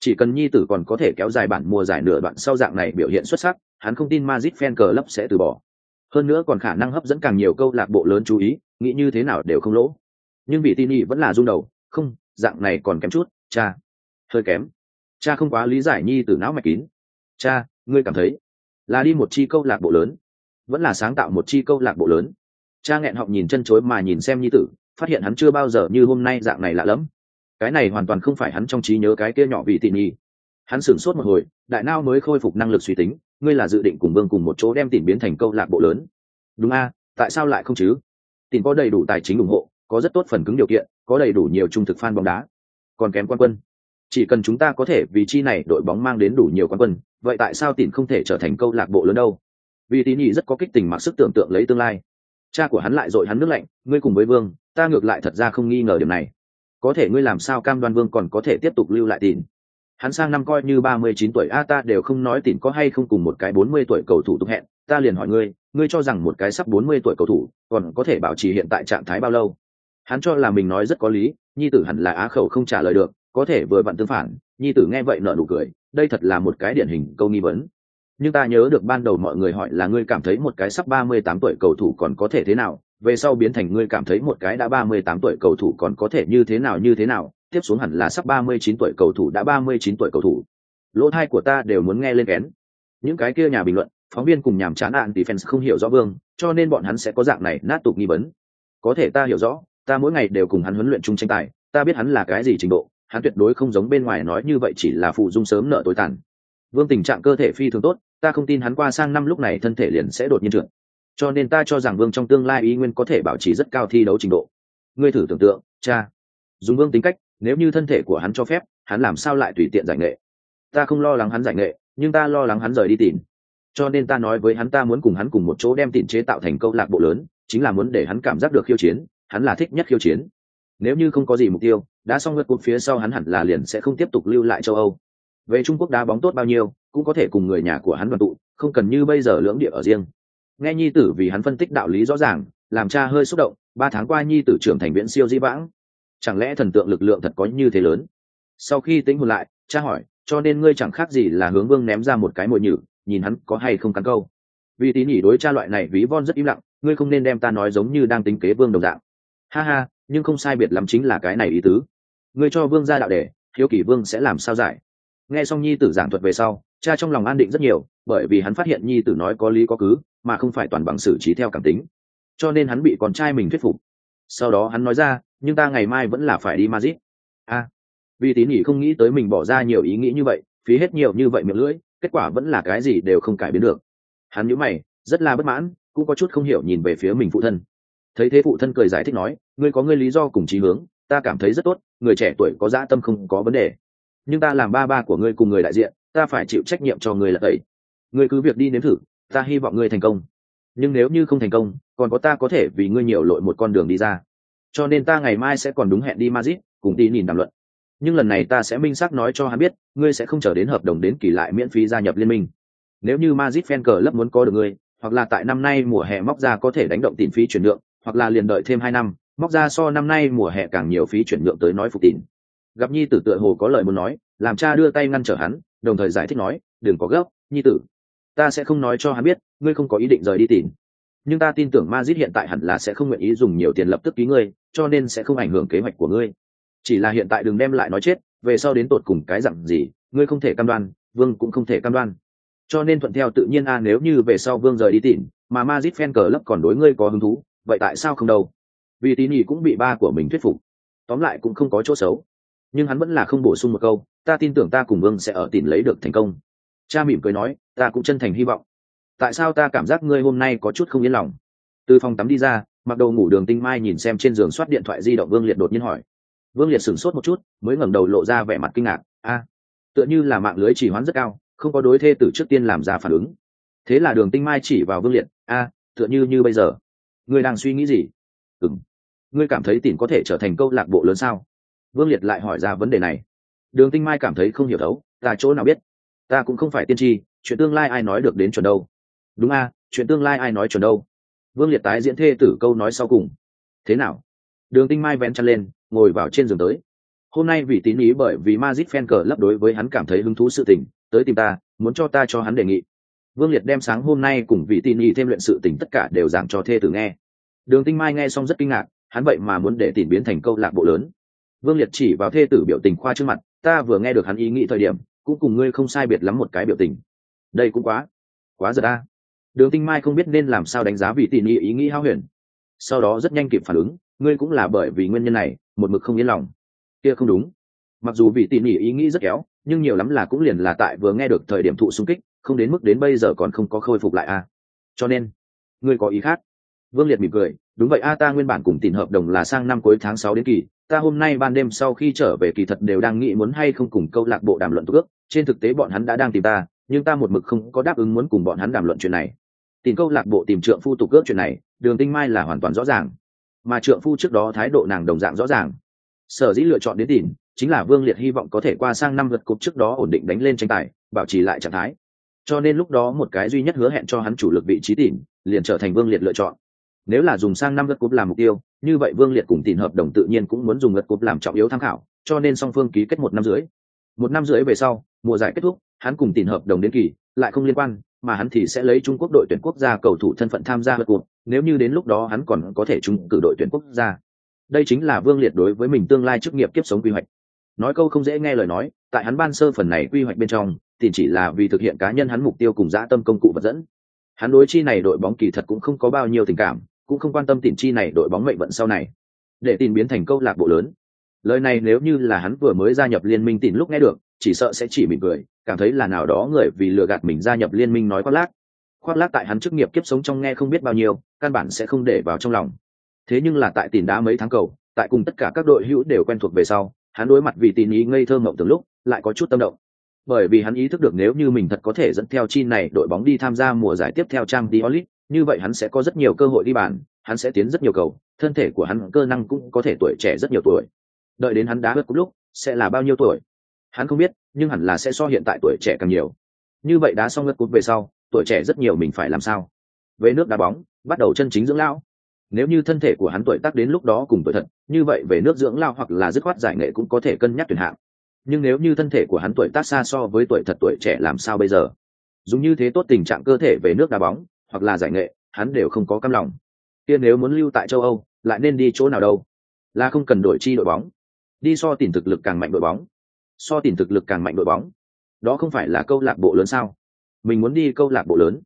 S1: Chỉ cần nhi tử còn có thể kéo dài bản mùa giải nửa đoạn sau dạng này biểu hiện xuất sắc, hắn không tin Madrid fan cờ lấp sẽ từ bỏ. Hơn nữa còn khả năng hấp dẫn càng nhiều câu lạc bộ lớn chú ý, nghĩ như thế nào đều không lỗ. Nhưng vị tin y vẫn là rung đầu, không, dạng này còn kém chút cha, hơi kém. Cha không quá lý giải nhi tử não mạch kín. Cha, ngươi cảm thấy là đi một chi câu lạc bộ lớn, vẫn là sáng tạo một chi câu lạc bộ lớn. Cha nghẹn họng nhìn chân chối mà nhìn xem nhi tử, phát hiện hắn chưa bao giờ như hôm nay dạng này lạ lẫm. Cái này hoàn toàn không phải hắn trong trí nhớ cái kia nhỏ vị tị nhi. Hắn sửng sốt một hồi, đại nao mới khôi phục năng lực suy tính, ngươi là dự định cùng vương cùng một chỗ đem tìm biến thành câu lạc bộ lớn. Đúng a, tại sao lại không chứ? Tìm có đầy đủ tài chính ủng hộ, có rất tốt phần cứng điều kiện, có đầy đủ nhiều trung thực fan bóng đá còn kém quan quân. Chỉ cần chúng ta có thể vì chi này đội bóng mang đến đủ nhiều quan quân, vậy tại sao tìm không thể trở thành câu lạc bộ lớn đâu? Vì tín nhị rất có kích tình mặc sức tưởng tượng lấy tương lai. Cha của hắn lại dội hắn nước lạnh, ngươi cùng với vương, ta ngược lại thật ra không nghi ngờ điểm này. Có thể ngươi làm sao cam đoan vương còn có thể tiếp tục lưu lại tìm hắn sang năm coi như ba mươi chín tuổi, a, ta đều không nói tìm có hay không cùng một cái bốn mươi tuổi cầu thủ tục hẹn, ta liền hỏi ngươi ngươi cho rằng một cái sắp bốn mươi tuổi cầu thủ còn có thể bảo trì hiện tại trạng thái bao lâu? Hắn cho là mình nói rất có lý, nhi tử hẳn là á khẩu không trả lời được, có thể vừa vặn tương phản, nhi tử nghe vậy nợ nụ cười, đây thật là một cái điển hình câu nghi vấn. Nhưng ta nhớ được ban đầu mọi người hỏi là ngươi cảm thấy một cái sắp ba mươi tám tuổi cầu thủ còn có thể thế nào, về sau biến thành ngươi cảm thấy một cái đã ba mươi tám tuổi cầu thủ còn có thể như thế nào như thế nào, tiếp xuống hẳn là sắp ba mươi chín tuổi cầu thủ đã ba mươi chín tuổi cầu thủ. Lỗ thai của ta đều muốn nghe lên kén. Những cái kia nhà bình luận, phóng viên cùng nhàm chán ạn thì fans không hiểu rõ vương, cho nên bọn hắn sẽ có dạng này nát tục nghi vấn. Có thể ta hiểu rõ ta mỗi ngày đều cùng hắn huấn luyện chung tranh tài, ta biết hắn là cái gì trình độ, hắn tuyệt đối không giống bên ngoài nói như vậy chỉ là phụ dung sớm nợ tối tàn. Vương tình trạng cơ thể phi thường tốt, ta không tin hắn qua sang năm lúc này thân thể liền sẽ đột nhiên trượt. Cho nên ta cho rằng vương trong tương lai ý nguyên có thể bảo trì rất cao thi đấu trình độ. Ngươi thử tưởng tượng, cha. Dùng vương tính cách, nếu như thân thể của hắn cho phép, hắn làm sao lại tùy tiện giải nghệ? Ta không lo lắng hắn giải nghệ, nhưng ta lo lắng hắn rời đi tìm. Cho nên ta nói với hắn ta muốn cùng hắn cùng một chỗ đem tìm chế tạo thành câu lạc bộ lớn, chính là muốn để hắn cảm giác được khiêu chiến hắn là thích nhất khiêu chiến. Nếu như không có gì mục tiêu, đã xong lượt cuộc phía sau hắn hẳn là liền sẽ không tiếp tục lưu lại châu âu. Về trung quốc đá bóng tốt bao nhiêu, cũng có thể cùng người nhà của hắn đoàn tụ, không cần như bây giờ lưỡng địa ở riêng. Nghe nhi tử vì hắn phân tích đạo lý rõ ràng, làm cha hơi xúc động, ba tháng qua nhi tử trưởng thành viễn siêu di vãng. Chẳng lẽ thần tượng lực lượng thật có như thế lớn? Sau khi tính hồn lại, cha hỏi, cho nên ngươi chẳng khác gì là hướng vương ném ra một cái mồi nhử, nhìn hắn có hay không cắn câu. Vì tín nhỉ đối cha loại này ví von rất im lặng, ngươi không nên đem ta nói giống như đang tính kế vương đồng dạng ha ha nhưng không sai biệt lắm chính là cái này ý tứ. Ngươi cho vương ra đạo đề hiếu kỷ vương sẽ làm sao giải? Nghe xong nhi tử giảng thuật về sau cha trong lòng an định rất nhiều bởi vì hắn phát hiện nhi tử nói có lý có cứ mà không phải toàn bằng xử trí theo cảm tính. Cho nên hắn bị con trai mình thuyết phục. Sau đó hắn nói ra nhưng ta ngày mai vẫn là phải đi mazit a. À, vì tín nhỉ không nghĩ tới mình bỏ ra nhiều ý nghĩ như vậy phí hết nhiều như vậy miệng lưỡi kết quả vẫn là cái gì đều không cải biến được. Hắn nhíu mày rất là bất mãn cũng có chút không hiểu nhìn về phía mình phụ thân thấy thế phụ thân cười giải thích nói, ngươi có ngươi lý do cùng chí hướng, ta cảm thấy rất tốt, người trẻ tuổi có dã tâm không có vấn đề. Nhưng ta làm ba ba của ngươi cùng người đại diện, ta phải chịu trách nhiệm cho người là tẩy. Ngươi cứ việc đi nếm thử, ta hy vọng ngươi thành công. Nhưng nếu như không thành công, còn có ta có thể vì ngươi nhiều lội một con đường đi ra. Cho nên ta ngày mai sẽ còn đúng hẹn đi mazit cùng đi nhìn đàm luận. Nhưng lần này ta sẽ minh xác nói cho hắn biết, ngươi sẽ không chờ đến hợp đồng đến kỳ lại miễn phí gia nhập liên minh. Nếu như mazit fan cờ lấp muốn có được ngươi, hoặc là tại năm nay mùa hè móc ra có thể đánh động tiền phí chuyển nhượng hoặc là liền đợi thêm hai năm, móc ra so năm nay mùa hè càng nhiều phí chuyển nhượng tới nói phục tín gặp nhi tử tựa hồ có lời muốn nói, làm cha đưa tay ngăn trở hắn, đồng thời giải thích nói, đừng có gấp, nhi tử, ta sẽ không nói cho hắn biết, ngươi không có ý định rời đi tìm nhưng ta tin tưởng Madrid hiện tại hẳn là sẽ không nguyện ý dùng nhiều tiền lập tức ký ngươi, cho nên sẽ không ảnh hưởng kế hoạch của ngươi. Chỉ là hiện tại đừng đem lại nói chết, về sau đến tột cùng cái dặn gì, ngươi không thể cam đoan, vương cũng không thể cam đoan. Cho nên thuận theo tự nhiên a, nếu như về sau vương rời đi tìm mà Madrid fan cờ lấp còn đối ngươi có hứng thú vậy tại sao không đâu? Vì tín nhì cũng bị ba của mình thuyết phục. Tóm lại cũng không có chỗ xấu. Nhưng hắn vẫn là không bổ sung một câu, ta tin tưởng ta cùng vương sẽ ở tìm lấy được thành công. Cha mỉm cười nói, ta cũng chân thành hy vọng. Tại sao ta cảm giác ngươi hôm nay có chút không yên lòng? Từ phòng tắm đi ra, mặc đồ ngủ đường tinh mai nhìn xem trên giường soát điện thoại di động vương liệt đột nhiên hỏi. Vương liệt sửng sốt một chút, mới ngẩng đầu lộ ra vẻ mặt kinh ngạc. A, tựa như là mạng lưới chỉ hoán rất cao, không có đối thê từ trước tiên làm ra phản ứng. Thế là đường tinh mai chỉ vào vương liệt, a, tựa như như bây giờ ngươi đang suy nghĩ gì? Ừng ngươi cảm thấy tìm có thể trở thành câu lạc bộ lớn sao? Vương liệt lại hỏi ra vấn đề này. Đường tinh mai cảm thấy không hiểu thấu ta chỗ nào biết? Ta cũng không phải tiên tri chuyện tương lai ai nói được đến chuẩn đâu? Đúng a chuyện tương lai ai nói chuẩn đâu? Vương liệt tái diễn thê tử câu nói sau cùng. Thế nào? Đường tinh mai vén chăn lên ngồi vào trên giường tới. Hôm nay vì tín ý bởi vì Madrid fan cờ lấp đối với hắn cảm thấy hứng thú sự tình, tới tìm ta, muốn cho ta cho hắn đề nghị. Vương Liệt đem sáng hôm nay cùng vị tin y thêm luyện sự tình tất cả đều giảng cho thê tử nghe. Đường Tinh Mai nghe xong rất kinh ngạc, hắn vậy mà muốn để tìm biến thành câu lạc bộ lớn. Vương Liệt chỉ vào thê tử biểu tình khoa trước mặt, ta vừa nghe được hắn ý nghĩ thời điểm, cũng cùng ngươi không sai biệt lắm một cái biểu tình. Đây cũng quá, quá giật ta Đường Tinh Mai không biết nên làm sao đánh giá vị tín ý ý nghĩ hao huyền. Sau đó rất nhanh kịp phản ứng, ngươi cũng là bởi vì nguyên nhân này, một mực không yên lòng kia không đúng mặc dù vị tỉ mỉ ý nghĩ rất kéo nhưng nhiều lắm là cũng liền là tại vừa nghe được thời điểm thụ xung kích không đến mức đến bây giờ còn không có khôi phục lại a à. cho nên, ngươi có ý khác. Vương liệt mỉm cười, đúng vậy a, ta nguyên bản cùng tìm hợp đồng là sang năm cuối tháng sáu đến kỳ, ta hôm nay ban đêm sau khi trở về kỳ thật đều đang nghĩ muốn hay không cùng câu lạc bộ đàm luận tước trên thực tế bọn hắn đã đang tìm ta, nhưng ta một mực không có đáp ứng muốn cùng bọn hắn đàm luận chuyện này. Tìm câu lạc bộ tìm trượng phu tục ước chuyện này, đường tinh mai là hoàn toàn rõ ràng, mà trượng phu trước đó thái độ nàng đồng dạng rõ ràng. Sở dĩ lựa chọn đến tìm, chính là vương liệt hy vọng có thể qua sang năm vượt cục trước đó ổn định đánh lên tranh tài, bảo trì lại trạng thái cho nên lúc đó một cái duy nhất hứa hẹn cho hắn chủ lực vị trí tỉn, liền trở thành vương liệt lựa chọn. Nếu là dùng sang năm gật cúp làm mục tiêu, như vậy vương liệt cùng tỉn hợp đồng tự nhiên cũng muốn dùng gật cúp làm trọng yếu tham khảo, cho nên song phương ký kết một năm rưỡi. Một năm rưỡi về sau, mùa giải kết thúc, hắn cùng tỉn hợp đồng đến kỳ, lại không liên quan, mà hắn thì sẽ lấy trung quốc đội tuyển quốc gia cầu thủ thân phận tham gia gật cúp, nếu như đến lúc đó hắn còn có thể trúng cử đội tuyển quốc gia. Đây chính là vương liệt đối với mình tương lai chức nghiệp kiếp sống quy hoạch. Nói câu không dễ nghe lời nói, tại hắn ban sơ phần này quy hoạch bên trong thì chỉ là vì thực hiện cá nhân hắn mục tiêu cùng dã tâm công cụ vật dẫn. Hắn đối chi này đội bóng kỳ thật cũng không có bao nhiêu tình cảm, cũng không quan tâm tìm chi này đội bóng mệnh vận sau này. Để tìm biến thành câu lạc bộ lớn. Lời này nếu như là hắn vừa mới gia nhập liên minh tìm lúc nghe được, chỉ sợ sẽ chỉ mỉm cười, cảm thấy là nào đó người vì lừa gạt mình gia nhập liên minh nói khoác lác. Khoác lác tại hắn chức nghiệp kiếp sống trong nghe không biết bao nhiêu, căn bản sẽ không để vào trong lòng. Thế nhưng là tại tìm đá mấy tháng cầu, tại cùng tất cả các đội hữu đều quen thuộc về sau, hắn đối mặt vì tin ý ngây thơ mộng từng lúc, lại có chút tâm động bởi vì hắn ý thức được nếu như mình thật có thể dẫn theo chi này đội bóng đi tham gia mùa giải tiếp theo trang Diolit, như vậy hắn sẽ có rất nhiều cơ hội đi bàn, hắn sẽ tiến rất nhiều cầu, thân thể của hắn cơ năng cũng có thể tuổi trẻ rất nhiều tuổi. Đợi đến hắn đá vượt lúc, sẽ là bao nhiêu tuổi? Hắn không biết, nhưng hẳn là sẽ so hiện tại tuổi trẻ càng nhiều. Như vậy đá xong ngất cút về sau, tuổi trẻ rất nhiều mình phải làm sao? Về nước đá bóng, bắt đầu chân chính dưỡng lão nếu như thân thể của hắn tuổi tác đến lúc đó cùng tuổi thật như vậy về nước dưỡng lao hoặc là dứt khoát giải nghệ cũng có thể cân nhắc tuyển hạng nhưng nếu như thân thể của hắn tuổi tác xa so với tuổi thật tuổi trẻ làm sao bây giờ? Dùng như thế tốt tình trạng cơ thể về nước đá bóng hoặc là giải nghệ hắn đều không có căm lòng. Kia nếu muốn lưu tại châu âu lại nên đi chỗ nào đâu? Là không cần đổi chi đội bóng. Đi so tìm thực lực càng mạnh đội bóng. So tìm thực lực càng mạnh đội bóng. Đó không phải là câu lạc bộ lớn sao? Mình muốn đi câu lạc bộ lớn.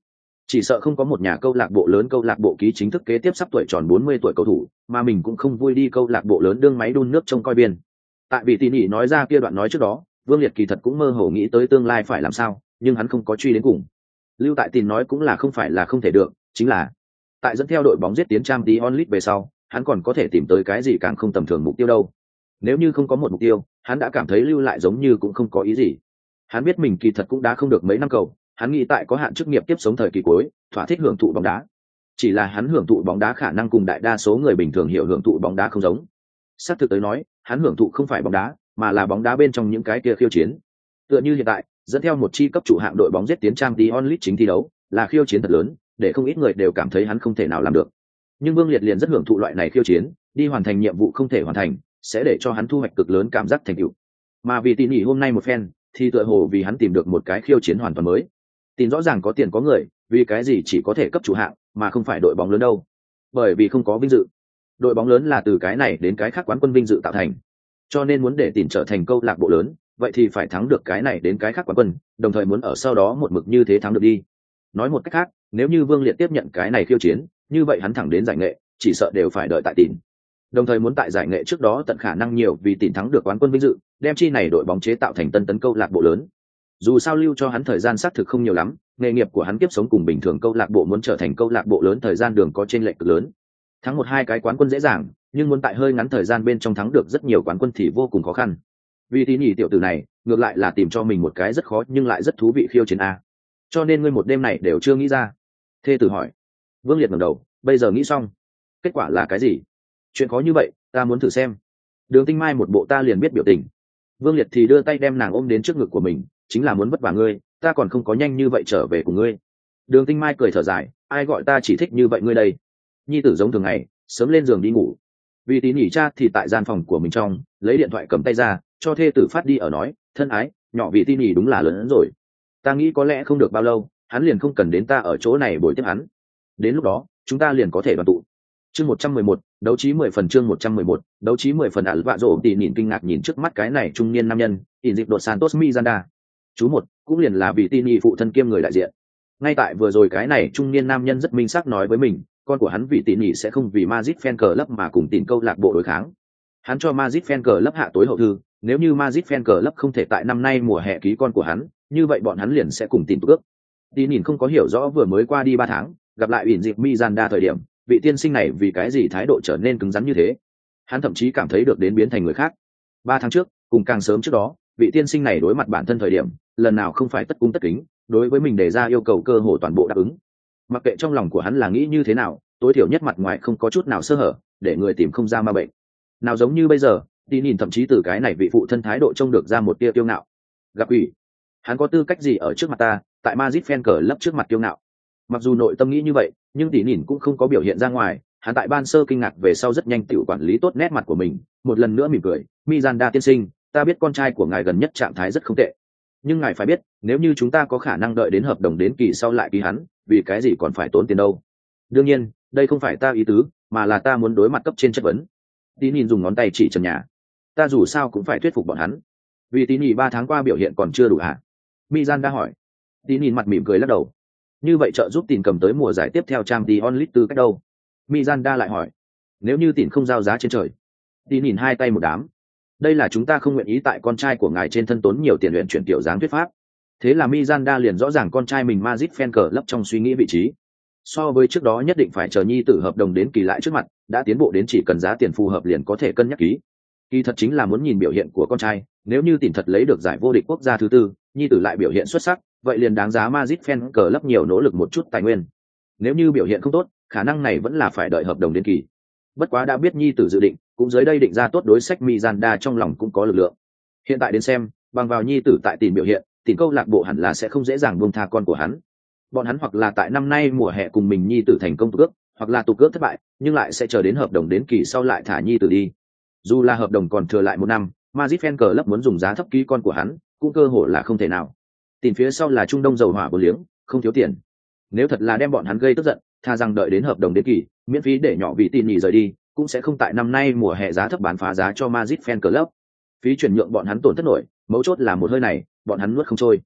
S1: Chỉ sợ không có một nhà câu lạc bộ lớn câu lạc bộ ký chính thức kế tiếp sắp tuổi tròn 40 tuổi cầu thủ, mà mình cũng không vui đi câu lạc bộ lớn đương máy đun nước trông coi biên. Tại vì tỉ nỉ nói ra kia đoạn nói trước đó, Vương Liệt kỳ thật cũng mơ hồ nghĩ tới tương lai phải làm sao, nhưng hắn không có truy đến cùng. Lưu tại tin nói cũng là không phải là không thể được, chính là tại dẫn theo đội bóng giết tiến trang tí onlit về sau, hắn còn có thể tìm tới cái gì càng không tầm thường mục tiêu đâu. Nếu như không có một mục tiêu, hắn đã cảm thấy lưu lại giống như cũng không có ý gì. Hắn biết mình kỳ thật cũng đã không được mấy năm cầu, hắn nghĩ tại có hạn chức nghiệp tiếp sống thời kỳ cuối thỏa thích hưởng thụ bóng đá chỉ là hắn hưởng thụ bóng đá khả năng cùng đại đa số người bình thường hiểu hưởng thụ bóng đá không giống xác thực tới nói, hắn hưởng thụ không phải bóng đá, mà là bóng đá bên trong những cái kia khiêu chiến. Tựa như hiện tại, dẫn theo một chi cấp chủ hạng đội bóng giết tiến trang tí onlit chính thi đấu, là khiêu chiến thật lớn, để không ít người đều cảm thấy hắn không thể nào làm được. Nhưng vương liệt liền rất hưởng thụ loại này khiêu chiến, đi hoàn thành nhiệm vụ không thể hoàn thành, sẽ để cho hắn thu hoạch cực lớn cảm giác thành tựu. Mà vì tỉ nghỉ hôm nay một phen, thì tựa hồ vì hắn tìm được một cái khiêu chiến hoàn toàn mới. Tin rõ ràng có tiền có người, vì cái gì chỉ có thể cấp chủ hạng, mà không phải đội bóng lớn đâu? Bởi vì không có vinh dự đội bóng lớn là từ cái này đến cái khác quán quân vinh dự tạo thành. Cho nên muốn để tìm trở thành câu lạc bộ lớn, vậy thì phải thắng được cái này đến cái khác quán quân, đồng thời muốn ở sau đó một mực như thế thắng được đi. Nói một cách khác, nếu như vương liệt tiếp nhận cái này khiêu chiến, như vậy hắn thẳng đến giải nghệ, chỉ sợ đều phải đợi tại tìm đồng thời muốn tại giải nghệ trước đó tận khả năng nhiều vì tìm thắng được quán quân vinh dự, đem chi này đội bóng chế tạo thành tân tấn câu lạc bộ lớn. Dù sao lưu cho hắn thời gian xác thực không nhiều lắm, nghề nghiệp của hắn kiếp sống cùng bình thường câu lạc bộ muốn trở thành câu lạc bộ lớn thời gian đường có trên lệch cực lớn thắng một hai cái quán quân dễ dàng, nhưng muốn tại hơi ngắn thời gian bên trong thắng được rất nhiều quán quân thì vô cùng khó khăn. Vì tí nhỉ tiểu tử này, ngược lại là tìm cho mình một cái rất khó nhưng lại rất thú vị khiêu chiến a. Cho nên ngươi một đêm này đều chưa nghĩ ra. Thê tử hỏi. Vương liệt ngẩng đầu, bây giờ nghĩ xong. Kết quả là cái gì? Chuyện khó như vậy, ta muốn thử xem. Đường tinh mai một bộ ta liền biết biểu tình. Vương liệt thì đưa tay đem nàng ôm đến trước ngực của mình, chính là muốn vất vả ngươi, ta còn không có nhanh như vậy trở về cùng ngươi. Đường tinh mai cười thở dài, ai gọi ta chỉ thích như vậy ngươi đây? Nhi tử giống thường ngày, sớm lên giường đi ngủ. Vì tín nhỉ cha thì tại gian phòng của mình trong, lấy điện thoại cầm tay ra, cho thê tử phát đi ở nói, thân ái, nhỏ vị tin nhỉ đúng là lớn hơn rồi. Ta nghĩ có lẽ không được bao lâu, hắn liền không cần đến ta ở chỗ này bồi tiếp hắn. Đến lúc đó, chúng ta liền có thể đoàn tụ. Chương một trăm mười một, đấu trí mười phần chương một trăm mười một, đấu trí mười phần ả vạ rộ tỉ nhìn kinh ngạc nhìn trước mắt cái này trung niên nam nhân, ỉn dịp đột santos mizanda chú một, cũng liền là vị tin nhị phụ thân kiêm người đại diện. Ngay tại vừa rồi cái này trung niên nam nhân rất minh xác nói với mình con của hắn vì tỉ nhị sẽ không vì Madrid Fan cờ lấp mà cùng tìm câu lạc bộ đối kháng. Hắn cho Madrid Fan cờ lấp hạ tối hậu thư, nếu như Madrid Fan cờ lấp không thể tại năm nay mùa hè ký con của hắn, như vậy bọn hắn liền sẽ cùng tìm ước. Tỉ nhìn không có hiểu rõ vừa mới qua đi ba tháng, gặp lại ủy dịp Miranda thời điểm, vị tiên sinh này vì cái gì thái độ trở nên cứng rắn như thế. Hắn thậm chí cảm thấy được đến biến thành người khác. Ba tháng trước, cùng càng sớm trước đó, vị tiên sinh này đối mặt bản thân thời điểm, lần nào không phải tất cung tất kính, đối với mình đề ra yêu cầu cơ hội toàn bộ đáp ứng. Mặc kệ trong lòng của hắn là nghĩ như thế nào, tối thiểu nhất mặt ngoài không có chút nào sơ hở để người tìm không ra ma bệnh. Nào giống như bây giờ đi nhìn thậm chí từ cái này vị phụ thân thái độ trông được ra một tia kiêu ngạo. Gặp ủy hắn có tư cách gì ở trước mặt ta tại mazit phen cờ lấp trước mặt kiêu ngạo? Mặc dù nội tâm nghĩ như vậy nhưng tỉ nhìn cũng không có biểu hiện ra ngoài hắn tại ban sơ kinh ngạc về sau rất nhanh tự quản lý tốt nét mặt của mình một lần nữa mỉm cười mizanda tiên sinh ta biết con trai của ngài gần nhất trạng thái rất không tệ. Nhưng ngài phải biết nếu như chúng ta có khả năng đợi đến hợp đồng đến kỳ sau lại ký hắn vì cái gì còn phải tốn tiền đâu? Đương nhiên, đây không phải ta ý tứ, mà là ta muốn đối mặt cấp trên chất vấn. Tí nhìn dùng ngón tay chỉ trần nhà. Ta dù sao cũng phải thuyết phục bọn hắn. Vì tí nhì ba tháng qua biểu hiện còn chưa đủ hả? Mi gian đã hỏi. Tí nhìn mặt mỉm cười lắc đầu. Như vậy trợ giúp tìm cầm tới mùa giải tiếp theo trang tí onlit từ cách đâu? Mi gian đa lại hỏi. Nếu như tìm không giao giá trên trời. Tí nhìn hai tay một đám. Đây là chúng ta không nguyện ý tại con trai của ngài trên thân tốn nhiều tiền luyện chuyển tiểu dáng thuyết pháp thế là mizanda liền rõ ràng con trai mình magic fan cờ lấp trong suy nghĩ vị trí. So với trước đó nhất định phải chờ nhi tử hợp đồng đến kỳ lại trước mặt, đã tiến bộ đến chỉ cần giá tiền phù hợp liền có thể cân nhắc ký. Kỳ thật chính là muốn nhìn biểu hiện của con trai, nếu như tìm thật lấy được giải vô địch quốc gia thứ tư, nhi tử lại biểu hiện xuất sắc, vậy liền đáng giá Magic fan cờ lấp nhiều nỗ lực một chút tài nguyên. Nếu như biểu hiện không tốt, khả năng này vẫn là phải đợi hợp đồng đến kỳ. Bất quá đã biết nhi tử dự định, cũng dưới đây định ra tốt đối sách mizanda trong lòng cũng có lực lượng. Hiện tại đến xem, bằng vào nhi tử tại tìm biểu hiện tìm câu lạc bộ hẳn là sẽ không dễ dàng buông tha con của hắn bọn hắn hoặc là tại năm nay mùa hè cùng mình nhi tử thành công tục ước hoặc là tục ước thất bại nhưng lại sẽ chờ đến hợp đồng đến kỳ sau lại thả nhi tử đi dù là hợp đồng còn thừa lại một năm Magic Fan cờ lấp muốn dùng giá thấp ký con của hắn, cũng cơ hội là không thể nào. Tìm phía sau là Trung Đông dầu hỏa bổ liếng, không thiếu tiền. Nếu thật là đem bọn hắn gây tức giận, tha rằng đợi đến hợp đồng đến kỳ, miễn phí để nhỏ vị tin nhỉ rời đi, cũng sẽ không tại năm nay mùa hè giá thấp bán phá giá cho Magic Fan Club. Phí chuyển nhượng bọn hắn tổn thất nổi, mấu chốt là một hơi này, bọn hắn nuốt không trôi.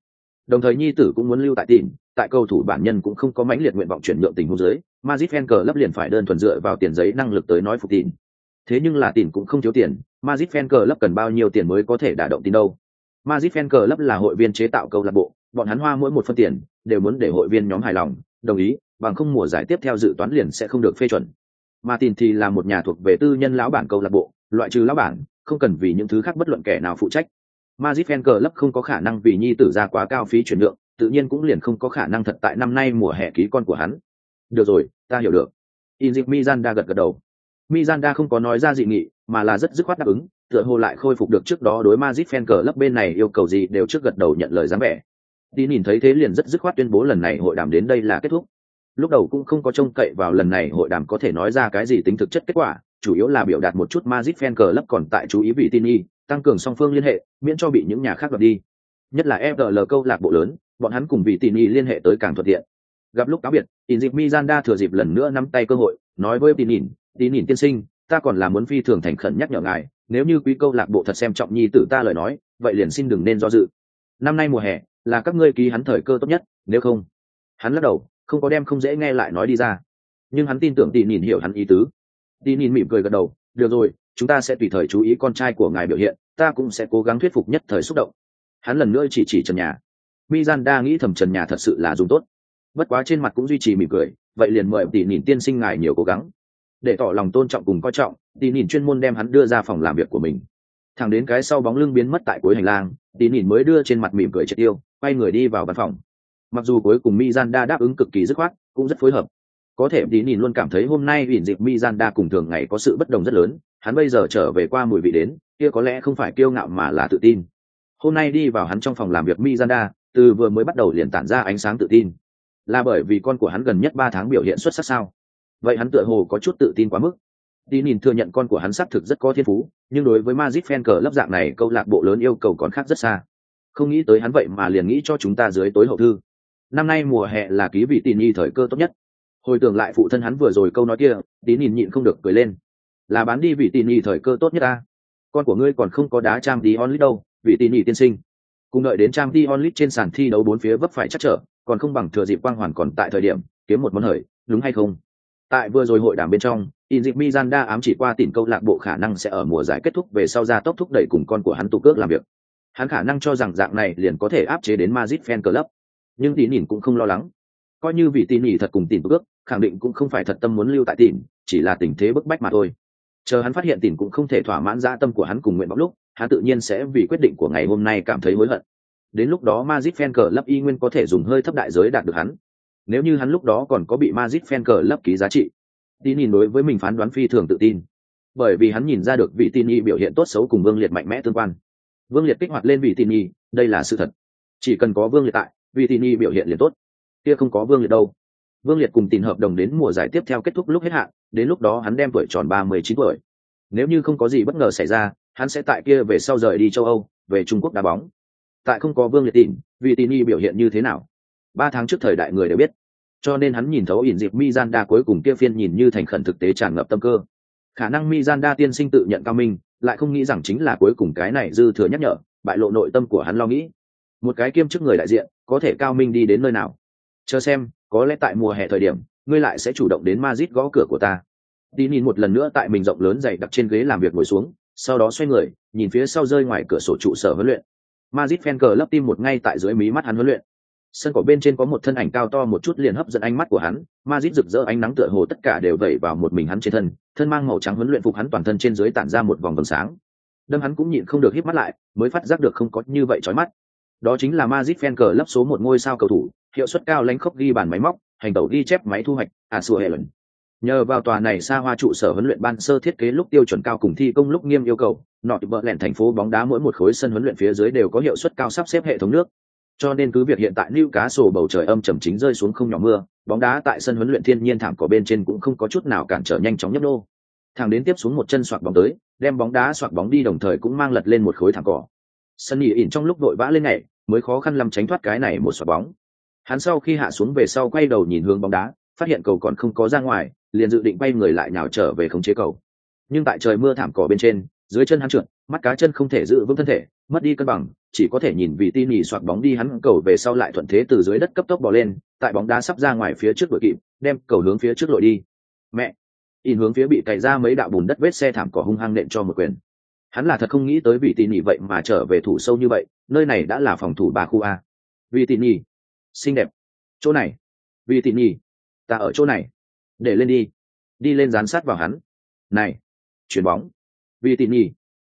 S1: Đồng thời nhi tử cũng muốn lưu tại tìm tại cầu thủ bản nhân cũng không có mãnh liệt nguyện vọng chuyển nhượng tình huống dưới, mazit fan cờ lấp liền phải đơn thuần dựa vào tiền giấy năng lực tới nói phục tin. Thế nhưng là tiền cũng không thiếu tiền, mazit fan cờ lấp cần bao nhiêu tiền mới có thể đả động tin đâu? mazit fan cờ lấp là hội viên chế tạo câu lạc bộ, bọn hắn hoa mỗi một phân tiền đều muốn để hội viên nhóm hài lòng, đồng ý, bằng không mùa giải tiếp theo dự toán liền sẽ không được phê chuẩn. Mà tiền thì là một nhà thuộc về tư nhân lão bản câu lạc bộ, loại trừ lão bản, không cần vì những thứ khác bất luận kẻ nào phụ trách. Madrid fan cờ lấp không có khả năng vì nhi tử ra quá cao phí chuyển nhượng, tự nhiên cũng liền không có khả năng thật tại năm nay mùa hè ký con của hắn. Được rồi, ta hiểu được. Inzip Mizanda gật gật đầu. Mizanda không có nói ra dị nghị, mà là rất dứt khoát đáp ứng, tựa hồ lại khôi phục được trước đó đối Madrid fan cờ lấp bên này yêu cầu gì đều trước gật đầu nhận lời dáng vẻ. Đi nhìn thấy thế liền rất dứt khoát tuyên bố lần này hội đàm đến đây là kết thúc. Lúc đầu cũng không có trông cậy vào lần này hội đàm có thể nói ra cái gì tính thực chất kết quả, chủ yếu là biểu đạt một chút Madrid fan club lấp còn tại chú ý vị tin y, tăng cường song phương liên hệ, miễn cho bị những nhà khác đoạt đi. Nhất là FDL câu lạc bộ lớn, bọn hắn cùng vị tin y liên hệ tới càng thuận tiện. Gặp lúc cáo biệt, Inzip Mizanda thừa dịp lần nữa nắm tay cơ hội, nói với tin nhìn, tin nhìn tiên sinh, ta còn là muốn phi thường thành khẩn nhắc nhở ngài, nếu như quý câu lạc bộ thật xem trọng nhi tử ta lời nói, vậy liền xin đừng nên do dự. Năm nay mùa hè là các ngươi ký hắn thời cơ tốt nhất, nếu không, hắn lắc đầu, không có đem không dễ nghe lại nói đi ra. Nhưng hắn tin tưởng tin nhìn hiểu hắn ý tứ. Tin nhìn mỉm cười gật đầu, được rồi, chúng ta sẽ tùy thời chú ý con trai của ngài biểu hiện, ta cũng sẽ cố gắng thuyết phục nhất thời xúc động. Hắn lần nữa chỉ chỉ trần nhà. Mizanda nghĩ thầm trần nhà thật sự là dùng tốt. Bất quá trên mặt cũng duy trì mỉm cười, vậy liền mời tỷ nhìn tiên sinh ngài nhiều cố gắng. Để tỏ lòng tôn trọng cùng coi trọng, tỷ nhìn chuyên môn đem hắn đưa ra phòng làm việc của mình. Thẳng đến cái sau bóng lưng biến mất tại cuối hành lang, tỷ nhìn mới đưa trên mặt mỉm cười triệt tiêu, quay người đi vào văn phòng. Mặc dù cuối cùng Mizanda đáp ứng cực kỳ dứt khoát, cũng rất phối hợp. Có thể đi nhìn luôn cảm thấy hôm nay ỉn dịp Mizanda cùng thường ngày có sự bất đồng rất lớn, hắn bây giờ trở về qua mùi vị đến, kia có lẽ không phải kiêu ngạo mà là tự tin. Hôm nay đi vào hắn trong phòng làm việc Mizanda, từ vừa mới bắt đầu liền tản ra ánh sáng tự tin là bởi vì con của hắn gần nhất ba tháng biểu hiện xuất sắc sao vậy hắn tựa hồ có chút tự tin quá mức Đi nhìn thừa nhận con của hắn xác thực rất có thiên phú, nhưng đối với Magic fan cờ lớp dạng này câu lạc bộ lớn yêu cầu còn khác rất xa. Không nghĩ tới hắn vậy mà liền nghĩ cho chúng ta dưới tối hậu thư. Năm nay mùa hè là ký vị tin nhi thời cơ tốt nhất. Hồi tưởng lại phụ thân hắn vừa rồi câu nói kia, tí nhìn nhịn không được cười lên. Là bán đi vị tin nhị thời cơ tốt nhất ta Con của ngươi còn không có đá trang đi onlit đâu, vị tin nhị tiên sinh. Cùng đợi đến trang đi onlit trên sàn thi đấu bốn phía vấp phải chắc trở, còn không bằng thừa dịp quang hoàn còn tại thời điểm, kiếm một món hời, đúng hay không? Tại vừa rồi hội đàm bên trong, Inzip Mizanda ám chỉ qua tỉnh câu lạc bộ khả năng sẽ ở mùa giải kết thúc về sau ra tốc thúc đẩy cùng con của hắn tụ cước làm việc. Hắn khả năng cho rằng dạng này liền có thể áp chế đến mazit fan club. Nhưng tí nhìn cũng không lo lắng. Coi như vị tin nhị thật cùng tìm tụ cước, khẳng định cũng không phải thật tâm muốn lưu tại tỉnh, chỉ là tình thế bức bách mà thôi. Chờ hắn phát hiện tỉnh cũng không thể thỏa mãn dã tâm của hắn cùng nguyện vọng lúc, hắn tự nhiên sẽ vì quyết định của ngày hôm nay cảm thấy hối hận. Đến lúc đó Madrid fan lấp y nguyên có thể dùng hơi thấp đại giới đạt được hắn. Nếu như hắn lúc đó còn có bị Madrid fan lấp ký giá trị, tí nhìn đối với mình phán đoán phi thường tự tin bởi vì hắn nhìn ra được vị tin y biểu hiện tốt xấu cùng vương liệt mạnh mẽ tương quan vương liệt kích hoạt lên vị tin y đây là sự thật chỉ cần có vương liệt tại vị tin y biểu hiện liền tốt kia không có vương liệt đâu vương liệt cùng tìm hợp đồng đến mùa giải tiếp theo kết thúc lúc hết hạn đến lúc đó hắn đem tuổi tròn ba mươi chín tuổi nếu như không có gì bất ngờ xảy ra hắn sẽ tại kia về sau rời đi châu âu về trung quốc đá bóng tại không có vương liệt tìm, vì tin y biểu hiện như thế nào ba tháng trước thời đại người đều biết cho nên hắn nhìn thấu ỉn dịp Mizanda cuối cùng kia phiên nhìn như thành khẩn thực tế tràn ngập tâm cơ. Khả năng Mizanda tiên sinh tự nhận cao minh, lại không nghĩ rằng chính là cuối cùng cái này dư thừa nhắc nhở, bại lộ nội tâm của hắn lo nghĩ. Một cái kiêm chức người đại diện, có thể cao minh đi đến nơi nào? Chờ xem, có lẽ tại mùa hè thời điểm, ngươi lại sẽ chủ động đến mazit gõ cửa của ta. Đi nhìn một lần nữa tại mình rộng lớn dày đặc trên ghế làm việc ngồi xuống, sau đó xoay người, nhìn phía sau rơi ngoài cửa sổ trụ sở huấn luyện. mazit phen cờ lấp tim một ngay tại dưới mí mắt hắn huấn luyện sân cỏ bên trên có một thân ảnh cao to một chút liền hấp dẫn ánh mắt của hắn mazit rực rỡ ánh nắng tựa hồ tất cả đều vẩy vào một mình hắn trên thân thân mang màu trắng huấn luyện phục hắn toàn thân trên dưới tản ra một vòng vầng sáng đâm hắn cũng nhịn không được hít mắt lại mới phát giác được không có như vậy trói mắt đó chính là Madrid fan cờ lấp số một ngôi sao cầu thủ hiệu suất cao lánh khốc ghi bàn máy móc hành tẩu ghi chép máy thu hoạch à sủa hệ lần nhờ vào tòa này xa hoa trụ sở huấn luyện ban sơ thiết kế lúc tiêu chuẩn cao cùng thi công lúc nghiêm yêu cầu nọ bờ lẹn thành phố bóng đá mỗi một khối sân huấn luyện phía dưới đều có hiệu suất cao sắp xếp hệ thống nước cho nên cứ việc hiện tại Newcastle Cá bầu trời âm trầm chính rơi xuống không nhỏ mưa, bóng đá tại sân huấn luyện thiên nhiên thảm cỏ bên trên cũng không có chút nào cản trở nhanh chóng nhấp nô. Thằng đến tiếp xuống một chân xoạc bóng tới, đem bóng đá xoạc bóng đi đồng thời cũng mang lật lên một khối thảm cỏ. Sân nhỉ ỉn trong lúc đội vã lên nhảy, mới khó khăn làm tránh thoát cái này một xoạt bóng. Hắn sau khi hạ xuống về sau quay đầu nhìn hướng bóng đá, phát hiện cầu còn không có ra ngoài, liền dự định bay người lại nhào trở về khống chế cầu. Nhưng tại trời mưa thảm cỏ bên trên, dưới chân hắn trượt, mắt cá chân không thể giữ vững thân thể, mất đi cân bằng, chỉ có thể nhìn vì tin nhì soạt bóng đi hắn cầu về sau lại thuận thế từ dưới đất cấp tốc bò lên, tại bóng đá sắp ra ngoài phía trước đội kịp, đem cầu hướng phía trước lội đi. Mẹ, in hướng phía bị cày ra mấy đạo bùn đất vết xe thảm cỏ hung hăng nện cho một quyền. Hắn là thật không nghĩ tới vị tỉ nỉ vậy mà trở về thủ sâu như vậy, nơi này đã là phòng thủ bà khu a. Vị tỉ nỉ xinh đẹp. Chỗ này, vị tỉ nỉ ta ở chỗ này. Để lên đi, đi lên dán sát vào hắn. Này, chuyển bóng. Vị tỉ nỉ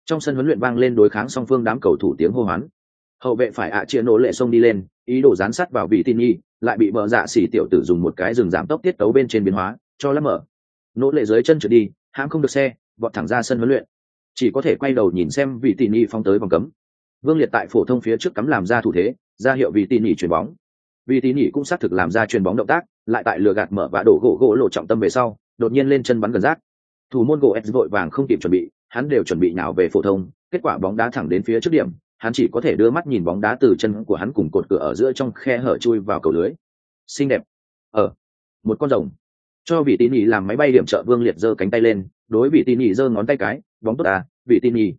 S1: trong sân huấn luyện vang lên đối kháng song phương đám cầu thủ tiếng hô hoán hậu vệ phải ạ chia nổ lệ xông đi lên ý đồ dán sát vào vị tin nhi lại bị vợ dạ xỉ tiểu tử dùng một cái rừng giảm tốc tiết tấu bên trên biến hóa cho lắm mở nỗ lệ dưới chân trượt đi hãm không được xe vọt thẳng ra sân huấn luyện chỉ có thể quay đầu nhìn xem vị tỉ nỉ phong tới vòng cấm. Vương liệt tại phổ thông phía trước cắm làm ra thủ thế ra hiệu vị tỉ nỉ chuyền bóng. Vị tỉ nỉ cũng xác thực làm ra chuyền bóng động tác lại tại lừa gạt mở và đổ gỗ gỗ lộ trọng tâm về sau đột nhiên lên chân bắn gần rác. Thủ môn gỗ s vội vàng không kịp chuẩn bị hắn đều chuẩn bị nào về phổ thông kết quả bóng đá thẳng đến phía trước điểm hắn chỉ có thể đưa mắt nhìn bóng đá từ chân của hắn cùng cột cửa ở giữa trong khe hở chui vào cầu lưới. Xinh đẹp. Ờ, một con rồng. Cho vị tín nhị làm máy bay điểm trợ vương liệt giơ cánh tay lên đối vị tín nhị giơ ngón tay cái, bóng tốt à vị tín nhị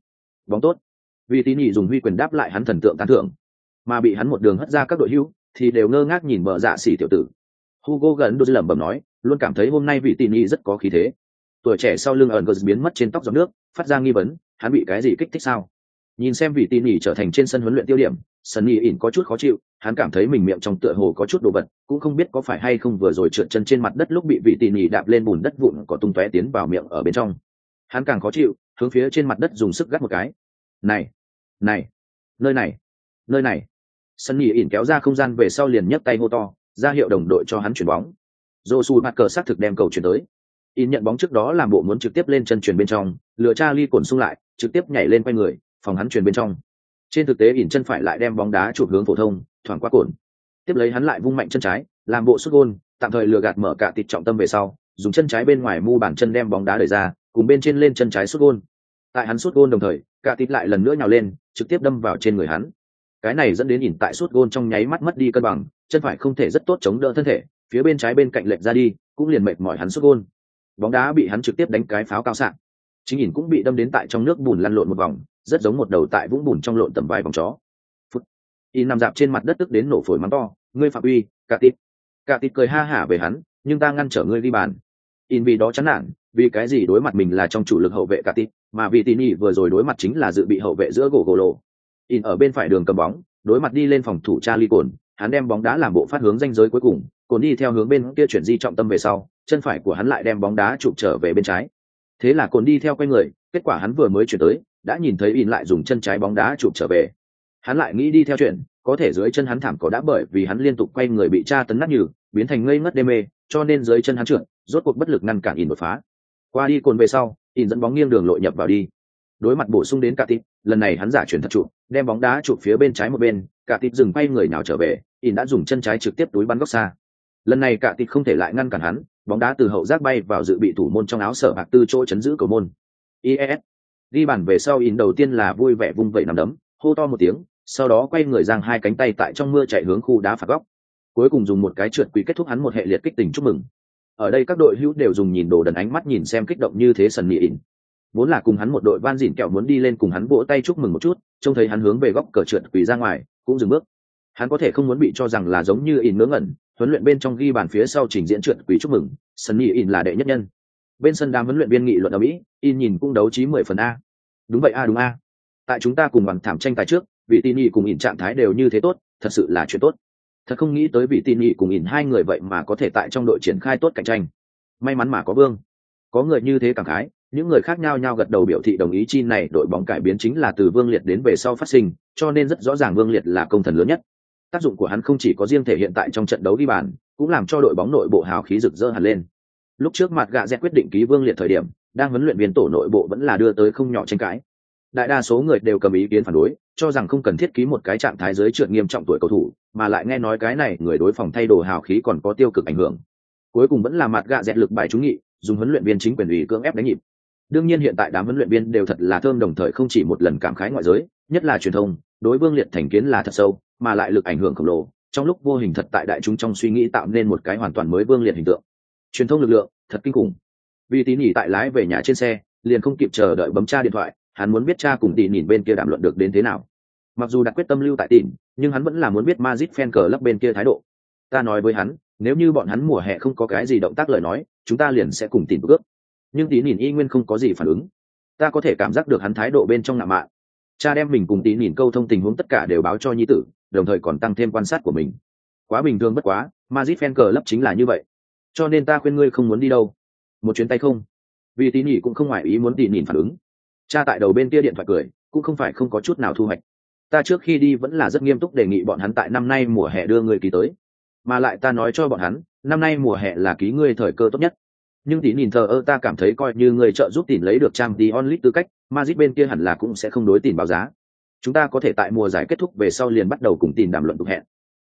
S1: bóng tốt. Vị tín nhị dùng huy quyền đáp lại hắn thần tượng tán thưởng. Mà bị hắn một đường hất ra các đội hữu, thì đều ngơ ngác nhìn bờ dạ xỉ tiểu tử. Hugo gần đôi lẩm bẩm nói, luôn cảm thấy hôm nay vị tín nhị rất có khí thế. Tuổi trẻ sau lưng ẩn gờ biến mất trên tóc giọt nước, phát ra nghi vấn, hắn bị cái gì kích thích sao? Nhìn xem vị tin nhỉ trở thành trên sân huấn luyện tiêu điểm sân nhỉ ỉn có chút khó chịu, hắn cảm thấy mình miệng trong tựa hồ có chút đồ vật, cũng không biết có phải hay không vừa rồi trượt chân trên mặt đất lúc bị vị tin nhỉ đạp lên bùn đất vụn có tung tóe tiến vào miệng ở bên trong. Hắn càng khó chịu, hướng phía trên mặt đất dùng sức gắt một cái. Này này, nơi này nơi này. Sân nhỉ ỉn kéo ra không gian về sau liền nhấc tay hô to, ra hiệu đồng đội cho hắn chuyển bóng. Dô su mặt cờ xác thực đem cầu chuyển tới. In nhận bóng trước đó làm bộ muốn trực tiếp lên chân chuyển bên trong lựa cha ly cồn xung lại, trực tiếp nhảy lên quay người phòng hắn truyền bên trong. Trên thực tế, ỉn chân phải lại đem bóng đá chụp hướng phổ thông, thoảng qua cồn tiếp lấy hắn lại vung mạnh chân trái, làm bộ xuất gôn, tạm thời lừa gạt mở cả tịt trọng tâm về sau, dùng chân trái bên ngoài mu bàn chân đem bóng đá đẩy ra, cùng bên trên lên chân trái sút gôn. Tại hắn sút gôn đồng thời, cả tít lại lần nữa nhào lên, trực tiếp đâm vào trên người hắn. Cái này dẫn đến nhìn tại sút gôn trong nháy mắt mất đi cân bằng, chân phải không thể rất tốt chống đỡ thân thể, phía bên trái bên cạnh lệch ra đi, cũng liền mệt mỏi hắn sút gôn. Bóng đá bị hắn trực tiếp đánh cái pháo cao sạn chính nhìn cũng bị đâm đến tại trong nước bùn lăn lộn một vòng rất giống một đầu tại vũng bùn trong lộn tầm vài vòng chó. Phút. Y nằm dạp trên mặt đất tức đến nổ phổi mắng to ngươi phạm uy cả tít cả tít cười ha hả về hắn nhưng ta ngăn trở ngươi ghi bàn. In vì đó chán nản vì cái gì đối mặt mình là trong chủ lực hậu vệ cả tít mà vì tin y vừa rồi đối mặt chính là dự bị hậu vệ giữa gỗ gỗ lộ. In ở bên phải đường cầm bóng đối mặt đi lên phòng thủ Charlie Cồn, hắn đem bóng đá làm bộ phát hướng danh giới cuối cùng, Cồn đi theo hướng bên kia chuyển di trọng tâm về sau, chân phải của hắn lại đem bóng đá chụp trở về bên trái. Thế là Cồn đi theo quay người, kết quả hắn vừa mới chuyển tới, đã nhìn thấy In lại dùng chân trái bóng đá chụp trở về. Hắn lại nghĩ đi theo chuyện, có thể dưới chân hắn thảm cỏ đã bởi vì hắn liên tục quay người bị tra tấn nát nhừ, biến thành ngây ngất đê mê, cho nên dưới chân hắn trượt, rốt cuộc bất lực ngăn cản In đột phá. Qua đi Cồn về sau, In dẫn bóng nghiêng đường lội nhập vào đi. Đối mặt bổ sung đến cả tịp, lần này hắn giả chuyển thật trụ, đem bóng đá chụp phía bên trái một bên, cả tịp dừng quay người nào trở về in đã dùng chân trái trực tiếp túi bắn góc xa lần này cả tịp không thể lại ngăn cản hắn bóng đá từ hậu giác bay vào dự bị thủ môn trong áo sở bạc tư chỗ chấn giữ cầu môn is ghi bàn về sau in đầu tiên là vui vẻ vung vẩy nằm đấm, hô to một tiếng, sau đó quay người giang hai cánh tay tại trong mưa chạy hướng khu đá phạt góc. Cuối cùng dùng một cái trượt quý kết thúc hắn một hệ liệt kích tình chúc mừng. Ở đây các đội hữu đều dùng nhìn đồ đần ánh mắt nhìn xem kích động như thế sần nhị in. Vốn là cùng hắn một đội van dìn kẹo muốn đi lên cùng hắn vỗ tay chúc mừng một chút, trông thấy hắn hướng về góc cờ trượt quỳ ra ngoài, cũng dừng bước. Hắn có thể không muốn bị cho rằng là giống như in ngớ ngẩn, huấn luyện bên trong ghi bàn phía sau trình diễn trượt quỳ chúc mừng sunny in là đệ nhất nhân bên sân đám huấn luyện viên nghị luận ở mỹ in nhìn cũng đấu trí mười phần a. Đúng vậy a đúng a. Tại chúng ta cùng bằng thảm tranh tài trước vị tin nhị cùng in trạng thái đều như thế tốt thật sự là chuyện tốt. Thật không nghĩ tới vị tin nhị cùng in hai người vậy mà có thể tại trong đội triển khai tốt cạnh tranh. May mắn mà có vương. Có người như thế cảm khái những người khác nhau nhau gật đầu biểu thị đồng ý chi này đội bóng cải biến chính là từ Vương Liệt đến về sau phát sinh, cho nên rất rõ ràng Vương Liệt là công thần lớn nhất. Tác dụng của hắn không chỉ có riêng thể hiện tại trong trận đấu ghi bàn, cũng làm cho đội bóng nội bộ hào khí rực rỡ hẳn lên. Lúc trước mặt gạ dẹt quyết định ký Vương Liệt thời điểm, đang huấn luyện viên tổ nội bộ vẫn là đưa tới không nhỏ tranh cãi. Đại đa số người đều cầm ý kiến phản đối, cho rằng không cần thiết ký một cái trạng thái giới trượt nghiêm trọng tuổi cầu thủ, mà lại nghe nói cái này người đối phòng thay đồ hào khí còn có tiêu cực ảnh hưởng. Cuối cùng vẫn là mặt gạ dẹt lực bài trúng nghị, dùng huấn luyện viên chính quyền ủy cưỡng ép đánh nhịp đương nhiên hiện tại đám huấn luyện viên đều thật là thơm đồng thời không chỉ một lần cảm khái ngoại giới nhất là truyền thông đối vương liệt thành kiến là thật sâu mà lại lực ảnh hưởng khổng lồ trong lúc vô hình thật tại đại chúng trong suy nghĩ tạo nên một cái hoàn toàn mới vương liệt hình tượng truyền thông lực lượng, thật kinh khủng. Vì tí nhỉ tại lái về nhà trên xe, liền không kịp chờ đợi bấm cha điện thoại, hắn muốn biết cha cùng tỉ nhìn bên kia đàm luận được đến thế nào. Mặc dù đã quyết tâm lưu tại tỉn nhưng hắn vẫn là muốn biết Madrid fan cờ lấp bên kia thái độ. Ta nói với hắn, nếu như bọn hắn mùa hè không có cái gì động tác lời nói, chúng ta liền sẽ cùng tìm bước nhưng tỉ nhìn y nguyên không có gì phản ứng. Ta có thể cảm giác được hắn thái độ bên trong nạ mạ cha đem mình cùng tỉ nhìn câu thông tình huống tất cả đều báo cho nhi tử, đồng thời còn tăng thêm quan sát của mình. Quá bình thường bất quá mazit fan cờ lấp chính là như vậy cho nên ta khuyên ngươi không muốn đi đâu. Một chuyến tay không? Vì tỉ nỉ cũng không ngoại ý muốn tỉ nhìn phản ứng. Cha tại đầu bên kia điện thoại cười, cũng không phải không có chút nào thu hoạch. Ta trước khi đi vẫn là rất nghiêm túc đề nghị bọn hắn tại năm nay mùa hè đưa người ký tới. Mà lại ta nói cho bọn hắn, năm nay mùa hè là ký ngươi thời cơ tốt nhất. Nhưng tỉ nhìn thờ ơ ta cảm thấy coi như người trợ giúp tỉ lấy được trang tí onlit tư cách mazit bên kia hẳn là cũng sẽ không đối tỉ báo giá. Chúng ta có thể tại mùa giải kết thúc về sau liền bắt đầu cùng tìm đàm luận tục hẹn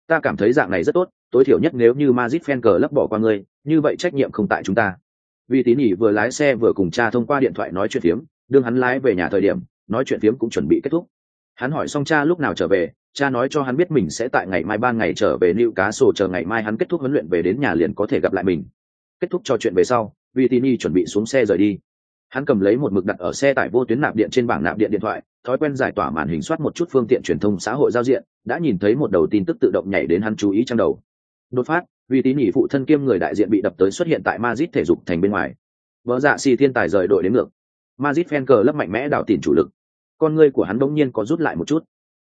S1: ta cảm thấy dạng này rất tốt, tối thiểu nhất nếu như mazit fan cờ lấp bỏ qua ngươi, như vậy trách nhiệm không tại chúng ta. Vì tín ỉ vừa lái xe vừa cùng cha thông qua điện thoại nói chuyện phiếm, đương hắn lái về nhà thời điểm, nói chuyện phiếm cũng chuẩn bị kết thúc. Hắn hỏi xong cha lúc nào trở về, cha nói cho hắn biết mình sẽ tại ngày mai ba ngày trở về nữ Cá Sổ chờ ngày mai hắn kết thúc huấn luyện về đến nhà liền có thể gặp lại mình. Kết thúc trò chuyện về sau vì tín ỉ chuẩn bị xuống xe rời đi hắn cầm lấy một mực đặt ở xe tải vô tuyến nạp điện trên bảng nạp điện điện thoại, thói quen giải tỏa màn hình soát một chút phương tiện truyền thông xã hội giao diện, đã nhìn thấy một đầu tin tức tự động nhảy đến hắn chú ý trong đầu. Đột phát, vì tín nhị phụ thân kiêm người đại diện bị đập tới xuất hiện tại Madrid thể dục thành bên ngoài. Vợ dạ xì thiên tài rời đội đến ngược. Madrid fan cờ lấp mạnh mẽ đảo tiền chủ lực. Con ngươi của hắn bỗng nhiên có rút lại một chút.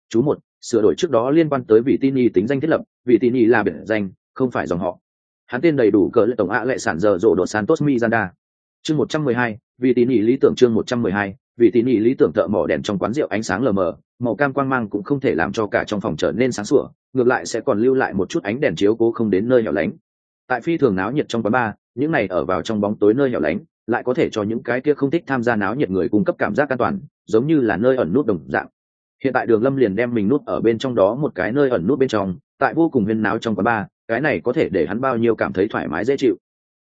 S1: Chú một, sửa đổi trước đó liên quan tới vị tin y tính danh thiết lập vị tin y là biệt danh, không phải dòng họ. Hắn tên đầy đủ cờ lệ tổng ạ lệ sản giờ rộ đột santos mizanda chương một trăm mười hai vì tín ý lý tưởng chương một trăm mười hai, vì tín ý lý tưởng thợ mỏ đèn trong quán rượu ánh sáng lờ mờ, màu cam quang mang cũng không thể làm cho cả trong phòng trở nên sáng sủa, ngược lại sẽ còn lưu lại một chút ánh đèn chiếu cố không đến nơi nhỏ lánh. Tại phi thường náo nhiệt trong quán bar, những này ở vào trong bóng tối nơi nhỏ lánh, lại có thể cho những cái kia không thích tham gia náo nhiệt người cung cấp cảm giác an toàn, giống như là nơi ẩn nút đồng dạng. Hiện tại đường lâm liền đem mình nút ở bên trong đó một cái nơi ẩn nút bên trong, tại vô cùng huyên náo trong quán bar, cái này có thể để hắn bao nhiêu cảm thấy thoải mái dễ chịu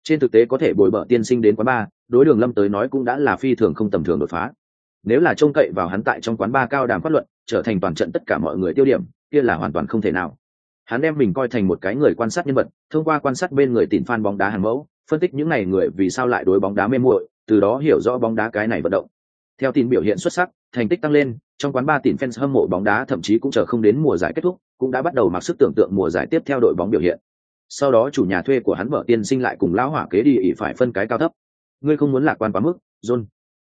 S1: trên thực tế có thể bồi bợ tiên sinh đến quán ba, đối đường lâm tới nói cũng đã là phi thường không tầm thường đột phá. Nếu là trông cậy vào hắn tại trong quán ba cao đàm phát luận, trở thành toàn trận tất cả mọi người tiêu điểm, kia là hoàn toàn không thể nào. Hắn đem mình coi thành một cái người quan sát nhân vật, thông qua quan sát bên người tìm fan bóng đá hàng mẫu, phân tích những n à y người vì sao lại đối bóng đá mê muội, từ đó hiểu rõ bóng đá cái này vận động. Theo tin biểu hiện xuất sắc, thành tích tăng lên, trong quán ba tìm fans hâm mộ bóng đá thậm chí cũng chờ không đến mùa giải kết thúc, cũng đã bắt đầu mặc sức tưởng tượng mùa giải tiếp theo đội bóng biểu hiện sau đó chủ nhà thuê của hắn vợ tiên sinh lại cùng lão hỏa kế đi ỉ phải phân cái cao thấp. Ngươi không muốn lạc quan quá mức, john.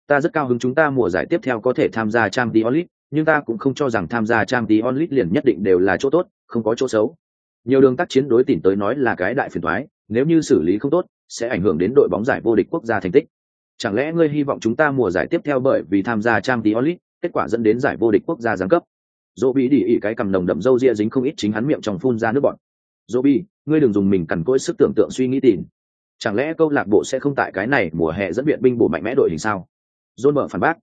S1: Ta rất cao hứng chúng ta mùa giải tiếp theo có thể tham gia trang t onlit nhưng ta cũng không cho rằng tham gia trang t onlit liền nhất định đều là chỗ tốt, không có chỗ xấu. Nhiều đường tác chiến đối tìm tới nói là cái đại phiền thoái nếu như xử lý không tốt, sẽ ảnh hưởng đến đội bóng giải vô địch quốc gia thành tích. Chẳng lẽ ngươi hy vọng chúng ta mùa giải tiếp theo bởi vì tham gia trang t onlit kết quả dẫn đến giải vô địch quốc gia giáng cấp? Dỗ bị đi ỉ cái cầm nồng đậm râu ria dính không ít chính hắn miệng trong phun ra nước bọn dỗ bị ngươi đừng dùng mình cằn cỗi sức tưởng tượng suy nghĩ tìm. Chẳng lẽ câu lạc bộ sẽ không tại cái này mùa hè dẫn viện binh bổ mạnh mẽ đội hình sao? John mở phản bác.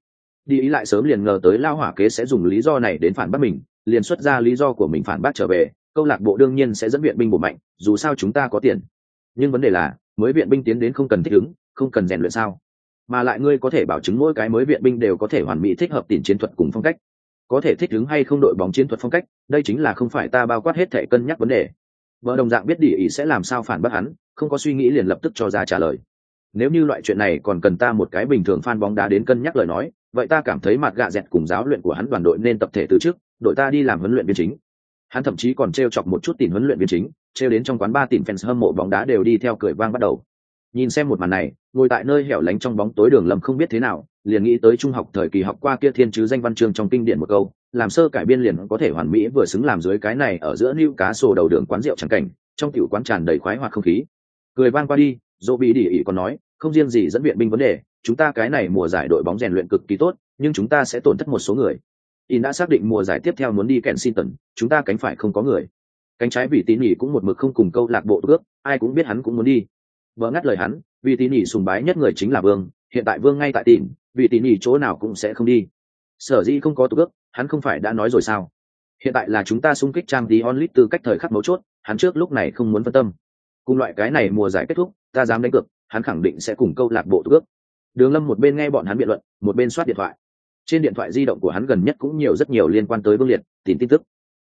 S1: Đi ý lại sớm liền ngờ tới lao hỏa kế sẽ dùng lý do này đến phản bác mình, liền xuất ra lý do của mình phản bác trở về, câu lạc bộ đương nhiên sẽ dẫn viện binh bổ mạnh, dù sao chúng ta có tiền. Nhưng vấn đề là, mới viện binh tiến đến không cần thích ứng, không cần rèn luyện sao? Mà lại ngươi có thể bảo chứng mỗi cái mới viện binh đều có thể hoàn mỹ thích hợp tiền chiến thuật cùng phong cách. Có thể thích ứng hay không đội bóng chiến thuật phong cách, đây chính là không phải ta bao quát hết thể cân nhắc vấn đề vợ đồng dạng biết địa ý sẽ làm sao phản bác hắn, không có suy nghĩ liền lập tức cho ra trả lời. Nếu như loại chuyện này còn cần ta một cái bình thường fan bóng đá đến cân nhắc lời nói, vậy ta cảm thấy mặt gạ dẹt cùng giáo luyện của hắn đoàn đội nên tập thể từ trước, đội ta đi làm huấn luyện viên chính. Hắn thậm chí còn t chọc một chút tìm huấn luyện viên chính t đến trong quán ba tìm fans hâm mộ bóng đá đều đi theo cười vang bắt đầu. Nhìn xem một màn này, ngồi tại nơi hẻo lánh trong bóng tối đường lâm không biết thế nào, liền nghĩ tới trung học thời kỳ học qua kia thiên chứ danh văn chương trong kinh điển một câu làm sơ cải biên liền có thể hoàn mỹ vừa xứng làm dưới cái này ở giữa lưu cá sổ đầu đường quán rượu chẳng cảnh trong tiểu quán tràn đầy khoái hoặc không khí. Cười vang qua đi dỗ bị đỉ ỉ còn nói không riêng gì dẫn viện binh vấn đề chúng ta cái này mùa giải đội bóng rèn luyện cực kỳ tốt nhưng chúng ta sẽ tổn thất một số người. In đã xác định mùa giải tiếp theo muốn đi Kensington, chúng ta cánh phải không có người. Cánh trái vì tín nhỉ cũng một mực không cùng câu lạc bộ ước ai cũng biết hắn cũng muốn đi. Vợ ngắt lời hắn vì tín nhỉ sùng bái nhất người chính là vương hiện tại vương ngay tại tìm vì tín nhỉ chỗ nào cũng sẽ không đi. Sở dĩ không có tục ước hắn không phải đã nói rồi sao? Hiện tại là chúng ta xung kích trang tí onlit từ cách thời khắc mấu chốt, hắn trước lúc này không muốn phân tâm. Cùng loại cái này mùa giải kết thúc, ta dám đánh cược, hắn khẳng định sẽ cùng câu lạc bộ tục ước. Đường lâm một bên nghe bọn hắn biện luận, một bên soát điện thoại. Trên điện thoại di động của hắn gần nhất cũng nhiều rất nhiều liên quan tới vương liệt, tìm tin tức.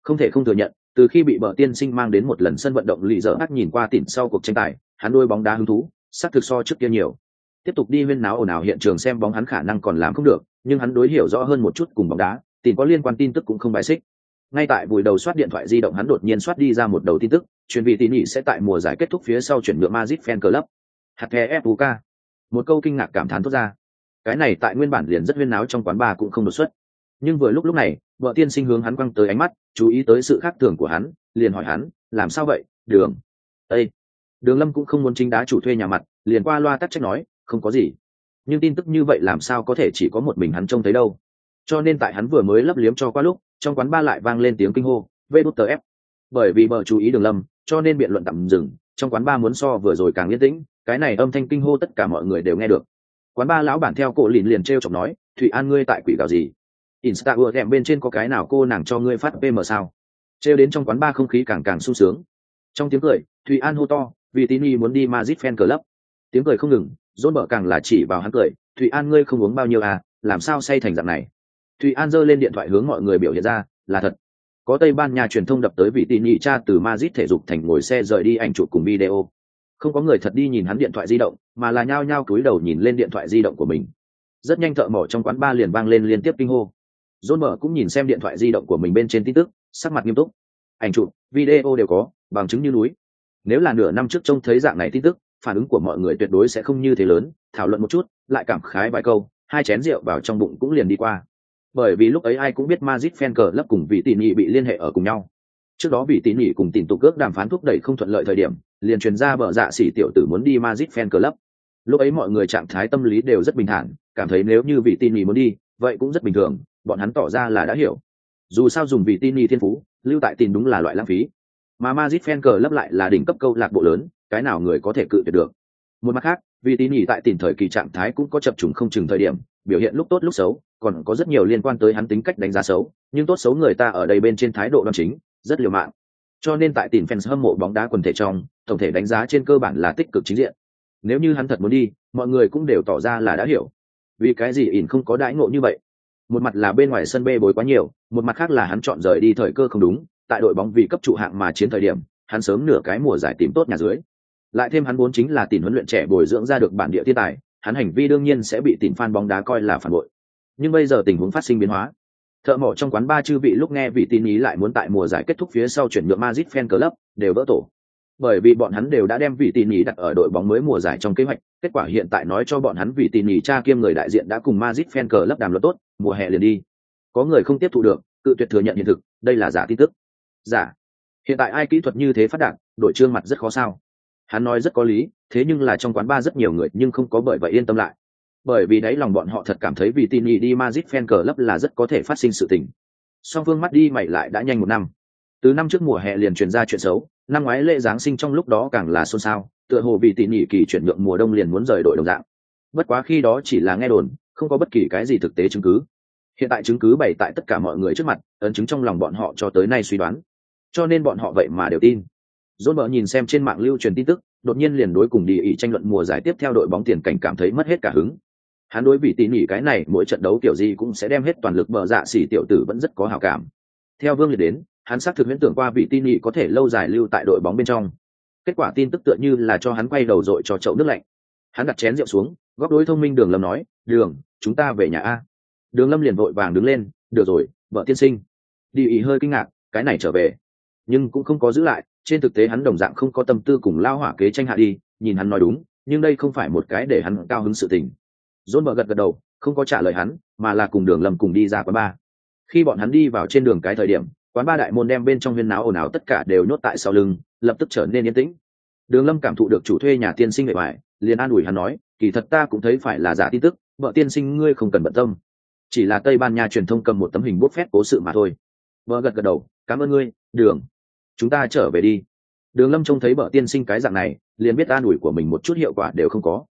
S1: Không thể không thừa nhận, từ khi bị bờ tiên sinh mang đến một lần sân vận động lì dở ác nhìn qua tỉnh sau cuộc tranh tài, hắn đôi bóng đá hứng thú sắc thực so trước kia nhiều. Tiếp tục đi huyên náo ồn ào hiện trường xem bóng hắn khả năng còn làm không được, nhưng hắn đối hiểu rõ hơn một chút cùng bóng đá tìm có liên quan tin tức cũng không bài xích ngay tại buổi đầu soát điện thoại di động hắn đột nhiên soát đi ra một đầu tin tức truyền vị tỉ nhị sẽ tại mùa giải kết thúc phía sau chuyển nhượng Madrid Fan Club. Hạt thẻ FUK. Một câu kinh ngạc cảm thán thốt ra. Cái này tại nguyên bản liền rất huyên náo trong quán bar cũng không đột xuất. Nhưng vừa lúc lúc này, vợ tiên sinh hướng hắn quăng tới ánh mắt, chú ý tới sự khác thường của hắn, liền hỏi hắn, làm sao vậy, Đường? Ê! Đường Lâm cũng không muốn chính đá chủ thuê nhà mặt, liền qua loa tắt trách nói, không có gì. Nhưng tin tức như vậy làm sao có thể chỉ có một mình hắn trông thấy đâu? Cho nên tại hắn vừa mới lấp liếm cho qua lúc, trong quán ba lại vang lên tiếng kinh hô, "VTF!" Bởi vì bờ chú ý Đường Lâm, cho nên biện luận tạm dừng trong quán ba muốn so vừa rồi càng yên tĩnh cái này âm thanh kinh hô tất cả mọi người đều nghe được. Quán ba lão bản theo cổ lìn liền t r e o chọc nói thụy an ngươi tại quỷ gạo gì? Insta ưa thèm bên trên có cái nào cô nàng cho ngươi phát pm sao? T r e o đến trong quán ba không khí càng càng sung sướng. Trong tiếng cười thụy an hô to vì tín y muốn đi mazit fan club. Tiếng cười không ngừng dốt bở càng là chỉ vào hắn cười thụy an ngươi không uống bao nhiêu à làm sao say thành dạng này? Thụy an giơ lên điện thoại hướng mọi người biểu hiện ra, là thật. Có tây ban nha truyền thông đập tới vị tin nhị cha từ madrid thể dục thành ngồi xe rời đi ảnh chụp cùng video. Không có người thật đi nhìn hắn điện thoại di động, mà là nhao nhao cúi đầu nhìn lên điện thoại di động của mình. Rất nhanh thợ mỏ trong quán ba liền vang lên liên tiếp kinh hô. John mở cũng nhìn xem điện thoại di động của mình bên trên tin tức, sắc mặt nghiêm túc. Ảnh chụp, video đều có, bằng chứng như núi. Nếu là nửa năm trước trông thấy dạng này tin tức, phản ứng của mọi người tuyệt đối sẽ không như thế lớn, thảo luận một chút, lại cảm khái vài câu, hai chén rượu vào trong bụng cũng liền đi qua bởi vì lúc ấy ai cũng biết Madrid fan cờ lấp cùng vị tỉ nhị bị liên hệ ở cùng nhau. Trước đó vị tỉ nhị cùng tỉnh tục cước đàm phán thúc đẩy không thuận lợi thời điểm, liền truyền ra bờ dạ sĩ tiểu tử muốn đi Madrid fan club. Lúc ấy mọi người trạng thái tâm lý đều rất bình thản, cảm thấy nếu như vị tỉ nhị muốn đi, vậy cũng rất bình thường, bọn hắn tỏ ra là đã hiểu. Dù sao dùng vị tỉ nhị thiên phú, lưu tại tin đúng là loại lãng phí. Mà Madrid fan club lại là đỉnh cấp câu lạc bộ lớn, cái nào người có thể cự tuyệt được. Một mặt khác, vị tỉ nhị tại tỉnh thời kỳ trạng thái cũng có chập trùng không chừng thời điểm, biểu hiện lúc tốt lúc xấu, còn có rất nhiều liên quan tới hắn tính cách đánh giá xấu, nhưng tốt xấu người ta ở đây bên trên thái độ đoan chính, rất liều mạng. Cho nên tại tìm fans hâm mộ bóng đá quần thể trong, tổng thể đánh giá trên cơ bản là tích cực chính diện. Nếu như hắn thật muốn đi, mọi người cũng đều tỏ ra là đã hiểu. Vì cái gì ỉn không có đãi ngộ như vậy? Một mặt là bên ngoài sân bê bối quá nhiều, một mặt khác là hắn chọn rời đi thời cơ không đúng, tại đội bóng vì cấp trụ hạng mà chiến thời điểm, hắn sớm nửa cái mùa giải tìm tốt nhà dưới. Lại thêm hắn vốn chính là tìm huấn luyện trẻ bồi dưỡng ra được bản địa thiên tài, hắn hành vi đương nhiên sẽ bị tìm fan bóng đá coi là phản bội nhưng bây giờ tình huống phát sinh biến hóa. Thợ mỏ trong quán ba chư vị lúc nghe vị tin ý lại muốn tại mùa giải kết thúc phía sau chuyển nhượng Madrid fan club đều vỡ tổ. Bởi vì bọn hắn đều đã đem vị tin ý đặt ở đội bóng mới mùa giải trong kế hoạch, kết quả hiện tại nói cho bọn hắn vị tin ý cha kiêm người đại diện đã cùng Madrid fan club đàm luận tốt, mùa hè liền đi. Có người không tiếp thu được, cự tuyệt thừa nhận hiện thực, đây là giả tin tức. Giả. Hiện tại ai kỹ thuật như thế phát đạt, đội trương mặt rất khó sao. Hắn nói rất có lý, thế nhưng là trong quán ba rất nhiều người nhưng không có bởi vậy yên tâm lại bởi vì đấy lòng bọn họ thật cảm thấy vì tin ý đi Madrid fan club là rất có thể phát sinh sự tình. Song phương mắt đi mày lại đã nhanh một năm. Từ năm trước mùa hè liền truyền ra chuyện xấu, năm ngoái lễ giáng sinh trong lúc đó càng là xôn xao, tựa hồ vì tin nhị kỳ chuyển nhượng mùa đông liền muốn rời đội đồng dạng. Bất quá khi đó chỉ là nghe đồn, không có bất kỳ cái gì thực tế chứng cứ. Hiện tại chứng cứ bày tại tất cả mọi người trước mặt, ấn chứng trong lòng bọn họ cho tới nay suy đoán. Cho nên bọn họ vậy mà đều tin. Dôn bờ nhìn xem trên mạng lưu truyền tin tức, đột nhiên liền đối cùng đi ý tranh luận mùa giải tiếp theo đội bóng tiền cảnh cảm thấy mất hết cả hứng hắn đối vị tỉ nỉ cái này, mỗi trận đấu kiểu gì cũng sẽ đem hết toàn lực bờ dạ xỉ tiểu tử vẫn rất có hào cảm. Theo vương liệt đến, hắn xác thực huyễn tưởng qua vị tin Nhị có thể lâu dài lưu tại đội bóng bên trong. Kết quả tin tức tựa như là cho hắn quay đầu dội cho chậu nước lạnh. Hắn đặt chén rượu xuống góp đối thông minh đường lâm nói, đường, chúng ta về nhà a. Đường lâm liền vội vàng đứng lên, được rồi, vợ tiên sinh. Đi ý hơi kinh ngạc, cái này trở về. Nhưng cũng không có giữ lại, trên thực tế hắn đồng dạng không có tâm tư cùng lao hỏa kế tranh hạ đi, nhìn hắn nói đúng, nhưng đây không phải một cái để hắn cao hứng sự tình dôn bờ gật gật đầu, không có trả lời hắn, mà là cùng đường lâm cùng đi ra quán ba. Khi bọn hắn đi vào trên đường cái thời điểm, quán ba đại môn đem bên trong huyên náo ồn ào tất cả đều nhốt tại sau lưng, lập tức trở nên yên tĩnh. Đường lâm cảm thụ được chủ thuê nhà tiên sinh bề bài liền an ủi hắn nói, kỳ thật ta cũng thấy phải là giả tin tức, vợ tiên sinh ngươi không cần bận tâm. Chỉ là tây ban nha truyền thông cầm một tấm hình bút phép cố sự mà thôi. Vợ gật gật đầu, cảm ơn ngươi, đường. Chúng ta trở về đi. Đường lâm trông thấy vợ tiên sinh cái dạng này, liền biết an ủi của mình một chút hiệu quả đều không có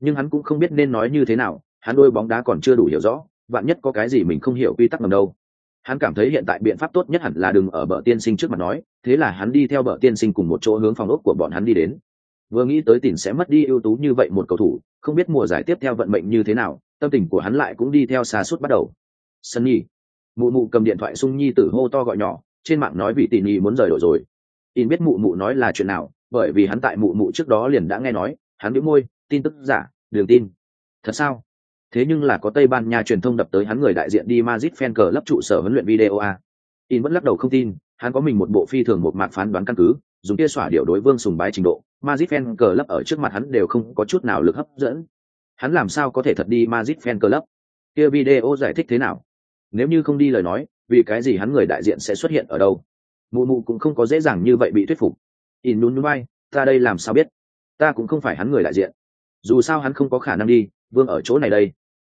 S1: nhưng hắn cũng không biết nên nói như thế nào, hắn đôi bóng đá còn chưa đủ hiểu rõ, vạn nhất có cái gì mình không hiểu quy tắc ngầm đâu. Hắn cảm thấy hiện tại biện pháp tốt nhất hẳn là đừng ở bờ tiên sinh trước mặt nói, thế là hắn đi theo bờ tiên sinh cùng một chỗ hướng phòng ốc của bọn hắn đi đến. Vừa nghĩ tới tỉnh sẽ mất đi ưu tú như vậy một cầu thủ, không biết mùa giải tiếp theo vận mệnh như thế nào, tâm tình của hắn lại cũng đi theo xa suốt bắt đầu. Sân nhi mụ mụ cầm điện thoại sung nhi tử hô to gọi nhỏ, trên mạng nói vị tỷ nhi muốn rời đổi rồi. In biết mụ mụ nói là chuyện nào, bởi vì hắn tại mụ mụ trước đó liền đã nghe nói, hắn đĩu môi tin tức giả, đường tin. Thật sao? Thế nhưng là có tây ban nha truyền thông đập tới hắn người đại diện đi Madrid fan cờ lấp trụ sở huấn luyện video a. In vẫn lắc đầu không tin, hắn có mình một bộ phi thường một mạc phán đoán căn cứ, dùng kia xỏa điệu đối vương sùng bái trình độ, Madrid fan cờ lấp ở trước mặt hắn đều không có chút nào lực hấp dẫn. Hắn làm sao có thể thật đi Madrid fan cờ lấp kia video giải thích thế nào? Nếu như không đi lời nói, vì cái gì hắn người đại diện sẽ xuất hiện ở đâu? Mụ mụ cũng không có dễ dàng như vậy bị thuyết phục. In nún bay ta đây làm sao biết? Ta cũng không phải hắn người đại diện dù sao hắn không có khả năng đi, vương ở chỗ này đây.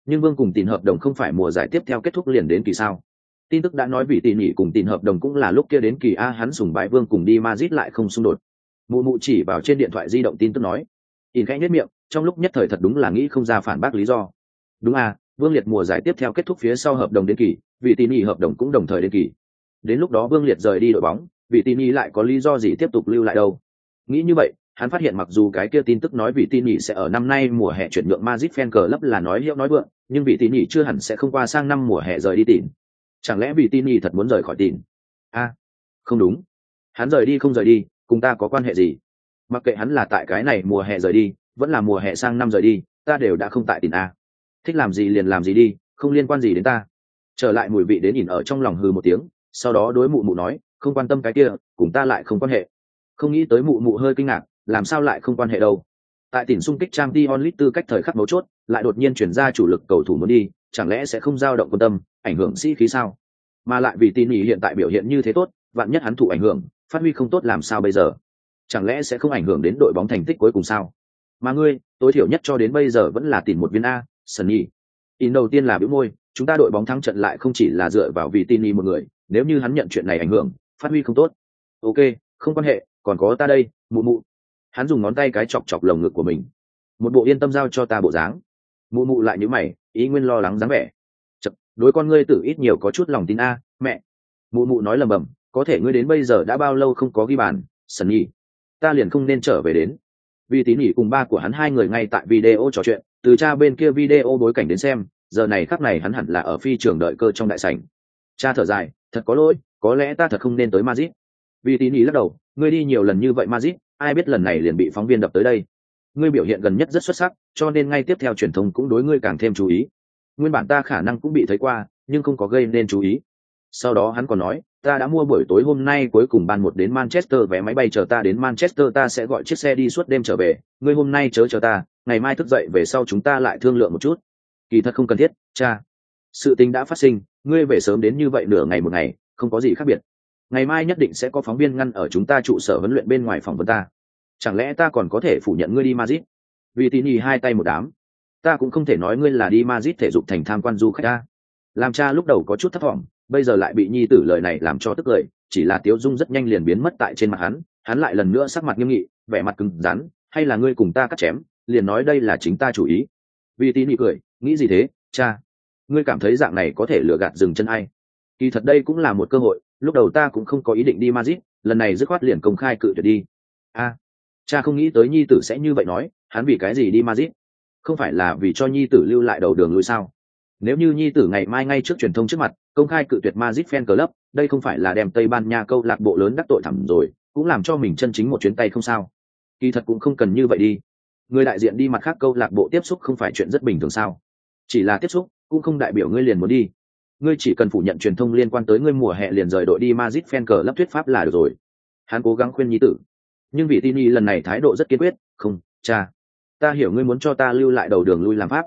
S1: Nhưng vương cùng tìm hợp đồng không phải mùa giải tiếp theo kết thúc liền đến kỳ sao? Tin tức đã nói vị tỉ mỉ cùng tìm hợp đồng cũng là lúc kia đến kỳ a, hắn sùng bái vương cùng đi Madrid lại không xung đột. Mụ mụ chỉ vào trên điện thoại di động tin tức nói in khẽ nhất miệng, trong lúc nhất thời thật đúng là nghĩ không ra phản bác lý do. Đúng a, vương liệt mùa giải tiếp theo kết thúc phía sau hợp đồng đến kỳ, vị tỉ mỉ hợp đồng cũng đồng thời đến kỳ. Đến lúc đó vương liệt rời đi đội bóng, vị tỉ mỉ lại có lý do gì tiếp tục lưu lại đâu? Nghĩ như vậy hắn phát hiện mặc dù cái kia tin tức nói vị tin nhị sẽ ở năm nay mùa hè chuyển nhượng Madrid fan cờ lấp là nói hiệu nói vượng, nhưng vị tin nhị chưa hẳn sẽ không qua sang năm mùa hè rời đi tìm. Chẳng lẽ vị tin nhị thật muốn rời khỏi tìm? A, không đúng. Hắn rời đi không rời đi, cùng ta có quan hệ gì? Mặc kệ hắn là tại cái này mùa hè rời đi, vẫn là mùa hè sang năm rời đi, ta đều đã không tại tìm a. Thích làm gì liền làm gì đi, không liên quan gì đến ta. Trở lại mùi vị đến nhìn ở trong lòng hừ một tiếng, sau đó đối mụ mụ nói, không quan tâm cái kia, cùng ta lại không quan hệ. Không nghĩ tới mụ mụ hơi kinh ngạc, làm sao lại không quan hệ đâu. Tại tỉnh xung kích trang Dion onlit tư cách thời khắc mấu chốt, lại đột nhiên chuyển ra chủ lực cầu thủ muốn đi, chẳng lẽ sẽ không dao động quân tâm, ảnh hưởng sĩ khí sao? Mà lại vì tin ý hiện tại biểu hiện như thế tốt, vạn nhất hắn thụ ảnh hưởng, phát huy không tốt làm sao bây giờ? Chẳng lẽ sẽ không ảnh hưởng đến đội bóng thành tích cuối cùng sao? Mà ngươi, tối thiểu nhất cho đến bây giờ vẫn là tìm một viên a sunny in đầu tiên là biểu môi, chúng ta đội bóng thắng trận lại không chỉ là dựa vào vì tin y một người, nếu như hắn nhận chuyện này ảnh hưởng, phát huy không tốt. Ok, không quan hệ, còn có ta đây, mụ mụ hắn dùng ngón tay cái chọc chọc lồng ngực của mình. Một bộ yên tâm giao cho ta bộ dáng. Mụ mụ lại nhữ mày ý nguyên lo lắng dáng vẻ. Chật, đối con ngươi tử ít nhiều có chút lòng tin a mẹ. Mụ mụ nói lầm bầm có thể ngươi đến bây giờ đã bao lâu không có ghi bàn sần nhi? Ta liền không nên trở về đến. Vì tín nhỉ cùng ba của hắn hai người ngay tại video trò chuyện từ cha bên kia video bối cảnh đến xem giờ này khắc này hắn hẳn là ở phi trường đợi cơ trong đại sảnh. Cha thở dài thật có lỗi có lẽ ta thật không nên tới mazit Vì tín nhỉ lắc đầu, ngươi đi nhiều lần như vậy mazit ai biết lần này liền bị phóng viên đập tới đây. Ngươi biểu hiện gần nhất rất xuất sắc, cho nên ngay tiếp theo truyền thông cũng đối ngươi càng thêm chú ý. Nguyên bản ta khả năng cũng bị thấy qua, nhưng không có gây nên chú ý. Sau đó hắn còn nói, ta đã mua buổi tối hôm nay cuối cùng ban một đến Manchester vé máy bay chờ ta đến Manchester ta sẽ gọi chiếc xe đi suốt đêm trở về, ngươi hôm nay chớ chờ ta, ngày mai thức dậy về sau chúng ta lại thương lượng một chút. Kỳ thật không cần thiết, cha. Sự tình đã phát sinh, ngươi về sớm đến như vậy nửa ngày một ngày, không có gì khác biệt ngày mai nhất định sẽ có phóng viên ngăn ở chúng ta trụ sở huấn luyện bên ngoài phòng vấn ta chẳng lẽ ta còn có thể phủ nhận ngươi đi Madrid? Vì tín nhì hai tay một đám. Ta cũng không thể nói ngươi là đi Madrid thể dục thành tham quan du khách ta. Làm cha lúc đầu có chút thất vọng, bây giờ lại bị nhi tử lời này làm cho tức cười, chỉ là Tiếu Dung rất nhanh liền biến mất tại trên mặt hắn, hắn lại lần nữa sắc mặt nghiêm nghị, vẻ mặt cứng rắn, hay là ngươi cùng ta cắt chém, liền nói đây là chính ta chủ ý. Vì tín nhì cười, nghĩ gì thế, cha? Ngươi cảm thấy dạng này có thể lừa gạt dừng chân ai? Kỳ thật đây cũng là một cơ hội, lúc đầu ta cũng không có ý định đi Madrid, lần này dứt khoát liền công khai cự tuyệt đi. A, cha không nghĩ tới nhi tử sẽ như vậy nói, hắn vì cái gì đi Madrid? Không phải là vì cho nhi tử lưu lại đầu đường lui sao? Nếu như nhi tử ngày mai ngay trước truyền thông trước mặt, công khai cự tuyệt Madrid fan club, đây không phải là đem Tây Ban Nha câu lạc bộ lớn đắc tội thẳm rồi, cũng làm cho mình chân chính một chuyến tay không sao. Kỳ thật cũng không cần như vậy đi. Người đại diện đi mặt khác câu lạc bộ tiếp xúc không phải chuyện rất bình thường sao? Chỉ là tiếp xúc, cũng không đại biểu ngươi liền muốn đi ngươi chỉ cần phủ nhận truyền thông liên quan tới ngươi mùa hè liền rời đội đi Madrid fan cờ lấp thuyết pháp là được rồi. Hắn cố gắng khuyên nhi tử. Nhưng vị Tini lần này thái độ rất kiên quyết, "Không, cha, ta hiểu ngươi muốn cho ta lưu lại đầu đường lui làm pháp,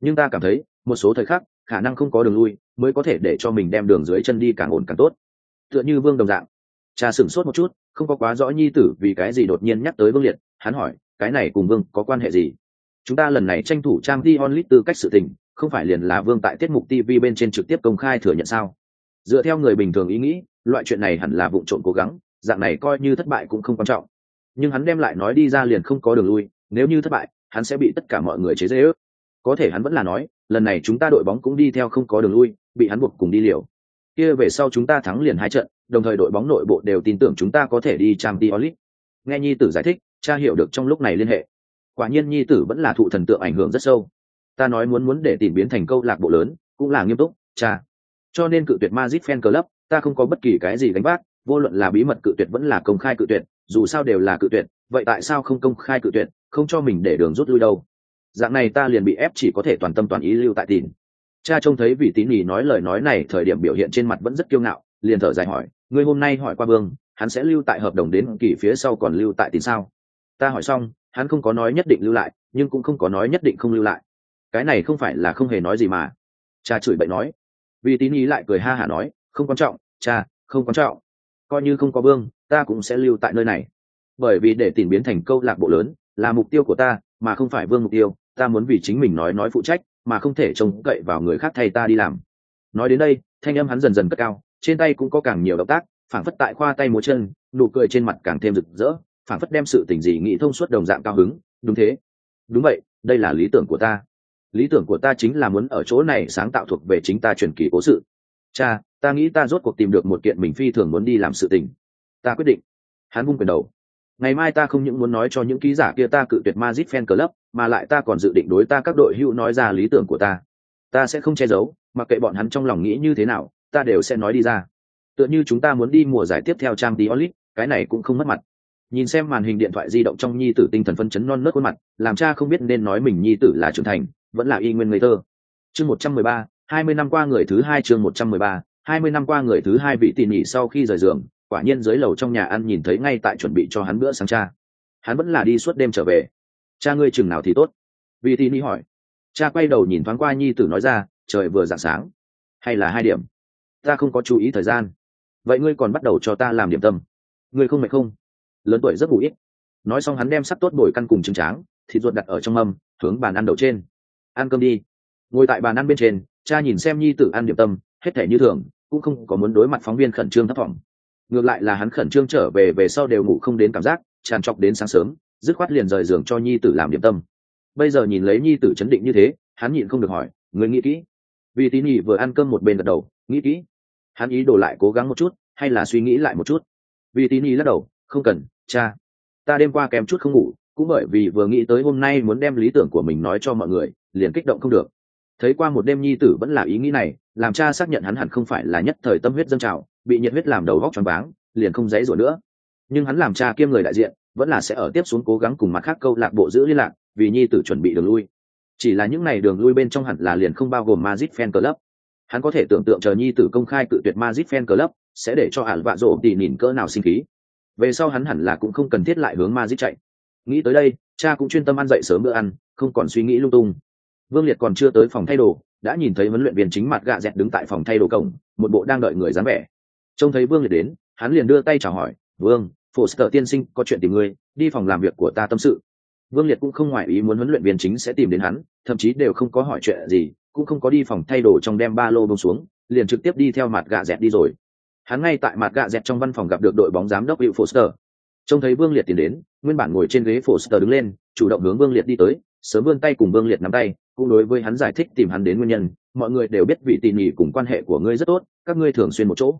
S1: nhưng ta cảm thấy, một số thời khắc, khả năng không có đường lui, mới có thể để cho mình đem đường dưới chân đi càng ổn càng tốt." Tựa như Vương đồng dạng. Cha sửng sốt một chút, không có quá rõ nhi tử vì cái gì đột nhiên nhắc tới Vương Liệt, hắn hỏi, "Cái này cùng Vương có quan hệ gì?" Chúng ta lần này tranh thủ trang Dion Lit tư cách sự tình, không phải liền là vương tại tiết mục tv bên trên trực tiếp công khai thừa nhận sao? Dựa theo người bình thường ý nghĩ, loại chuyện này hẳn là vụ trộn cố gắng, dạng này coi như thất bại cũng không quan trọng. Nhưng hắn đem lại nói đi ra liền không có đường lui, nếu như thất bại, hắn sẽ bị tất cả mọi người chế dễ ước có thể hắn vẫn là nói, lần này chúng ta đội bóng cũng đi theo không có đường lui, bị hắn buộc cùng đi liều. Kia về sau chúng ta thắng liền hai trận, đồng thời đội bóng nội bộ đều tin tưởng chúng ta có thể đi trang t olit nghe nhi tử giải thích, cha hiểu được trong lúc này liên hệ. Quả nhiên nhi tử vẫn là thụ thần tượng ảnh hưởng rất sâu ta nói muốn muốn để tìm biến thành câu lạc bộ lớn, cũng là nghiêm túc, cha. Cho nên cự tuyệt Madrid fan club, ta không có bất kỳ cái gì gánh vác, vô luận là bí mật cự tuyệt vẫn là công khai cự tuyệt, dù sao đều là cự tuyệt, vậy tại sao không công khai cự tuyệt, không cho mình để đường rút lui đâu? Dạng này ta liền bị ép chỉ có thể toàn tâm toàn ý lưu tại tin cha trông thấy vị tín nhì nói lời nói này, thời điểm biểu hiện trên mặt vẫn rất kiêu ngạo, liền thở dài hỏi, ngươi hôm nay hỏi qua vương, hắn sẽ lưu tại hợp đồng đến kỳ phía sau còn lưu tại tin sao? Ta hỏi xong, hắn không có nói nhất định lưu lại, nhưng cũng không có nói nhất định không lưu lại cái này không phải là không hề nói gì mà. Cha chửi bậy nói. Vì tín ý lại cười ha hả nói, không quan trọng, cha, không quan trọng. Coi như không có vương, ta cũng sẽ lưu tại nơi này. Bởi vì để tìm biến thành câu lạc bộ lớn là mục tiêu của ta, mà không phải vương mục tiêu, ta muốn vì chính mình nói nói phụ trách, mà không thể trông cậy vào người khác thay ta đi làm. Nói đến đây, thanh âm hắn dần dần cất cao, trên tay cũng có càng nhiều động tác, phảng phất tại khoa tay múa chân, nụ cười trên mặt càng thêm rực rỡ, phảng phất đem sự tình gì nghĩ thông suốt đồng dạng cao hứng. Đúng thế. Đúng vậy, đây là lý tưởng của ta lý tưởng của ta chính là muốn ở chỗ này sáng tạo thuộc về chính ta truyền kỳ cố sự. Cha, ta nghĩ ta rốt cuộc tìm được một kiện mình phi thường muốn đi làm sự tình. Ta quyết định. Hắn vung quyền đầu. Ngày mai ta không những muốn nói cho những ký giả kia ta cự tuyệt mazit fan club, mà lại ta còn dự định đối ta các đội hữu nói ra lý tưởng của ta. Ta sẽ không che giấu, mặc kệ bọn hắn trong lòng nghĩ như thế nào, ta đều sẽ nói đi ra. Tựa như chúng ta muốn đi mùa giải tiếp theo trang tí olit cái này cũng không mất mặt. Nhìn xem màn hình điện thoại di động trong nhi tử tinh thần phân chấn non nớt khuôn mặt, làm cha không biết nên nói mình nhi tử là trưởng thành vẫn là y nguyên ngây thơ. Chương một trăm mười ba, hai mươi năm qua người thứ hai chương một trăm mười ba, hai mươi năm qua người thứ hai vị tỉ mỉ sau khi rời giường, quả nhiên dưới lầu trong nhà ăn nhìn thấy ngay tại chuẩn bị cho hắn bữa sáng cha. Hắn vẫn là đi suốt đêm trở về. Cha ngươi chừng nào thì tốt? Vị tỉ mỉ hỏi. Cha quay đầu nhìn thoáng qua nhi tử nói ra, trời vừa rạng sáng. Hay là hai điểm? Ta không có chú ý thời gian. Vậy ngươi còn bắt đầu cho ta làm điểm tâm. Ngươi không mệt không? Lớn tuổi rất ngủ ít. Nói xong hắn đem sắp tốt bồi căn cùng trứng tráng, thịt ruột đặt ở trong mâm, hướng bàn ăn đầu trên ăn cơm đi. Ngồi tại bàn ăn bên trên, cha nhìn xem nhi tử ăn điểm tâm, hết thể như thường, cũng không có muốn đối mặt phóng viên khẩn trương thấp thỏm. Ngược lại là hắn khẩn trương trở về về sau đều ngủ không đến cảm giác, tràn trọc đến sáng sớm, dứt khoát liền rời giường cho nhi tử làm điểm tâm. Bây giờ nhìn lấy nhi tử chấn định như thế, hắn nhịn không được hỏi người nghĩ kỹ? Vì tín nhị vừa ăn cơm một bên gật đầu, nghĩ kỹ. Hắn ý đổ lại cố gắng một chút, hay là suy nghĩ lại một chút? Vì tín nhị lắc đầu, không cần, cha. Ta đêm qua kèm chút không ngủ, cũng bởi vì vừa nghĩ tới hôm nay muốn đem lý tưởng của mình nói cho mọi người liền kích động không được. Thấy qua một đêm nhi tử vẫn là ý nghĩ này, làm cha xác nhận hắn hẳn không phải là nhất thời tâm huyết dâng trào, bị nhiệt huyết làm đầu góc choáng váng, liền không dãy rủa nữa. Nhưng hắn làm cha kiêm người đại diện, vẫn là sẽ ở tiếp xuống cố gắng cùng mặt khác câu lạc bộ giữ liên lạc, vì nhi tử chuẩn bị đường lui. Chỉ là những này đường lui bên trong hẳn là liền không bao gồm Madrid fan club. Hắn có thể tưởng tượng chờ nhi tử công khai cự tuyệt Madrid fan club, sẽ để cho hẳn vạ rộ tỉ nhìn cỡ nào sinh khí. Về sau hắn hẳn là cũng không cần thiết lại hướng Madrid chạy. Nghĩ tới đây, cha cũng chuyên tâm ăn dậy sớm bữa ăn, không còn suy nghĩ lung tung vương liệt còn chưa tới phòng thay đồ đã nhìn thấy huấn luyện viên chính mặt gạ dẹt đứng tại phòng thay đồ cổng một bộ đang đợi người dám vẻ trông thấy vương liệt đến hắn liền đưa tay chào hỏi vương Foster tiên sinh có chuyện tìm ngươi, đi phòng làm việc của ta tâm sự. Vương Liệt cũng không ngoại ý muốn huấn luyện viên chính sẽ tìm đến hắn, thậm chí đều không có hỏi chuyện gì, cũng không có đi phòng thay đồ trong đem ba lô bông xuống, liền trực tiếp đi theo mặt gạ dẹt đi rồi. Hắn ngay tại mặt gạ dẹt trong văn phòng gặp được đội bóng giám đốc Hugh Foster. Trông thấy Vương Liệt tiến đến, nguyên bản ngồi trên ghế Foster đứng lên, chủ động hướng Vương Liệt đi tới, sớm vươn tay cùng Vương Liệt nắm tay, cũng đối với hắn giải thích tìm hắn đến nguyên nhân, mọi người đều biết vị tỉ nhị cùng quan hệ của ngươi rất tốt, các ngươi thường xuyên một chỗ.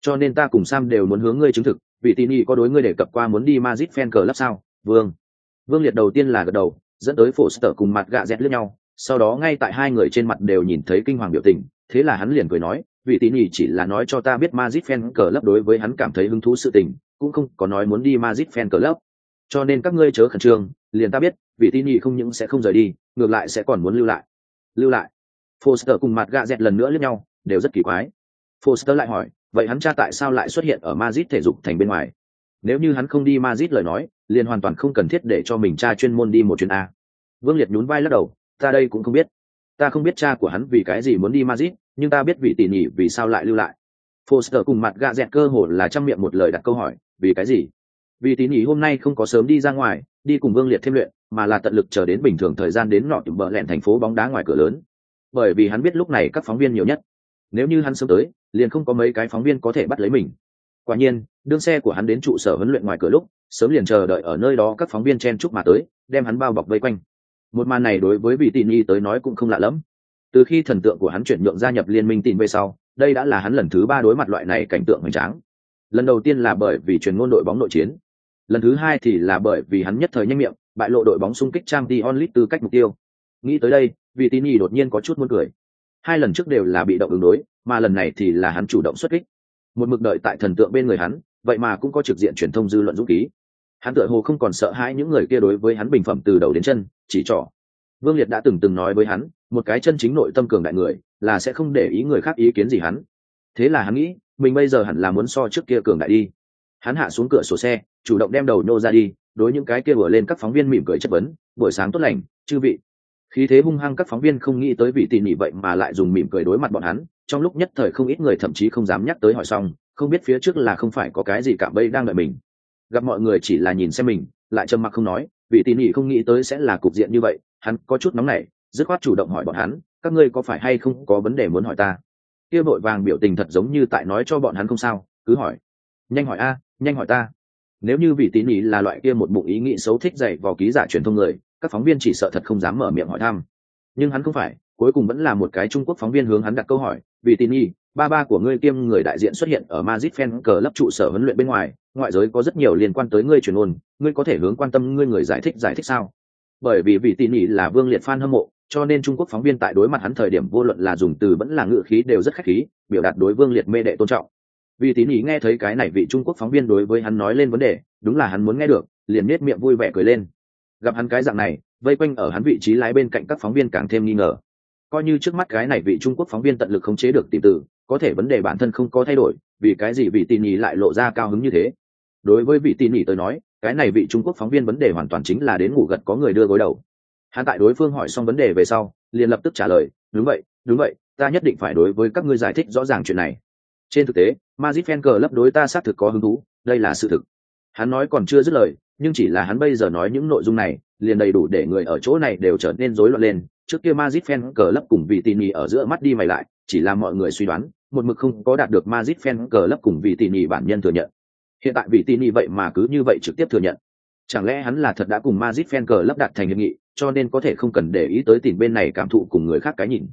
S1: Cho nên ta cùng Sam đều muốn hướng ngươi chứng thực, vị tỉ nhị có đối ngươi đề cập qua muốn đi Madrid fan club sao? Vương. Vương Liệt đầu tiên là gật đầu, dẫn tới Foster cùng mặt gạ dẹt lướt nhau, sau đó ngay tại hai người trên mặt đều nhìn thấy kinh hoàng biểu tình, thế là hắn liền cười nói, vị tỉ nhị chỉ là nói cho ta biết Madrid fan club đối với hắn cảm thấy hứng thú sự tình, cũng không có nói muốn đi Madrid fan club. Cho nên các ngươi chớ khẩn trương, liền ta biết, vị tỉ nhị không những sẽ không rời đi, ngược lại sẽ còn muốn lưu lại. Lưu lại. Foster cùng mặt gạ dẹt lần nữa lướt nhau, đều rất kỳ quái. Foster lại hỏi, vậy hắn cha tại sao lại xuất hiện ở Madrid thể dục thành bên ngoài? Nếu như hắn không đi Madrid lời nói, liền hoàn toàn không cần thiết để cho mình cha chuyên môn đi một chuyến a. Vương Liệt nhún vai lắc đầu, ta đây cũng không biết. Ta không biết cha của hắn vì cái gì muốn đi Madrid, nhưng ta biết vị tỉ nhỉ vì sao lại lưu lại. Foster cùng mặt gạ dẹt cơ hồ là trăm miệng một lời đặt câu hỏi, vì cái gì? Vì tín nhị hôm nay không có sớm đi ra ngoài, đi cùng Vương Liệt thêm luyện, mà là tận lực chờ đến bình thường thời gian đến nọ bờ lẹn thành phố bóng đá ngoài cửa lớn. Bởi vì hắn biết lúc này các phóng viên nhiều nhất. Nếu như hắn sớm tới, liền không có mấy cái phóng viên có thể bắt lấy mình quả nhiên đương xe của hắn đến trụ sở huấn luyện ngoài cửa lúc sớm liền chờ đợi ở nơi đó các phóng viên chen chúc mà tới đem hắn bao bọc vây quanh một màn này đối với vị tị nhi tới nói cũng không lạ lẫm từ khi thần tượng của hắn chuyển nhượng gia nhập liên minh tin về sau đây đã là hắn lần thứ ba đối mặt loại này cảnh tượng hoành tráng lần đầu tiên là bởi vì truyền ngôn đội bóng nội chiến lần thứ hai thì là bởi vì hắn nhất thời nhanh miệng, bại lộ đội bóng xung kích trang t onlit tư cách mục tiêu. Nghĩ tới đây vị tín nhì đột nhiên có chút muốn cười. Hai lần trước đều là bị động ứng đối, mà lần này thì là hắn chủ động xuất kích. Một mực đợi tại thần tượng bên người hắn, vậy mà cũng có trực diện truyền thông dư luận dũng ký hắn tựa hồ không còn sợ hãi những người kia đối với hắn bình phẩm từ đầu đến chân, chỉ trỏ. Vương liệt đã từng từng nói với hắn, một cái chân chính nội tâm cường đại người, là sẽ không để ý người khác ý kiến gì hắn. Thế là hắn nghĩ, mình bây giờ hẳn là muốn so trước kia cường đại đi hắn hạ xuống cửa sổ xe, chủ động đem đầu nô ra đi, đối những cái kia vừa lên các phóng viên mỉm cười chất vấn, buổi sáng tốt lành, chư vị. Khí thế hung hăng các phóng viên không nghĩ tới vị tỉ mỉ vậy mà lại dùng mỉm cười đối mặt bọn hắn, trong lúc nhất thời không ít người thậm chí không dám nhắc tới hỏi xong, không biết phía trước là không phải có cái gì cả bây đang đợi mình. Gặp mọi người chỉ là nhìn xem mình, lại trầm mặc không nói, vị tỉ mỉ không nghĩ tới sẽ là cục diện như vậy, hắn có chút nóng nảy, dứt khoát chủ động hỏi bọn hắn, các ngươi có phải hay không có vấn đề muốn hỏi ta? Kia vội vàng biểu tình thật giống như tại nói cho bọn hắn không sao, cứ hỏi. Nhanh hỏi a nhanh hỏi ta. Nếu như vị tín ý là loại kia một bụng ý nghĩ xấu thích dạy vào ký giả truyền thông người, các phóng viên chỉ sợ thật không dám mở miệng hỏi thăm. Nhưng hắn không phải, cuối cùng vẫn là một cái trung quốc phóng viên hướng hắn đặt câu hỏi, vị tín ý, ba ba của ngươi kiêm người đại diện xuất hiện ở Madrid fan cờ lấp trụ sở huấn luyện bên ngoài, ngoại giới có rất nhiều liên quan tới ngươi truyền ôn, ngươi có thể hướng quan tâm ngươi người giải thích giải thích sao? Bởi vì vị tin y là vương liệt fan hâm mộ, cho nên trung quốc phóng viên tại đối mặt hắn thời điểm vô luận là dùng từ vẫn là ngữ khí đều rất khách khí, biểu đạt đối vương liệt mê đệ tôn trọng vì tín ý nghe thấy cái này vị trung quốc phóng viên đối với hắn nói lên vấn đề, đúng là hắn muốn nghe được, liền nết miệng vui vẻ cười lên. Gặp hắn cái dạng này, vây quanh ở hắn vị trí lái bên cạnh các phóng viên càng thêm nghi ngờ. Coi như trước mắt cái này vị trung quốc phóng viên tận lực khống chế được tìm từ có thể vấn đề bản thân không có thay đổi, vì cái gì vị tin nhì lại lộ ra cao hứng như thế? Đối với vị tin nhì tôi nói, cái này vị trung quốc phóng viên vấn đề hoàn toàn chính là đến ngủ gật có người đưa gối đầu. Hắn tại đối phương hỏi xong vấn đề về sau, liền lập tức trả lời, đúng vậy đúng vậy, ta nhất định phải đối với các ngươi giải thích rõ ràng chuyện này. Trên thực tế Magic Fan Club đối ta xác thực có hứng thú, đây là sự thực. Hắn nói còn chưa dứt lời, nhưng chỉ là hắn bây giờ nói những nội dung này, liền đầy đủ để người ở chỗ này đều trở nên rối loạn lên. Trước kia Magic Fan Club cùng vị Vitini ở giữa mắt đi mày lại, chỉ là mọi người suy đoán, một mực không có đạt được Magic Fan Club cùng vị Vitini bản nhân thừa nhận. Hiện tại vị Vitini vậy mà cứ như vậy trực tiếp thừa nhận. Chẳng lẽ hắn là thật đã cùng Magic Fan Club đạt thành hiệp nghị, cho nên có thể không cần để ý tới tìm bên này cảm thụ cùng người khác cái nhìn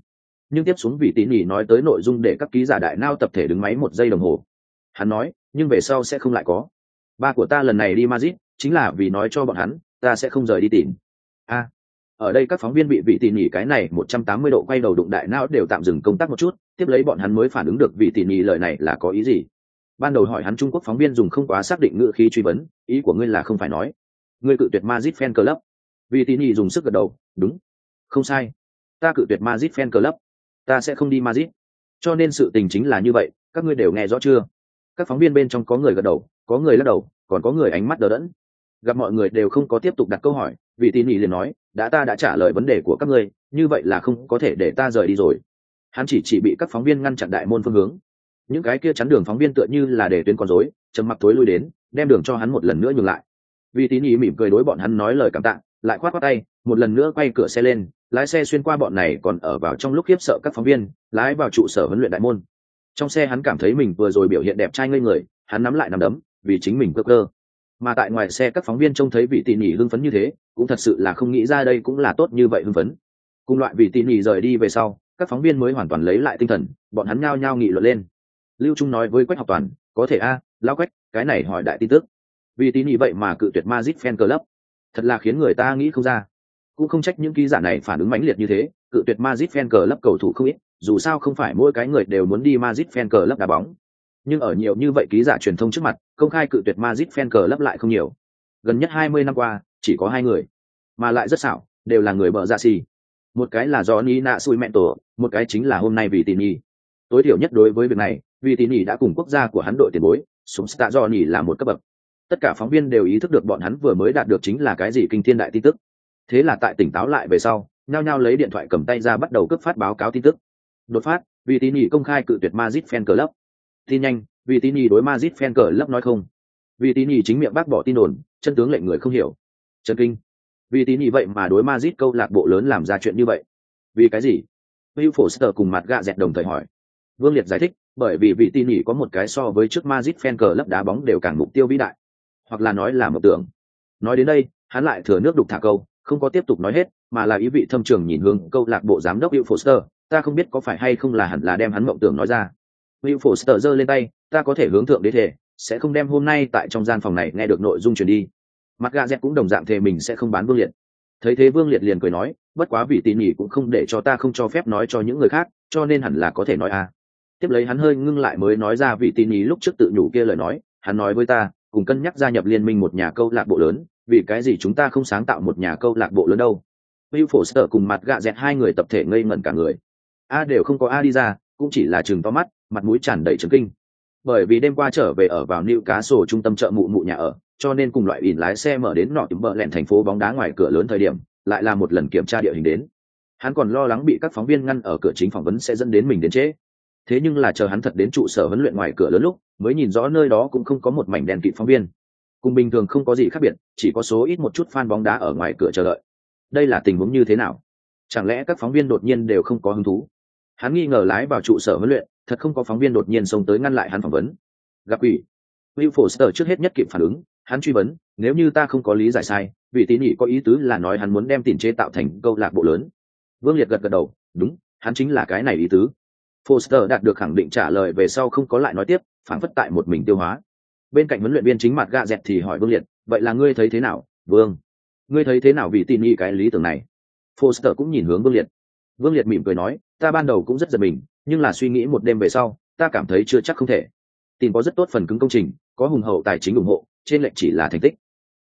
S1: nhưng tiếp xuống vị tín nhỉ nói tới nội dung để các ký giả đại nao tập thể đứng máy một giây đồng hồ. Hắn nói, nhưng về sau sẽ không lại có. Ba của ta lần này đi Madrid, chính là vì nói cho bọn hắn, ta sẽ không rời đi tìm. A, ở đây các phóng viên bị vị tỉ nhỉ cái này một trăm tám mươi độ quay đầu đụng đại não đều tạm dừng công tác một chút, tiếp lấy bọn hắn mới phản ứng được vị tỉ nhỉ lời này là có ý gì. Ban đầu hỏi hắn trung quốc phóng viên dùng không quá xác định ngữ khí truy vấn, ý của ngươi là không phải nói. Ngươi cự tuyệt Madrid fan club. Vị tỉ nhỉ dùng sức gật đầu, đúng. Không sai. Ta cự tuyệt Madrid fan club ta sẽ không đi Madrid. Cho nên sự tình chính là như vậy, các ngươi đều nghe rõ chưa? Các phóng viên bên trong có người gật đầu, có người lắc đầu, còn có người ánh mắt đờ đẫn. Gặp mọi người đều không có tiếp tục đặt câu hỏi vị Tín Ý liền nói, đã ta đã trả lời vấn đề của các ngươi, như vậy là không có thể để ta rời đi rồi. Hắn chỉ chỉ bị các phóng viên ngăn chặn đại môn phương hướng. Những cái kia chắn đường phóng viên tựa như là để tuyến con rối chấm mặc tối lui đến, đem đường cho hắn một lần nữa nhường lại. Vì tín ý mỉm cười đối bọn hắn nói lời cảm tạ, lại khoát khoát tay một lần nữa quay cửa xe lên, lái xe xuyên qua bọn này còn ở vào trong lúc khiếp sợ các phóng viên, lái vào trụ sở huấn luyện đại môn. Trong xe hắn cảm thấy mình vừa rồi biểu hiện đẹp trai ngây người, hắn nắm lại nắm đấm, vì chính mình cơ cơ. Mà tại ngoài xe các phóng viên trông thấy vị tỉ nhỉ hưng phấn như thế, cũng thật sự là không nghĩ ra đây cũng là tốt như vậy hưng phấn. Cùng loại vị tỉ nhỉ rời đi về sau, các phóng viên mới hoàn toàn lấy lại tinh thần, bọn hắn nhao nhao nghị luận lên. Lưu trung nói với quách học toàn, có thể a lao quách, cái này hỏi đại tin tức. Vì tỉ nhỉ vậy mà cự tuyệt Magic fan club. Thật là khiến người ta nghĩ không ra cũng không trách những ký giả này phản ứng mãnh liệt như thế, cự tuyệt Madrid fan club cầu thủ không ít, dù sao không phải mỗi cái người đều muốn đi Madrid fan club đá bóng. Nhưng ở nhiều như vậy ký giả truyền thông trước mặt, công khai cự tuyệt Madrid fan cờ lấp lại không nhiều. Gần nhất hai mươi năm qua, chỉ có hai người, mà lại rất xảo, đều là người bờ ra xì. Một cái là do ni nạ xui mẹ tổ một cái chính là hôm nay vì tin nhi tối thiểu nhất đối với việc này vì tin nhi đã cùng quốc gia của hắn đội tiền bối, súng sta do nhi là một cấp bậc. Tất cả phóng viên đều ý thức được bọn hắn vừa mới đạt được chính là cái gì kinh thiên đại tin tức thế là tại tỉnh táo lại về sau, nhao nhao lấy điện thoại cầm tay ra bắt đầu cấp phát báo cáo tin tức. Đột phát vì tín nhị công khai cự tuyệt mazit fan club. Tin nhanh vì tín nhì đối mazit fan cờ lấp nói không. Vì tín nhì chính miệng bác bỏ tin đồn, chân tướng lệnh người không hiểu. Chân kinh. Vì tín nhì vậy mà đối mazit câu lạc bộ lớn làm ra chuyện như vậy. Vì cái gì? Hữu phổ sơ cùng mặt gạ dẹt đồng thời hỏi. Vương Liệt giải thích, bởi vì vị tin nhì có một cái so với trước mazit fan cờ lấp đá bóng đều càng mục tiêu vĩ đại. Hoặc là nói là một tưởng. Nói đến đây, hắn lại thừa nước đục thả câu không có tiếp tục nói hết mà là ý vị thâm trường nhìn hướng câu lạc bộ giám đốc Hugh Foster ta không biết có phải hay không là hẳn là đem hắn mộng tưởng nói ra Will Foster giơ lên tay, ta có thể hướng thượng đế thể, sẽ không đem hôm nay tại trong gian phòng này nghe được nội dung truyền đi. Mặt gà dẹp cũng đồng dạng thề mình sẽ không bán Vương Liệt. Thấy thế Vương Liệt liền cười nói, bất quá vị tỉ nhỉ cũng không để cho ta không cho phép nói cho những người khác, cho nên hẳn là có thể nói à. Tiếp lấy hắn hơi ngưng lại mới nói ra vị tỉ nhỉ lúc trước tự nhủ kia lời nói, hắn nói với ta, cùng cân nhắc gia nhập liên minh một nhà câu lạc bộ lớn, vì cái gì chúng ta không sáng tạo một nhà câu lạc bộ lớn đâu. Will Foster cùng mặt gạ dẹt hai người tập thể ngây ngẩn cả người. A đều không có A đi ra, cũng chỉ là chừng to mắt, mặt mũi tràn đầy trứng kinh bởi vì đêm qua trở về ở vào New Cá Sổ trung tâm chợ mụ mụ nhà ở, cho nên cùng loại ỉn lái xe mở đến nọ tìm bờ lẹn thành phố bóng đá ngoài cửa lớn thời điểm, lại là một lần kiểm tra địa hình đến. Hắn còn lo lắng bị các phóng viên ngăn ở cửa chính phỏng vấn sẽ dẫn đến mình đến trễ. Thế nhưng là chờ hắn thật đến trụ sở huấn luyện ngoài cửa lớn lúc, mới nhìn rõ nơi đó cũng không có một mảnh đèn kịt phóng viên. Cùng bình thường không có gì khác biệt, chỉ có số ít một chút fan bóng đá ở ngoài cửa chờ đợi. Đây là tình huống như thế nào? Chẳng lẽ các phóng viên đột nhiên đều không có hứng thú? Hắn nghi ngờ lái vào trụ sở huấn luyện, thật không có phóng viên đột nhiên xông tới ngăn lại hắn phỏng vấn gặp ủy Will Foster trước hết nhất kịp phản ứng, hắn truy vấn, nếu như ta không có lý giải sai, vị tín nhị có ý tứ là nói hắn muốn đem tiền chế tạo thành câu lạc bộ lớn. Vương Liệt gật gật đầu, đúng, hắn chính là cái này ý tứ. Foster đạt được khẳng định trả lời về sau không có lại nói tiếp, phản phất tại một mình tiêu hóa. Bên cạnh huấn luyện viên chính mặt gạ dẹt thì hỏi Vương Liệt, vậy là ngươi thấy thế nào, Vương? Ngươi thấy thế nào vì tin nghi cái lý tưởng này? Foster cũng nhìn hướng Vương Liệt. Vương Liệt mỉm cười nói, ta ban đầu cũng rất giật mình, nhưng là suy nghĩ một đêm về sau ta cảm thấy chưa chắc không thể tin có rất tốt phần cứng công trình có hùng hậu tài chính ủng hộ trên lệnh chỉ là thành tích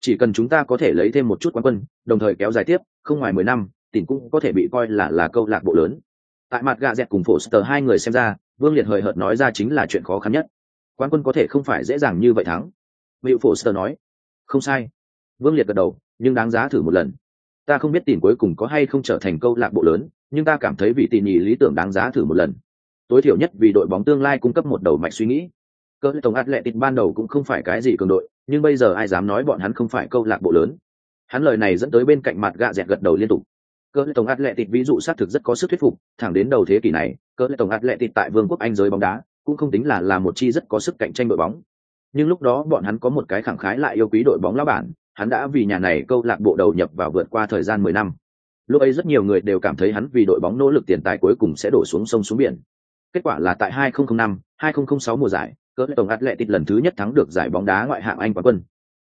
S1: chỉ cần chúng ta có thể lấy thêm một chút quán quân đồng thời kéo dài tiếp không ngoài mười năm tìm cũng có thể bị coi là là câu lạc bộ lớn tại mặt gà dẹt cùng phổ sờ hai người xem ra vương liệt hời hợt nói ra chính là chuyện khó khăn nhất quán quân có thể không phải dễ dàng như vậy thắng. Vị phổ sơ nói, không sai. Vương liệt gật đầu, nhưng đáng giá thử một lần. Ta không biết tìm cuối cùng có hay không trở thành câu lạc bộ lớn, nhưng ta cảm thấy vị tỉ nhì lý tưởng đáng giá thử một lần. Tối thiểu nhất vì đội bóng tương lai cung cấp một đầu mạch suy nghĩ. Cỡ tổng atletic ban đầu cũng không phải cái gì cường đội, nhưng bây giờ ai dám nói bọn hắn không phải câu lạc bộ lớn? Hắn lời này dẫn tới bên cạnh mặt gạ dẹt gật đầu liên tục. Cỡ tổng atletic ví dụ xác thực rất có sức thuyết phục, thẳng đến đầu thế kỷ này cỡ tổng atletic tại vương quốc anh giới bóng đá cũng không tính là là một chi rất có sức cạnh tranh đội bóng. Nhưng lúc đó bọn hắn có một cái khẳng khái lại yêu quý đội bóng lá bản hắn đã vì nhà này câu lạc bộ đầu nhập vào vượt qua thời gian mười năm. Lúc ấy rất nhiều người đều cảm thấy hắn vì đội bóng nỗ lực tiền tài cuối cùng sẽ đổ xuống sông xuống biển. Kết quả là tại 2005, 2006 mùa giải cỡ tổng Atletico lần thứ nhất thắng được giải bóng đá ngoại hạng anh quán quân.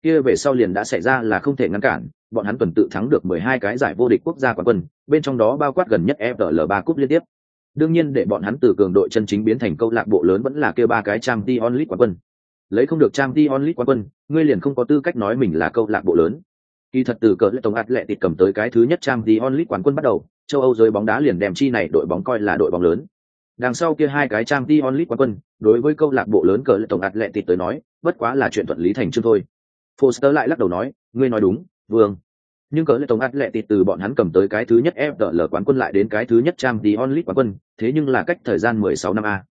S1: Kia về sau liền đã xảy ra là không thể ngăn cản, bọn hắn tuần tự thắng được 12 cái giải vô địch quốc gia quán quân, bên trong đó bao quát gần nhất FL3 cúp liên tiếp. Đương nhiên để bọn hắn từ cường đội chân chính biến thành câu lạc bộ lớn vẫn là kia ba cái Champions onlit quán quân. Lấy không được Champions onlit quán quân, ngươi liền không có tư cách nói mình là câu lạc bộ lớn. Kỳ thật từ cờ lệ tổng lệ tịt cầm tới cái thứ nhất Champions onlit quán quân bắt đầu, châu Âu giới bóng đá liền đem chi này đội bóng coi là đội bóng lớn. Đằng sau kia hai cái Champions onlit quán quân, đối với câu lạc bộ lớn cờ lệ tổng lệ tịt tới nói, bất quá là chuyện thuận lý thành chương thôi. Foster lại lắc đầu nói, ngươi nói đúng, Vương. Nhưng cỡ lệ tổng Atletico từ bọn hắn cầm tới cái thứ nhất FDL quán quân lại đến cái thứ nhất trang đi onlit quán quân, thế nhưng là cách thời gian 16 năm a.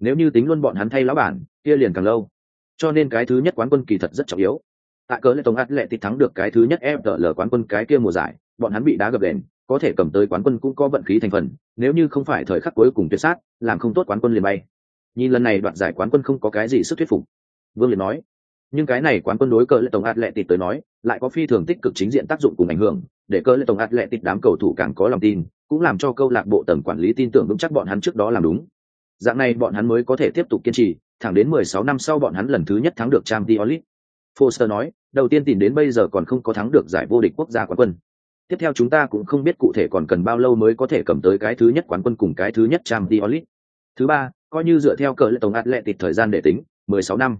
S1: Nếu như tính luôn bọn hắn thay lão bản, kia liền càng lâu. Cho nên cái thứ nhất quán quân kỳ thật rất trọng yếu. Tại cỡ lệ tổng Atletico thắng được cái thứ nhất FDL quán quân cái kia mùa giải, bọn hắn bị đá gập đền, có thể cầm tới quán quân cũng có vận khí thành phần, nếu như không phải thời khắc cuối cùng tuyệt sát, làm không tốt quán quân liền bay. Nhìn lần này đoạt giải quán quân không có cái gì sức thuyết phục. Vương liền nói, nhưng cái này quán quân đối cờ lệ tổng atletic tới nói lại có phi thường tích cực chính diện tác dụng cùng ảnh hưởng để cờ lệ tổng atletic đám cầu thủ càng có lòng tin cũng làm cho câu lạc bộ tầng quản lý tin tưởng vững chắc bọn hắn trước đó làm đúng dạng này bọn hắn mới có thể tiếp tục kiên trì thẳng đến 16 năm sau bọn hắn lần thứ nhất thắng được Champions League. Foster nói, đầu tiên tìm đến bây giờ còn không có thắng được giải vô địch quốc gia quán quân. Tiếp theo chúng ta cũng không biết cụ thể còn cần bao lâu mới có thể cầm tới cái thứ nhất quán quân cùng cái thứ nhất Champions League. Thứ ba, coi như dựa theo cờ lệ tổng Atletico thời gian để tính, 16 năm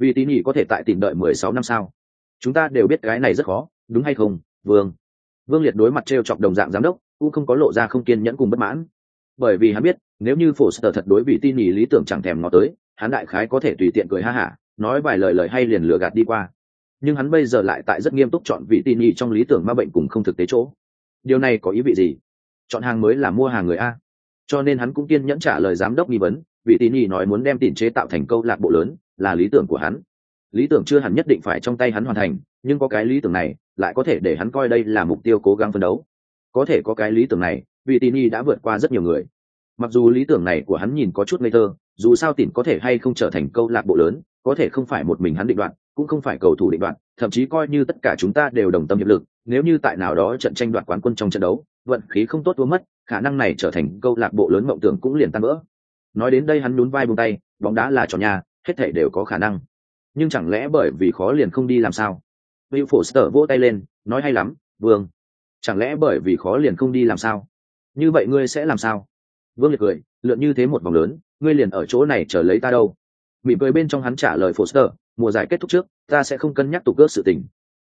S1: vì tín nhị có thể tại tìm đợi mười sáu năm sao? Chúng ta đều biết cái này rất khó, đúng hay không, vương? Vương liệt đối mặt t r e o chọc đồng dạng giám đốc, cũng không có lộ ra không kiên nhẫn cùng bất mãn. Bởi vì hắn biết, nếu như phổ sở thật đối vị tin nhị lý tưởng chẳng thèm ngó tới, hắn đại khái có thể tùy tiện cười ha hả, nói vài lời lời hay liền lừa gạt đi qua. Nhưng hắn bây giờ lại tại rất nghiêm túc chọn vị tin nhị trong lý tưởng ma bệnh cùng không thực tế chỗ. Điều này có ý vị gì? Chọn hàng mới là mua hàng người a. Cho nên hắn cũng kiên nhẫn trả lời giám đốc nghi vấn, vị tin nhị nói muốn đem tiền chế tạo thành câu lạc bộ lớn là lý tưởng của hắn. Lý tưởng chưa hẳn nhất định phải trong tay hắn hoàn thành, nhưng có cái lý tưởng này lại có thể để hắn coi đây là mục tiêu cố gắng phấn đấu. Có thể có cái lý tưởng này vì tini đã vượt qua rất nhiều người. Mặc dù lý tưởng này của hắn nhìn có chút ngây thơ, dù sao tỉn có thể hay không trở thành câu lạc bộ lớn, có thể không phải một mình hắn định đoạn cũng không phải cầu thủ định đoạn thậm chí coi như tất cả chúng ta đều đồng tâm hiệp lực, nếu như tại nào đó trận tranh đoạt quán quân trong trận đấu, vận khí không tốt thua mất, khả năng này trở thành câu lạc bộ lớn mộng tưởng cũng liền tan vỡ. Nói đến đây hắn nhún vai buông tay, bóng đá là trò nhà hết thể đều có khả năng nhưng chẳng lẽ bởi vì khó liền không đi làm sao Will Foster vỗ tay lên, nói hay lắm, Vương. Chẳng lẽ bởi vì khó liền không đi làm sao? Như vậy ngươi sẽ làm sao? Vương liệt cười, lượn như thế một vòng lớn, ngươi liền ở chỗ này chờ lấy ta đâu? Mỉm cười bên trong hắn trả lời Foster, mùa giải kết thúc trước, ta sẽ không cân nhắc tụ cước sự tình.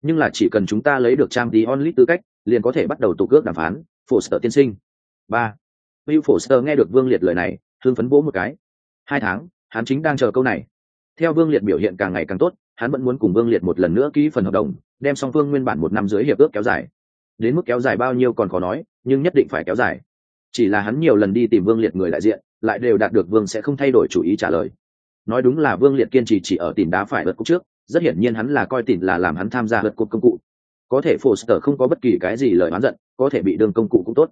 S1: Nhưng là chỉ cần chúng ta lấy được trang tí onlit tư cách, liền có thể bắt đầu tụ cước đàm phán, Foster tiên sinh. Ba. Will Foster nghe được Vương liệt lời này, thương phấn bố một cái. Hai tháng, hắn chính đang chờ câu này. Theo vương liệt biểu hiện càng ngày càng tốt, hắn vẫn muốn cùng vương liệt một lần nữa ký phần hợp đồng, đem song phương nguyên bản một năm dưới hiệp ước kéo dài. Đến mức kéo dài bao nhiêu còn khó nói, nhưng nhất định phải kéo dài. Chỉ là hắn nhiều lần đi tìm vương liệt người đại diện, lại đều đạt được vương sẽ không thay đổi chủ ý trả lời. Nói đúng là vương liệt kiên trì chỉ ở tìm đá phải vượt cúp trước, rất hiển nhiên hắn là coi tìm là làm hắn tham gia vượt cúp công cụ. Có thể Foster không có bất kỳ cái gì lời oán giận, có thể bị đương công cụ cũng tốt.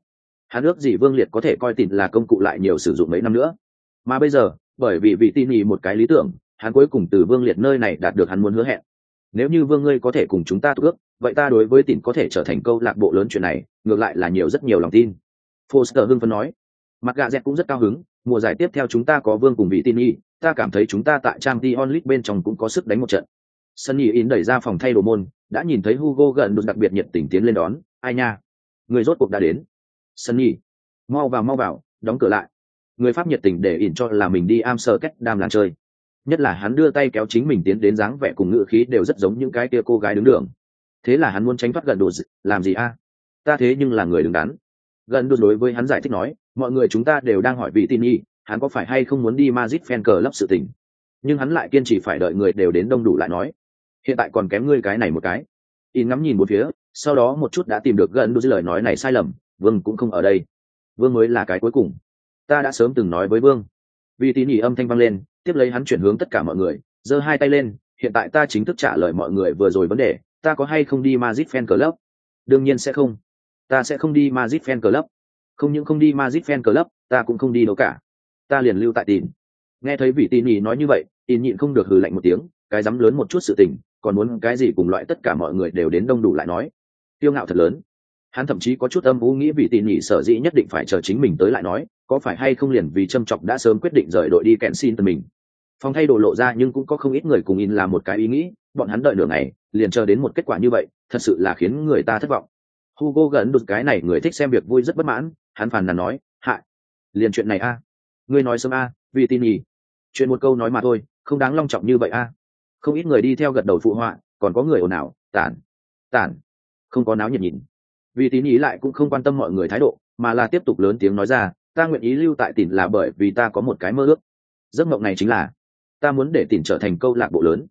S1: Hắn ước gì vương liệt có thể coi tìm là công cụ lại nhiều sử dụng mấy năm nữa. Mà bây giờ bởi vì vị tin nhì một cái lý tưởng, hắn cuối cùng từ vương liệt nơi này đạt được hắn muốn hứa hẹn. Nếu như vương ngươi có thể cùng chúng ta ước, vậy ta đối với tin có thể trở thành câu lạc bộ lớn chuyện này, ngược lại là nhiều rất nhiều lòng tin. Foster hưng phấn nói. Mặt gà dẹt cũng rất cao hứng, mùa giải tiếp theo chúng ta có vương cùng vị tin y ta cảm thấy chúng ta tại trang t onlit bên trong cũng có sức đánh một trận. Sunny in đẩy ra phòng thay đồ môn, đã nhìn thấy hugo gần được đặc biệt nhiệt tình tiến lên đón. Ai nha? Người rốt cuộc đã đến. Sunny mau vào mau vào, đóng cửa lại người pháp nhiệt tình để ỉn cho là mình đi am sơ cách đam làng chơi. Nhất là hắn đưa tay kéo chính mình tiến đến dáng vẻ cùng ngự khí đều rất giống những cái kia cô gái đứng đường. Thế là hắn muốn tránh thoát gần đồ làm gì a? Ta thế nhưng là người đứng đắn. Gần đồ đối với hắn giải thích nói, mọi người chúng ta đều đang hỏi vị tin y hắn có phải hay không muốn đi mazit fan cờ lấp sự tình? Nhưng hắn lại kiên trì phải đợi người đều đến đông đủ lại nói, hiện tại còn kém ngươi cái này một cái. In ngắm nhìn một phía, sau đó một chút đã tìm được gần đôi lời nói này sai lầm, vương cũng không ở đây. Vương mới là cái cuối cùng ta đã sớm từng nói với vương. Vì tín nhị âm thanh vang lên, tiếp lấy hắn chuyển hướng tất cả mọi người, giơ hai tay lên, hiện tại ta chính thức trả lời mọi người vừa rồi vấn đề, ta có hay không đi Madrid fan club? Đương nhiên sẽ không. Ta sẽ không đi Madrid fan club. Không những không đi Madrid fan club, ta cũng không đi đâu cả. Ta liền lưu tại tin nghe thấy vị tin nhị nói như vậy tin nhịn không được hừ lạnh một tiếng, cái dám lớn một chút sự tình, còn muốn cái gì cùng loại tất cả mọi người đều đến đông đủ lại nói. Tiêu ngạo thật lớn. Hắn thậm chí có chút âm u nghĩ vì tin nhị sở dĩ nhất định phải chờ chính mình tới lại nói có phải hay không liền vì châm chọc đã sớm quyết định rời đội đi kẹn xin từ mình? Phòng thay đồ lộ ra nhưng cũng có không ít người cùng in làm một cái ý nghĩ, bọn hắn đợi nửa ngày, liền chờ đến một kết quả như vậy, thật sự là khiến người ta thất vọng. Hugo gần đột cái này, người thích xem việc vui rất bất mãn, hắn phàn nàn nói hại liền chuyện này a. Ngươi nói sớm a, vì tin nhỉ chuyện một câu nói mà thôi, không đáng long trọng như vậy a. Không ít người đi theo gật đầu phụ họa, còn có người ồn ào, tản tản, không có náo nhiệt nhìn. Vì tín ý lại cũng không quan tâm mọi người thái độ, mà là tiếp tục lớn tiếng nói ra ta nguyện ý lưu tại tỉnh là bởi vì ta có một cái mơ ước. Giấc mộng này chính là, ta muốn để tỉnh trở thành câu lạc bộ lớn.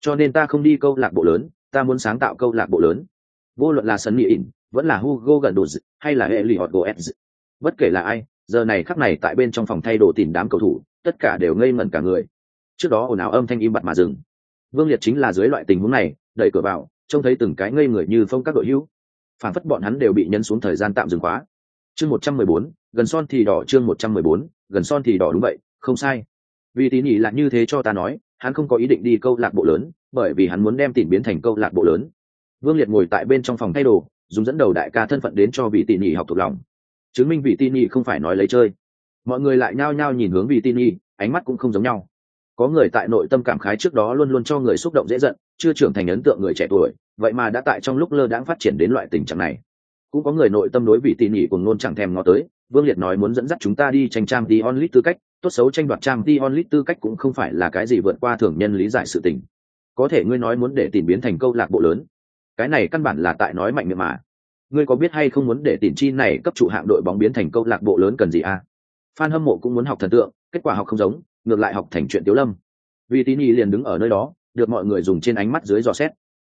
S1: Cho nên ta không đi câu lạc bộ lớn, ta muốn sáng tạo câu lạc bộ lớn. Vô luận là sân mỹ ỉn, vẫn là hugo gần đồ hay là hệ lì hot goetz bất kể là ai, giờ này khắc này tại bên trong phòng thay đồ tìm đám cầu thủ, tất cả đều ngây ngẩn cả người. Trước đó ồn ào âm thanh im bặt mà dừng. Vương liệt chính là dưới loại tình huống này, đẩy cửa vào, trông thấy từng cái ngây người như phong các đội hữu. Phản phất bọn hắn đều bị nhấn xuống thời gian tạm dừng khóa chương một trăm mười bốn gần son thì đỏ chương một trăm mười bốn, gần son thì đỏ đúng vậy, không sai. Vì tín nhỉ là như thế cho ta nói, hắn không có ý định đi câu lạc bộ lớn, bởi vì hắn muốn đem tìm biến thành câu lạc bộ lớn. Vương liệt ngồi tại bên trong phòng thay đồ, dùng dẫn đầu đại ca thân phận đến cho vị tỉ nhỉ học thuộc lòng. Chứng minh vị tỉ nhỉ không phải nói lấy chơi. Mọi người lại nhao nhao nhìn hướng vị tỉ nhỉ ánh mắt cũng không giống nhau. Có người tại nội tâm cảm khái trước đó luôn luôn cho người xúc động dễ giận, chưa trưởng thành ấn tượng người trẻ tuổi, vậy mà đã tại trong lúc lơ đãng phát triển đến loại tình trạng này. Cũng có người nội tâm đối vị tỉ nhỉ cùng nôn chẳng thèm ngó tới vương liệt nói muốn dẫn dắt chúng ta đi tranh trang t onlit tư cách, tốt xấu tranh đoạt trang t onlit tư cách cũng không phải là cái gì vượt qua thường nhân lý giải sự tình. Có thể ngươi nói muốn để tìm biến thành câu lạc bộ lớn. Cái này căn bản là tại nói mạnh miệng mà. Ngươi có biết hay không muốn để tiền chi này cấp trụ hạng đội bóng biến thành câu lạc bộ lớn cần gì à? Phan hâm mộ cũng muốn học thần tượng, kết quả học không giống, ngược lại học thành chuyện tiểu lâm. Vì tín Nhi liền đứng ở nơi đó, được mọi người dùng trên ánh mắt dưới dò xét.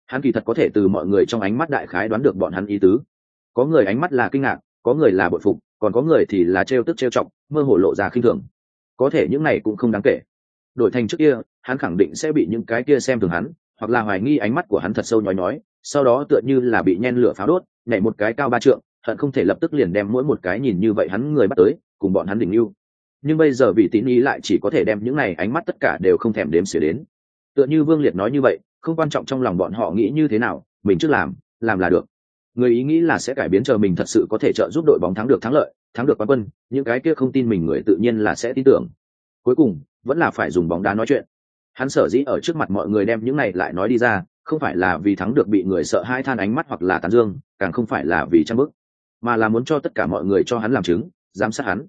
S1: Hắn kỳ thật có thể từ mọi người trong ánh mắt đại khái đoán được bọn hắn ý tứ. Có người ánh mắt là kinh ngạc có người là bội phục, còn có người thì là trêu tức trêu trọng mơ hồ lộ ra khinh thường. Có thể những này cũng không đáng kể. Đổi thành trước kia, hắn khẳng định sẽ bị những cái kia xem thường hắn, hoặc là hoài nghi ánh mắt của hắn thật sâu nhói nhói, sau đó tựa như là bị nhen lửa pháo đốt, nhảy một cái cao ba trượng, hận không thể lập tức liền đem mỗi một cái nhìn như vậy hắn người bắt tới, cùng bọn hắn đỉnh yêu nhưng bây giờ vị tín ý lại chỉ có thể đem những này ánh mắt tất cả đều không thèm đếm xỉa đến. Tựa như vương liệt nói như vậy, không quan trọng trong lòng bọn họ nghĩ như thế nào, mình trước làm làm là được người ý nghĩ là sẽ cải biến chờ mình thật sự có thể trợ giúp đội bóng thắng được thắng lợi, thắng được quán quân, những cái kia không tin mình người tự nhiên là sẽ tin tưởng. Cuối cùng, vẫn là phải dùng bóng đá nói chuyện. Hắn sở dĩ ở trước mặt mọi người đem những này lại nói đi ra, không phải là vì thắng được bị người sợ hai than ánh mắt hoặc là tán dương, càng không phải là vì trang bức, mà là muốn cho tất cả mọi người cho hắn làm chứng, giám sát hắn.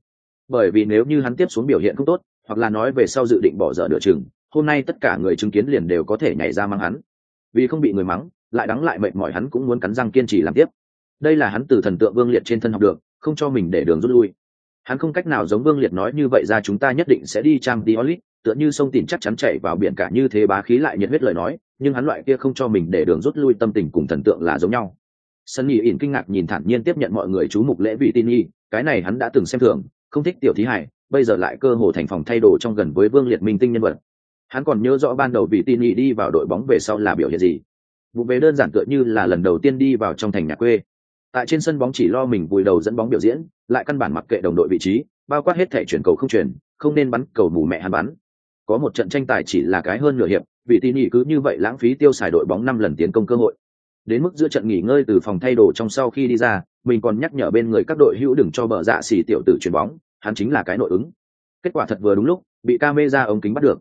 S1: Bởi vì nếu như hắn tiếp xuống biểu hiện không tốt, hoặc là nói về sau dự định bỏ dở nửa chừng, hôm nay tất cả người chứng kiến liền đều có thể nhảy ra mang hắn. Vì không bị người mắng lại đắng lại mệt mỏi hắn cũng muốn cắn răng kiên trì làm tiếp. Đây là hắn từ thần tượng vương liệt trên thân học được, không cho mình để đường rút lui. Hắn không cách nào giống vương liệt nói như vậy ra chúng ta nhất định sẽ đi trang đi olit tựa như sông tìm chắc chắn chạy vào biển cả như thế bá khí lại nhiệt huyết lời nói, nhưng hắn loại kia không cho mình để đường rút lui tâm tình cùng thần tượng là giống nhau. Sân nhị ỉn kinh ngạc nhìn thản nhiên tiếp nhận mọi người chú mục lễ vị tin nhi cái này hắn đã từng xem thường, không thích tiểu thí hải, bây giờ lại cơ hồ thành phòng thay đồ trong gần với vương liệt minh tinh nhân vật. Hắn còn nhớ rõ ban đầu vị tin nhi đi vào đội bóng về sau là biểu hiện gì vụ về đơn giản tựa như là lần đầu tiên đi vào trong thành nhà quê. Tại trên sân bóng chỉ lo mình vùi đầu dẫn bóng biểu diễn, lại căn bản mặc kệ đồng đội vị trí, bao quát hết thể chuyển cầu không chuyển, không nên bắn cầu mù mẹ hắn bắn. Có một trận tranh tài chỉ là cái hơn nửa hiệp, vì tin nhị cứ như vậy lãng phí tiêu xài đội bóng năm lần tiến công cơ hội. Đến mức giữa trận nghỉ ngơi từ phòng thay đồ trong sau khi đi ra, mình còn nhắc nhở bên người các đội hữu đừng cho bờ dạ xỉ tiểu tử chuyền bóng, hắn chính là cái nội ứng. Kết quả thật vừa đúng lúc, bị ca mê ra ống kính bắt được.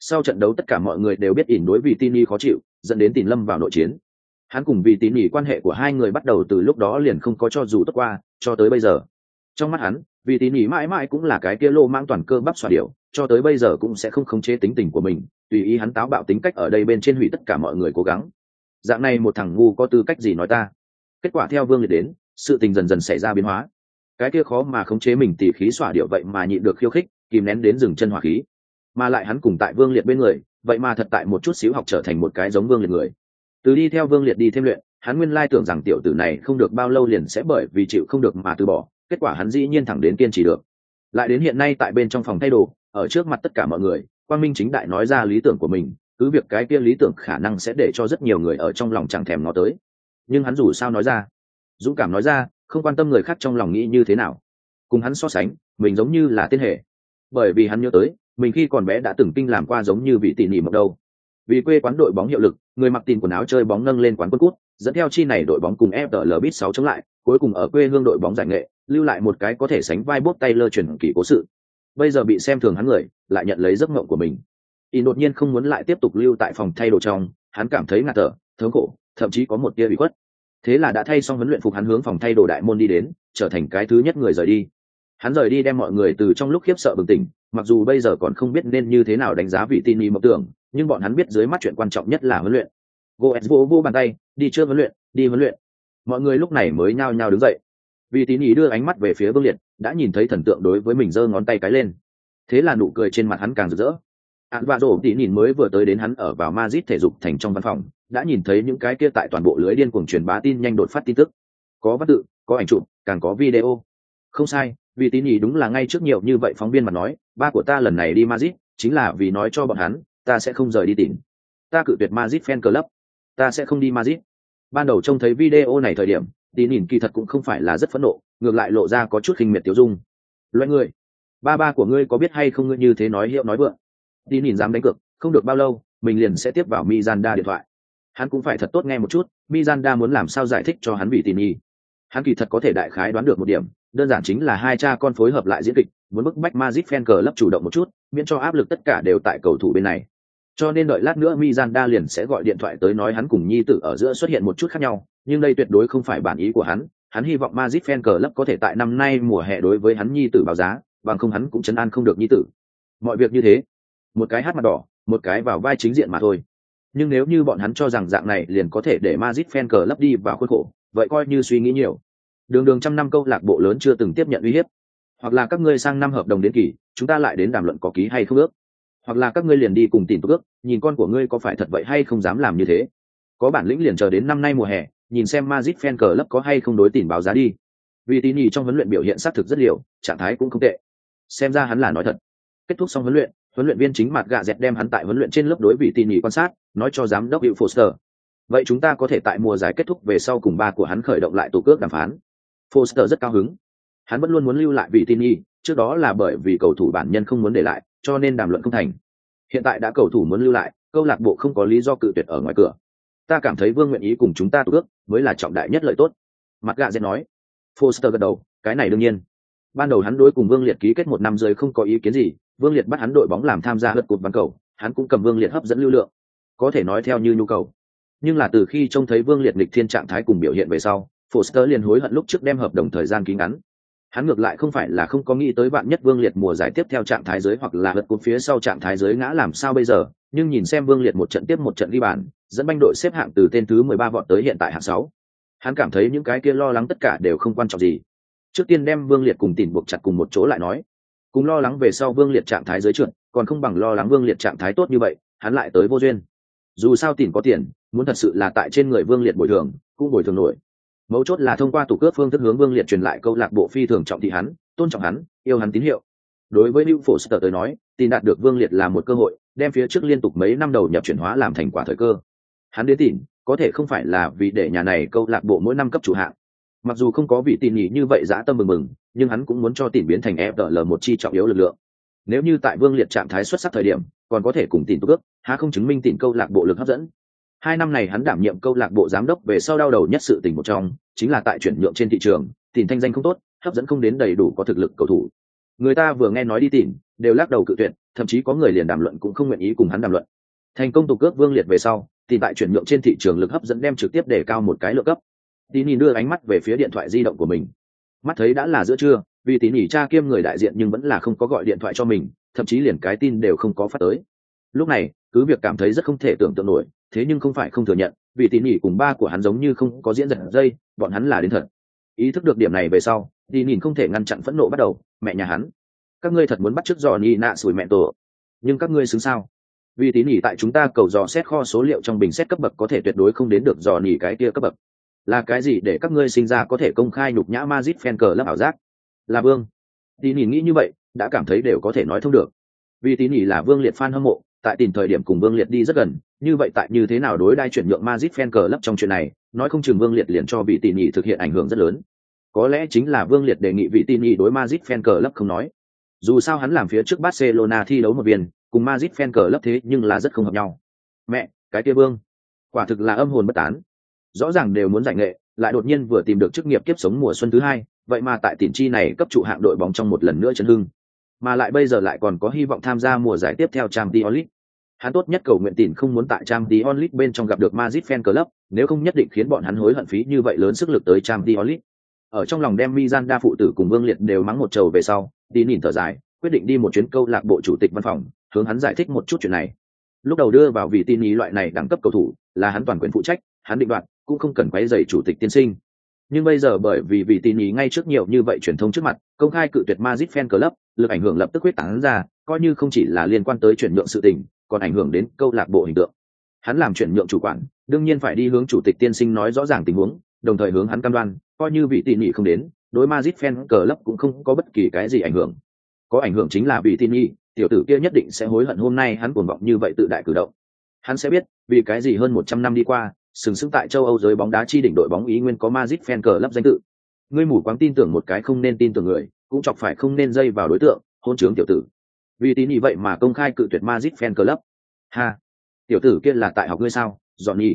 S1: Sau trận đấu tất cả mọi người đều biết ỉn đối vì tin y khó chịu dẫn đến tìm lâm vào nội chiến. Hắn cùng vì tín nhỉ quan hệ của hai người bắt đầu từ lúc đó liền không có cho dù tốt qua, cho tới bây giờ. Trong mắt hắn, vì tín nhỉ mãi mãi cũng là cái kia lô mang toàn cơ bắp xoa điệu cho tới bây giờ cũng sẽ không khống chế tính tình của mình, tùy ý hắn táo bạo tính cách ở đây bên trên hủy tất cả mọi người cố gắng. Dạng này một thằng ngu có tư cách gì nói ta? Kết quả theo vương liệt đến, sự tình dần dần xảy ra biến hóa. Cái kia khó mà khống chế mình tỉ khí xỏa điệu vậy mà nhịn được khiêu khích, kìm nén đến dừng chân hỏa khí. Mà lại hắn cùng tại vương liệt bên người vậy mà thật tại một chút xíu học trở thành một cái giống vương liệt người. Từ đi theo vương liệt đi thêm luyện, hắn nguyên lai tưởng rằng tiểu tử này không được bao lâu liền sẽ bởi vì chịu không được mà từ bỏ, kết quả hắn dĩ nhiên thẳng đến kiên trì được. Lại đến hiện nay tại bên trong phòng thay đồ, ở trước mặt tất cả mọi người quan minh chính đại nói ra lý tưởng của mình, cứ việc cái kia lý tưởng khả năng sẽ để cho rất nhiều người ở trong lòng chẳng thèm nó tới. Nhưng hắn dù sao nói ra, dũng cảm nói ra, không quan tâm người khác trong lòng nghĩ như thế nào. Cùng hắn so sánh, mình giống như là tiên hệ bởi vì hắn nhớ tới mình khi còn bé đã từng kinh làm qua giống như vị tỉ nỉ mộc đâu vì quê quán đội bóng hiệu lực người mặc tin quần áo chơi bóng nâng lên quán quân cút dẫn theo chi này đội bóng cùng FDL Beat 6 chống lại, cuối cùng ở quê hương đội bóng giải nghệ, lưu lại một cái có thể sánh vai bốc tay lơ truyền kỳ cố sự. Bây giờ bị xem thường hắn người, lại nhận lấy giấc mộng của mình. Y đột nhiên không muốn lại tiếp tục lưu tại phòng thay đồ trong, hắn cảm thấy ngạt thở thống khổ thậm chí có một tia bị khuất thế là đã thay xong huấn luyện phục hắn hướng phòng thay đồ đại môn đi đến trở thành cái thứ nhất người rời đi hắn rời đi đem mọi người từ trong lúc khiếp sợ bừng tỉnh, mặc dù bây giờ còn không biết nên như thế nào đánh giá vị tin y mộng tưởng, nhưng bọn hắn biết dưới mắt chuyện quan trọng nhất là huấn luyện. Goes vô vô bàn tay, đi chưa huấn luyện, đi huấn luyện. Mọi người lúc này mới nhao nhao đứng dậy. Vì tín ý đưa ánh mắt về phía vương liệt, đã nhìn thấy thần tượng đối với mình giơ ngón tay cái lên. Thế là nụ cười trên mặt hắn càng rực rỡ. Ạn và rổ tỉ nhìn mới vừa tới đến hắn ở vào mazit thể dục thành trong văn phòng, đã nhìn thấy những cái kia tại toàn bộ lưới điên cuồng truyền bá tin nhanh đột phát tin tức. Có văn tự, có ảnh chụp, càng có video. Không sai vì tín ý đúng là ngay trước nhiều như vậy phóng viên mà nói, ba của ta lần này đi mazit chính là vì nói cho bọn hắn, ta sẽ không rời đi tìm. Ta cự tuyệt mazit fan club. Ta sẽ không đi mazit ban đầu trông thấy video này thời điểm, Tín nhìn kỳ thật cũng không phải là rất phẫn nộ, ngược lại lộ ra có chút khinh miệt tiêu dung. Loại người, ba ba của ngươi có biết hay không ngươi như thế nói hiệu nói vượng? Tín nhìn dám đánh cược, không được bao lâu, mình liền sẽ tiếp vào mizanda điện thoại. Hắn cũng phải thật tốt nghe một chút mizanda muốn làm sao giải thích cho hắn vì Tín nhi hắn kỳ thật có thể đại khái đoán được một điểm đơn giản chính là hai cha con phối hợp lại diễn kịch muốn bức bách magic fan cờ lấp chủ động một chút miễn cho áp lực tất cả đều tại cầu thủ bên này cho nên đợi lát nữa Mizanda liền sẽ gọi điện thoại tới nói hắn cùng nhi tử ở giữa xuất hiện một chút khác nhau, nhưng đây tuyệt đối không phải bản ý của hắn, hắn hy vọng Magic Fan Club có thể tại năm nay mùa hè đối với hắn nhi tử báo giá, bằng không hắn cũng chấn an không được nhi tử. Mọi việc như thế, một cái hát mặt đỏ, một cái vào vai chính diện mà thôi. Nhưng nếu như bọn hắn cho rằng dạng này liền có thể để Magic Fan Club đi vào khuôn khổ, vậy coi như suy nghĩ nhiều. Đường đường trăm năm câu lạc bộ lớn chưa từng tiếp nhận uy hiếp, hoặc là các ngươi sang năm hợp đồng đến kỳ, chúng ta lại đến đàm luận có ký hay không ước. Hoặc là các ngươi liền đi cùng tìm ước nhìn con của ngươi có phải thật vậy hay không dám làm như thế. Có bản lĩnh liền chờ đến năm nay mùa hè nhìn xem Magic fan cờ lấp có hay không đối tìm báo giá đi. Vì tín nhì trong huấn luyện biểu hiện xác thực rất liều trạng thái cũng không tệ. Xem ra hắn là nói thật. Kết thúc xong huấn luyện huấn luyện viên chính mặt gạ dẹt đem hắn tại huấn luyện trên lớp đối vị tín nhì quan sát nói cho giám đốc hiệu Foster. Vậy chúng ta có thể tại mùa giải kết thúc về sau cùng ba của hắn khởi động lại tổ cước đàm phán. Foster rất cao hứng. Hắn vẫn luôn muốn lưu lại vị tin nhì trước đó là bởi vì cầu thủ bản nhân không muốn để lại, cho nên đàm luận không thành. Hiện tại đã cầu thủ muốn lưu lại, câu lạc bộ không có lý do cự tuyệt ở ngoài cửa. Ta cảm thấy vương nguyện ý cùng chúng ta ước mới là trọng đại nhất lợi tốt. Mặt gạ dễ nói. Foster gật đầu, cái này đương nhiên. Ban đầu hắn đối cùng vương liệt ký kết một năm rưỡi không có ý kiến gì, vương liệt bắt hắn đội bóng làm tham gia lượt cột bán cầu, hắn cũng cầm vương liệt hấp dẫn lưu lượng. Có thể nói theo như nhu cầu. Nhưng là từ khi trông thấy vương liệt lịch thiên trạng thái cùng biểu hiện về sau foster liền hối hận lúc trước đem hợp đồng thời gian ký ngắn. Hắn ngược lại không phải là không có nghĩ tới bạn nhất vương liệt mùa giải tiếp theo trạng thái giới hoặc là lật cột phía sau trạng thái giới ngã làm sao bây giờ, nhưng nhìn xem vương liệt một trận tiếp một trận ghi bàn, dẫn banh đội xếp hạng từ tên thứ mười ba vọt tới hiện tại hạng sáu. Hắn cảm thấy những cái kia lo lắng tất cả đều không quan trọng gì. Trước tiên đem vương liệt cùng tỉnh buộc chặt cùng một chỗ lại nói. Cùng lo lắng về sau vương liệt trạng thái giới trượt còn không bằng lo lắng vương liệt trạng thái tốt như vậy, hắn lại tới vô duyên. Dù sao tỉnh có tiền, muốn thật sự là tại trên người vương liệt bồi thường, cũng bồi thường nổi mấu chốt là thông qua tủ cướp phương thức hướng vương liệt truyền lại câu lạc bộ phi thường trọng thị hắn, tôn trọng hắn, yêu hắn tín hiệu. Đối với hữu phổ sở tới nói, tin đạt được vương liệt là một cơ hội, đem phía trước liên tục mấy năm đầu nhập chuyển hóa làm thành quả thời cơ. Hắn đến tìm có thể không phải là vì để nhà này câu lạc bộ mỗi năm cấp chủ hạng. Mặc dù không có vị tin nhị như vậy dã tâm mừng mừng, nhưng hắn cũng muốn cho tìm biến thành fdl một chi trọng yếu lực lượng. Nếu như tại vương liệt trạng thái xuất sắc thời điểm, còn có thể cùng tìm tước há không chứng minh tìm câu lạc bộ lực hấp dẫn hai năm này hắn đảm nhiệm câu lạc bộ giám đốc về sau đau đầu nhất sự tình một trong, chính là tại chuyển nhượng trên thị trường tìm thanh danh không tốt, hấp dẫn không đến đầy đủ có thực lực cầu thủ. Người ta vừa nghe nói đi tìm, đều lắc đầu cự tuyệt, thậm chí có người liền đàm luận cũng không nguyện ý cùng hắn đàm luận. Thành công tục cước vương liệt về sau, thì tại chuyển nhượng trên thị trường lực hấp dẫn đem trực tiếp để cao một cái lượng cấp. Tín nhìn đưa ánh mắt về phía điện thoại di động của mình. Mắt thấy đã là giữa trưa, vì tín nhỉ cha kiêm người đại diện nhưng vẫn là không có gọi điện thoại cho mình, thậm chí liền cái tin đều không có phát tới. Lúc này, cứ việc cảm thấy rất không thể tưởng tượng nổi thế nhưng không phải không thừa nhận vì tỉ mỉ cùng ba của hắn giống như không có diễn giật dây bọn hắn là đến thật. Ý thức được điểm này về sau tỉ nhìn không thể ngăn chặn phẫn nộ bắt đầu mẹ nhà hắn các ngươi thật muốn bắt chước dò ni nạ sủi mẹ tổ nhưng các ngươi xứng sao? Vì tỉ nỉ tại chúng ta cầu dò xét kho số liệu trong bình xét cấp bậc có thể tuyệt đối không đến được dò nỉ cái kia cấp bậc. Là cái gì để các ngươi sinh ra có thể công khai nhục nhã mazit fan cờ lấp ảo giác? Là vương. Tỉ nỉ nghĩ như vậy đã cảm thấy đều có thể nói thông được. Vì tỉ nỉ là vương liệt fan hâm mộ tại tìm thời điểm cùng Vương Liệt đi rất gần, như vậy tại như thế nào đối đai chuyển nhượng Madrid fan cờ lấp trong chuyện này, nói không chừng Vương Liệt liền cho vị tỷ nhị thực hiện ảnh hưởng rất lớn. Có lẽ chính là Vương Liệt đề nghị vị tỷ nhị đối Madrid fan cờ lấp không nói. Dù sao hắn làm phía trước Barcelona thi đấu một viên, cùng Madrid fan cờ lấp thế nhưng là rất không hợp nhau. Mẹ, cái kia Vương, quả thực là âm hồn bất tán. Rõ ràng đều muốn giải nghệ, lại đột nhiên vừa tìm được chức nghiệp kiếp sống mùa xuân thứ hai, vậy mà tại tiền chi này cấp trụ hạng đội bóng trong một lần nữa chấn hưng mà lại bây giờ lại còn có hy vọng tham gia mùa giải tiếp theo Champions League. Hắn tốt nhất cầu nguyện tìm không muốn tại Tram Dionlit bên trong gặp được Madrid fan club, nếu không nhất định khiến bọn hắn hối hận phí như vậy lớn sức lực tới Tram Dionlit. Ở trong lòng đem Miranda phụ tử cùng Vương Liệt đều mắng một trầu về sau, đi nhìn thở dài, quyết định đi một chuyến câu lạc bộ chủ tịch văn phòng, hướng hắn giải thích một chút chuyện này. Lúc đầu đưa vào vị tin ý loại này đẳng cấp cầu thủ, là hắn toàn quyền phụ trách, hắn định đoạt, cũng không cần quấy rầy chủ tịch tiên sinh. Nhưng bây giờ bởi vì vị tin ý ngay trước nhiều như vậy truyền thông trước mặt, công khai cự tuyệt Madrid fan club, lực ảnh hưởng lập tức quyết tán ra, coi như không chỉ là liên quan tới chuyển nhượng sự tình, còn ảnh hưởng đến câu lạc bộ hình tượng. Hắn làm chuyển nhượng chủ quản đương nhiên phải đi hướng chủ tịch tiên sinh nói rõ ràng tình huống đồng thời hướng hắn cam đoan coi như vị tỉ nhị không đến đối Madrid fan cờ lấp cũng không có bất kỳ cái gì ảnh hưởng. Có ảnh hưởng chính là vị tỉ nhị tiểu tử kia nhất định sẽ hối hận hôm nay hắn cuồng vọng như vậy tự đại cử động. Hắn sẽ biết vì cái gì hơn một trăm năm đi qua sừng sững tại châu âu giới bóng đá chi đỉnh đội bóng ý nguyên có Madrid fan cờ lấp danh tự. Ngươi mù quáng tin tưởng một cái không nên tin tưởng người cũng chọc phải không nên dây vào đối tượng hôn trướng tiểu tử vì tín ý vậy mà công khai cự tuyệt Madrid fan club. Ha, tiểu tử kia là tại học ngươi sao? Johnny.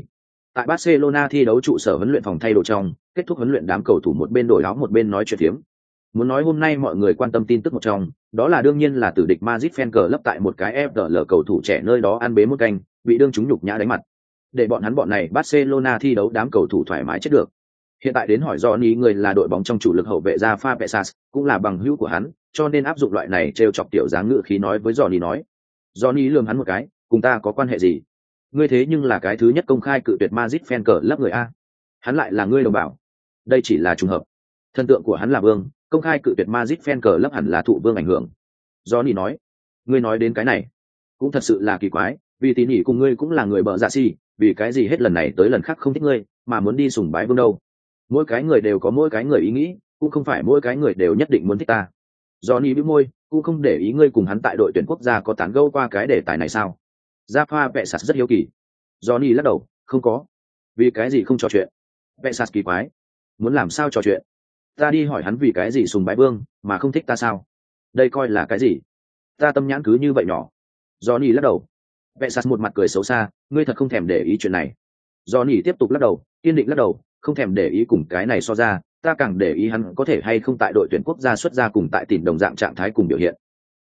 S1: Tại Barcelona thi đấu trụ sở huấn luyện phòng thay đồ trong, kết thúc huấn luyện đám cầu thủ một bên đổi áo một bên nói chuyện phiếm. Muốn nói hôm nay mọi người quan tâm tin tức một trong, đó là đương nhiên là tử địch Madrid fan club tại một cái FDL cầu thủ trẻ nơi đó ăn bế một canh, bị đương chúng nhục nhã đánh mặt. Để bọn hắn bọn này Barcelona thi đấu đám cầu thủ thoải mái chết được. Hiện tại đến hỏi Johnny người là đội bóng trong chủ lực hậu vệ ra pha Pesas, cũng là bằng hữu của hắn, cho nên áp dụng loại này trêu chọc tiểu dáng ngữ khí nói với Johnny nói. Johnny lườm hắn một cái, cùng ta có quan hệ gì? Ngươi thế nhưng là cái thứ nhất công khai cự tuyệt Madrid fan cờ lấp người a. Hắn lại là ngươi đồng bảo. Đây chỉ là trùng hợp. Thân tượng của hắn là vương, công khai cự tuyệt Madrid fan cờ lấp hẳn là thụ vương ảnh hưởng. Johnny nói, ngươi nói đến cái này, cũng thật sự là kỳ quái, vì tín nhỉ cùng ngươi cũng là người bợ dạ si, vì cái gì hết lần này tới lần khác không thích ngươi, mà muốn đi sùng bái vương đâu? Mỗi cái người đều có mỗi cái người ý nghĩ, cũng không phải mỗi cái người đều nhất định muốn thích ta Johnny bĩu môi, cũng không để ý ngươi cùng hắn tại đội tuyển quốc gia có tán gẫu qua cái đề tài này sao? Rafa vệ sạt rất hiếu kỳ. Johnny lắc đầu, không có. Vì cái gì không trò chuyện? vệ sạt kỳ quái. Muốn làm sao trò chuyện? Ta đi hỏi hắn vì cái gì sùng bái vương, mà không thích ta sao? Đây coi là cái gì? Ta tâm nhãn cứ như vậy nhỏ. Johnny lắc đầu. vệ sạt một mặt cười xấu xa, ngươi thật không thèm để ý chuyện này. Johnny tiếp tục lắc đầu, kiên định lắc đầu, không thèm để ý cùng cái này so ra, ta càng để ý hắn có thể hay không tại đội tuyển quốc gia xuất ra cùng tại tìm đồng dạng trạng thái cùng biểu hiện.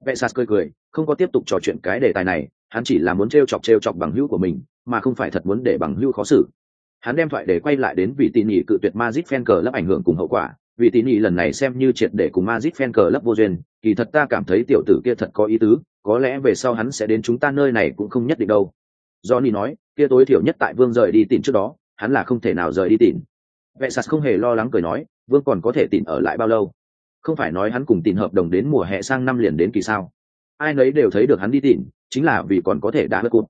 S1: Vệ Sát cười cười không có tiếp tục trò chuyện cái đề tài này hắn chỉ là muốn t r e o chọc t r e o chọc bằng hữu của mình mà không phải thật muốn để bằng hữu khó xử. Hắn đem thoại để quay lại đến vị tỉ nhị cự tuyệt mazit fan cờ lấp ảnh hưởng cùng hậu quả. Vị tỉ nhị lần này xem như triệt để cùng mazit fan cờ lấp vô duyên kỳ thật ta cảm thấy tiểu tử kia thật có ý tứ có lẽ về sau hắn sẽ đến chúng ta nơi này cũng không nhất định đâu. Johnny nói kia tối thiểu nhất tại vương rời đi tìm trước đó hắn là không thể nào rời đi tìm vệ sạt không hề lo lắng cười nói, vương còn có thể tìm ở lại bao lâu? Không phải nói hắn cùng tìm hợp đồng đến mùa hè sang năm liền đến kỳ sao? Ai nấy đều thấy được hắn đi tìm chính là vì còn có thể đá hớt cụt.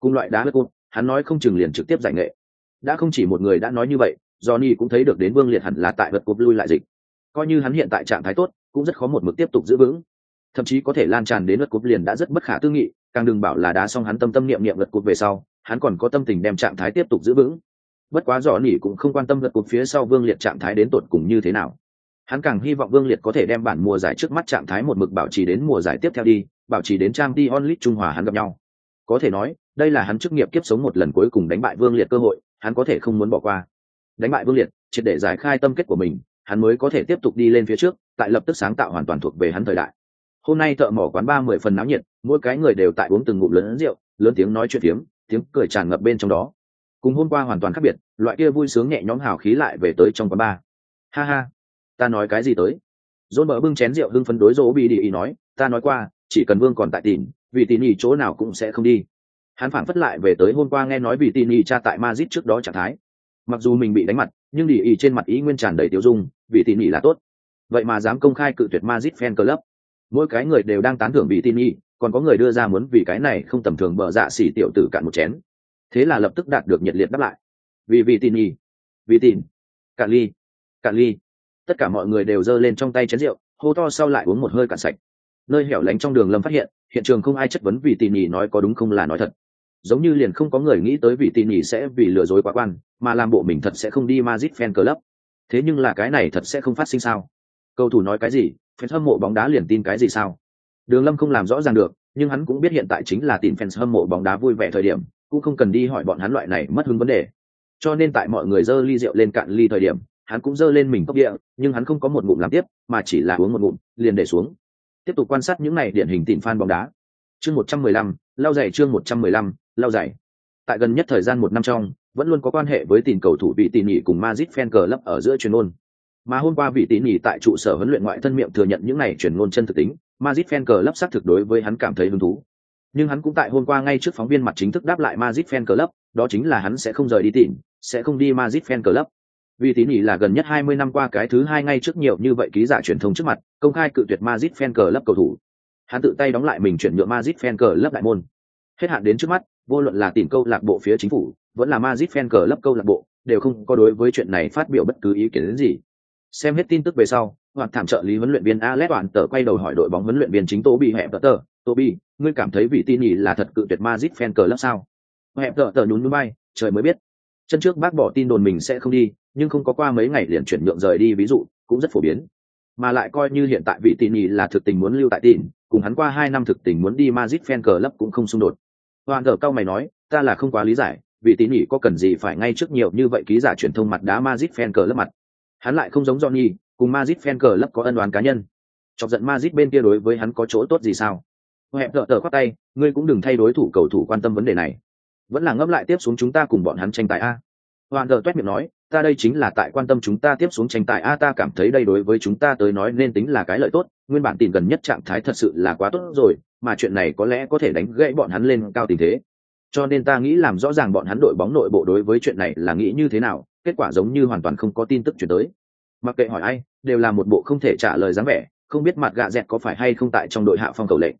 S1: Cùng loại đá hớt cụt, hắn nói không chừng liền trực tiếp giải nghệ. Đã không chỉ một người đã nói như vậy, johnny cũng thấy được đến vương liệt hẳn là tại vật cụt lui lại dịch. Coi như hắn hiện tại trạng thái tốt, cũng rất khó một mực tiếp tục giữ vững. Thậm chí có thể lan tràn đến vật cụt liền đã rất bất khả tư nghị, càng đừng bảo là đá xong hắn tâm tâm niệm niệm vật cụt về sau, hắn còn có tâm tình đem trạng thái tiếp tục giữ vững bất quá rõ nỉ cũng không quan tâm lượt cuộc phía sau vương liệt trạng thái đến tột cùng như thế nào. Hắn càng hy vọng vương liệt có thể đem bản mùa giải trước mắt trạng thái một mực bảo trì đến mùa giải tiếp theo đi, bảo trì đến trang t onlit trung hòa hắn gặp nhau. Có thể nói, đây là hắn chức nghiệp kiếp sống một lần cuối cùng đánh bại vương liệt cơ hội, hắn có thể không muốn bỏ qua. Đánh bại vương liệt, triệt để giải khai tâm kết của mình, hắn mới có thể tiếp tục đi lên phía trước, tại lập tức sáng tạo hoàn toàn thuộc về hắn thời đại. Hôm nay thợ mỏ quán ba mười phần náo nhiệt, mỗi cái người đều tại uống từng ngụm lớn rượu, lớn tiếng nói chuyện tiếng tiếng cười tràn ngập bên trong đó cùng hôm qua hoàn toàn khác biệt, loại kia vui sướng nhẹ nhõm hào khí lại về tới trong quán bar. Ha ha, ta nói cái gì tới? Dôn mở bưng chén rượu hưng phấn đối dỗ bị đi ý nói, ta nói qua, chỉ cần vương còn tại tìm vì tỉ nỉ chỗ nào cũng sẽ không đi. Hắn phản phất lại về tới hôm qua nghe nói vì tỉ nỉ cha tại mazit trước đó trạng thái. Mặc dù mình bị đánh mặt, nhưng đi ý trên mặt ý nguyên tràn đầy tiêu dung vì tỉ nỉ là tốt. Vậy mà dám công khai cự tuyệt mazit fan club. Mỗi cái người đều đang tán thưởng vì tỉ nỉ còn có người đưa ra muốn vì cái này không tầm thường bợ dạ xỉ tiểu tử cạn một chén thế là lập tức đạt được nhiệt liệt đáp lại. Vì vì tin nhì vì tin cạn ly cạn ly. Tất cả mọi người đều giơ lên trong tay chén rượu, hô to sau lại uống một hơi cạn sạch. Nơi hẻo lánh trong đường lâm phát hiện hiện trường không ai chất vấn vì tin nhì nói có đúng không là nói thật. Giống như liền không có người nghĩ tới vì tin nhì sẽ vì lừa dối quá quan, mà làm bộ mình thật sẽ không đi Madrid fan club. Thế nhưng là cái này thật sẽ không phát sinh sao? Cầu thủ nói cái gì? Fan hâm mộ bóng đá liền tin cái gì sao? Đường lâm không làm rõ ràng được, nhưng hắn cũng biết hiện tại chính là tìm fans hâm mộ bóng đá vui vẻ thời điểm cũng không cần đi hỏi bọn hắn loại này mất hứng vấn đề cho nên tại mọi người dơ ly rượu lên cạn ly thời điểm hắn cũng dơ lên mình cốc địa nhưng hắn không có một ngụm làm tiếp mà chỉ là uống một ngụm liền để xuống tiếp tục quan sát những này điển hình tìm fan bóng đá chương một trăm mười lăm lao dày chương một trăm mười lăm lao dày tại gần nhất thời gian một năm trong vẫn luôn có quan hệ với tìm cầu thủ vị tỉ nhỉ cùng Madrid fan cờ lấp ở giữa truyền ngôn. Mà hôm qua vị tỉ nhỉ tại trụ sở huấn luyện ngoại thân miệng thừa nhận những này truyền ngôn chân thực tính, Madrid fan cờ lấp xác thực đối với hắn cảm thấy hứng thú. Nhưng hắn cũng tại hôm qua ngay trước phóng viên mặt chính thức đáp lại Madrid fan Club, đó chính là hắn sẽ không rời đi tìm, sẽ không đi Madrid fan Club. Vì tỉ nhỉ là gần nhất 20 năm qua cái thứ hai ngay trước nhiều như vậy ký giả truyền thông trước mặt, công khai cự tuyệt Madrid fan Club cầu thủ. Hắn tự tay đóng lại mình chuyển nhượng Madrid fan Club đại môn. Hết hạn đến trước mắt, vô luận là tìm câu lạc bộ phía chính phủ, vẫn là Madrid fan Club câu lạc bộ, đều không có đối với chuyện này phát biểu bất cứ ý kiến đến gì. Xem hết tin tức về sau, hoặc thảm trợ lý huấn luyện viên Alex Toàn tờ quay đầu hỏi đội bóng huấn luyện viên chính Toby Hẹp tờ, "Toby, ngươi cảm thấy vị tin nhỉ là thật cự tuyệt Madrid fan cờ sao?" Hẹp tờ tờ nhún nhún bay, trời mới biết. Chân trước bác bỏ tin đồn mình sẽ không đi, nhưng không có qua mấy ngày liền chuyển nhượng rời đi ví dụ, cũng rất phổ biến. Mà lại coi như hiện tại vị tin nhỉ là thực tình muốn lưu tại tin, cùng hắn qua hai năm thực tình muốn đi Madrid fan cờ cũng không xung đột. Hoàn tờ cao mày nói, ta là không quá lý giải, vị tín nhỉ có cần gì phải ngay trước nhiều như vậy ký giả truyền thông mặt đá Madrid fan cờ lấp mặt. Hắn lại không giống Johnny, cùng Madrid fan cờ lấp có ân oán cá nhân. Chọc giận Madrid bên kia đối với hắn có chỗ tốt gì sao? Hẹp tờ tờ khoát tay, ngươi cũng đừng thay đối thủ cầu thủ quan tâm vấn đề này. Vẫn là ngấp lại tiếp xuống chúng ta cùng bọn hắn tranh tài a. Hoàn giờ toét miệng nói, ta đây chính là tại quan tâm chúng ta tiếp xuống tranh tài a ta cảm thấy đây đối với chúng ta tới nói nên tính là cái lợi tốt, nguyên bản tìm gần nhất trạng thái thật sự là quá tốt rồi, mà chuyện này có lẽ có thể đánh gãy bọn hắn lên cao tình thế cho nên ta nghĩ làm rõ ràng bọn hắn đội bóng nội bộ đối với chuyện này là nghĩ như thế nào kết quả giống như hoàn toàn không có tin tức chuyển tới mặc kệ hỏi ai đều là một bộ không thể trả lời dáng vẻ, không biết mặt gạ dẹt có phải hay không tại trong đội hạ phong cầu lệnh.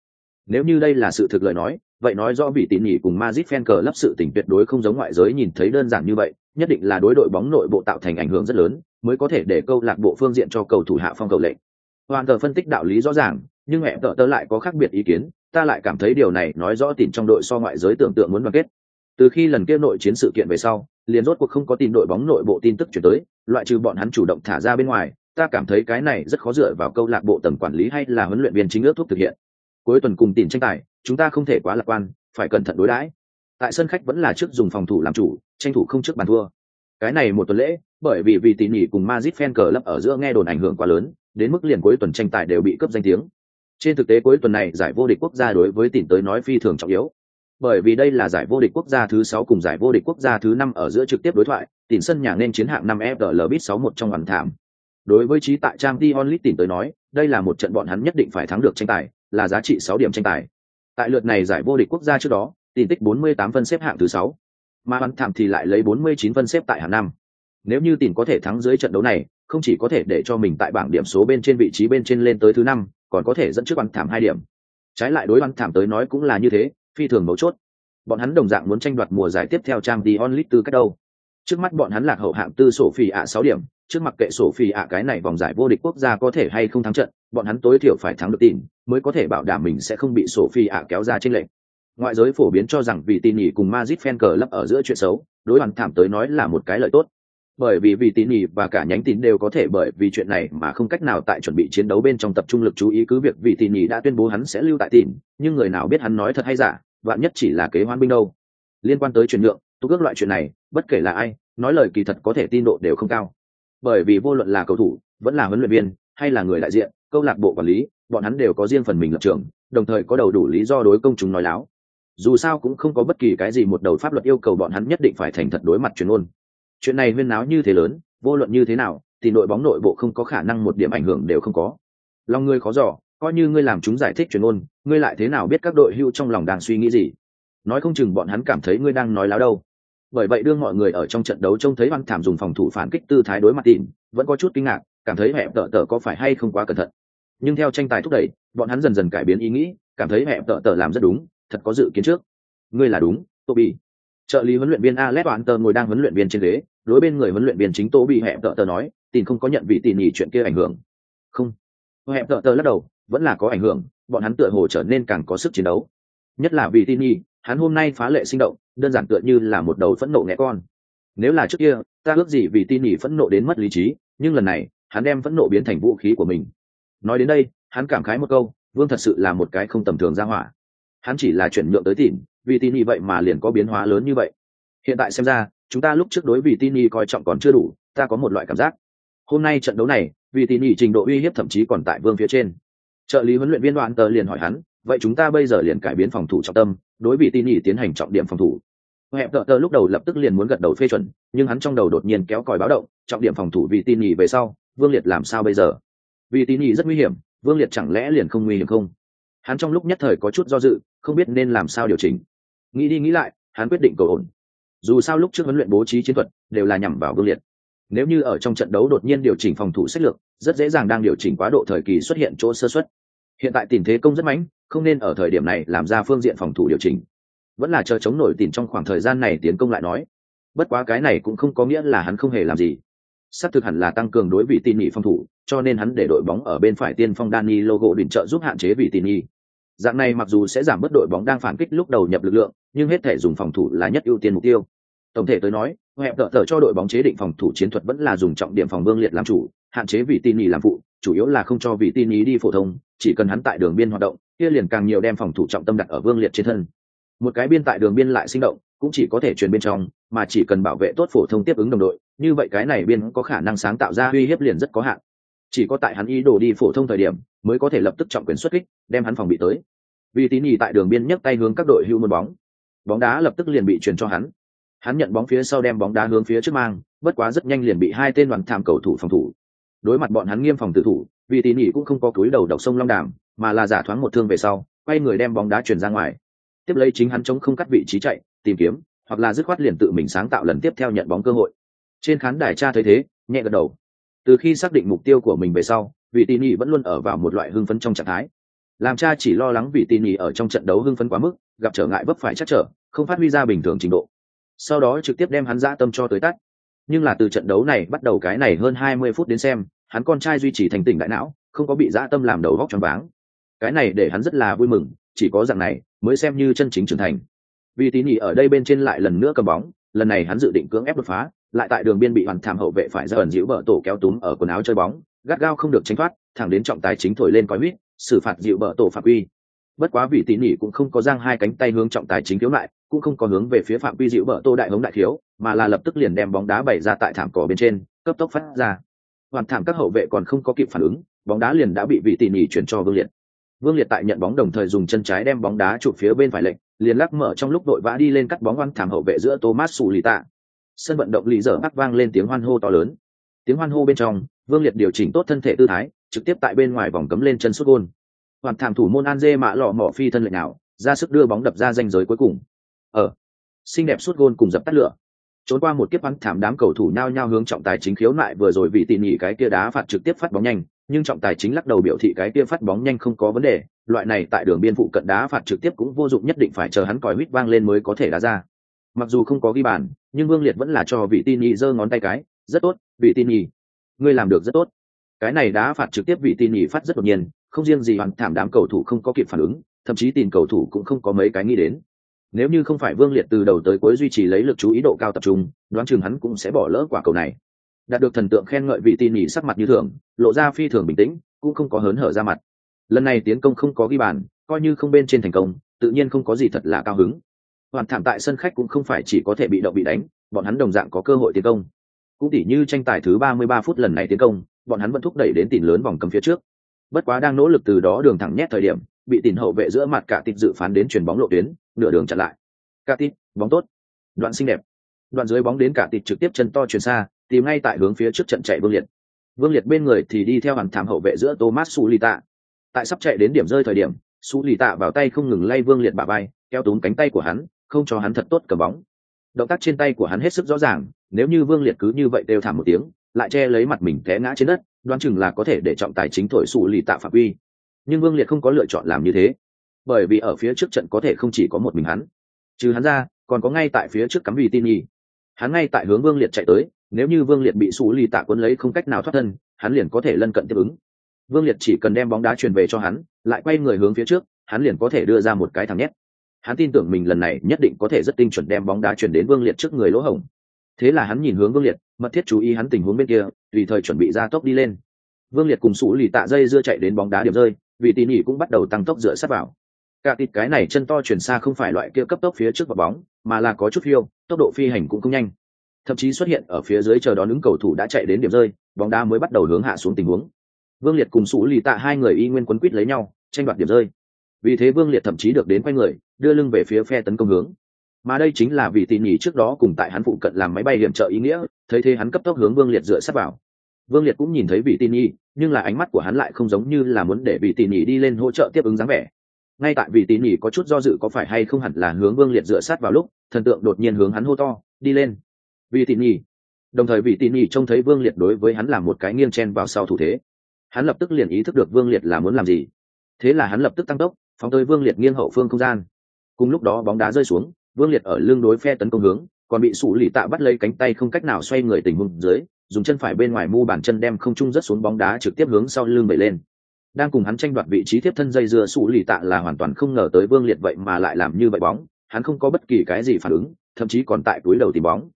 S1: Nếu như đây là sự thực lời nói, vậy nói rõ bị tỉ nhỉ cùng Madrid fan cờ lấp sự tình tuyệt đối không giống ngoại giới nhìn thấy đơn giản như vậy, nhất định là đối đội bóng nội bộ tạo thành ảnh hưởng rất lớn, mới có thể để câu lạc bộ phương diện cho cầu thủ hạ phong cầu lệnh. Hoàn tờ phân tích đạo lý rõ ràng, nhưng mẹ tờ tớ lại có khác biệt ý kiến, ta lại cảm thấy điều này nói rõ tìm trong đội so ngoại giới tưởng tượng muốn đoàn kết. Từ khi lần kia nội chiến sự kiện về sau, liền rốt cuộc không có tin đội bóng nội bộ tin tức chuyển tới, loại trừ bọn hắn chủ động thả ra bên ngoài ta cảm thấy cái này rất khó dựa vào câu lạc bộ tầng quản lý hay là huấn luyện viên chính ước thuốc thực hiện. Cuối tuần cùng tìm tranh tài, chúng ta không thể quá lạc quan, phải cẩn thận đối đãi. Tại sân khách vẫn là trước dùng phòng thủ làm chủ, tranh thủ không trước bàn thua. Cái này một tuần lễ, bởi vì vì tỉ nhỉ cùng Madrid fan cờ lấp ở giữa nghe đồn ảnh hưởng quá lớn, đến mức liền cuối tuần tranh tài đều bị cấp danh tiếng. Trên thực tế cuối tuần này giải vô địch quốc gia đối với tỉnh tới nói phi thường trọng yếu. Bởi vì đây là giải vô địch quốc gia thứ sáu cùng giải vô địch quốc gia thứ năm ở giữa trực tiếp đối thoại tỉnh sân nhà nên chiến hạng năm fl bit sáu một trong hoàn thảm đối với trí tại trang t onlit tìm tới nói, đây là một trận bọn hắn nhất định phải thắng được tranh tài, là giá trị sáu điểm tranh tài. Tại lượt này giải vô địch quốc gia trước đó tỉnh tích 48 phân xếp hạng thứ sáu, mà hắn thảm thì lại lấy 49 phân xếp tại hạng năm. Nếu như tỉnh có thể thắng dưới trận đấu này, không chỉ có thể để cho mình tại bảng điểm số bên trên vị trí bên trên lên tới thứ năm, còn có thể dẫn trước bắn thảm hai điểm. Trái lại đối bắn thảm tới nói cũng là như thế, phi thường mấu chốt. Bọn hắn đồng dạng muốn tranh đoạt mùa giải tiếp theo trang t onlit từ cách đâu. Trước mắt bọn hắn lạc hậu hạng tư sổ phi ạ sáu điểm trước mặt kệ sổ phi ạ, cái này vòng giải vô địch quốc gia có thể hay không thắng trận, bọn hắn tối thiểu phải thắng được tin, mới có thể bảo đảm mình sẽ không bị sổ phi ạ kéo ra trên lệnh ngoại giới phổ biến cho rằng vì tin nhỉ cùng mazit fan cờ lấp ở giữa chuyện xấu, đối hoàn thảm tới nói là một cái lợi tốt. Bởi vì vì tín nhì và cả nhánh tín đều có thể bởi vì chuyện này mà không cách nào tại chuẩn bị chiến đấu bên trong tập trung lực chú ý cứ việc vì tín nhì đã tuyên bố hắn sẽ lưu tại tín nhưng người nào biết hắn nói thật hay giả, vạn nhất chỉ là kế hoan binh đâu. Liên quan tới chuyển nhượng, tôi ước loại chuyện này, bất kể là ai, nói lời kỳ thật có thể tin độ đều không cao bởi vì vô luận là cầu thủ, vẫn là huấn luyện viên, hay là người đại diện, câu lạc bộ quản lý, bọn hắn đều có riêng phần mình lập trường, đồng thời có đầu đủ lý do đối công chúng nói láo. Dù sao cũng không có bất kỳ cái gì một đầu pháp luật yêu cầu bọn hắn nhất định phải thành thật đối mặt chuyên môn. Chuyện này huyên náo như thế lớn, vô luận như thế nào, thì nội bóng nội bộ không có khả năng một điểm ảnh hưởng đều không có. Lòng ngươi khó dò, coi như ngươi làm chúng giải thích chuyên ôn ngươi lại thế nào biết các đội hưu trong lòng đang suy nghĩ gì? Nói không chừng bọn hắn cảm thấy ngươi đang nói láo đâu bởi vậy đương mọi người ở trong trận đấu trông thấy băng thảm dùng phòng thủ phản kích tư thái đối mặt tìm, vẫn có chút kinh ngạc, cảm thấy hẹp tợ tợ có phải hay không quá cẩn thận. Nhưng theo tranh tài thúc đẩy, bọn hắn dần dần cải biến ý nghĩ, cảm thấy hẹp tợ tợ làm rất đúng, thật có dự kiến trước. Ngươi là đúng tô bị trợ lý huấn luyện viên alex toàn tờ ngồi đang huấn luyện viên trên ghế, đối bên người huấn luyện viên chính tô bị hẹp tợ tờ nói, tìm không có nhận vị tỉ nhỉ chuyện kia ảnh hưởng. Không. Hẹp tợ tờ lắc đầu, vẫn là có ảnh hưởng, bọn hắn tựa hồ trở nên càng có sức chiến đấu. Nhất là vì tin nhi hắn hôm nay phá lệ sinh động, đơn giản tựa như là một đầu phẫn nộ nghe con. Nếu là trước kia, ta ước gì vì tin nhỉ phẫn nộ đến mất lý trí, nhưng lần này, hắn đem phẫn nộ biến thành vũ khí của mình. Nói đến đây, hắn cảm khái một câu, vương thật sự là một cái không tầm thường ra hỏa. Hắn chỉ là chuyển nhượng tới tìm, vì tin y vậy mà liền có biến hóa lớn như vậy. Hiện tại xem ra, chúng ta lúc trước đối vì tin y coi trọng còn chưa đủ, ta có một loại cảm giác. Hôm nay trận đấu này, vì tin y trình độ uy hiếp thậm chí còn tại vương phía trên. Trợ lý huấn luyện viên đoạn tờ liền hỏi hắn vậy chúng ta bây giờ liền cải biến phòng thủ trọng tâm, đối vị tin nhỉ tiến hành trọng điểm phòng thủ. Hẹp tợ Tơ lúc đầu lập tức liền muốn gật đầu phê chuẩn, nhưng hắn trong đầu đột nhiên kéo còi báo động, trọng điểm phòng thủ vì tin nhỉ về sau, vương liệt làm sao bây giờ? Vì tin nhỉ rất nguy hiểm, vương liệt chẳng lẽ liền không nguy hiểm không? Hắn trong lúc nhất thời có chút do dự, không biết nên làm sao điều chỉnh. Nghĩ đi nghĩ lại, hắn quyết định cầu ổn. Dù sao lúc trước huấn luyện bố trí chiến thuật, đều là nhằm vào vương liệt. Nếu như ở trong trận đấu đột nhiên điều chỉnh phòng thủ sách lược, rất dễ dàng đang điều chỉnh quá độ thời kỳ xuất hiện chỗ sơ xuất hiện tại tình thế công rất mãnh không nên ở thời điểm này làm ra phương diện phòng thủ điều chỉnh. Vẫn là chờ chống nổi tìm trong khoảng thời gian này tiến công lại nói. Bất quá cái này cũng không có nghĩa là hắn không hề làm gì. Sắp thực hẳn là tăng cường đối vị tin nhị phòng thủ, cho nên hắn để đội bóng ở bên phải tiên phong Dani logo đỉnh trợ giúp hạn chế vị tin nhị dạng này mặc dù sẽ giảm bớt đội bóng đang phản kích lúc đầu nhập lực lượng, nhưng hết thể dùng phòng thủ là nhất ưu tiên mục tiêu. Tổng thể tới nói, hẹp tợ tờ cho đội bóng chế định phòng thủ chiến thuật vẫn là dùng trọng điểm phòng vương liệt làm chủ, hạn chế vị tin nhị làm phụ, chủ yếu là không cho vị tin nhị đi phổ thông, chỉ cần hắn tại đường biên hoạt động kia liền càng nhiều đem phòng thủ trọng tâm đặt ở vương liệt trên thân. Một cái biên tại đường biên lại sinh động, cũng chỉ có thể truyền bên trong, mà chỉ cần bảo vệ tốt phổ thông tiếp ứng đồng đội, như vậy cái này biên có khả năng sáng tạo ra uy hiếp liền rất có hạn. Chỉ có tại hắn ý đồ đi phổ thông thời điểm, mới có thể lập tức trọng quyền xuất kích, đem hắn phòng bị tới. Vì tín nhì tại đường biên nhấc tay hướng các đội hưu một bóng. Bóng đá lập tức liền bị truyền cho hắn. Hắn nhận bóng phía sau đem bóng đá hướng phía trước mang, bất quá rất nhanh liền bị hai tên đoàn tham cầu thủ phòng thủ. Đối mặt bọn hắn nghiêm phòng tự thủ, vì tín nhì cũng không có cúi đầu đọc sông long đàm mà là giả thoáng một thương về sau, quay người đem bóng đá chuyển ra ngoài. Tiếp lấy chính hắn chống không cắt vị trí chạy, tìm kiếm, hoặc là dứt khoát liền tự mình sáng tạo lần tiếp theo nhận bóng cơ hội. Trên khán đài cha thấy thế, nhẹ gật đầu. Từ khi xác định mục tiêu của mình về sau, vị tỉ nỉ vẫn luôn ở vào một loại hưng phấn trong trạng thái. Làm cha chỉ lo lắng vị tỉ nỉ ở trong trận đấu hưng phấn quá mức, gặp trở ngại vấp phải chắc trở, không phát huy ra bình thường trình độ. Sau đó trực tiếp đem hắn dã tâm cho tới tắt. Nhưng là từ trận đấu này bắt đầu cái này hơn hai mươi phút đến xem, hắn con trai duy trì thành tỉnh đại não, không có bị dã tâm làm đầu góc tròn váng cái này để hắn rất là vui mừng, chỉ có dạng này mới xem như chân chính trưởng thành. Vì tín nhị ở đây bên trên lại lần nữa cầm bóng, lần này hắn dự định cưỡng ép đột phá, lại tại đường biên bị hoàn thảm hậu vệ phải ra ẩn dĩu bờ tổ kéo túm ở quần áo chơi bóng, gắt gao không được tránh thoát, thẳng đến trọng tài chính thổi lên coi huýt, xử phạt dịu bờ tổ phạm quy bất quá vị tín nhị cũng không có giang hai cánh tay hướng trọng tài chính thiếu lại, cũng không có hướng về phía phạm quy dịu bờ tô đại hống đại thiếu, mà là lập tức liền đem bóng đá bày ra tại thảm cỏ bên trên, cấp tốc phát ra. Hoàn thảm các hậu vệ còn không có kịp phản ứng, bóng đá liền đã bị vị tỉ nhị chuyển cho vương liệt vương liệt tại nhận bóng đồng thời dùng chân trái đem bóng đá chụp phía bên phải lệnh liền lắc mở trong lúc đội vã đi lên cắt bóng oan thảm hậu vệ giữa thomas Sulita. tạ sân vận động lý dở bắt vang lên tiếng hoan hô to lớn. Tiếng hoan hô bên trong, vương liệt điều chỉnh tốt thân thể tư thái, trực tiếp tại bên ngoài vòng cấm lên chân sút gôn. Hoàn thảm thủ môn Anje dê mạ lọ mỏ phi thân lệnh nào, ra sức đưa bóng đập ra danh giới cuối cùng. Ở xinh đẹp sút gôn cùng dập tắt lửa. Trốn qua một kiếp bắn thảm đám cầu thủ nhao nhao hướng trọng tài chính khiếu nại vừa rồi vì tỉ nhỉ cái kia đá phạt trực tiếp phát bóng nhanh nhưng trọng tài chính lắc đầu biểu thị cái kia phát bóng nhanh không có vấn đề, loại này tại đường biên phụ cận đá phạt trực tiếp cũng vô dụng nhất định phải chờ hắn còi huýt vang lên mới có thể đá ra. Mặc dù không có ghi bàn, nhưng vương liệt vẫn là cho vị tin nhị giơ ngón tay cái, rất tốt vị tin nhị ngươi làm được rất tốt. Cái này đá phạt trực tiếp vị tin nhị phát rất đột nhiên, không riêng gì hoàn thảm đám cầu thủ không có kịp phản ứng, thậm chí tìm cầu thủ cũng không có mấy cái nghĩ đến. Nếu như không phải vương liệt từ đầu tới cuối duy trì lấy lực chú ý độ cao tập trung, đoán chừng hắn cũng sẽ bỏ lỡ quả cầu này đạt được thần tượng khen ngợi vị tin nhỉ sắc mặt như thường, lộ ra phi thường bình tĩnh, cũng không có hớn hở ra mặt. Lần này tiến công không có ghi bàn, coi như không bên trên thành công, tự nhiên không có gì thật là cao hứng. Hoàn thảm tại sân khách cũng không phải chỉ có thể bị động bị đánh, bọn hắn đồng dạng có cơ hội tiến công. Cũng tỉ như tranh tài thứ 33 phút lần này tiến công, bọn hắn vẫn thúc đẩy đến tìm lớn vòng cầm phía trước. Bất quá đang nỗ lực từ đó đường thẳng nhét thời điểm, bị tìm hậu vệ giữa mặt cả tịp dự phán đến chuyền bóng lộ tuyến, nửa đường chặn lại. Cả tịp bóng tốt. Đoạn xinh đẹp. Đoạn dưới bóng đến cả tịp trực tiếp chân to chuyền xa tìm ngay tại hướng phía trước trận chạy vương liệt. Vương liệt bên người thì đi theo hàng thảm hậu vệ giữa thomas su lì tạ tại sắp chạy đến điểm rơi thời điểm su lì tạ vào tay không ngừng lay vương liệt bà bay kéo túm cánh tay của hắn, không cho hắn thật tốt cầm bóng. Động tác trên tay của hắn hết sức rõ ràng, nếu như vương liệt cứ như vậy đều thảm một tiếng, lại che lấy mặt mình té ngã trên đất, đoán chừng là có thể để trọng tài chính thổi su lì tạ phạm vi. Nhưng vương liệt không có lựa chọn làm như thế, bởi vì ở phía trước trận có thể không chỉ có một mình hắn. Trừ hắn ra, còn có ngay tại phía trước cắm vì tin nhi hắn ngay tại hướng vương liệt chạy tới nếu như vương liệt bị xù lì tạ quân lấy không cách nào thoát thân, hắn liền có thể lân cận tiếp ứng. Vương liệt chỉ cần đem bóng đá truyền về cho hắn, lại quay người hướng phía trước, hắn liền có thể đưa ra một cái thằng nhét. Hắn tin tưởng mình lần này nhất định có thể rất tinh chuẩn đem bóng đá chuyển đến vương liệt trước người lỗ hổng. Thế là hắn nhìn hướng vương liệt, mật thiết chú ý hắn tình huống bên kia, tùy thời chuẩn bị ra tốc đi lên. Vương liệt cùng sủ lì tạ dây dưa chạy đến bóng đá điểm rơi vị tỉ nỉ cũng bắt đầu tăng tốc dựa sát vào. Cả thịt cái này chân to chuyển xa không phải loại kia cấp tốc phía trước vào bóng, mà là có chút phiêu, tốc độ phi hành cũng không nhanh thậm chí xuất hiện ở phía dưới chờ đón ứng cầu thủ đã chạy đến điểm rơi, bóng đá mới bắt đầu hướng hạ xuống tình huống. Vương liệt cùng sủ lì tạ hai người y nguyên quấn quýt lấy nhau, tranh đoạt điểm rơi. Vì thế vương liệt thậm chí được đến quay người, đưa lưng về phía phe tấn công hướng. Mà đây chính là vì tỉ nhỉ trước đó cùng tại hắn phụ cận làm máy bay hiểm trợ ý nghĩa, thấy thế hắn cấp tốc hướng vương liệt dựa sát vào. Vương liệt cũng nhìn thấy vị tỉ nhỉ nhưng là ánh mắt của hắn lại không giống như là muốn để vị tỉ nhỉ đi lên hỗ trợ tiếp ứng dáng vẻ. Ngay tại vị tỉ nhỉ có chút do dự có phải hay không hẳn là hướng vương liệt dựa sát vào lúc, thần tượng đột nhiên hướng hắn hô to, đi lên! Vị tỉ nhỉ. Đồng thời vị tỉ nhỉ trông thấy vương liệt đối với hắn làm một cái nghiêng chen vào sau thủ thế. Hắn lập tức liền ý thức được vương liệt là muốn làm gì. Thế là hắn lập tức tăng tốc, phóng tới vương liệt nghiêng hậu phương không gian. Cùng lúc đó bóng đá rơi xuống, vương liệt ở lưng đối phe tấn công hướng, còn bị sủ lì tạ bắt lấy cánh tay không cách nào xoay người tình huống dưới, dùng chân phải bên ngoài mu bàn chân đem không trung rất xuống bóng đá trực tiếp hướng sau lưng bẩy lên. Đang cùng hắn tranh đoạt vị trí tiếp thân dây dưa, sủ lì tạ là hoàn toàn không ngờ tới vương liệt vậy mà lại làm như vậy bóng. Hắn không có bất kỳ cái gì phản ứng, thậm chí còn tại túi đầu tìm bóng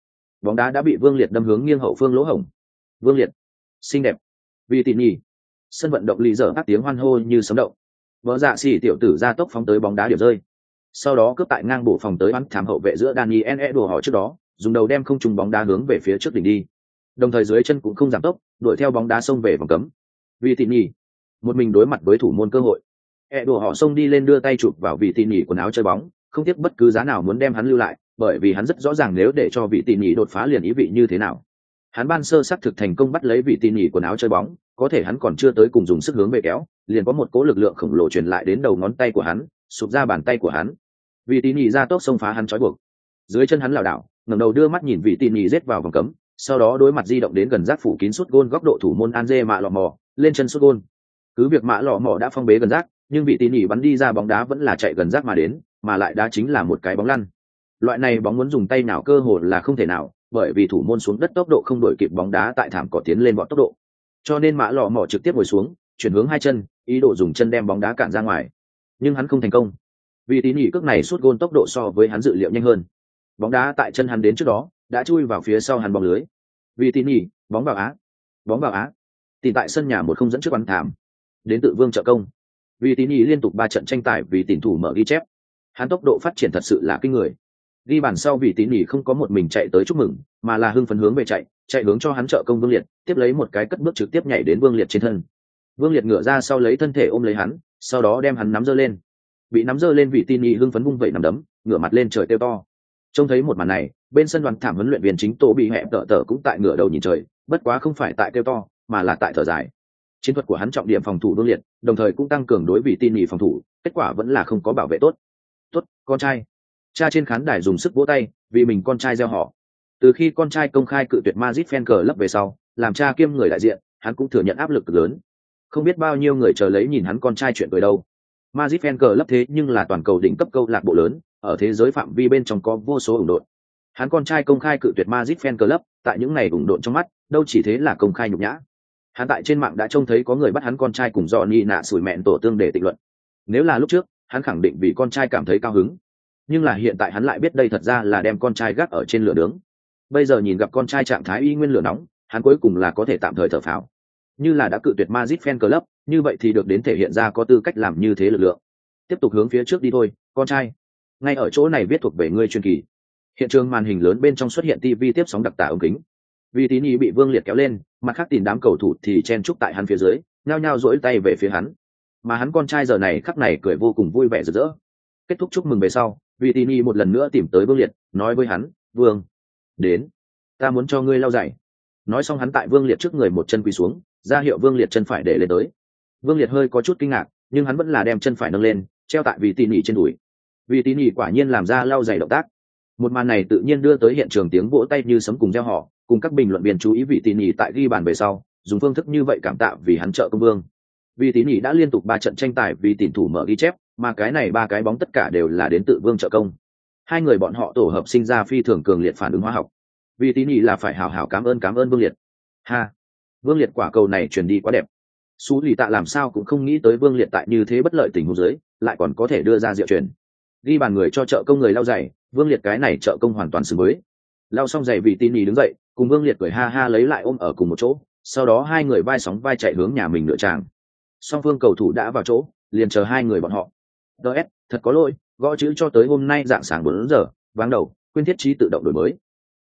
S1: bóng đá đã bị vương liệt đâm hướng nghiêng hậu phương lỗ hổng. Vương liệt, xinh đẹp. Vì tỉ nhì sân vận động lì dở các tiếng hoan hô như sấm động. Vợ dạ xỉ tiểu tử ra tốc phóng tới bóng đá điểm rơi. Sau đó cướp tại ngang bổ phòng tới bắn thảm hậu vệ giữa daniel e đùa họ trước đó, dùng đầu đem không trùng bóng đá hướng về phía trước đỉnh đi. Đồng thời dưới chân cũng không giảm tốc, đuổi theo bóng đá xông về vòng cấm. Vì tỉ nhì một mình đối mặt với thủ môn cơ hội. E đùa họ xông đi lên đưa tay chụp vào vị tỉ nhì quần áo chơi bóng, không tiếc bất cứ giá nào muốn đem hắn lưu lại bởi vì hắn rất rõ ràng nếu để cho vị tỉ nhỉ đột phá liền ý vị như thế nào. Hắn ban sơ xác thực thành công bắt lấy vị tỉ nhỉ quần áo chơi bóng, có thể hắn còn chưa tới cùng dùng sức hướng về kéo, liền có một cố lực lượng khổng lồ truyền lại đến đầu ngón tay của hắn, sụp ra bàn tay của hắn. Vị tỉ nhỉ ra tốc xông phá hắn trói buộc. Dưới chân hắn lảo đảo, ngẩng đầu đưa mắt nhìn vị tỉ nhỉ rết vào vòng cấm, sau đó đối mặt di động đến gần giác phủ kín suốt gôn góc độ thủ môn an dê mạ lọ mò lên chân suốt gôn. Cứ việc mạ lọ mò đã phong bế gần giác nhưng vị tỉ nhỉ bắn đi ra bóng đá vẫn là chạy gần giác mà đến, mà lại đá chính là một cái bóng lăn loại này bóng muốn dùng tay nào cơ hồ là không thể nào, bởi vì thủ môn xuống đất tốc độ không đổi kịp bóng đá tại thảm cỏ tiến lên bọn tốc độ. Cho nên mã lò mỏ trực tiếp ngồi xuống, chuyển hướng hai chân, ý đồ dùng chân đem bóng đá cản ra ngoài. Nhưng hắn không thành công. Vì tín nhỉ cước này suốt gôn tốc độ so với hắn dự liệu nhanh hơn. Bóng đá tại chân hắn đến trước đó, đã chui vào phía sau hắn bóng lưới. Vì tín nhỉ bóng vào á. Bóng vào á. Tìm tại sân nhà một không dẫn trước bắn thảm. Đến tự vương trợ công. Vì tín nhỉ liên tục ba trận tranh tài vì tìm thủ mở ghi chép. Hắn tốc độ phát triển thật sự là kinh người ghi bàn sau vị tín nhỉ không có một mình chạy tới chúc mừng, mà là hưng phấn hướng về chạy chạy hướng cho hắn trợ công vương liệt, tiếp lấy một cái cất bước trực tiếp nhảy đến vương liệt trên thân. Vương liệt ngửa ra sau lấy thân thể ôm lấy hắn, sau đó đem hắn nắm giơ lên. Bị nắm giơ lên vị tin nhị hưng phấn vung vẩy nằm đấm, ngửa mặt lên trời kêu to. Trông thấy một màn này, bên sân đoàn thảm huấn luyện viên chính tô bị hẹp tợ tợ cũng tại ngửa đầu nhìn trời, bất quá không phải tại kêu to, mà là tại thở dài. Chiến thuật của hắn trọng điểm phòng thủ vương liệt, đồng thời cũng tăng cường đối vị tin nhị phòng thủ, kết quả vẫn là không có bảo vệ tốt. Tốt, con trai cha trên khán đài dùng sức vỗ tay vì mình con trai gieo họ từ khi con trai công khai cự tuyệt mazit fan cờ lấp về sau, làm cha kiêm người đại diện, hắn cũng thừa nhận áp lực lớn. Không biết bao nhiêu người chờ lấy nhìn hắn con trai chuyện cười đâu. mazit fan cờ lấp thế nhưng là toàn cầu đỉnh cấp câu lạc bộ lớn, ở thế giới phạm vi bên trong có vô số ủng đội Hắn con trai công khai cự tuyệt mazit fan club, tại những ngày ủng đội trong mắt, đâu chỉ thế là công khai nhục nhã. Hắn tại trên mạng đã trông thấy có người bắt hắn con trai cùng dọn nhị nạ sủi mẹn tổ tương để tịnh luận. Nếu là lúc trước, hắn khẳng định vì con trai cảm thấy cao hứng. Nhưng là hiện tại hắn lại biết đây thật ra là đem con trai gác ở trên lửa nướng bây giờ nhìn gặp con trai trạng thái y nguyên lửa nóng hắn cuối cùng là có thể tạm thời thở phào như là đã cự tuyệt Madrid fan club, như vậy thì được đến thể hiện ra có tư cách làm như thế lực lượng. Tiếp tục hướng phía trước đi thôi, con trai. Ngay ở chỗ này viết thuộc về ngươi chuyên kỳ. Hiện trường màn hình lớn bên trong xuất hiện TV tiếp sóng đặc tả ống kính. Vì tín ý bị Vương Liệt kéo lên, mặt khác tìm đám cầu thủ thì chen chúc tại hắn phía dưới, nhao nhao duỗi tay về phía hắn. Mà hắn con trai giờ này khắc này cười vô cùng vui vẻ rực rỡ. Kết thúc chúc mừng về sau, vì tín Nhi một lần nữa tìm tới Vương Liệt, nói với hắn, "Vương, đến. Ta muốn cho ngươi lau dày nói xong hắn tại vương liệt trước người một chân quỳ xuống ra hiệu vương liệt chân phải để lên tới. Vương liệt hơi có chút kinh ngạc nhưng hắn vẫn là đem chân phải nâng lên treo tại vị tỉ nỉ trên đùi. Vị tỉ nỉ quả nhiên làm ra lau dày động tác. Một màn này tự nhiên đưa tới hiện trường tiếng vỗ tay như sấm cùng gieo họ cùng các bình luận viên chú ý vị tỉ nỉ tại ghi bàn về sau dùng phương thức như vậy cảm tạ vì hắn trợ công vương. Vị tỉ nỉ đã liên tục ba trận tranh tài vì tìm thủ mở ghi chép mà cái này ba cái bóng tất cả đều là đến tự vương trợ công. Hai người bọn họ tổ hợp sinh ra phi thường cường liệt phản ứng hóa học. Vì tín ý là phải hào hào cảm ơn cảm ơn vương liệt. Ha! Vương liệt quả cầu này truyền đi quá đẹp. Xú lì tạ làm sao cũng không nghĩ tới vương liệt tại như thế bất lợi tình huống giới lại còn có thể đưa ra diệu truyền. Ghi bàn người cho trợ công người lao dày vương liệt cái này trợ công hoàn toàn xứng với. Lao xong giày vì tin ý đứng dậy, cùng vương liệt cười ha ha lấy lại ôm ở cùng một chỗ, sau đó hai người vai sóng vai chạy hướng nhà mình nửa tràng. Song phương cầu thủ đã vào chỗ, liền chờ hai người bọn họ ts thật có lỗi, gõ chữ cho tới hôm nay dạng sáng bốn giờ, vắng đầu quyên thiết trí tự động đổi mới.